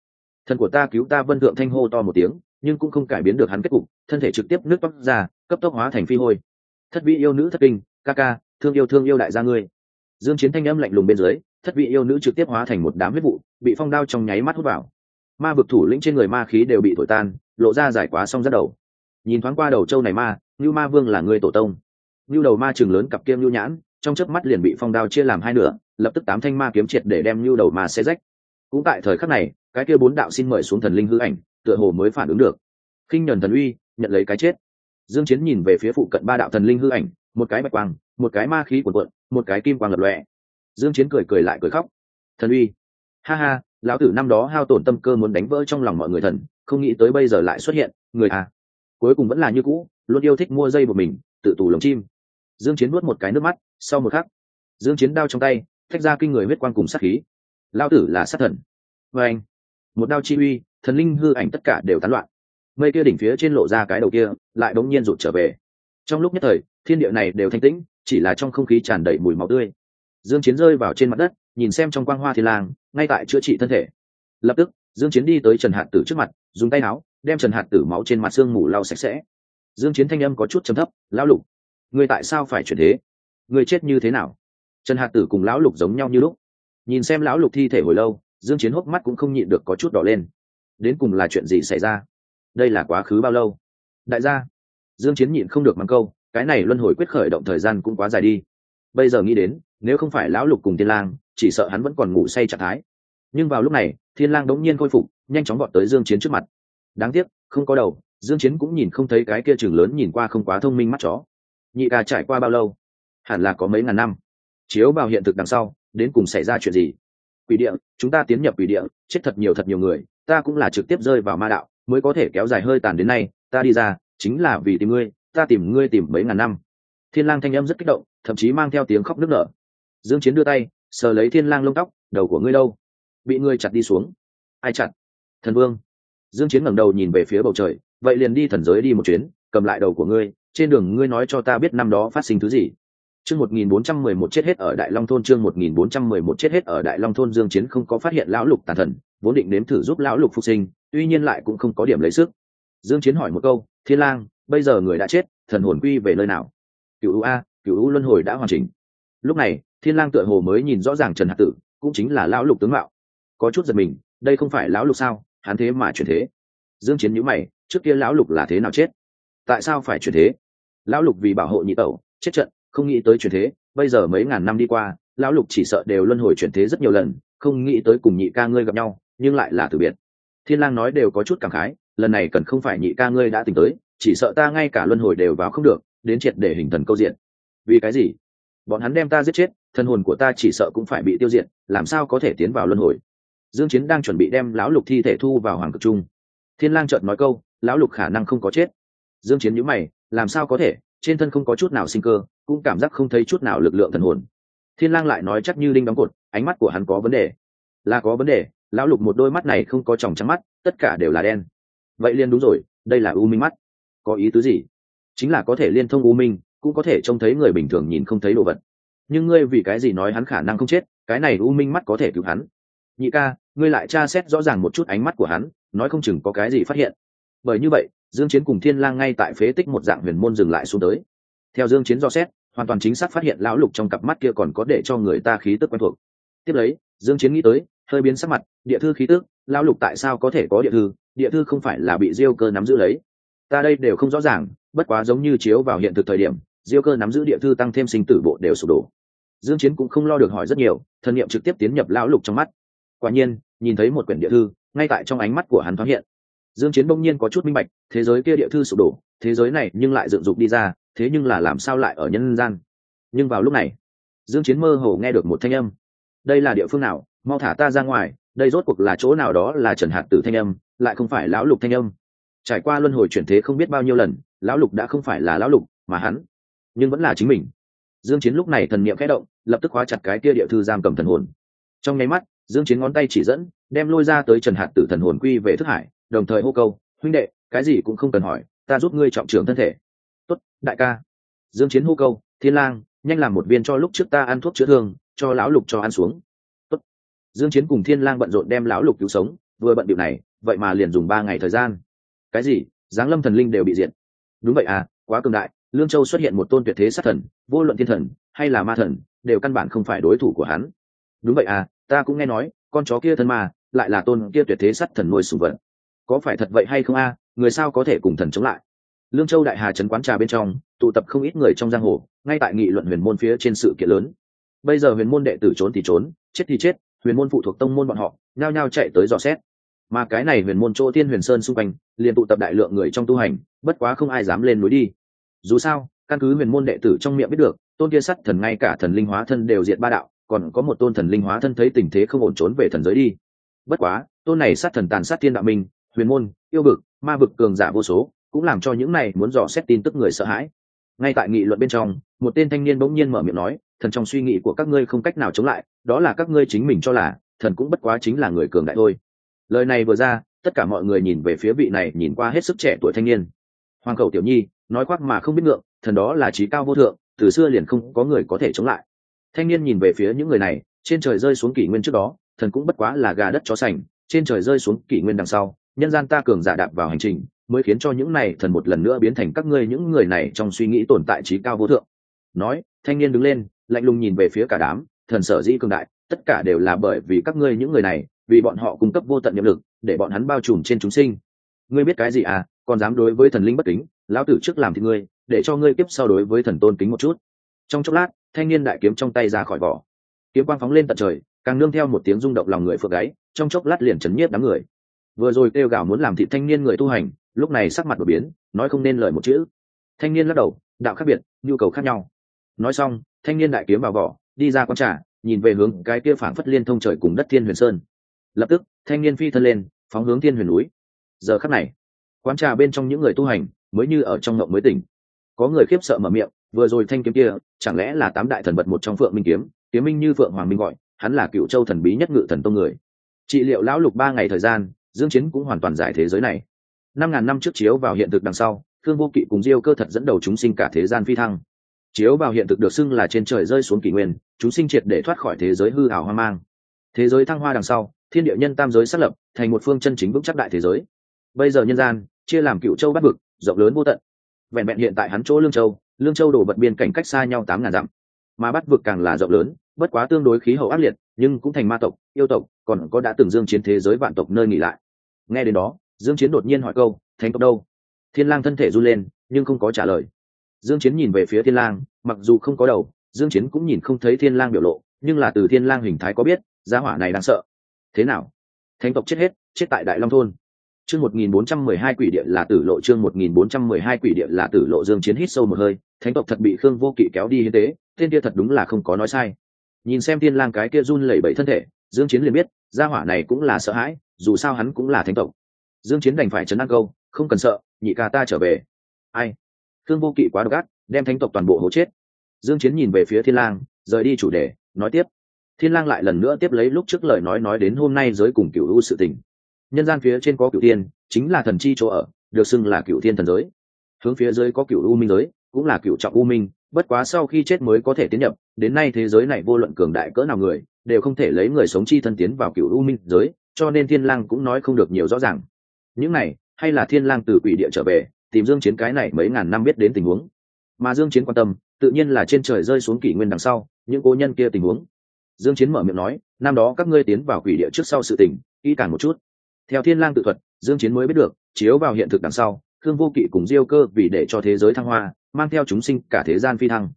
Thần của ta cứu ta vân thượng thanh hô to một tiếng nhưng cũng không cải biến được hắn kết cục, thân thể trực tiếp nước toát ra, cấp tốc hóa thành phi hôi. Thất vị yêu nữ thất kinh, ca ca, thương yêu thương yêu đại gia ngươi. Dương chiến thanh âm lạnh lùng bên dưới, thất vị yêu nữ trực tiếp hóa thành một đám huyết vụ, bị phong đao trong nháy mắt hút vào. Ma vực thủ lĩnh trên người ma khí đều bị thổi tan, lộ ra giải quá xong rất đầu. Nhìn thoáng qua đầu châu này ma như ma vương là người tổ tông. Như đầu ma trường lớn cặp kiêm như nhãn, trong chớp mắt liền bị phong đao chia làm hai nửa, lập tức tám thanh ma kiếm triệt để đem như đầu ma xé rách. Cũng tại thời khắc này, cái kia bốn đạo xin mời xuống thần linh hư ảnh tựa hồ mới phản ứng được. Khinh nhẫn thần uy, nhận lấy cái chết. Dương chiến nhìn về phía phụ cận ba đạo thần linh hư ảnh, một cái bạch quang, một cái ma khí cuộn cuộn, một cái kim quang lập lòe. Dương chiến cười cười lại cười khóc. Thần uy. Ha ha, lão tử năm đó hao tổn tâm cơ muốn đánh vỡ trong lòng mọi người thần, không nghĩ tới bây giờ lại xuất hiện, người à. Cuối cùng vẫn là như cũ, luôn yêu thích mua dây của mình, tự tù lồng chim. Dương chiến nuốt một cái nước mắt, sau một khắc, dương chiến đao trong tay, thách ra kinh người huyết quang cùng sát khí. Lão tử là sát thần. Với anh một đao chi uy thần linh hư ảnh tất cả đều tán loạn. Mây kia đỉnh phía trên lộ ra cái đầu kia, lại đống nhiên rụt trở về. Trong lúc nhất thời, thiên địa này đều thanh tĩnh, chỉ là trong không khí tràn đầy mùi máu tươi. Dương chiến rơi vào trên mặt đất, nhìn xem trong quang hoa thiên lang, ngay tại chữa trị thân thể. Lập tức, dương chiến đi tới trần hạt tử trước mặt, dùng tay áo, đem trần hạt tử máu trên mặt xương mù lau sạch sẽ. Dương chiến thanh âm có chút trầm thấp, lão lục, ngươi tại sao phải chuyển thế? Ngươi chết như thế nào? Trần hạt tử cùng lão lục giống nhau như lúc. Nhìn xem lão lục thi thể hồi lâu, dương chiến hốc mắt cũng không nhịn được có chút đỏ lên đến cùng là chuyện gì xảy ra? Đây là quá khứ bao lâu? Đại gia, dương chiến nhịn không được mắng câu, cái này luân hồi quyết khởi động thời gian cũng quá dài đi. Bây giờ nghĩ đến, nếu không phải lão lục cùng thiên lang, chỉ sợ hắn vẫn còn ngủ say trạng thái. Nhưng vào lúc này, thiên lang đống nhiên khôi phục, nhanh chóng vọt tới dương chiến trước mặt. Đáng tiếc, không có đầu, dương chiến cũng nhìn không thấy cái kia trường lớn nhìn qua không quá thông minh mắt chó. Nhị ca trải qua bao lâu? Hẳn là có mấy ngàn năm. Chiếu vào hiện thực đằng sau, đến cùng xảy ra chuyện gì? Quỷ địa, chúng ta tiến nhập quỷ địa, chết thật nhiều thật nhiều người ta cũng là trực tiếp rơi vào ma đạo, mới có thể kéo dài hơi tàn đến nay, ta đi ra, chính là vì tìm ngươi, ta tìm ngươi tìm mấy ngàn năm. Thiên lang thanh âm rất kích động, thậm chí mang theo tiếng khóc nức nở. Dương chiến đưa tay, sờ lấy thiên lang lông tóc, đầu của ngươi đâu? Bị ngươi chặt đi xuống. Ai chặt? Thần vương. Dương chiến ngẩng đầu nhìn về phía bầu trời, vậy liền đi thần giới đi một chuyến, cầm lại đầu của ngươi, trên đường ngươi nói cho ta biết năm đó phát sinh thứ gì chương 1411 chết hết ở đại long thôn, chương 1411 chết hết ở đại long thôn dương chiến không có phát hiện lão lục tàn thần, vốn định nếm thử giúp lão lục phục sinh, tuy nhiên lại cũng không có điểm lấy sức. Dương chiến hỏi một câu, thiên lang, bây giờ người đã chết, thần hồn quy về nơi nào? Cựu a cựu luân hồi đã hoàn chỉnh. Lúc này, thiên lang tựa hồ mới nhìn rõ ràng trần Hạc tử, cũng chính là lão lục tướng mạo. Có chút giật mình, đây không phải lão lục sao? Hắn thế mà chuyển thế. Dương chiến nhíu mày, trước kia lão lục là thế nào chết? Tại sao phải chuyển thế? Lão lục vì bảo hộ nhị tẩu, chết trận không nghĩ tới chuyển thế, bây giờ mấy ngàn năm đi qua, lão lục chỉ sợ đều luân hồi chuyển thế rất nhiều lần, không nghĩ tới cùng nhị ca ngươi gặp nhau, nhưng lại là từ biệt. Thiên lang nói đều có chút cảm khái, lần này cần không phải nhị ca ngươi đã tỉnh tới, chỉ sợ ta ngay cả luân hồi đều vào không được, đến triệt để hình thần câu diện. Vì cái gì? Bọn hắn đem ta giết chết, thân hồn của ta chỉ sợ cũng phải bị tiêu diệt, làm sao có thể tiến vào luân hồi? Dương chiến đang chuẩn bị đem lão lục thi thể thu vào hoàng cực trung. Thiên lang chợt nói câu, lão lục khả năng không có chết. Dương chiến nhíu mày, làm sao có thể? Trên thân không có chút nào sinh cơ, cũng cảm giác không thấy chút nào lực lượng thần hồn. Thiên lang lại nói chắc như đinh đóng cột, ánh mắt của hắn có vấn đề. Là có vấn đề, lão lục một đôi mắt này không có tròng trắng mắt, tất cả đều là đen. Vậy liền đúng rồi, đây là u minh mắt. Có ý tứ gì? Chính là có thể liên thông u minh, cũng có thể trông thấy người bình thường nhìn không thấy đồ vật. Nhưng ngươi vì cái gì nói hắn khả năng không chết, cái này u minh mắt có thể cứu hắn? Nhị ca, ngươi lại tra xét rõ ràng một chút ánh mắt của hắn, nói không chừng có cái gì phát hiện. Bởi như vậy dương chiến cùng thiên lang ngay tại phế tích một dạng huyền môn dừng lại xuống tới. Theo dương chiến do xét, hoàn toàn chính xác phát hiện lão lục trong cặp mắt kia còn có để cho người ta khí tức quen thuộc. Tiếp lấy, dương chiến nghĩ tới, hơi biến sắc mặt, địa thư khí tức, lão lục tại sao có thể có địa thư địa thư không phải là bị diêu cơ nắm giữ lấy. Ta đây đều không rõ ràng, bất quá giống như chiếu vào hiện thực thời điểm, diêu cơ nắm giữ địa thư tăng thêm sinh tử bộ đều sụp đổ. Dương chiến cũng không lo được hỏi rất nhiều thần niệm trực tiếp tiến nhập lão lục trong mắt. Quả nhiên, nhìn thấy một quyển địa thư, ngay tại trong ánh mắt của hắn thoáng hiện dương chiến bỗng nhiên có chút minh bạch, thế giới kia địa thư sụp đổ, thế giới này nhưng lại dựng dục đi ra, thế nhưng là làm sao lại ở nhân gian? Nhưng vào lúc này, dương chiến mơ hồ nghe được một thanh âm. Đây là địa phương nào? Mau thả ta ra ngoài, đây rốt cuộc là chỗ nào đó là trần hạt tử thanh âm, lại không phải lão lục thanh âm. Trải qua luân hồi chuyển thế không biết bao nhiêu lần, lão lục đã không phải là lão lục, mà hắn, nhưng vẫn là chính mình. Dương chiến lúc này thần niệm khẽ động, lập tức khóa chặt cái kia địa thư giam cầm thần hồn. Trong nháy mắt, dương chiến ngón tay chỉ dẫn, đem lôi ra tới trần hạt tử thần hồn quy về thức hải đồng thời hô câu, huynh đệ, cái gì cũng không cần hỏi, ta giúp ngươi trọng trưởng thân thể. Tốt, đại ca. Dương chiến hô câu, thiên lang, nhanh làm một viên cho lúc trước ta ăn thuốc chữa thương, cho lão lục cho ăn xuống. Tốt. Dương chiến cùng thiên lang bận rộn đem lão lục cứu sống, vừa bận điều này, vậy mà liền dùng ba ngày thời gian. Cái gì? Giáng lâm thần linh đều bị diệt. Đúng vậy à quá cường đại, lương châu xuất hiện một tôn tuyệt thế sát thần, vô luận thiên thần hay là ma thần, đều căn bản không phải đối thủ của hắn. Đúng vậy à ta cũng nghe nói, con chó kia thân ma, lại là tôn kia tuyệt thế sát thần nuôi sủng vật có phải thật vậy hay không a, người sao có thể cùng thần chống lại? Lương châu đại hà trấn quán trà bên trong, tụ tập không ít người trong giang hồ, ngay tại nghị luận huyền môn phía trên sự kiện lớn. Bây giờ huyền môn đệ tử trốn thì trốn, chết thì chết, huyền môn phụ thuộc tông môn bọn họ, nhao nhao chạy tới dò xét. Mà cái này huyền môn chỗ tiên huyền sơn xung quanh, liền tụ tập đại lượng người trong tu hành, bất quá không ai dám lên núi đi. Dù sao, căn cứ huyền môn đệ tử trong miệng biết được, tôn kia sắt thần ngay cả thần linh hóa thân đều diệt ba đạo, còn có một tôn thần linh hóa thân thấy tình thế không ổn trốn về thần giới đi. Bất quá, tôn này sát thần tàn sát thiên đạo minh huyền môn, yêu vực, ma vực cường giả vô số, cũng làm cho những này muốn dò xét tin tức người sợ hãi. Ngay tại nghị luận bên trong, một tên thanh niên bỗng nhiên mở miệng nói, thần trong suy nghĩ của các ngươi không cách nào chống lại, đó là các ngươi chính mình cho là, thần cũng bất quá chính là người cường đại thôi. Lời này vừa ra, tất cả mọi người nhìn về phía vị này nhìn qua hết sức trẻ tuổi thanh niên. Hoàng cầu tiểu nhi, nói khoác mà không biết ngượng, thần đó là trí cao vô thượng, từ xưa liền không có người có thể chống lại. Thanh niên nhìn về phía những người này, trên trời rơi xuống kỷ nguyên trước đó, thần cũng bất quá là gà đất chó sành, trên trời rơi xuống kỷ nguyên đằng sau nhân gian ta cường giả đạp vào hành trình, mới khiến cho những này thần một lần nữa biến thành các ngươi những người này trong suy nghĩ tồn tại trí cao vô thượng. Nói, thanh niên đứng lên, lạnh lùng nhìn về phía cả đám, thần sở dĩ cường đại, tất cả đều là bởi vì các ngươi những người này, vì bọn họ cung cấp vô tận nhiệm lực, để bọn hắn bao trùm trên chúng sinh. Ngươi biết cái gì à? Còn dám đối với thần linh bất kính, lão tử trước làm thì ngươi, để cho ngươi kiếp sau đối với thần tôn kính một chút. Trong chốc lát, thanh niên đại kiếm trong tay ra khỏi vỏ. Kiếm quang phóng lên tận trời, càng nương theo một tiếng rung động lòng người phượng gáy, trong chốc lát liền chấn nhiếp đám người vừa rồi kêu gào muốn làm thị thanh niên người tu hành, lúc này sắc mặt đột biến, nói không nên lời một chữ. Thanh niên lắc đầu, đạo khác biệt, nhu cầu khác nhau. Nói xong, thanh niên đại kiếm vào vỏ, đi ra con trà, nhìn về hướng cái kia phảng phất liên thông trời cùng đất thiên huyền sơn. Lập tức, thanh niên phi thân lên, phóng hướng thiên huyền núi. Giờ khắc này, quán trà bên trong những người tu hành mới như ở trong ngộng mới tỉnh. Có người khiếp sợ mở miệng, vừa rồi thanh kiếm kia, chẳng lẽ là tám đại thần vật một trong phượng minh kiếm? Kiếm minh như phượng hoàng minh gọi, hắn là cựu châu thần bí nhất ngự thần tông người. Trị liệu lão lục ba ngày thời gian dương chiến cũng hoàn toàn giải thế giới này. Năm ngàn năm trước chiếu vào hiện thực đằng sau thương vô kỵ cùng diêu cơ thật dẫn đầu chúng sinh cả thế gian phi thăng. Chiếu vào hiện thực được xưng là trên trời rơi xuống kỷ nguyên, chúng sinh triệt để thoát khỏi thế giới hư ảo hoang mang. Thế giới thăng hoa đằng sau, thiên địa nhân tam giới xác lập, thành một phương chân chính vững chắc đại thế giới. Bây giờ nhân gian, chia làm cựu châu bát vực, rộng lớn vô tận. Vẹn vẹn hiện tại hắn chỗ lương châu lương châu đổ bật biên cảnh cách xa nhau tám ngàn dặm. Mà bắt vực càng là rộng lớn, bất quá tương đối khí hậu ác liệt, nhưng cũng thành ma tộc, yêu tộc còn có đã từng dương chiến thế giới vạn tộc nơi nghỉ lại. Nghe đến đó, dương chiến đột nhiên hỏi câu, thánh tộc đâu? Thiên lang thân thể run lên, nhưng không có trả lời. Dương chiến nhìn về phía thiên lang, mặc dù không có đầu, dương chiến cũng nhìn không thấy thiên lang biểu lộ, nhưng là từ thiên lang hình thái có biết, gia hỏa này đáng sợ. Thế nào? Thánh tộc chết hết, chết tại đại long thôn. Chương 1412 quỷ địa là tử lộ, chương 1412 quỷ địa là tử lộ, dương chiến hít sâu một hơi, thánh tộc thật bị khương vô kỵ kéo đi như thế, tên kia thật đúng là không có nói sai. Nhìn xem thiên lang cái kia run lẩy bẩy thân thể dương chiến liền biết, gia hỏa này cũng là sợ hãi, dù sao hắn cũng là thánh tộc. Dương chiến đành phải chấn an câu, không cần sợ, nhị ca ta trở về. Ai? Thương vô kỵ quá độc ác, đem thánh tộc toàn bộ hố chết. Dương chiến nhìn về phía thiên lang, rời đi chủ đề, nói tiếp. Thiên lang lại lần nữa tiếp lấy lúc trước lời nói nói đến hôm nay giới cùng cửu u sự tình. Nhân gian phía trên có cửu thiên, chính là thần chi chỗ ở, được xưng là cửu thiên thần giới. Hướng phía dưới có cửu u minh giới, cũng là cửu trọng u minh, bất quá sau khi chết mới có thể tiến nhập, đến nay thế giới này vô luận cường đại cỡ nào người đều không thể lấy người sống chi thân tiến vào cửu u minh giới, cho nên thiên lang cũng nói không được nhiều rõ ràng. Những này, hay là thiên lang từ quỷ địa trở về, tìm dương chiến cái này mấy ngàn năm biết đến tình huống. Mà dương chiến quan tâm, tự nhiên là trên trời rơi xuống kỷ nguyên đằng sau, những cố nhân kia tình huống. Dương chiến mở miệng nói, năm đó các ngươi tiến vào quỷ địa trước sau sự tình, kỹ càng một chút. Theo thiên lang tự thuật, dương chiến mới biết được, chiếu vào hiện thực đằng sau thương vô kỵ cùng diêu cơ vì để cho thế giới thăng hoa, mang theo chúng sinh cả thế gian phi thăng.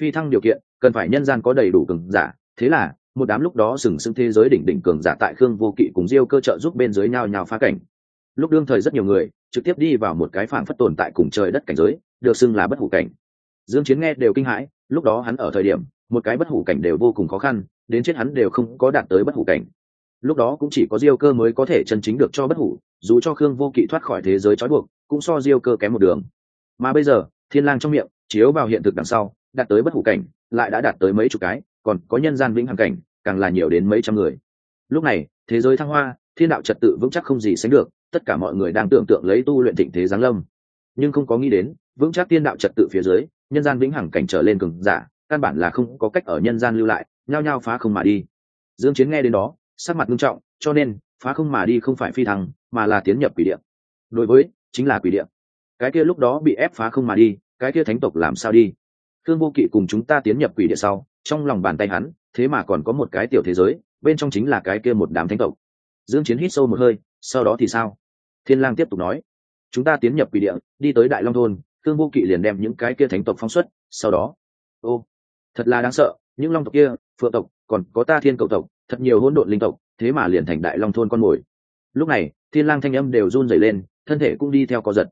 Phi thăng điều kiện, cần phải nhân gian có đầy đủ cường giả, thế là một đám lúc đó sừng sững thế giới đỉnh đỉnh cường giả tại khương vô kỵ cùng diêu cơ trợ giúp bên dưới nhau nhào phá cảnh. Lúc đương thời rất nhiều người trực tiếp đi vào một cái phảng phất tồn tại cùng trời đất cảnh giới, được xưng là bất hủ cảnh. Dương chiến nghe đều kinh hãi, lúc đó hắn ở thời điểm, một cái bất hủ cảnh đều vô cùng khó khăn, đến chết hắn đều không có đạt tới bất hủ cảnh. Lúc đó cũng chỉ có diêu cơ mới có thể chân chính được cho bất hủ, dù cho khương vô kỵ thoát khỏi thế giới trói buộc, cũng so diêu cơ kém một đường. Mà bây giờ, thiên lang trong miệng, chiếu vào hiện thực đằng sau, đạt tới bất hủ cảnh, lại đã đạt tới mấy chục cái còn có nhân gian vĩnh hằng cảnh, càng là nhiều đến mấy trăm người. Lúc này, thế giới thăng hoa, thiên đạo trật tự vững chắc không gì sánh được, tất cả mọi người đang tưởng tượng lấy tu luyện thịnh thế giáng lâm. Nhưng không có nghĩ đến, vững chắc tiên đạo trật tự phía dưới, nhân gian vĩnh hằng cảnh trở lên cường giả, căn bản là không có cách ở nhân gian lưu lại, nhao nhao phá không mà đi. Dương chiến nghe đến đó, sắc mặt nghiêm trọng, cho nên, phá không mà đi không phải phi thăng, mà là tiến nhập quỷ địa. Đối với, chính là quỷ địa. Cái kia lúc đó bị ép phá không mà đi, cái kia thánh tộc làm sao đi? Thương vô kỵ cùng chúng ta tiến nhập quỷ địa sau trong lòng bàn tay hắn, thế mà còn có một cái tiểu thế giới, bên trong chính là cái kia một đám thánh tộc. Dương chiến hít sâu một hơi, sau đó thì sao? Thiên lang tiếp tục nói, chúng ta tiến nhập quỷ địa, đi tới đại long thôn thương vô kỵ liền đem những cái kia thánh tộc phóng xuất, sau đó, ô, thật là đáng sợ, những long tộc kia, phượng tộc, còn có ta thiên cầu tộc, thật nhiều hỗn độn linh tộc, thế mà liền thành đại long thôn con mồi. Lúc này, thiên lang thanh âm đều run rẩy lên, thân thể cũng đi theo có giật.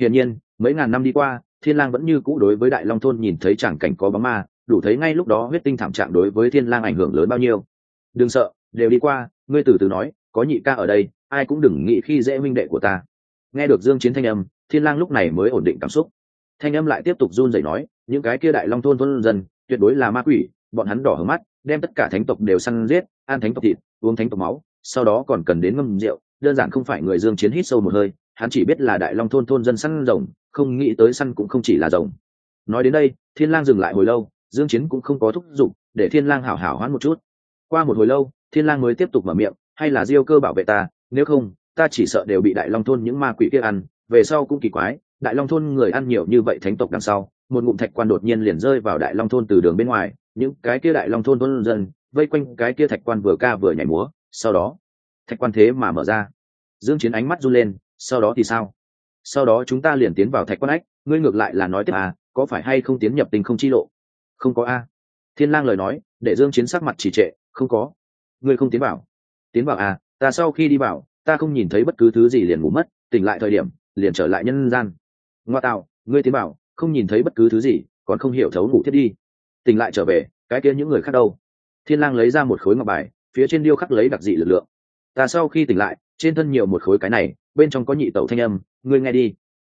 Hiển nhiên, mấy ngàn năm đi qua, thiên lang vẫn như cũ đối với đại long thôn nhìn thấy chẳng cảnh có bóng ma đủ thấy ngay lúc đó huyết tinh thảm trạng đối với thiên lang ảnh hưởng lớn bao nhiêu. Đừng sợ, đều đi qua, ngươi từ từ nói, có nhị ca ở đây, ai cũng đừng nghĩ khi dễ huynh đệ của ta. Nghe được dương chiến thanh âm, thiên lang lúc này mới ổn định cảm xúc. Thanh âm lại tiếp tục run rẩy nói, những cái kia đại long thôn thôn dân, tuyệt đối là ma quỷ, bọn hắn đỏ hướng mắt, đem tất cả thánh tộc đều săn giết, ăn thánh tộc thịt, uống thánh tộc máu, sau đó còn cần đến ngâm rượu, đơn giản không phải người dương chiến hít sâu một hơi, hắn chỉ biết là đại long thôn thôn dân săn rồng, không nghĩ tới săn cũng không chỉ là rồng. Nói đến đây, thiên lang dừng lại hồi lâu dương chiến cũng không có thúc giục, để thiên lang hảo hảo hoán một chút. Qua một hồi lâu, thiên lang mới tiếp tục mở miệng, hay là diêu cơ bảo vệ ta, nếu không, ta chỉ sợ đều bị đại long thôn những ma quỷ kia ăn, về sau cũng kỳ quái, đại long thôn người ăn nhiều như vậy thánh tộc đằng sau, một ngụm thạch quan đột nhiên liền rơi vào đại long thôn từ đường bên ngoài, những cái kia đại long thôn thôn dân vây quanh cái kia thạch quan vừa ca vừa nhảy múa, sau đó, thạch quan thế mà mở ra. Dương chiến ánh mắt run lên, sau đó thì sao? Sau đó chúng ta liền tiến vào thạch quan ách, ngươi ngược lại là nói tiếp à có phải hay không tiến nhập tình không chi lộ? Không có a. Thiên lang lời nói, để dương chiến sắc mặt chỉ trệ, không có. Ngươi không tiến vào tiến vào à ta sau khi đi vào ta không nhìn thấy bất cứ thứ gì liền ngủ mất, tỉnh lại thời điểm, liền trở lại nhân gian. Ngoa tạo, ngươi tiến vào không nhìn thấy bất cứ thứ gì, còn không hiểu thấu ngủ thiết đi. Tỉnh lại trở về, cái kia những người khác đâu? Thiên lang lấy ra một khối ngọc bài, phía trên điêu khắc lấy đặc dị lực lượng. Ta sau khi tỉnh lại, trên thân nhiều một khối cái này, bên trong có nhị tẩu thanh âm, ngươi nghe đi.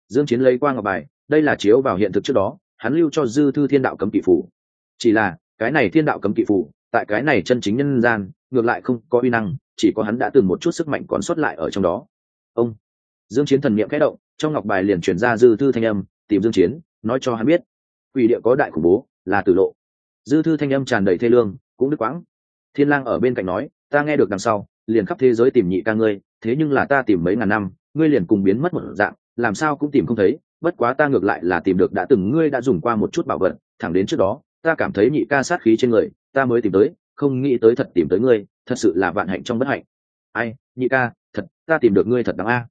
Dương chiến lấy qua ngọc bài, đây là chiếu vào hiện thực trước đó, hắn lưu cho dư thư thiên đạo cấm kỵ phủ chỉ là, cái này thiên đạo cấm kỵ phủ tại cái này chân chính nhân gian, ngược lại không có uy năng, chỉ có hắn đã từng một chút sức mạnh còn sót lại ở trong đó. Ông, dương chiến thần niệm khẽ động, trong ngọc bài liền truyền ra dư thư thanh âm, tìm dương chiến, nói cho hắn biết. Quỷ địa có đại khủng bố, là tử lộ. Dư thư thanh âm tràn đầy thê lương, cũng đứt quãng. Thiên lang ở bên cạnh nói, ta nghe được đằng sau, liền khắp thế giới tìm nhị ca ngươi, thế nhưng là ta tìm mấy ngàn năm, ngươi liền cùng biến mất một dạng, làm sao cũng tìm không thấy, bất quá ta ngược lại là tìm được đã từng ngươi đã dùng qua một chút bảo vật, thẳng đến trước đó ta cảm thấy nhị ca sát khí trên người, ta mới tìm tới, không nghĩ tới thật tìm tới ngươi, thật sự là vạn hạnh trong bất hạnh. Ai, nhị ca, thật, ta tìm được ngươi thật đáng a.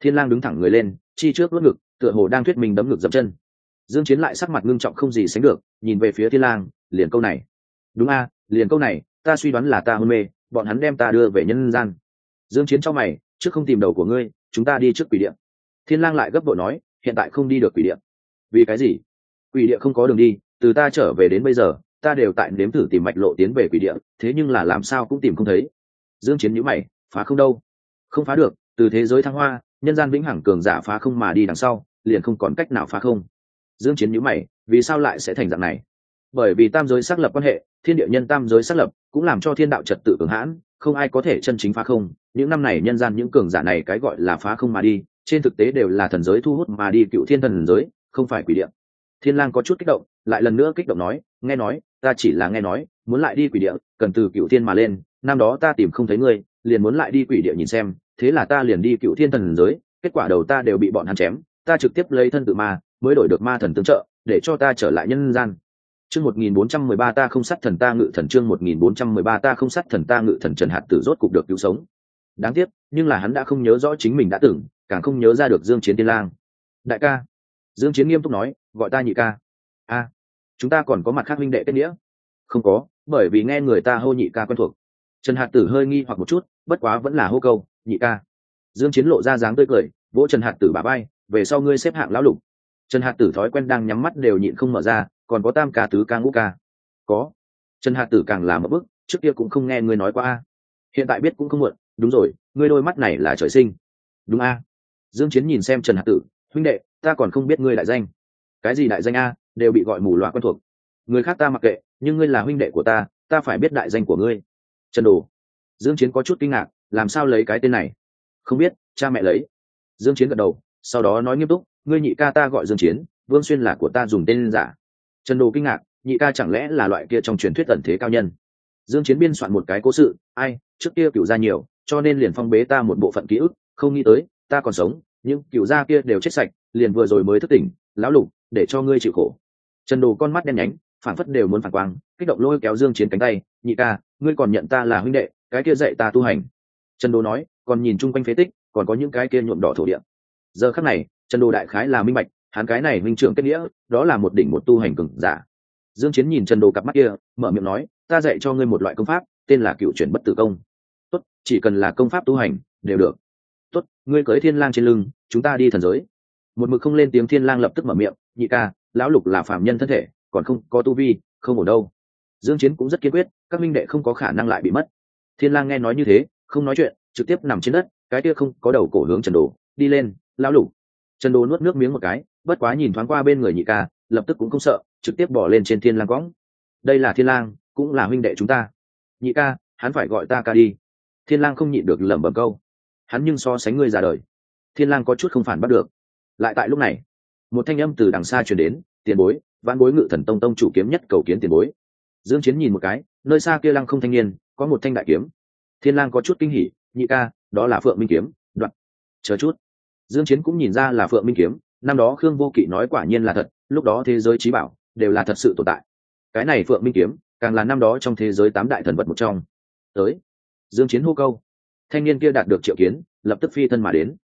Thiên lang đứng thẳng người lên, chi trước lướt ngực, tựa hồ đang thuyết mình đấm ngực dậm chân. Dương chiến lại sắc mặt ngưng trọng không gì sánh được, nhìn về phía thiên lang, liền câu này. Đúng a, liền câu này, ta suy đoán là ta hôn mê, bọn hắn đem ta đưa về nhân gian. Dương chiến cho mày, trước không tìm đầu của ngươi, chúng ta đi trước quỷ địa thiên lang lại gấp bội nói, hiện tại không đi được quỷ địa vì cái gì? Quỷ địa không có đường đi từ ta trở về đến bây giờ, ta đều tại nếm thử tìm mạch lộ tiến về quỷ địa, thế nhưng là làm sao cũng tìm không thấy. Dương chiến nhíu mày, phá không đâu. Không phá được, từ thế giới thăng hoa, nhân gian vĩnh hằng cường giả phá không mà đi đằng sau, liền không còn cách nào phá không. Dương chiến nhíu mày, vì sao lại sẽ thành dạng này? Bởi vì tam giới xác lập quan hệ, thiên địa nhân tam giới xác lập, cũng làm cho thiên đạo trật tự cường hãn, không ai có thể chân chính phá không. Những năm này nhân gian những cường giả này cái gọi là phá không mà đi, trên thực tế đều là thần giới thu hút mà đi cựu thiên thần giới, không phải quỷ địa thiên lang có chút kích động, lại lần nữa kích động nói, nghe nói, ta chỉ là nghe nói, muốn lại đi quỷ địa, cần từ cựu thiên mà lên, năm đó ta tìm không thấy ngươi, liền muốn lại đi quỷ địa nhìn xem, thế là ta liền đi cựu thiên thần giới, kết quả đầu ta đều bị bọn hắn chém, ta trực tiếp lấy thân tự ma, mới đổi được ma thần tương trợ, để cho ta trở lại nhân gian. Chương một nghìn bốn trăm mười ba ta không sát thần ta ngự thần, chương một nghìn bốn trăm mười ba ta không sát thần ta ngự thần trần hạt tử rốt cục được cứu sống. Đáng tiếc, nhưng là hắn đã không nhớ rõ chính mình đã từng, càng không nhớ ra được dương chiến tiên lang. Đại ca. Dương chiến nghiêm túc nói gọi ta nhị ca. A chúng ta còn có mặt khác huynh đệ kết nghĩa. Không có bởi vì nghe người ta hô nhị ca quen thuộc. Trần hạt tử hơi nghi hoặc một chút bất quá vẫn là hô câu nhị ca. Dương chiến lộ ra dáng tươi cười vỗ trần hạt tử bà bay về sau ngươi xếp hạng lão lục. Trần hạt tử thói quen đang nhắm mắt đều nhịn không mở ra còn có tam ca tứ ca ngũ ca. Có. Trần hạt tử càng làm một bước, trước kia cũng không nghe ngươi nói qua a. Hiện tại biết cũng không muộn đúng rồi ngươi đôi mắt này là trời sinh. Đúng a. Dương chiến nhìn xem trần hạt tử huynh đệ ta còn không biết ngươi đại danh cái gì đại danh a, đều bị gọi mù loạn quen thuộc. Người khác ta mặc kệ, nhưng ngươi là huynh đệ của ta ta phải biết đại danh của ngươi. Trần đồ. Dương chiến có chút kinh ngạc, làm sao lấy cái tên này? Không biết, cha mẹ lấy. Dương chiến gật đầu, sau đó nói nghiêm túc, ngươi nhị ca ta gọi dương chiến, vương xuyên là của ta dùng tên giả. Trần đồ kinh ngạc, nhị ca chẳng lẽ là loại kia trong truyền thuyết ẩn thế cao nhân? Dương chiến biên soạn một cái cố sự, ai, trước kia cửu gia nhiều, cho nên liền phong bế ta một bộ phận ký ức, không nghĩ tới, ta còn sống, nhưng cửu gia kia đều chết sạch, liền vừa rồi mới thức tỉnh lão lục, để cho ngươi chịu khổ. Trần đồ con mắt đen nhánh phản phất đều muốn phản quang, kích động lôi kéo dương chiến cánh tay, nhị ca, ngươi còn nhận ta là huynh đệ, cái kia dạy ta tu hành. Trần đồ nói, còn nhìn chung quanh phế tích, còn có những cái kia nhuộm đỏ thổ địa. Giờ khắc này, trần đồ đại khái là minh bạch, hắn cái này minh trưởng kết nghĩa, đó là một đỉnh một tu hành cường giả. Dương chiến nhìn trần đồ cặp mắt kia, mở miệng nói, ta dạy cho ngươi một loại công pháp, tên là cựu chuyển bất tử công. Tốt, chỉ cần là công pháp tu hành, đều được. Tốt, ngươi cưới thiên lang trên lưng, chúng ta đi thần giới một mực không lên tiếng thiên lang lập tức mở miệng, nhị ca, lão lục là phạm nhân thân thể, còn không có tu vi, không ổn đâu. Dương chiến cũng rất kiên quyết, các minh đệ không có khả năng lại bị mất. Thiên lang nghe nói như thế, không nói chuyện, trực tiếp nằm trên đất, cái kia không có đầu cổ hướng trần đồ, đi lên, lão lục. Trần đồ nuốt nước miếng một cái, bất quá nhìn thoáng qua bên người nhị ca, lập tức cũng không sợ, trực tiếp bỏ lên trên thiên lang quõng đây là thiên lang, cũng là huynh đệ chúng ta. Nhị ca, hắn phải gọi ta ca đi. Thiên lang không nhịn được lẩm bẩm câu. Hắn nhưng so sánh ngươi già đời. Thiên lang có chút không phản bắt được lại tại lúc này, một thanh âm từ đằng xa truyền đến, tiền bối văn bối ngự thần tông tông chủ kiếm nhất cầu kiến tiền bối. Dương chiến nhìn một cái, nơi xa kia lăng không thanh niên, có một thanh đại kiếm. Thiên lang có chút kinh hỉ, nhị ca, đó là phượng minh kiếm, đoạn. Chờ chút. Dương chiến cũng nhìn ra là phượng minh kiếm, năm đó khương vô kỵ nói quả nhiên là thật, lúc đó thế giới trí bảo đều là thật sự tồn tại. Cái này phượng minh kiếm, càng là năm đó trong thế giới tám đại thần vật một trong. Tới. Dương chiến hô câu. Thanh niên kia đạt được triệu kiến, lập tức phi thân mà đến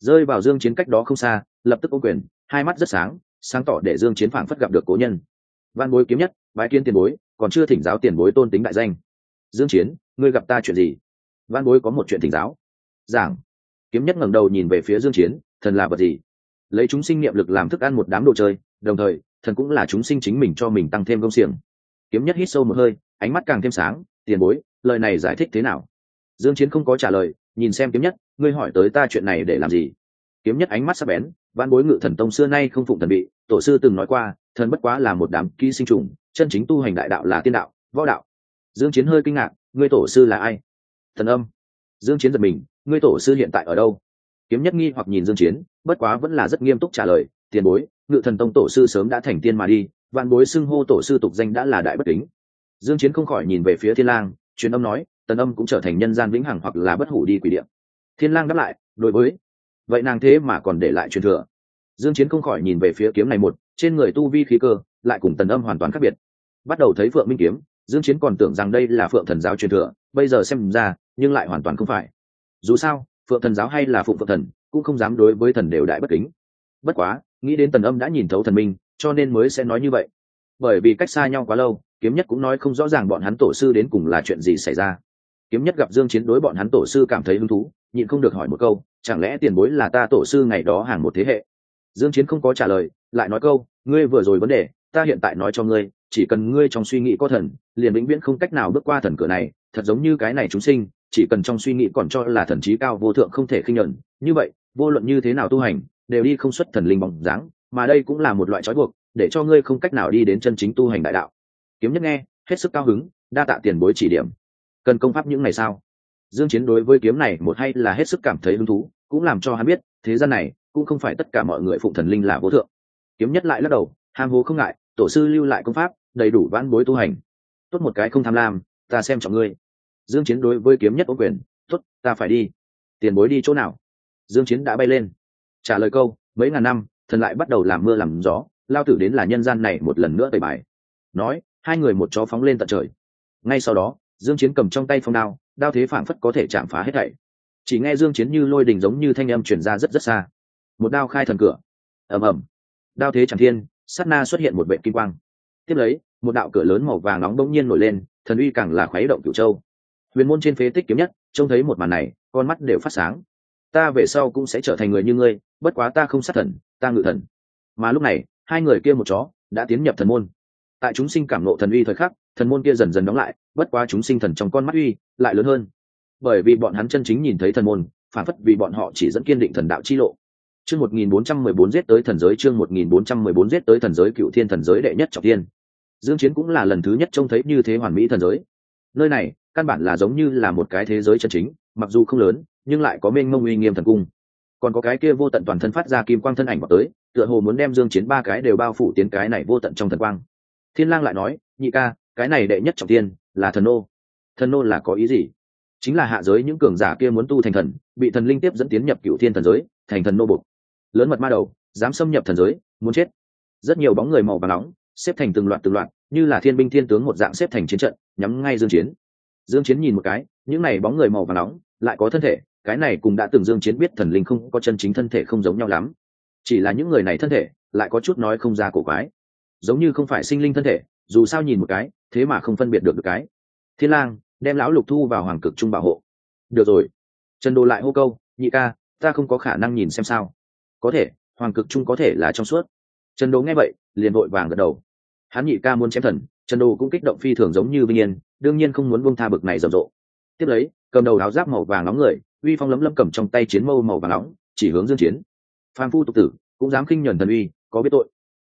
rơi vào dương chiến cách đó không xa, lập tức ô quyền, hai mắt rất sáng sáng tỏ để dương chiến phảng phất gặp được cố nhân. Văn bối kiếm nhất, bái kiến tiền bối, còn chưa thỉnh giáo tiền bối tôn tính đại danh. Dương chiến, ngươi gặp ta chuyện gì? Văn bối có một chuyện thỉnh giáo. Giảng. Kiếm nhất ngẩng đầu nhìn về phía dương chiến, thần là vật gì? Lấy chúng sinh niệm lực làm thức ăn một đám đồ chơi, đồng thời, thần cũng là chúng sinh chính mình cho mình tăng thêm công xiềng. Kiếm nhất hít sâu một hơi, ánh mắt càng thêm sáng, tiền bối, lời này giải thích thế nào? Dương chiến không có trả lời, nhìn xem kiếm nhất ngươi hỏi tới ta chuyện này để làm gì? Kiếm nhất ánh mắt sắc bén văn bối ngự thần tông xưa nay không phụng thần bị, tổ sư từng nói qua, thần bất quá là một đám ký sinh trùng, chân chính tu hành đại đạo là tiên đạo, võ đạo. Dương chiến hơi kinh ngạc, ngươi tổ sư là ai? Thần âm. Dương chiến giật mình, ngươi tổ sư hiện tại ở đâu? Kiếm nhất nghi hoặc nhìn dương chiến, bất quá vẫn là rất nghiêm túc trả lời, tiền bối, ngự thần tông tổ sư sớm đã thành tiên mà đi vạn bối xưng hô tổ sư tục danh đã là đại bất kính. Dương chiến không khỏi nhìn về phía thiên lang, truyền âm nói tần âm cũng trở thành nhân gian vĩnh hằng hoặc là bất hủ đi quỷ địa thiên lang đáp lại, đối với. Vậy nàng thế mà còn để lại truyền thừa. Dương chiến không khỏi nhìn về phía kiếm này một, trên người tu vi khí cơ, lại cùng tần âm hoàn toàn khác biệt. Bắt đầu thấy phượng minh kiếm, dương chiến còn tưởng rằng đây là phượng thần giáo truyền thừa, bây giờ xem ra, nhưng lại hoàn toàn không phải. Dù sao, phượng thần giáo hay là phụng phượng thần, cũng không dám đối với thần đều đại bất kính. Bất quá, nghĩ đến tần âm đã nhìn thấu thần minh, cho nên mới sẽ nói như vậy. Bởi vì cách xa nhau quá lâu, kiếm nhất cũng nói không rõ ràng bọn hắn tổ sư đến cùng là chuyện gì xảy ra. Kiếm nhất gặp dương chiến đối bọn hắn tổ sư cảm thấy hứng thú nhịn không được hỏi một câu, chẳng lẽ tiền bối là ta tổ sư ngày đó hàng một thế hệ? Dương chiến không có trả lời, lại nói câu, ngươi vừa rồi vấn đề, ta hiện tại nói cho ngươi, chỉ cần ngươi trong suy nghĩ có thần, liền vĩnh viễn không cách nào bước qua thần cửa này, thật giống như cái này chúng sinh, chỉ cần trong suy nghĩ còn cho là thần trí cao vô thượng không thể khinh nhẫn, như vậy, vô luận như thế nào tu hành, đều đi không xuất thần linh bóng dáng, mà đây cũng là một loại trói buộc, để cho ngươi không cách nào đi đến chân chính tu hành đại đạo. Kiếm nhất nghe, hết sức cao hứng, đa tạ tiền bối chỉ điểm. Cần công pháp những ngày sao dương chiến đối với kiếm này một hay là hết sức cảm thấy hứng thú, cũng làm cho hắn biết, thế gian này cũng không phải tất cả mọi người phụng thần linh là vô thượng. Kiếm nhất lại lắc đầu, ham hố không ngại, tổ sư lưu lại công pháp, đầy đủ vãn bối tu hành. Tốt một cái không tham lam, ta xem trọng ngươi. Dương chiến đối với kiếm nhất ô quyền, tốt, ta phải đi. Tiền bối đi chỗ nào? Dương chiến đã bay lên. Trả lời câu, mấy ngàn năm, thần lại bắt đầu làm mưa làm gió, lao tử đến là nhân gian này một lần nữa tẩy bài. Nói, hai người một chó phóng lên tận trời. Ngay sau đó, dương chiến cầm trong tay phong đao đao thế phảng phất có thể chạm phá hết thảy. Chỉ nghe dương chiến như lôi đình giống như thanh âm truyền ra rất rất xa. Một đao khai thần cửa. Ầm ầm. Đao thế chẳng thiên, sát na xuất hiện một vệt kim quang. Tiếp lấy, một đạo cửa lớn màu vàng nóng bỗng nhiên nổi lên, thần uy càng là khuấy động cửu châu. Huyền môn trên phế tích kiếm nhất, trông thấy một màn này, con mắt đều phát sáng. Ta về sau cũng sẽ trở thành người như ngươi, bất quá ta không sát thần, ta ngự thần. Mà lúc này, hai người kia một chó, đã tiến nhập thần môn. Tại chúng sinh cảm nộ thần uy thời khắc, thần môn kia dần dần đóng lại bất quá chúng sinh thần trong con mắt uy lại lớn hơn. Bởi vì bọn hắn chân chính nhìn thấy thần môn, phản phất vì bọn họ chỉ dẫn kiên định thần đạo chi lộ. Chương một nghìn bốn trăm mười bốn giết tới thần giới, chương một nghìn bốn trăm mười bốn giết tới thần giới, cựu thiên thần giới đệ nhất trọng tiên dương chiến cũng là lần thứ nhất trông thấy như thế hoàn mỹ thần giới. Nơi này, căn bản là giống như là một cái thế giới chân chính, mặc dù không lớn, nhưng lại có mênh mông uy nghiêm thần cung. Còn có cái kia vô tận toàn thân phát ra kim quang thân ảnh vào tới, tựa hồ muốn đem dương chiến ba cái đều bao phủ tiến cái này vô tận trong thần quang. Thiên lang lại nói, nhị ca, cái này đệ nhất trọng tiên là thần nô. Thần nô là có ý gì? Chính là hạ giới những cường giả kia muốn tu thành thần, bị thần linh tiếp dẫn tiến nhập cựu thiên thần giới, thành thần nô bục lớn mật ma đầu, dám xâm nhập thần giới, muốn chết. Rất nhiều bóng người màu và nóng, xếp thành từng loạt từng loạt, như là thiên binh thiên tướng một dạng xếp thành chiến trận, nhắm ngay dương chiến. Dương chiến nhìn một cái, những này bóng người màu và nóng, lại có thân thể, cái này cũng đã từng dương chiến biết thần linh không có chân chính thân thể không giống nhau lắm. Chỉ là những người này thân thể, lại có chút nói không ra cổ quái. Giống như không phải sinh linh thân thể, dù sao nhìn một cái thế mà không phân biệt được được cái. Thiên lang, đem lão lục thu vào hoàng cực trung bảo hộ. Được rồi. Trần đồ lại hô câu, nhị ca, ta không có khả năng nhìn xem sao. Có thể, hoàng cực trung có thể là trong suốt. Trần đồ nghe vậy, liền vội vàng gật đầu. Hắn nhị ca muốn chém thần, trần đồ cũng kích động phi thường giống như vinh yên, đương nhiên không muốn buông tha bực này rầm rộ. Tiếp lấy, cầm đầu áo giáp màu vàng nóng người, uy phong lấm lấm cầm trong tay chiến mâu màu vàng nóng, chỉ hướng dương chiến. Phan phu tục tử, cũng dám khinh nhẫn thần uy, có biết tội.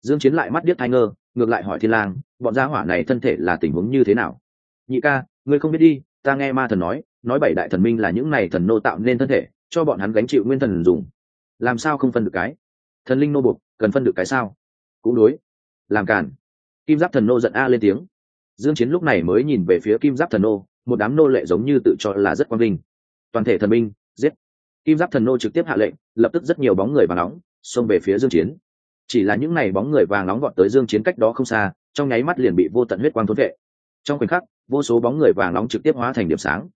Dương chiến lại mắt điếc thay ngơ ngược lại hỏi thiên lang, bọn gia hỏa này thân thể là tình huống như thế nào? Nhị ca, ngươi không biết đi, ta nghe ma thần nói nói bảy đại thần minh là những này thần nô tạo nên thân thể, cho bọn hắn gánh chịu nguyên thần dùng. Làm sao không phân được cái? Thần linh nô buộc, cần phân được cái sao? Cũng đối. Làm cản kim giáp thần nô giận a lên tiếng. Dương chiến lúc này mới nhìn về phía kim giáp thần nô, một đám nô lệ giống như tự cho là rất quang vinh. Toàn thể thần minh, giết. Kim giáp thần nô trực tiếp hạ lệnh, lập tức rất nhiều bóng người và nóng, xông về phía dương chiến chỉ là những ngày bóng người vàng nóng gọn tới dương chiến cách đó không xa, trong nháy mắt liền bị vô tận huyết quang thôn vệ. Trong khoảnh khắc, vô số bóng người vàng nóng trực tiếp hóa thành điểm sáng.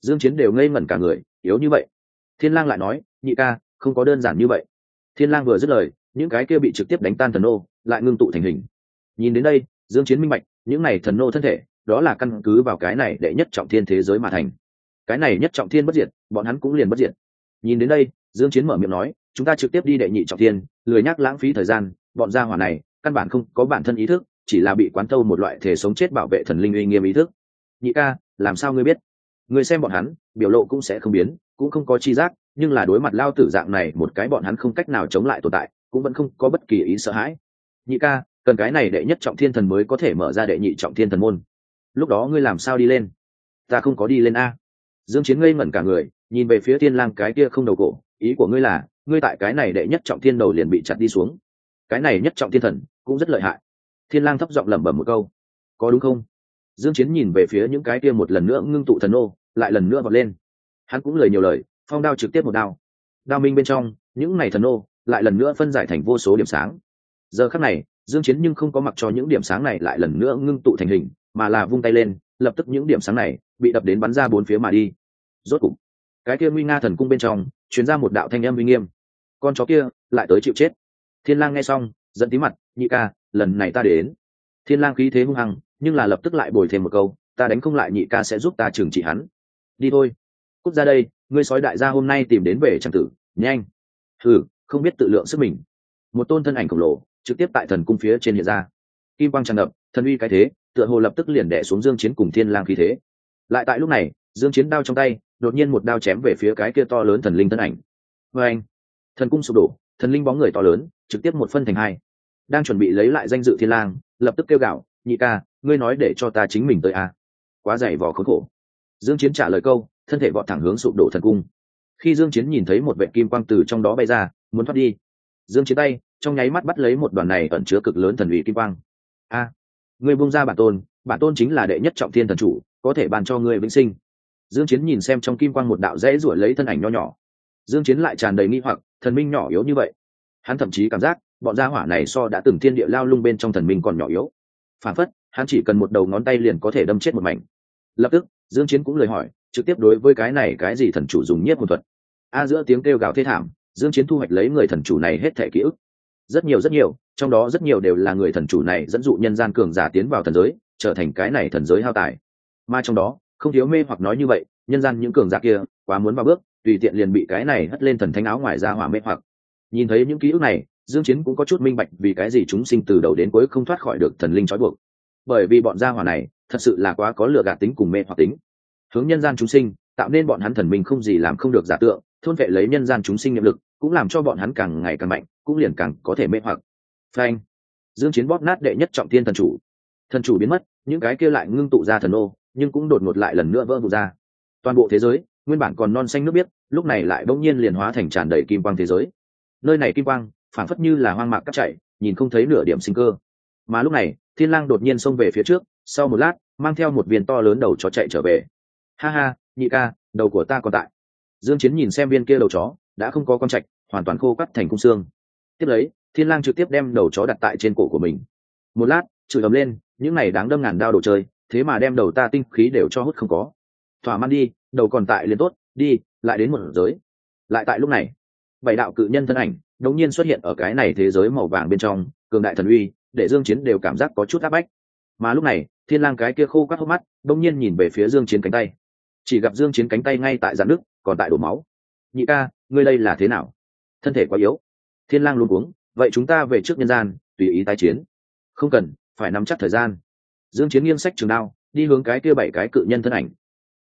Dương chiến đều ngây ngẩn cả người, yếu như vậy. Thiên lang lại nói, nhị ca, không có đơn giản như vậy. Thiên lang vừa dứt lời, những cái kia bị trực tiếp đánh tan thần nô lại ngưng tụ thành hình. Nhìn đến đây, dương chiến minh bạch, những này thần nô thân thể, đó là căn cứ vào cái này đệ nhất trọng thiên thế giới mà thành. Cái này nhất trọng thiên bất diệt, bọn hắn cũng liền bất diệt. Nhìn đến đây, dương chiến mở miệng nói chúng ta trực tiếp đi đệ nhị trọng thiên, lười nhắc lãng phí thời gian, bọn gia hỏa này, căn bản không có bản thân ý thức, chỉ là bị quán thâu một loại thể sống chết bảo vệ thần linh uy nghiêm ý thức. Nhị ca, làm sao ngươi biết? Ngươi xem bọn hắn, biểu lộ cũng sẽ không biến, cũng không có chi giác, nhưng là đối mặt lao tử dạng này, một cái bọn hắn không cách nào chống lại tồn tại, cũng vẫn không có bất kỳ ý sợ hãi. Nhị ca, cần cái này đệ nhất trọng thiên thần mới có thể mở ra đệ nhị trọng thiên thần môn. Lúc đó ngươi làm sao đi lên? Ta không có đi lên a. Dương chiến ngây ngẩn cả người, nhìn về phía thiên lang cái kia không đầu cổ, ý của ngươi là ngươi tại cái này đệ nhất trọng thiên đầu liền bị chặt đi xuống. Cái này nhất trọng thiên thần cũng rất lợi hại. Thiên lang thấp giọng lẩm bẩm một câu. Có đúng không? Dương chiến nhìn về phía những cái kia một lần nữa ngưng tụ thần ô, lại lần nữa vọt lên. Hắn cũng lời nhiều lời, phong đao trực tiếp một đao. Đao minh bên trong, những này thần ô lại lần nữa phân giải thành vô số điểm sáng. Giờ khắc này, dương chiến nhưng không có mặc cho những điểm sáng này lại lần nữa ngưng tụ thành hình, mà là vung tay lên, lập tức những điểm sáng này bị đập đến bắn ra bốn phía mà đi. Rốt cục, cái kia nguy nga thần cung bên trong truyền ra một đạo thanh âm uy nghiêm. Con chó kia lại tới chịu chết. Thiên lang nghe xong, giận tí mặt, nhị ca, lần này ta đến. Thiên lang khí thế hung hăng, nhưng là lập tức lại bồi thêm một câu, ta đánh không lại nhị ca sẽ giúp ta trừng trị hắn. Đi thôi. Cút ra đây, ngươi sói đại gia hôm nay tìm đến về chẳng tử, nhanh. Thử không biết tự lượng sức mình. Một tôn thân ảnh khổng lồ, trực tiếp tại thần cung phía trên hiện ra. Kim quang tràn ngập, thần uy cái thế, tựa hồ lập tức liền đẻ xuống dương chiến cùng thiên lang khí thế. Lại tại lúc này, dương chiến đao trong tay đột nhiên một đao chém về phía cái kia to lớn thần linh thân ảnh. Với anh thần cung sụp đổ thần linh bóng người to lớn trực tiếp một phân thành hai. Đang chuẩn bị lấy lại danh dự thiên lang lập tức kêu gào nhị ca ngươi nói để cho ta chính mình tới à? quá dày vò khốn khổ. Dương chiến trả lời câu thân thể vọt thẳng hướng sụp đổ thần cung. Khi dương chiến nhìn thấy một vệ kim quang từ trong đó bay ra muốn thoát đi dương chiến tay trong nháy mắt bắt lấy một đoàn này ẩn chứa cực lớn thần uy kim quang. A à, ngươi buông ra bản tôn bản tôn chính là đệ nhất trọng thiên thần chủ có thể bàn cho ngươi vĩnh sinh dương chiến nhìn xem trong kim quang một đạo dễ ruổi lấy thân ảnh nho nhỏ. Dương chiến lại tràn đầy nghi hoặc, thần minh nhỏ yếu như vậy. Hắn thậm chí cảm giác, bọn gia hỏa này so đã từng thiên địa lao lung bên trong thần minh còn nhỏ yếu. Phản phất, hắn chỉ cần một đầu ngón tay liền có thể đâm chết một mảnh. Lập tức, dương chiến cũng lời hỏi, trực tiếp đối với cái này cái gì thần chủ dùng nhất hồn thuật. A giữa tiếng kêu gào thê thảm, dương chiến thu hoạch lấy người thần chủ này hết thể ký ức. Rất nhiều rất nhiều, trong đó rất nhiều đều là người thần chủ này dẫn dụ nhân gian cường giả tiến vào thần giới, trở thành cái này thần giới hao tài. Mà trong đó không thiếu mê hoặc nói như vậy, nhân gian những cường giả kia, quá muốn vào bước, tùy tiện liền bị cái này hất lên thần thánh áo ngoài ra hỏa mê hoặc. Nhìn thấy những ký ức này, dương chiến cũng có chút minh bạch vì cái gì chúng sinh từ đầu đến cuối không thoát khỏi được thần linh trói buộc. Bởi vì bọn gia hỏa này, thật sự là quá có lừa gạt tính cùng mê hoặc tính. Hướng nhân gian chúng sinh, tạo nên bọn hắn thần minh không gì làm không được giả tượng, thôn vệ lấy nhân gian chúng sinh nhiệm lực, cũng làm cho bọn hắn càng ngày càng mạnh, cũng liền càng có thể mê hoặc. Phanh! Dương chiến bóp nát đệ nhất trọng thiên thần chủ. Thần chủ biến mất, những cái kia lại ngưng tụ ra thần ô nhưng cũng đột ngột lại lần nữa vỡ vụn ra. Toàn bộ thế giới, nguyên bản còn non xanh nước biếc, lúc này lại bỗng nhiên liền hóa thành tràn đầy kim quang thế giới. Nơi này kim quang phản phất như là hoang mạc cắt chạy nhìn không thấy nửa điểm sinh cơ. Mà lúc này, thiên lang đột nhiên xông về phía trước, sau một lát, mang theo một viên to lớn đầu chó chạy trở về. Ha ha, nhị ca, đầu của ta còn tại. Dương chiến nhìn xem viên kia đầu chó, đã không có con trạch, hoàn toàn khô cắt thành cung xương. Tiếp lấy, thiên lang trực tiếp đem đầu chó đặt tại trên cổ của mình. Một lát, chửi ầm lên, những này đáng đâm ngàn đao đồ chơi thế mà đem đầu ta tinh khí đều cho hút không có. Thỏa man đi, đầu còn tại liền tốt, đi, lại đến một giới. Lại tại lúc này, bảy đạo cự nhân thân ảnh đột nhiên xuất hiện ở cái này thế giới màu vàng bên trong, cường đại thần uy, để dương chiến đều cảm giác có chút áp bách. Mà lúc này, thiên lang cái kia khô quắt hốc mắt, đột nhiên nhìn về phía dương chiến cánh tay. Chỉ gặp dương chiến cánh tay ngay tại giãn nước, còn tại đổ máu. Nhị ca, ngươi đây là thế nào? Thân thể quá yếu. Thiên lang luôn uống vậy chúng ta về trước nhân gian, tùy ý tái chiến. Không cần, phải nắm chắc thời gian dương chiến nghiêng sách trường đao, đi hướng cái kia bảy cái cự nhân thân ảnh.